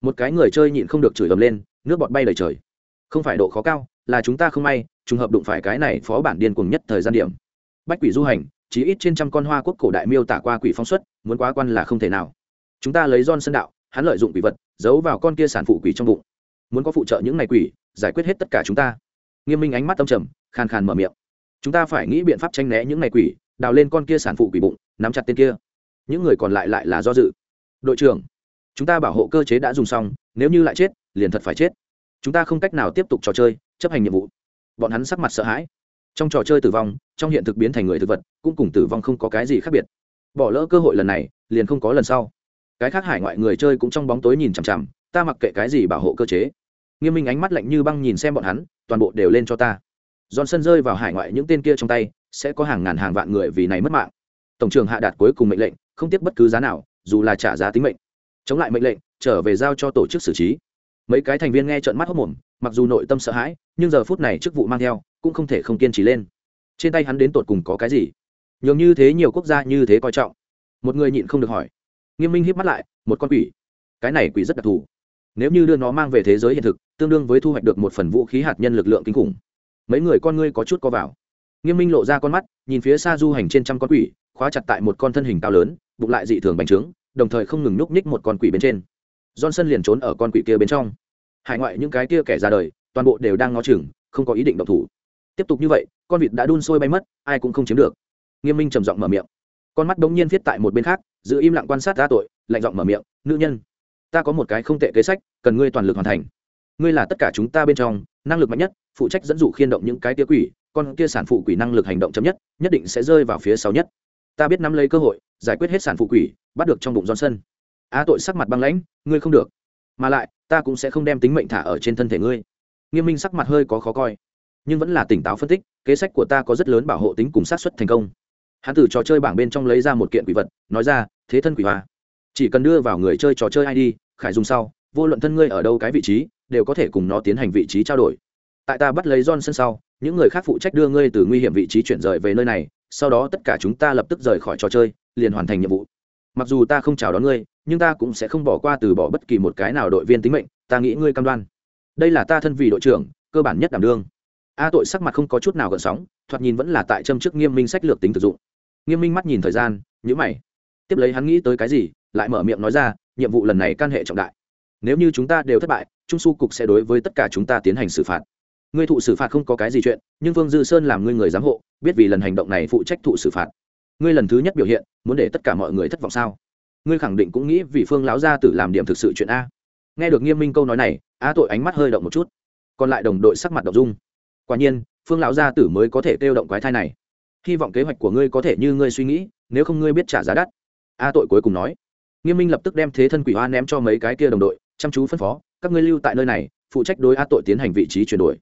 Một cái người chơi nhịn không được chửi ầm lên, nước bọt bay lời trời. Không phải độ khó cao, là chúng ta không may, trùng hợp đụng phải cái này phó bản điên cuồng nhất thời gian điểm. Bách quỷ du hành chỉ ít trên trăm con hoa quốc cổ đại miêu tả qua quỷ phong xuất, muốn quá quan là không thể nào. Chúng ta lấy don sân đạo, hắn lợi dụng quỷ vật, giấu vào con kia sản phụ quỷ trong bụng. Muốn có phụ trợ những này quỷ, giải quyết hết tất cả chúng ta nghiêm minh ánh mắt tâm trầm, khàn khàn mở miệng. Chúng ta phải nghĩ biện pháp tranh né những ngày quỷ, đào lên con kia sản phụ quỷ bụng, nắm chặt tên kia. Những người còn lại lại là do dự. Đội trưởng, chúng ta bảo hộ cơ chế đã dùng xong, nếu như lại chết, liền thật phải chết. Chúng ta không cách nào tiếp tục trò chơi, chấp hành nhiệm vụ. Bọn hắn sắc mặt sợ hãi. Trong trò chơi tử vong, trong hiện thực biến thành người thực vật, cũng cùng tử vong không có cái gì khác biệt. Bỏ lỡ cơ hội lần này, liền không có lần sau. Cái khác hải ngoại người chơi cũng trong bóng tối nhìn chằm chằm, ta mặc kệ cái gì bảo hộ cơ chế nghiêm minh ánh mắt lạnh như băng nhìn xem bọn hắn, toàn bộ đều lên cho ta. Sân rơi vào hải ngoại những tên kia trong tay, sẽ có hàng ngàn hàng vạn người vì này mất mạng. Tổng trưởng hạ đạt cuối cùng mệnh lệnh, không tiếc bất cứ giá nào, dù là trả giá tính mệnh. Chống lại mệnh lệnh, trở về giao cho tổ chức xử trí. Mấy cái thành viên nghe trợn mắt hốc mồm mặc dù nội tâm sợ hãi, nhưng giờ phút này chức vụ mang theo, cũng không thể không kiên trì lên. Trên tay hắn đến tột cùng có cái gì? Nhường như thế nhiều quốc gia như thế coi trọng. Một người nhịn không được hỏi. Nghiêm minh hiếp mắt lại, một con quỷ. Cái này quỷ rất đặc thù nếu như đưa nó mang về thế giới hiện thực, tương đương với thu hoạch được một phần vũ khí hạt nhân lực lượng kinh khủng. Mấy người con ngươi có chút có vào. Nghiêm minh lộ ra con mắt, nhìn phía xa du hành trên trăm con quỷ, khóa chặt tại một con thân hình cao lớn, bụng lại dị thường bành trướng, đồng thời không ngừng núp ních một con quỷ bên trên. Johnson liền trốn ở con quỷ kia bên trong. Hải ngoại những cái kia kẻ ra đời, toàn bộ đều đang ngó chừng, không có ý định độc thủ. Tiếp tục như vậy, con vịt đã đun sôi bay mất, ai cũng không chiếm được. Nghiêm minh trầm giọng mở miệng. Con mắt đống nhiên viết tại một bên khác, giữ im lặng quan sát ra tội, lạnh giọng mở miệng, nữ nhân ta có một cái không tệ kế sách, cần ngươi toàn lực hoàn thành. Ngươi là tất cả chúng ta bên trong, năng lực mạnh nhất, phụ trách dẫn dụ khiên động những cái tia quỷ, con kia sản phụ quỷ năng lực hành động chậm nhất nhất định sẽ rơi vào phía sau nhất. Ta biết nắm lấy cơ hội, giải quyết hết sản phụ quỷ, bắt được trong bụng johnson. A tội sắc mặt băng lãnh, ngươi không được. Mà lại, ta cũng sẽ không đem tính mệnh thả ở trên thân thể ngươi. Nghiêm minh sắc mặt hơi có khó coi, nhưng vẫn là tỉnh táo phân tích, kế sách của ta có rất lớn bảo hộ tính cùng sát xuất thành công. Hắn từ trò chơi bảng bên trong lấy ra một kiện quỷ vật, nói ra, thế thân quỷ hoa chỉ cần đưa vào người chơi trò chơi id khải dùng sau, vô luận thân ngươi ở đâu cái vị trí, đều có thể cùng nó tiến hành vị trí trao đổi. Tại ta bắt lấy johnson sau, những người khác phụ trách đưa ngươi từ nguy hiểm vị trí chuyển rời về nơi này, sau đó tất cả chúng ta lập tức rời khỏi trò chơi, liền hoàn thành nhiệm vụ. Mặc dù ta không chào đón ngươi, nhưng ta cũng sẽ không bỏ qua từ bỏ bất kỳ một cái nào đội viên tính mệnh, ta nghĩ ngươi cam đoan. Đây là ta thân vị đội trưởng, cơ bản nhất đảm đương. A tội sắc mặt không có chút nào gợn sóng, thoạt nhìn vẫn là tại châm chức nghiêm minh sách lược tính thực dụng. Nghiêm minh mắt nhìn thời gian nhữ mày. Tiếp lấy hắn nghĩ tới cái gì lại mở miệng nói ra, nhiệm vụ lần này can hệ trọng đại. Nếu như chúng ta đều thất bại, trung su cục sẽ đối với tất cả chúng ta tiến hành xử phạt. Ngươi thụ xử phạt không có cái gì chuyện, nhưng vương dư sơn làm ngươi người giám hộ, biết vì lần hành động này phụ trách thụ xử phạt. Ngươi lần thứ nhất biểu hiện, muốn để tất cả mọi người thất vọng sao? Ngươi khẳng định cũng nghĩ vì phương láo gia tử làm điểm thực sự chuyện a. Nghe được nghiêm minh câu nói này, á tội ánh mắt hơi động một chút. Còn lại đồng đội sắc mặt động dung. Quả nhiên, phương lão gia tử mới có thể kêu động quái thai này. Hy vọng kế hoạch của ngươi có thể như ngươi suy nghĩ, nếu không ngươi biết trả giá đắt. A tội cuối cùng nói nghiêm minh lập tức đem thế thân quỷ hoa ném cho mấy cái kia đồng đội, chăm chú phân phó, các ngươi lưu tại nơi này, phụ trách đối a tội tiến hành vị trí chuyển đổi.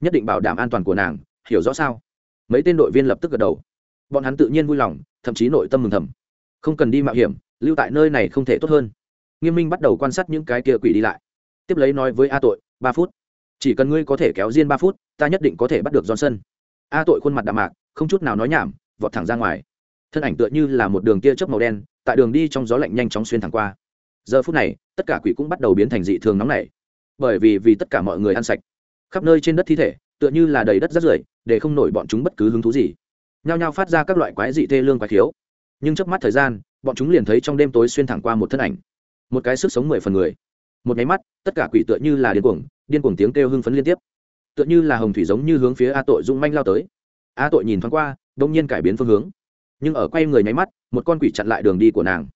Nhất định bảo đảm an toàn của nàng, hiểu rõ sao? Mấy tên đội viên lập tức gật đầu. Bọn hắn tự nhiên vui lòng, thậm chí nội tâm mừng thầm. Không cần đi mạo hiểm, lưu tại nơi này không thể tốt hơn. Nghiêm minh bắt đầu quan sát những cái kia quỷ đi lại. Tiếp lấy nói với a tội, ba phút. Chỉ cần ngươi có thể kéo riêng ba phút, ta nhất định có thể bắt được johnson. A tội khuôn mặt đạm mạc, không chút nào nói nhảm, vọt thẳng ra ngoài thân ảnh tựa như là một đường tia chớp màu đen, tại đường đi trong gió lạnh nhanh chóng xuyên thẳng qua. Giờ phút này, tất cả quỷ cũng bắt đầu biến thành dị thường nóng nảy. Bởi vì vì tất cả mọi người ăn sạch. Khắp nơi trên đất thi thể, tựa như là đầy đất rắt rưởi, để không nổi bọn chúng bất cứ hứng thú gì. Nhao nhao phát ra các loại quái dị thê lương quái thiếu nhưng chớp mắt thời gian, bọn chúng liền thấy trong đêm tối xuyên thẳng qua một thân ảnh. Một cái sức sống mười phần người. Một máy mắt, tất cả quỷ tựa như là điên cuồng điên cuồng tiếng kêu hưng phấn liên tiếp. Tựa như là hồng thủy giống như hướng phía a tội dung manh lao tới. A tội nhìn thoáng qua đông nhiên cải biến phương hướng nhưng ở quay người nháy mắt, một con quỷ chặn lại đường đi của nàng.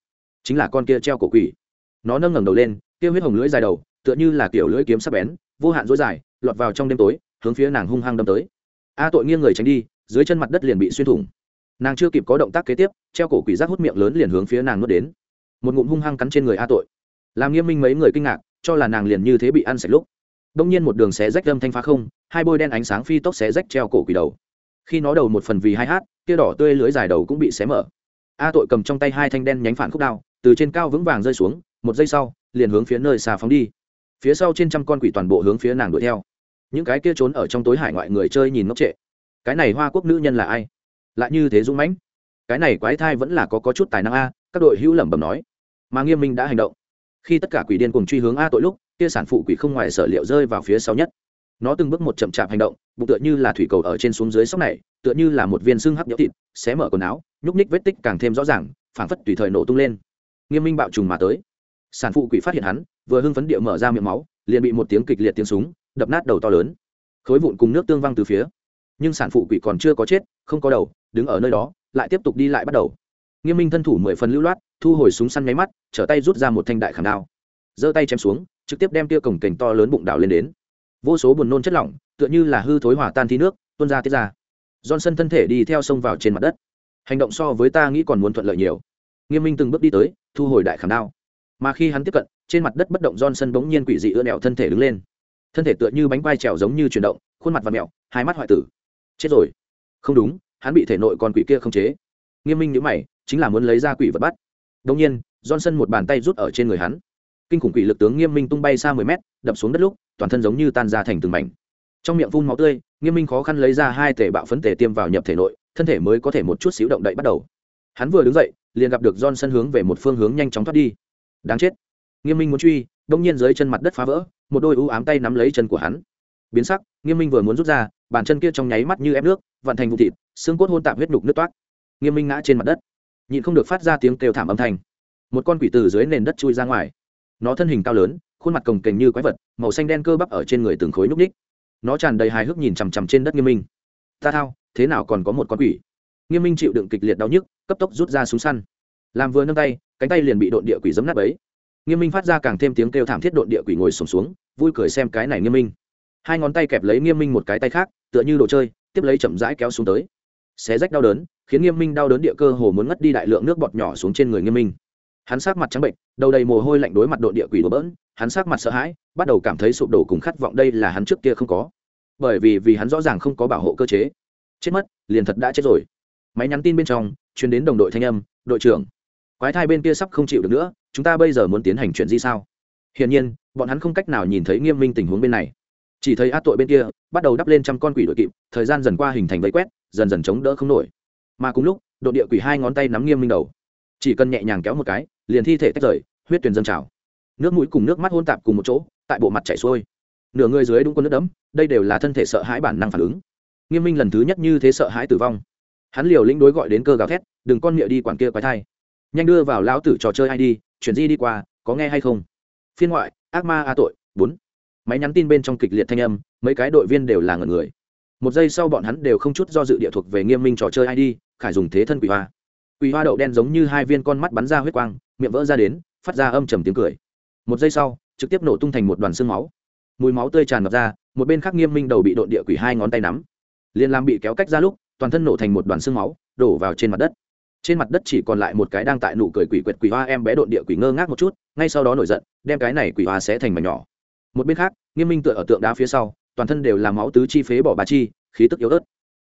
Chính là con kia treo cổ quỷ. Nó nâng ngẩng đầu lên, kia huyết hồng lưỡi dài đầu, tựa như là kiểu lưỡi kiếm sắc bén, vô hạn dối dài, lọt vào trong đêm tối, hướng phía nàng hung hăng đâm tới. A tội nghiêng người tránh đi, dưới chân mặt đất liền bị xuyên thủng. Nàng chưa kịp có động tác kế tiếp, treo cổ quỷ rác hút miệng lớn liền hướng phía nàng nuốt đến. Một ngụm hung hăng cắn trên người a tội. Làm nghiêm minh mấy người kinh ngạc, cho là nàng liền như thế bị ăn sạch lúc. Đông nhiên một đường xé rách lâm thanh phá không, hai bôi đen ánh sáng phi tốc xé rách treo cổ quỷ đầu. Khi nó đầu một phần vì hai hát kia đỏ tươi lưới dài đầu cũng bị xé mở. A tội cầm trong tay hai thanh đen nhánh phản khúc đao, từ trên cao vững vàng rơi xuống, một giây sau, liền hướng phía nơi xa phóng đi. Phía sau trên trăm con quỷ toàn bộ hướng phía nàng đuổi theo. Những cái kia trốn ở trong tối hải ngoại người chơi nhìn ngốc trệ. Cái này hoa quốc nữ nhân là ai? Lại như thế dũng mãnh. Cái này quái thai vẫn là có có chút tài năng a, các đội hữu lẩm bẩm nói. Mà nghiêm minh đã hành động. Khi tất cả quỷ điên cùng truy hướng a tội lúc, kia sản phụ quỷ không ngoài sở liệu rơi vào phía sau nhất nó từng bước một chậm chạp hành động, bụng tựa như là thủy cầu ở trên xuống dưới sóc này, tựa như là một viên xương hấp nhỡ thịt, xé mở quần áo, nhúc ních vết tích càng thêm rõ ràng, phảng phất tùy thời nổ tung lên. Nghiêm minh bạo trùng mà tới. Sản phụ quỷ phát hiện hắn, vừa hưng phấn địa mở ra miệng máu, liền bị một tiếng kịch liệt tiếng súng đập nát đầu to lớn. Khối vụn cùng nước tương văng từ phía. Nhưng sản phụ quỷ còn chưa có chết, không có đầu, đứng ở nơi đó, lại tiếp tục đi lại bắt đầu. Nghiêm minh thân thủ mười phần lưu loát, thu hồi súng săn nháy mắt, trở tay rút ra một thanh đại khảm đao. Giơ tay chém xuống, trực tiếp đem tia cổng cành to lớn bụng đào lên đến vô số buồn nôn chất lỏng, tựa như là hư thối hỏa tan thi nước, tuôn ra tiết ra. Johnson thân thể đi theo sông vào trên mặt đất. Hành động so với ta nghĩ còn muốn thuận lợi nhiều. Nghiêm minh từng bước đi tới, thu hồi đại khảm đao. Mà khi hắn tiếp cận, trên mặt đất bất động johnson bỗng nhiên quỷ dị ưa nẹo thân thể đứng lên. Thân thể tựa như bánh quai trèo giống như chuyển động, khuôn mặt và mẹo, hai mắt hoại tử. Chết rồi. Không đúng, hắn bị thể nội con quỷ kia không chế. Nghiêm minh nhữ mày, chính là muốn lấy ra quỷ vật bắt. Đông nhiên, johnson một bàn tay rút ở trên người hắn kinh khủng quỷ lực tướng nghiêm minh tung bay xa mười mét, đập xuống đất lúc, toàn thân giống như tan ra thành từng mảnh. Trong miệng phun máu tươi, nghiêm minh khó khăn lấy ra hai tể bạo phấn tể tiêm vào nhập thể nội, thân thể mới có thể một chút xíu động đậy bắt đầu. Hắn vừa đứng dậy, liền gặp được john sân hướng về một phương hướng nhanh chóng thoát đi. Đáng chết. Nghiêm minh muốn truy đông nhiên dưới chân mặt đất phá vỡ, một đôi u ám tay nắm lấy chân của hắn. Biến sắc, nghiêm minh vừa muốn rút ra, bàn chân kia trong nháy mắt như ép nước, vặn thành vụ thịt, xương cốt hôn tạp huyết nhục nước toát. Nghiêm minh ngã trên mặt đất. Nhịn không được phát ra tiếng kêu thảm âm thanh. Một con quỷ từ dưới nền đất chui ra ngoài nó thân hình cao lớn khuôn mặt cồng kềnh như quái vật màu xanh đen cơ bắp ở trên người từng khối núc ních. Nó tràn đầy hài hước nhìn chằm chằm trên đất nghiêm minh. Ta thao thế nào còn có một con quỷ? Nghiêm minh chịu đựng kịch liệt đau nhức cấp tốc rút ra súng săn. Làm vừa nâng tay cánh tay liền bị đội địa quỷ giấm nát ấy nghiêm minh phát ra càng thêm tiếng kêu thảm thiết đội địa quỷ ngồi sùng xuống, xuống vui cười xem cái này nghiêm minh. Hai ngón tay kẹp lấy nghiêm minh một cái tay khác tựa như đồ chơi tiếp lấy chậm rãi kéo xuống tới. Xé rách đau đớn khiến nghiêm minh đau đớn địa cơ hồ muốn ngất đi đại lượng nước bọt nhỏ xuống trên người nghiêm minh hắn sát mặt trắng bệnh, đầu đầy mồ hôi lạnh đối mặt đội địa quỷ đổ bỡn, hắn sát mặt sợ hãi, bắt đầu cảm thấy sụp đổ cùng khát vọng đây là hắn trước kia không có. Bởi vì vì hắn rõ ràng không có bảo hộ cơ chế. Chết mất, liền thật đã chết rồi. Máy nhắn tin bên trong chuyến đến đồng đội thanh âm, đội trưởng, quái thai bên kia sắp không chịu được nữa, chúng ta bây giờ muốn tiến hành chuyện gì sao? Hiển nhiên, bọn hắn không cách nào nhìn thấy nghiêm minh tình huống bên này. Chỉ thấy át tội bên kia, bắt đầu đắp lên trăm con quỷ đội kịp, thời gian dần qua hình thành vây quét, dần dần chống đỡ không nổi. Mà cùng lúc đội địa quỷ hai ngón tay nắm nghiêm minh đầu. Chỉ cần nhẹ nhàng kéo một cái liền thi thể tách rời, huyết tuyền dâng trào. Nước mũi cùng nước mắt hôn tạp cùng một chỗ, tại bộ mặt chảy xuôi. Nửa người dưới đúng con nước đấm, đây đều là thân thể sợ hãi bản năng phản ứng. Nghiêm minh lần thứ nhất như thế sợ hãi tử vong. Hắn liều lĩnh đối gọi đến cơ gào thét, đừng con miệng đi quản kia quái thai. Nhanh đưa vào lão tử trò chơi ai đi, chuyển di đi qua, có nghe hay không? Phiên ngoại, ác ma a tội, bốn. Máy nhắn tin bên trong kịch liệt thanh âm, mấy cái đội viên đều là ngần người. Một giây sau bọn hắn đều không chút do dự địa thuộc về nghiêm minh trò chơi ai đi, khải dùng thế thân quỷ hoa quỷ hoa đậu đen giống như hai viên con mắt bắn ra huyết quang, miệng vỡ ra đến, phát ra âm trầm tiếng cười. Một giây sau, trực tiếp nổ tung thành một đoàn xương máu. Mùi máu tươi tràn ngập ra, một bên khác nghiêm minh đầu bị độn địa quỷ hai ngón tay nắm. Liền làm bị kéo cách ra lúc, toàn thân nổ thành một đoàn xương máu, đổ vào trên mặt đất. Trên mặt đất chỉ còn lại một cái đang tại nụ cười quỷ quyệt quỷ hoa em bé độn địa quỷ ngơ ngác một chút, ngay sau đó nổi giận, đem cái này quỷ hoa sẽ thành mảnh nhỏ. Một bên khác, nghiêm minh tựa ở tượng đá phía sau, toàn thân đều là máu tứ chi phế bỏ bà chi, khí tức yếu ớt.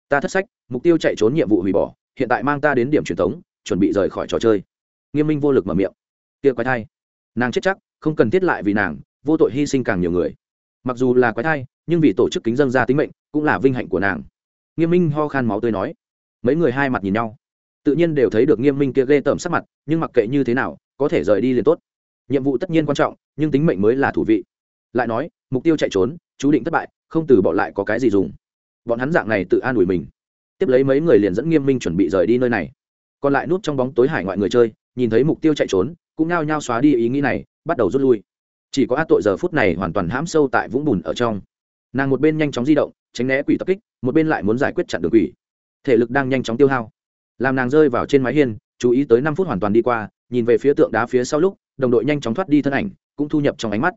Ta thất sách, mục tiêu chạy trốn nhiệm vụ hủy bỏ hiện tại mang ta đến điểm truyền thống, chuẩn bị rời khỏi trò chơi. Nghiêm minh vô lực mở miệng. Kia quái thai. Nàng chết chắc, không cần thiết lại vì nàng, vô tội hy sinh càng nhiều người. Mặc dù là quái thai, nhưng vì tổ chức kính dân ra tính mệnh, cũng là vinh hạnh của nàng. Nghiêm minh ho khan máu tươi nói. Mấy người hai mặt nhìn nhau. Tự nhiên đều thấy được nghiêm minh kia ghê tởm sắc mặt, nhưng mặc kệ như thế nào, có thể rời đi liền tốt. Nhiệm vụ tất nhiên quan trọng, nhưng tính mệnh mới là thủ vị. Lại nói, mục tiêu chạy trốn, chú định thất bại, không từ bỏ lại có cái gì dùng. Bọn hắn dạng này tự an ủi mình tiếp lấy mấy người liền dẫn nghiêm minh chuẩn bị rời đi nơi này. Còn lại núp trong bóng tối hải ngoại người chơi, nhìn thấy mục tiêu chạy trốn, cũng nao nhao xóa đi ý nghĩ này, bắt đầu rút lui. Chỉ có át tội giờ phút này hoàn toàn hãm sâu tại vũng bùn ở trong. Nàng một bên nhanh chóng di động, tránh né quỷ tập kích, một bên lại muốn giải quyết chặn đường quỷ. Thể lực đang nhanh chóng tiêu hao. Làm nàng rơi vào trên mái hiên, chú ý tới năm phút hoàn toàn đi qua, nhìn về phía tượng đá phía sau lúc, đồng đội nhanh chóng thoát đi thân ảnh, cũng thu nhập trong ánh mắt.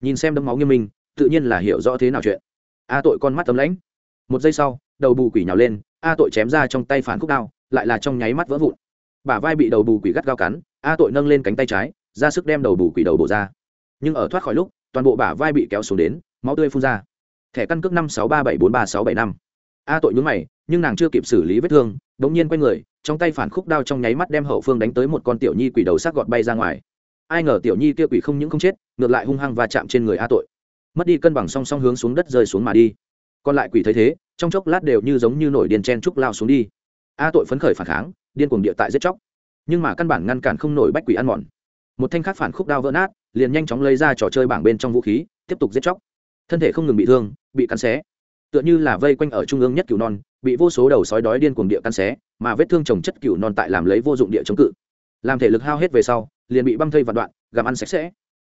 Nhìn xem đấm máu nghiêm minh, tự nhiên là hiểu rõ thế nào chuyện. A tội con mắt tấm lãnh. Một giây sau, đầu bù quỷ nhào lên a tội chém ra trong tay phản khúc đao, lại là trong nháy mắt vỡ vụn. Bả vai bị đầu bù quỷ gắt gao cắn, a tội nâng lên cánh tay trái, ra sức đem đầu bù quỷ đầu bổ ra. Nhưng ở thoát khỏi lúc, toàn bộ bả vai bị kéo xuống đến, máu tươi phun ra. Thẻ căn cước năm sáu ba bảy bốn ba sáu bảy năm. A tội nhúng mày, nhưng nàng chưa kịp xử lý vết thương đ ỗ n g nhiên quay người, trong tay phản khúc đao trong nháy mắt đem hậu phương đánh tới một con tiểu nhi quỷ đầu sắc gọt bay ra ngoài. Ai ngờ tiểu nhi kia quỷ không những không chết, ngược lại hung hăng và chạm trên người a tội. Mất đi cân bằng song song hướng xuống đất rơi xuống mà đi. Còn lại quỷ thấy thế trong chốc lát đều như giống như nổi điên chen trúc lao xuống đi. A tội phấn khởi phản kháng, điên cuồng địa tại giết chóc. Nhưng mà căn bản ngăn cản không nổi bách quỷ ăn mòn. Một thanh khắc phản khúc đao vỡ nát, liền nhanh chóng lấy ra trò chơi bảng bên trong vũ khí, tiếp tục giết chóc. Thân thể không ngừng bị thương, bị cắn xé. Tựa như là vây quanh ở trung ương nhất cửu non, bị vô số đầu sói đói điên cuồng địa cắn xé, mà vết thương trồng chất cửu non tại làm lấy vô dụng địa chống cự. Làm thể lực hao hết về sau, liền bị băng thây vạn đoạn, gặm ăn sạch sẽ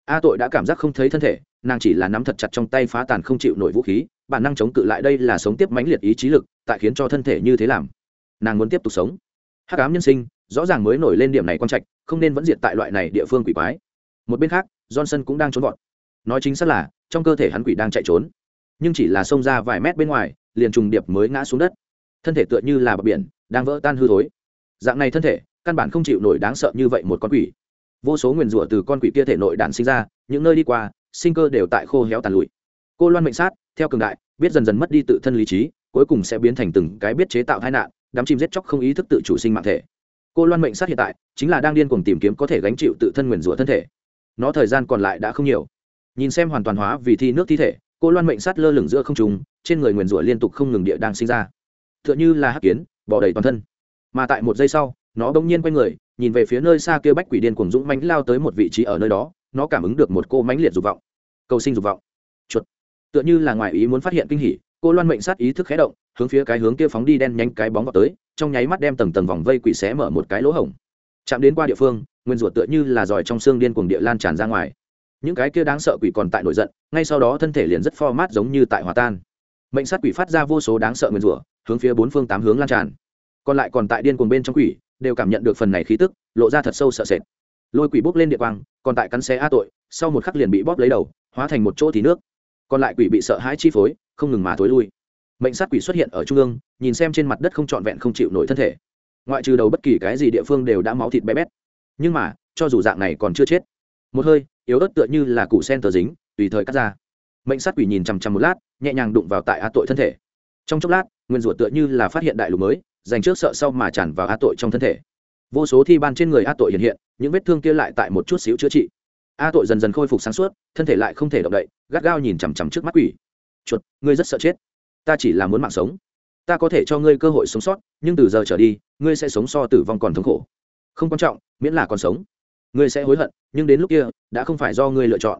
a tội đã cảm giác không thấy thân thể, nàng chỉ là nắm thật chặt trong tay phá tàn không chịu nổi vũ khí, bản năng chống cự lại đây là sống tiếp mãnh liệt ý chí lực, tại khiến cho thân thể như thế làm. Nàng muốn tiếp tục sống. Hắc ám nhân sinh, rõ ràng mới nổi lên điểm này quan trạch, không nên vẫn diệt tại loại này địa phương quỷ quái. Một bên khác, johnson cũng đang trốn vọt. Nói chính xác là, trong cơ thể hắn quỷ đang chạy trốn. Nhưng chỉ là xông ra vài mét bên ngoài, liền trùng điệp mới ngã xuống đất. Thân thể tựa như là bờ biển, đang vỡ tan hư thối. Dạng này thân thể, căn bản không chịu nổi đáng sợ như vậy một con quỷ vô số nguyền rủa từ con quỷ kia thể nội đạn sinh ra, những nơi đi qua, sinh cơ đều tại khô héo tàn lụi. Cô loan mệnh sát, theo cường đại, biết dần dần mất đi tự thân lý trí, cuối cùng sẽ biến thành từng cái biết chế tạo tai nạn, đám chim giết chóc không ý thức tự chủ sinh mạng thể. Cô loan mệnh sát hiện tại, chính là đang điên cuồng tìm kiếm có thể gánh chịu tự thân nguyền rủa thân thể. Nó thời gian còn lại đã không nhiều. Nhìn xem hoàn toàn hóa vì thi nước thi thể, cô loan mệnh sát lơ lửng giữa không trùng trên người nguyền rủa liên tục không ngừng địa đang sinh ra. Tựa như là hắc kiến, bỏ đầy toàn thân. Mà tại một giây sau, nó bỗng nhiên quay người nhìn về phía nơi xa kia bách quỷ điên cuồng dũng mánh lao tới một vị trí ở nơi đó, nó cảm ứng được một cô mãnh liệt dục vọng. Cầu sinh dục vọng. Chuột. Tựa như là ngoài ý muốn phát hiện kinh hỉ, cô loan mệnh sát ý thức khé động, hướng phía cái hướng kia phóng đi đen nhanh cái bóng vào tới, trong nháy mắt đem tầng tầng vòng vây quỷ xé mở một cái lỗ hổng. Chạm đến qua địa phương, nguyên ruột tựa như là giỏi trong xương điên cuồng địa lan tràn ra ngoài. Những cái kia đáng sợ quỷ còn tại nổi giận, ngay sau đó thân thể liền rất pho mát giống như tại hòa tan. Mệnh sát quỷ phát ra vô số đáng sợ nguyên rủa, hướng phía bốn phương tám hướng lan tràn. Còn lại còn tại điên cuồng bên trong quỷ đều cảm nhận được phần này khí tức, lộ ra thật sâu sợ sệt. Lôi quỷ bốc lên địa quang, còn tại cắn xe a tội, sau một khắc liền bị bóp lấy đầu, hóa thành một chỗ thì nước. Còn lại quỷ bị sợ hãi chi phối, không ngừng mà thối lui. Mệnh sát quỷ xuất hiện ở trung ương, nhìn xem trên mặt đất không trọn vẹn không chịu nổi thân thể. Ngoại trừ đầu bất kỳ cái gì địa phương đều đã máu thịt bé bét. Nhưng mà, cho dù dạng này còn chưa chết. Một hơi, yếu ớt tựa như là củ sen tờ dính, tùy thời cắt ra. Mệnh sát quỷ nhìn chằm chằm một lát, nhẹ nhàng đụng vào tại a tội thân thể. Trong chốc lát, nguyên rủa tựa như là phát hiện đại lục mới dành trước sợ sau mà tràn vào a tội trong thân thể. Vô số thi ban trên người a tội hiện hiện, những vết thương kia lại tại một chút xíu chữa trị. A tội dần dần khôi phục sáng suốt, thân thể lại không thể động đậy, gắt gao nhìn chằm chằm trước mắt quỷ. Chuột, ngươi rất sợ chết. Ta chỉ là muốn mạng sống. Ta có thể cho ngươi cơ hội sống sót, nhưng từ giờ trở đi, ngươi sẽ sống so tử vong còn thống khổ. Không quan trọng, miễn là còn sống. Ngươi sẽ hối hận, nhưng đến lúc kia, đã không phải do ngươi lựa chọn.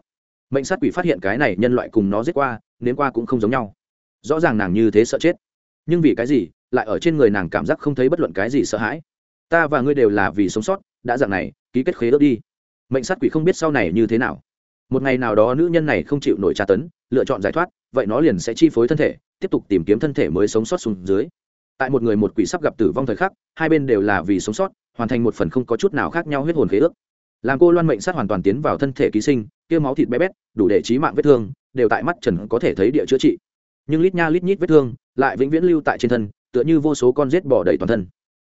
Mệnh sát quỷ phát hiện cái này nhân loại cùng nó giết qua, nếm qua cũng không giống nhau. Rõ ràng nàng như thế sợ chết. Nhưng vì cái gì lại ở trên người nàng cảm giác không thấy bất luận cái gì sợ hãi. Ta và ngươi đều là vì sống sót, đã dạng này, ký kết khế ước đi. Mệnh sát quỷ không biết sau này như thế nào. Một ngày nào đó nữ nhân này không chịu nổi tra tấn, lựa chọn giải thoát, vậy nó liền sẽ chi phối thân thể, tiếp tục tìm kiếm thân thể mới sống sót xuống dưới. Tại một người một quỷ sắp gặp tử vong thời khắc, hai bên đều là vì sống sót, hoàn thành một phần không có chút nào khác nhau huyết hồn khế ước. Làm cô loan mệnh sát hoàn toàn tiến vào thân thể ký sinh, kia máu thịt bé bét, đủ để trí mạng vết thương, đều tại mắt trần có thể thấy địa chữa trị. Nhưng lít nha lít nhít vết thương lại vĩnh viễn lưu tại trên thân tựa như vô số con rết bỏ đầy toàn thân.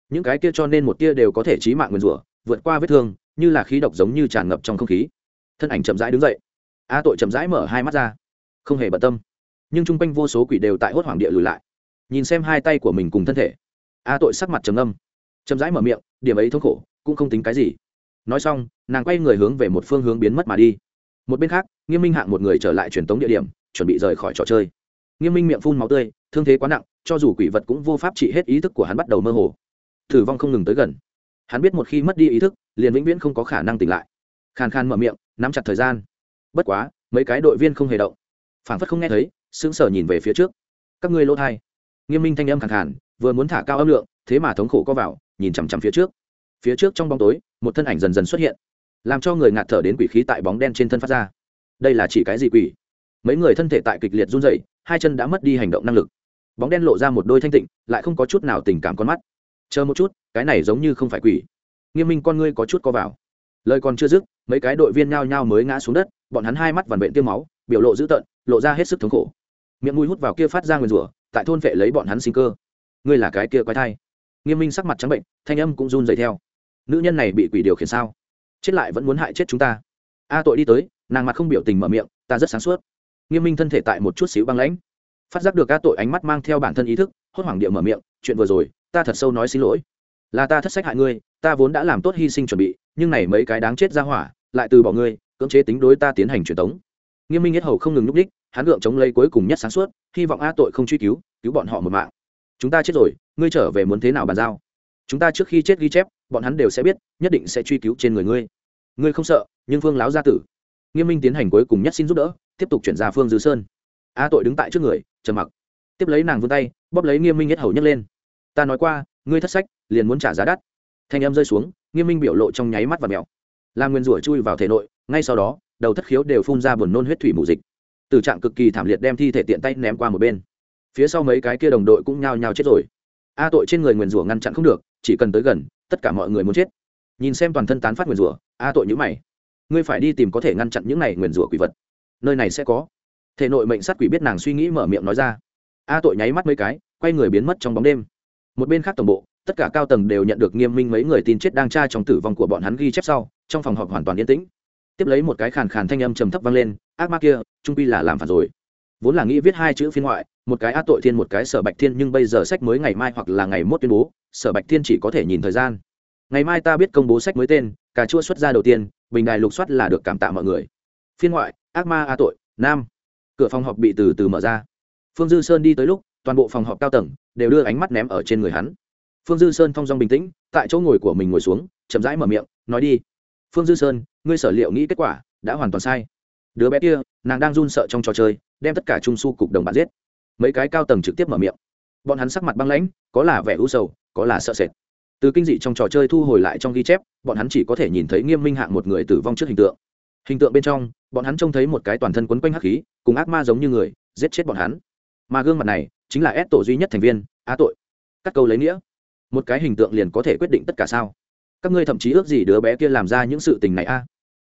Những cái kia cho nên một tia đều có thể trí mạng nguyền rủa, vượt qua vết thương, như là khí độc giống như tràn ngập trong không khí. Thân ảnh chậm rãi đứng dậy. A tội chậm rãi mở hai mắt ra. Không hề bận tâm. Nhưng chung quanh vô số quỷ đều tại hốt hoảng địa lùi lại. Nhìn xem hai tay của mình cùng thân thể. A tội sắc mặt trầm âm chậm rãi mở miệng, điểm ấy thống khổ, cũng không tính cái gì. Nói xong, nàng quay người hướng về một phương hướng biến mất mà đi. Một bên khác, nghiêm minh hạng một người trở lại truyền tống địa điểm, chuẩn bị rời khỏi trò chơi. Nghiêm minh miệng phun máu tươi, thương thế quá nặng cho dù quỷ vật cũng vô pháp trị hết ý thức của hắn bắt đầu mơ hồ. Thử vong không ngừng tới gần. Hắn biết một khi mất đi ý thức, liền vĩnh viễn không có khả năng tỉnh lại. Khàn khàn mở miệng, nắm chặt thời gian. Bất quá, mấy cái đội viên không hề động. Phảng phất không nghe thấy, sững sờ nhìn về phía trước. Các ngươi lỗ thai. Nghiêm minh thanh âm khàn khàn, vừa muốn thả cao âm lượng, thế mà thống khổ có vào, nhìn chằm chằm phía trước. Phía trước trong bóng tối, một thân ảnh dần dần xuất hiện, làm cho người ngạt thở đến quỷ khí tại bóng đen trên thân phát ra. Đây là chỉ cái gì quỷ? Mấy người thân thể tại kịch liệt run rẩy, hai chân đã mất đi hành động năng lực bóng đen lộ ra một đôi thanh tịnh, lại không có chút nào tình cảm con mắt. Chờ một chút, cái này giống như không phải quỷ. Nghiêm minh con ngươi có chút co vào. Lời còn chưa dứt, mấy cái đội viên nhao nhao mới ngã xuống đất, bọn hắn hai mắt vằn vện tiêm máu, biểu lộ dữ tợn, lộ ra hết sức thống khổ. Miệng mũi hút vào kia phát ra nguyền rủa, tại thôn vệ lấy bọn hắn sinh cơ. Ngươi là cái kia quái thai. Nghiêm minh sắc mặt trắng bệnh, thanh âm cũng run dày theo. Nữ nhân này bị quỷ điều khiển sao? Chết lại vẫn muốn hại chết chúng ta. A tội đi tới, nàng mặt không biểu tình mở miệng, ta rất sáng suốt. Nghiêm minh thân thể tại một chút xíu băng lãnh phát giác được ca tội ánh mắt mang theo bản thân ý thức, hốt hoảng địa mở miệng, chuyện vừa rồi, ta thật sâu nói xin lỗi. Là ta thất sách hại ngươi, ta vốn đã làm tốt hy sinh chuẩn bị, nhưng này mấy cái đáng chết ra hỏa, lại từ bỏ ngươi, cưỡng chế tính đối ta tiến hành truyền tống. Nghiêm minh nhất hầu không ngừng núp đích hắn gượng chống lấy cuối cùng nhất sáng suốt, hy vọng a tội không truy cứu cứu bọn họ một mạng. Chúng ta chết rồi, ngươi trở về muốn thế nào bàn giao? Chúng ta trước khi chết ghi chép, bọn hắn đều sẽ biết, nhất định sẽ truy cứu trên người ngươi. Ngươi không sợ, nhưng phương láo gia tử. Nghiêm minh tiến hành cuối cùng nhất xin giúp đỡ, tiếp tục chuyển ra phương dư sơn a tội đứng tại trước người, trầm mặc. Tiếp lấy nàng vươn tay, bóp lấy nghiêm minh nhất hầu nhấc lên. Ta nói qua, ngươi thất sách, liền muốn trả giá đắt. Thanh em rơi xuống, nghiêm minh biểu lộ trong nháy mắt và mèo làm nguyên rủa chui vào thể nội, ngay sau đó, đầu thất khiếu đều phun ra buồn nôn huyết thủy mù dịch. Từ trạng cực kỳ thảm liệt đem thi thể tiện tay ném qua một bên. Phía sau mấy cái kia đồng đội cũng nhao nhao chết rồi. A tội trên người nguyền rủa ngăn chặn không được, chỉ cần tới gần, tất cả mọi người muốn chết. Nhìn xem toàn thân tán phát nguyền rủa a tội nhữ mày. Ngươi phải đi tìm có thể ngăn chặn những này nguyền rủa quỷ vật. Nơi này sẽ có thể nội mệnh sát quỷ biết nàng suy nghĩ mở miệng nói ra. A tội nháy mắt mấy cái, quay người biến mất trong bóng đêm. Một bên khác tổng bộ, tất cả cao tầng đều nhận được nghiêm minh mấy người tin chết đang tra trong tử vong của bọn hắn ghi chép sau, trong phòng họp hoàn toàn yên tĩnh. Tiếp lấy một cái khàn khàn thanh âm trầm thấp vang lên, ác ma kia, trung pi là làm phản rồi. Vốn là nghĩ viết hai chữ phiên ngoại, một cái A tội thiên, một cái sở bạch thiên, nhưng bây giờ sách mới ngày mai hoặc là ngày mốt tuyên bố, sở bạch thiên chỉ có thể nhìn thời gian. Ngày mai ta biết công bố sách mới tên, cà chua xuất ra đầu tiên, bình đài lục soát là được cảm tạ mọi người. Phiên ngoại, ác ma a tội, nam cửa phòng họp bị từ từ mở ra. Phương dư sơn đi tới lúc, toàn bộ phòng họp cao tầng đều đưa ánh mắt ném ở trên người hắn. Phương dư sơn thong dong bình tĩnh, tại chỗ ngồi của mình ngồi xuống, chậm rãi mở miệng, nói đi. Phương dư sơn, ngươi sở liệu nghĩ kết quả, đã hoàn toàn sai. Đứa bé kia, nàng đang run sợ trong trò chơi, đem tất cả trung su cục đồng bạn giết. Mấy cái cao tầng trực tiếp mở miệng. Bọn hắn sắc mặt băng lãnh, có là vẻ u sầu, có là sợ sệt. Từ kinh dị trong trò chơi thu hồi lại trong ghi chép, bọn hắn chỉ có thể nhìn thấy nghiêm minh hạng một người tử vong trước hình tượng hình tượng bên trong, bọn hắn trông thấy một cái toàn thân quấn quanh hắc khí, cùng ác ma giống như người, giết chết bọn hắn. Mà gương mặt này, chính là ép tổ duy nhất thành viên, á tội. Các câu lấy nghĩa. Một cái hình tượng liền có thể quyết định tất cả sao? Các ngươi thậm chí ước gì đứa bé kia làm ra những sự tình này a?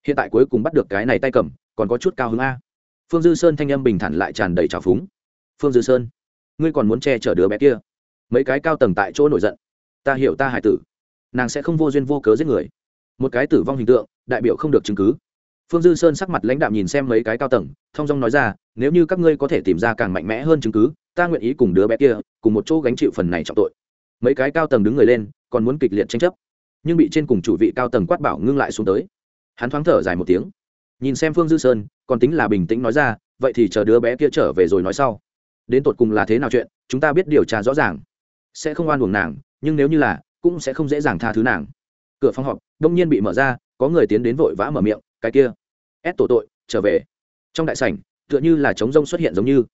Hiện tại cuối cùng bắt được cái này tay cầm, còn có chút cao hứng a. Phương dư sơn thanh âm bình thản lại tràn đầy trào phúng. Phương dư sơn, ngươi còn muốn che chở đứa bé kia? Mấy cái cao tầng tại chỗ nổi giận. Ta hiểu ta hải tử. Nàng sẽ không vô duyên vô cớ giết người. Một cái tử vong hình tượng, đại biểu không được chứng cứ phương dư sơn sắc mặt lãnh đạm nhìn xem mấy cái cao tầng, thong dong nói ra, nếu như các ngươi có thể tìm ra càng mạnh mẽ hơn chứng cứ, ta nguyện ý cùng đứa bé kia, cùng một chỗ gánh chịu phần này trọng tội. Mấy cái cao tầng đứng người lên, còn muốn kịch liệt tranh chấp. Nhưng bị trên cùng chủ vị cao tầng quát bảo ngưng lại xuống tới. Hắn thoáng thở dài một tiếng. Nhìn xem phương dư sơn, còn tính là bình tĩnh nói ra, vậy thì chờ đứa bé kia trở về rồi nói sau. Đến tột cùng là thế nào chuyện, chúng ta biết điều tra rõ ràng. Sẽ không oan uổng nàng, nhưng nếu như là, cũng sẽ không dễ dàng tha thứ nàng. Cửa phòng họp đông nhiên bị mở ra, có người tiến đến vội vã mở miệng cái kia, ép tổ tội, trở về. Trong đại sảnh, tựa như là trống rông xuất hiện giống như.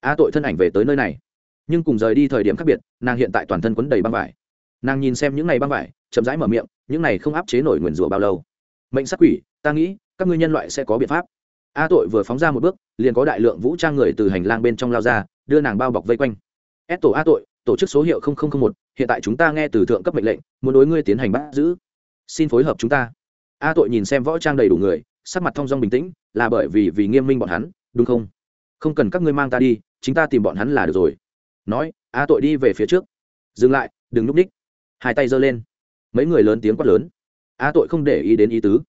A tội thân ảnh về tới nơi này. Nhưng cùng rời đi thời điểm khác biệt, nàng hiện tại toàn thân quấn đầy băng vải. Nàng nhìn xem những ngày băng vải, chậm rãi mở miệng, những này không áp chế nổi nguyền rủa bao lâu. Mệnh sắc quỷ, ta nghĩ, các ngươi nhân loại sẽ có biện pháp. A tội vừa phóng ra một bước, liền có đại lượng vũ trang người từ hành lang bên trong lao ra, đưa nàng bao bọc vây quanh. Ép tổ a tội, tổ chức số hiệu một, hiện tại chúng ta nghe từ thượng cấp mệnh lệnh, muốn đối ngươi tiến hành bắt giữ. Xin phối hợp chúng ta a tội nhìn xem võ trang đầy đủ người, sắc mặt thong dong bình tĩnh, là bởi vì vì nghiêm minh bọn hắn, đúng không? Không cần các ngươi mang ta đi, chính ta tìm bọn hắn là được rồi. Nói, a tội đi về phía trước. Dừng lại, đừng núp ních. Hai tay giơ lên. Mấy người lớn tiếng quát lớn. A tội không để ý đến ý tứ.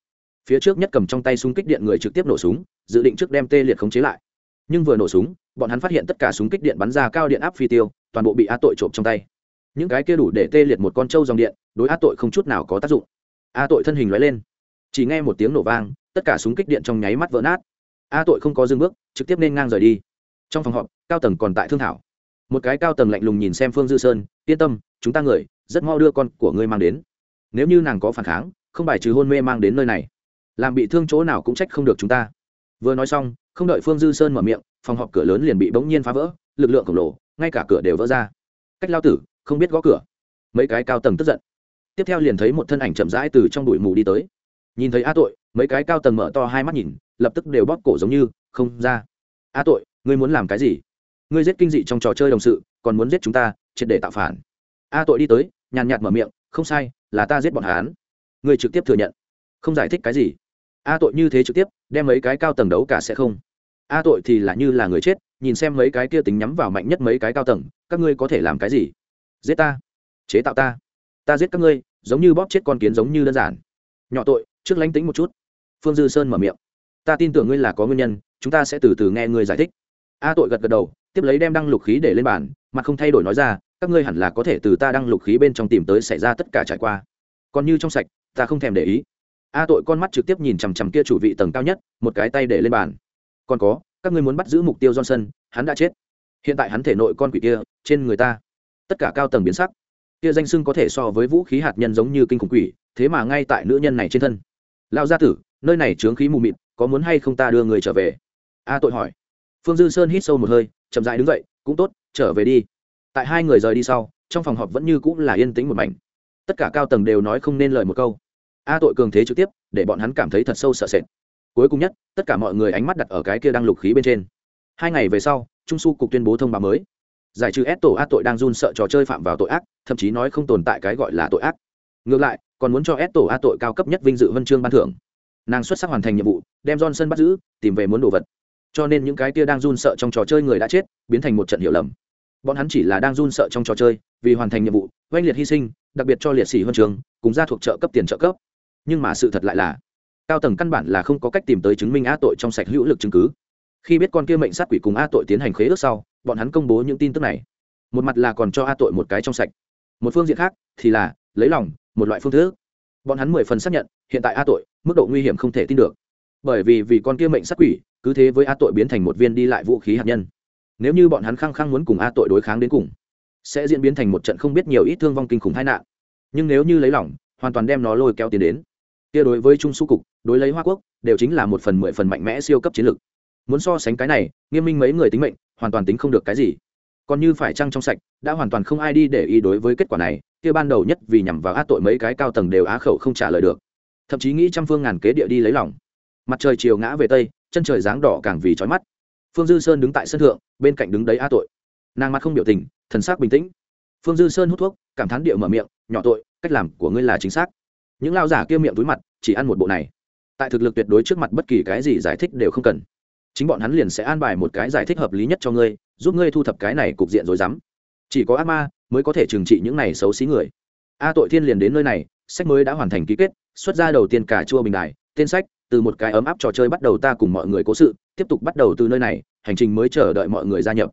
Phía trước nhất cầm trong tay súng kích điện người trực tiếp nổ súng, dự định trước đem tê liệt khống chế lại. Nhưng vừa nổ súng, bọn hắn phát hiện tất cả súng kích điện bắn ra cao điện áp phi tiêu, toàn bộ bị a tội trộm trong tay. Những cái kia đủ để tê liệt một con trâu dòng điện, đối a tội không chút nào có tác dụng. A tội thân hình loại lên chỉ nghe một tiếng nổ vang, tất cả súng kích điện trong nháy mắt vỡ nát. A tội không có dưng bước, trực tiếp nên ngang rời đi. Trong phòng họp, cao tầng còn tại thương thảo. Một cái cao tầng lạnh lùng nhìn xem phương dư sơn, yên tâm, chúng ta người, rất mau đưa con của ngươi mang đến. Nếu như nàng có phản kháng, không bài trừ hôn mê mang đến nơi này, làm bị thương chỗ nào cũng trách không được chúng ta. Vừa nói xong, không đợi phương dư sơn mở miệng, phòng họp cửa lớn liền bị bỗng nhiên phá vỡ, lực lượng khổng lồ, ngay cả cửa đều vỡ ra. Cách lao tử, không biết gõ cửa. Mấy cái cao tầng tức giận. Tiếp theo liền thấy một thân ảnh chậm rãi từ trong bụi mù đi tới nhìn thấy a tội, mấy cái cao tầng mở to hai mắt nhìn, lập tức đều bóp cổ giống như, không ra. A tội, ngươi muốn làm cái gì? Ngươi giết kinh dị trong trò chơi đồng sự, còn muốn giết chúng ta, triệt để tạo phản. A tội đi tới, nhàn nhạt mở miệng, không sai, là ta giết bọn hán ngươi trực tiếp thừa nhận. Không giải thích cái gì. A tội như thế trực tiếp, đem mấy cái cao tầng đấu cả sẽ không. A tội thì là như là người chết, nhìn xem mấy cái kia tính nhắm vào mạnh nhất mấy cái cao tầng, các ngươi có thể làm cái gì? Giết ta. Chế tạo ta. Ta giết các ngươi, giống như bóp chết con kiến giống như đơn giản. Nhỏ tội trước lánh tính một chút. Phương dư sơn mở miệng. Ta tin tưởng ngươi là có nguyên nhân, chúng ta sẽ từ từ nghe ngươi giải thích. A tội gật gật đầu, tiếp lấy đem đăng lục khí để lên bàn mà không thay đổi nói ra, các ngươi hẳn là có thể từ ta đăng lục khí bên trong tìm tới xảy ra tất cả trải qua. Còn như trong sạch, ta không thèm để ý. A tội con mắt trực tiếp nhìn chằm chằm kia chủ vị tầng cao nhất, một cái tay để lên bàn. Còn có, các ngươi muốn bắt giữ mục tiêu johnson, hắn đã chết. Hiện tại hắn thể nội con quỷ kia, trên người ta. Tất cả cao tầng biến sắc. Kia danh sưng có thể so với vũ khí hạt nhân giống như kinh khủng quỷ, thế mà ngay tại nữ nhân này trên thân lao gia tử, nơi này chướng khí mù mịt, có muốn hay không ta đưa người trở về? A tội hỏi. Phương dư sơn hít sâu một hơi, chậm dại đứng dậy, cũng tốt, trở về đi. Tại hai người rời đi sau, trong phòng họp vẫn như cũng là yên tĩnh một mảnh. Tất cả cao tầng đều nói không nên lời một câu. A tội cường thế trực tiếp, để bọn hắn cảm thấy thật sâu sợ sệt. Cuối cùng nhất, tất cả mọi người ánh mắt đặt ở cái kia đang lục khí bên trên. Hai ngày về sau, trung su cục tuyên bố thông báo mới. Giải trừ ép tổ a tội đang run sợ trò chơi phạm vào tội ác, thậm chí nói không tồn tại cái gọi là tội ác. Ngược lại còn muốn cho s tổ a tội cao cấp nhất vinh dự huân chương ban thưởng. Nàng xuất sắc hoàn thành nhiệm vụ, đem johnson bắt giữ, tìm về muốn đồ vật. Cho nên những cái kia đang run sợ trong trò chơi người đã chết, biến thành một trận hiểu lầm. Bọn hắn chỉ là đang run sợ trong trò chơi, vì hoàn thành nhiệm vụ, oanh liệt hy sinh, đặc biệt cho liệt sĩ huân chương, cùng gia thuộc trợ cấp tiền trợ cấp. Nhưng mà sự thật lại là, cao tầng căn bản là không có cách tìm tới chứng minh a tội trong sạch hữu lực chứng cứ. Khi biết con kia mệnh sát quỷ cùng a tội tiến hành khế ước sau, bọn hắn công bố những tin tức này. Một mặt là còn cho a tội một cái trong sạch. Một phương diện khác thì là, lấy lòng một loại phương thức. Bọn hắn mười phần xác nhận, hiện tại a tội, mức độ nguy hiểm không thể tin được. Bởi vì vì con kia mệnh sát quỷ, cứ thế với a tội biến thành một viên đi lại vũ khí hạt nhân. Nếu như bọn hắn khăng khăng muốn cùng a tội đối kháng đến cùng, sẽ diễn biến thành một trận không biết nhiều ít thương vong kinh khủng tai nạn. Nhưng nếu như lấy lỏng hoàn toàn đem nó lôi kéo tiến đến. Kia đối với trung su cục, đối lấy hoa quốc, đều chính là một phần mười phần mạnh mẽ siêu cấp chiến lược. Muốn so sánh cái này, nghiêm minh mấy người tính mệnh, hoàn toàn tính không được cái gì. Còn như phải trăng trong sạch, đã hoàn toàn không ai đi để ý đối với kết quả này kia ban đầu nhất vì nhằm vào á tội mấy cái cao tầng đều á khẩu không trả lời được. Thậm chí nghĩ trăm phương ngàn kế địa đi lấy lòng. Mặt trời chiều ngã về tây, chân trời dáng đỏ càng vì trói mắt. Phương dư sơn đứng tại sân thượng, bên cạnh đứng đấy á tội. Nàng mặt không biểu tình, thần sắc bình tĩnh. Phương dư sơn hút thuốc, cảm thán địa mở miệng, nhỏ tội, cách làm của ngươi là chính xác. Những lao giả kia miệng túi mặt, chỉ ăn một bộ này. Tại thực lực tuyệt đối trước mặt bất kỳ cái gì giải thích đều không cần. Chính bọn hắn liền sẽ an bài một cái giải thích hợp lý nhất cho ngươi, giúp ngươi thu thập cái này cục diện rồi dám chỉ có ác ma mới có thể trừng trị những này xấu xí người. A tội thiên liền đến nơi này, sách mới đã hoàn thành ký kết, xuất ra đầu tiên cả chua bình đài, tên sách, từ một cái ấm áp trò chơi bắt đầu ta cùng mọi người cố sự, tiếp tục bắt đầu từ nơi này, hành trình mới chờ đợi mọi người gia nhập.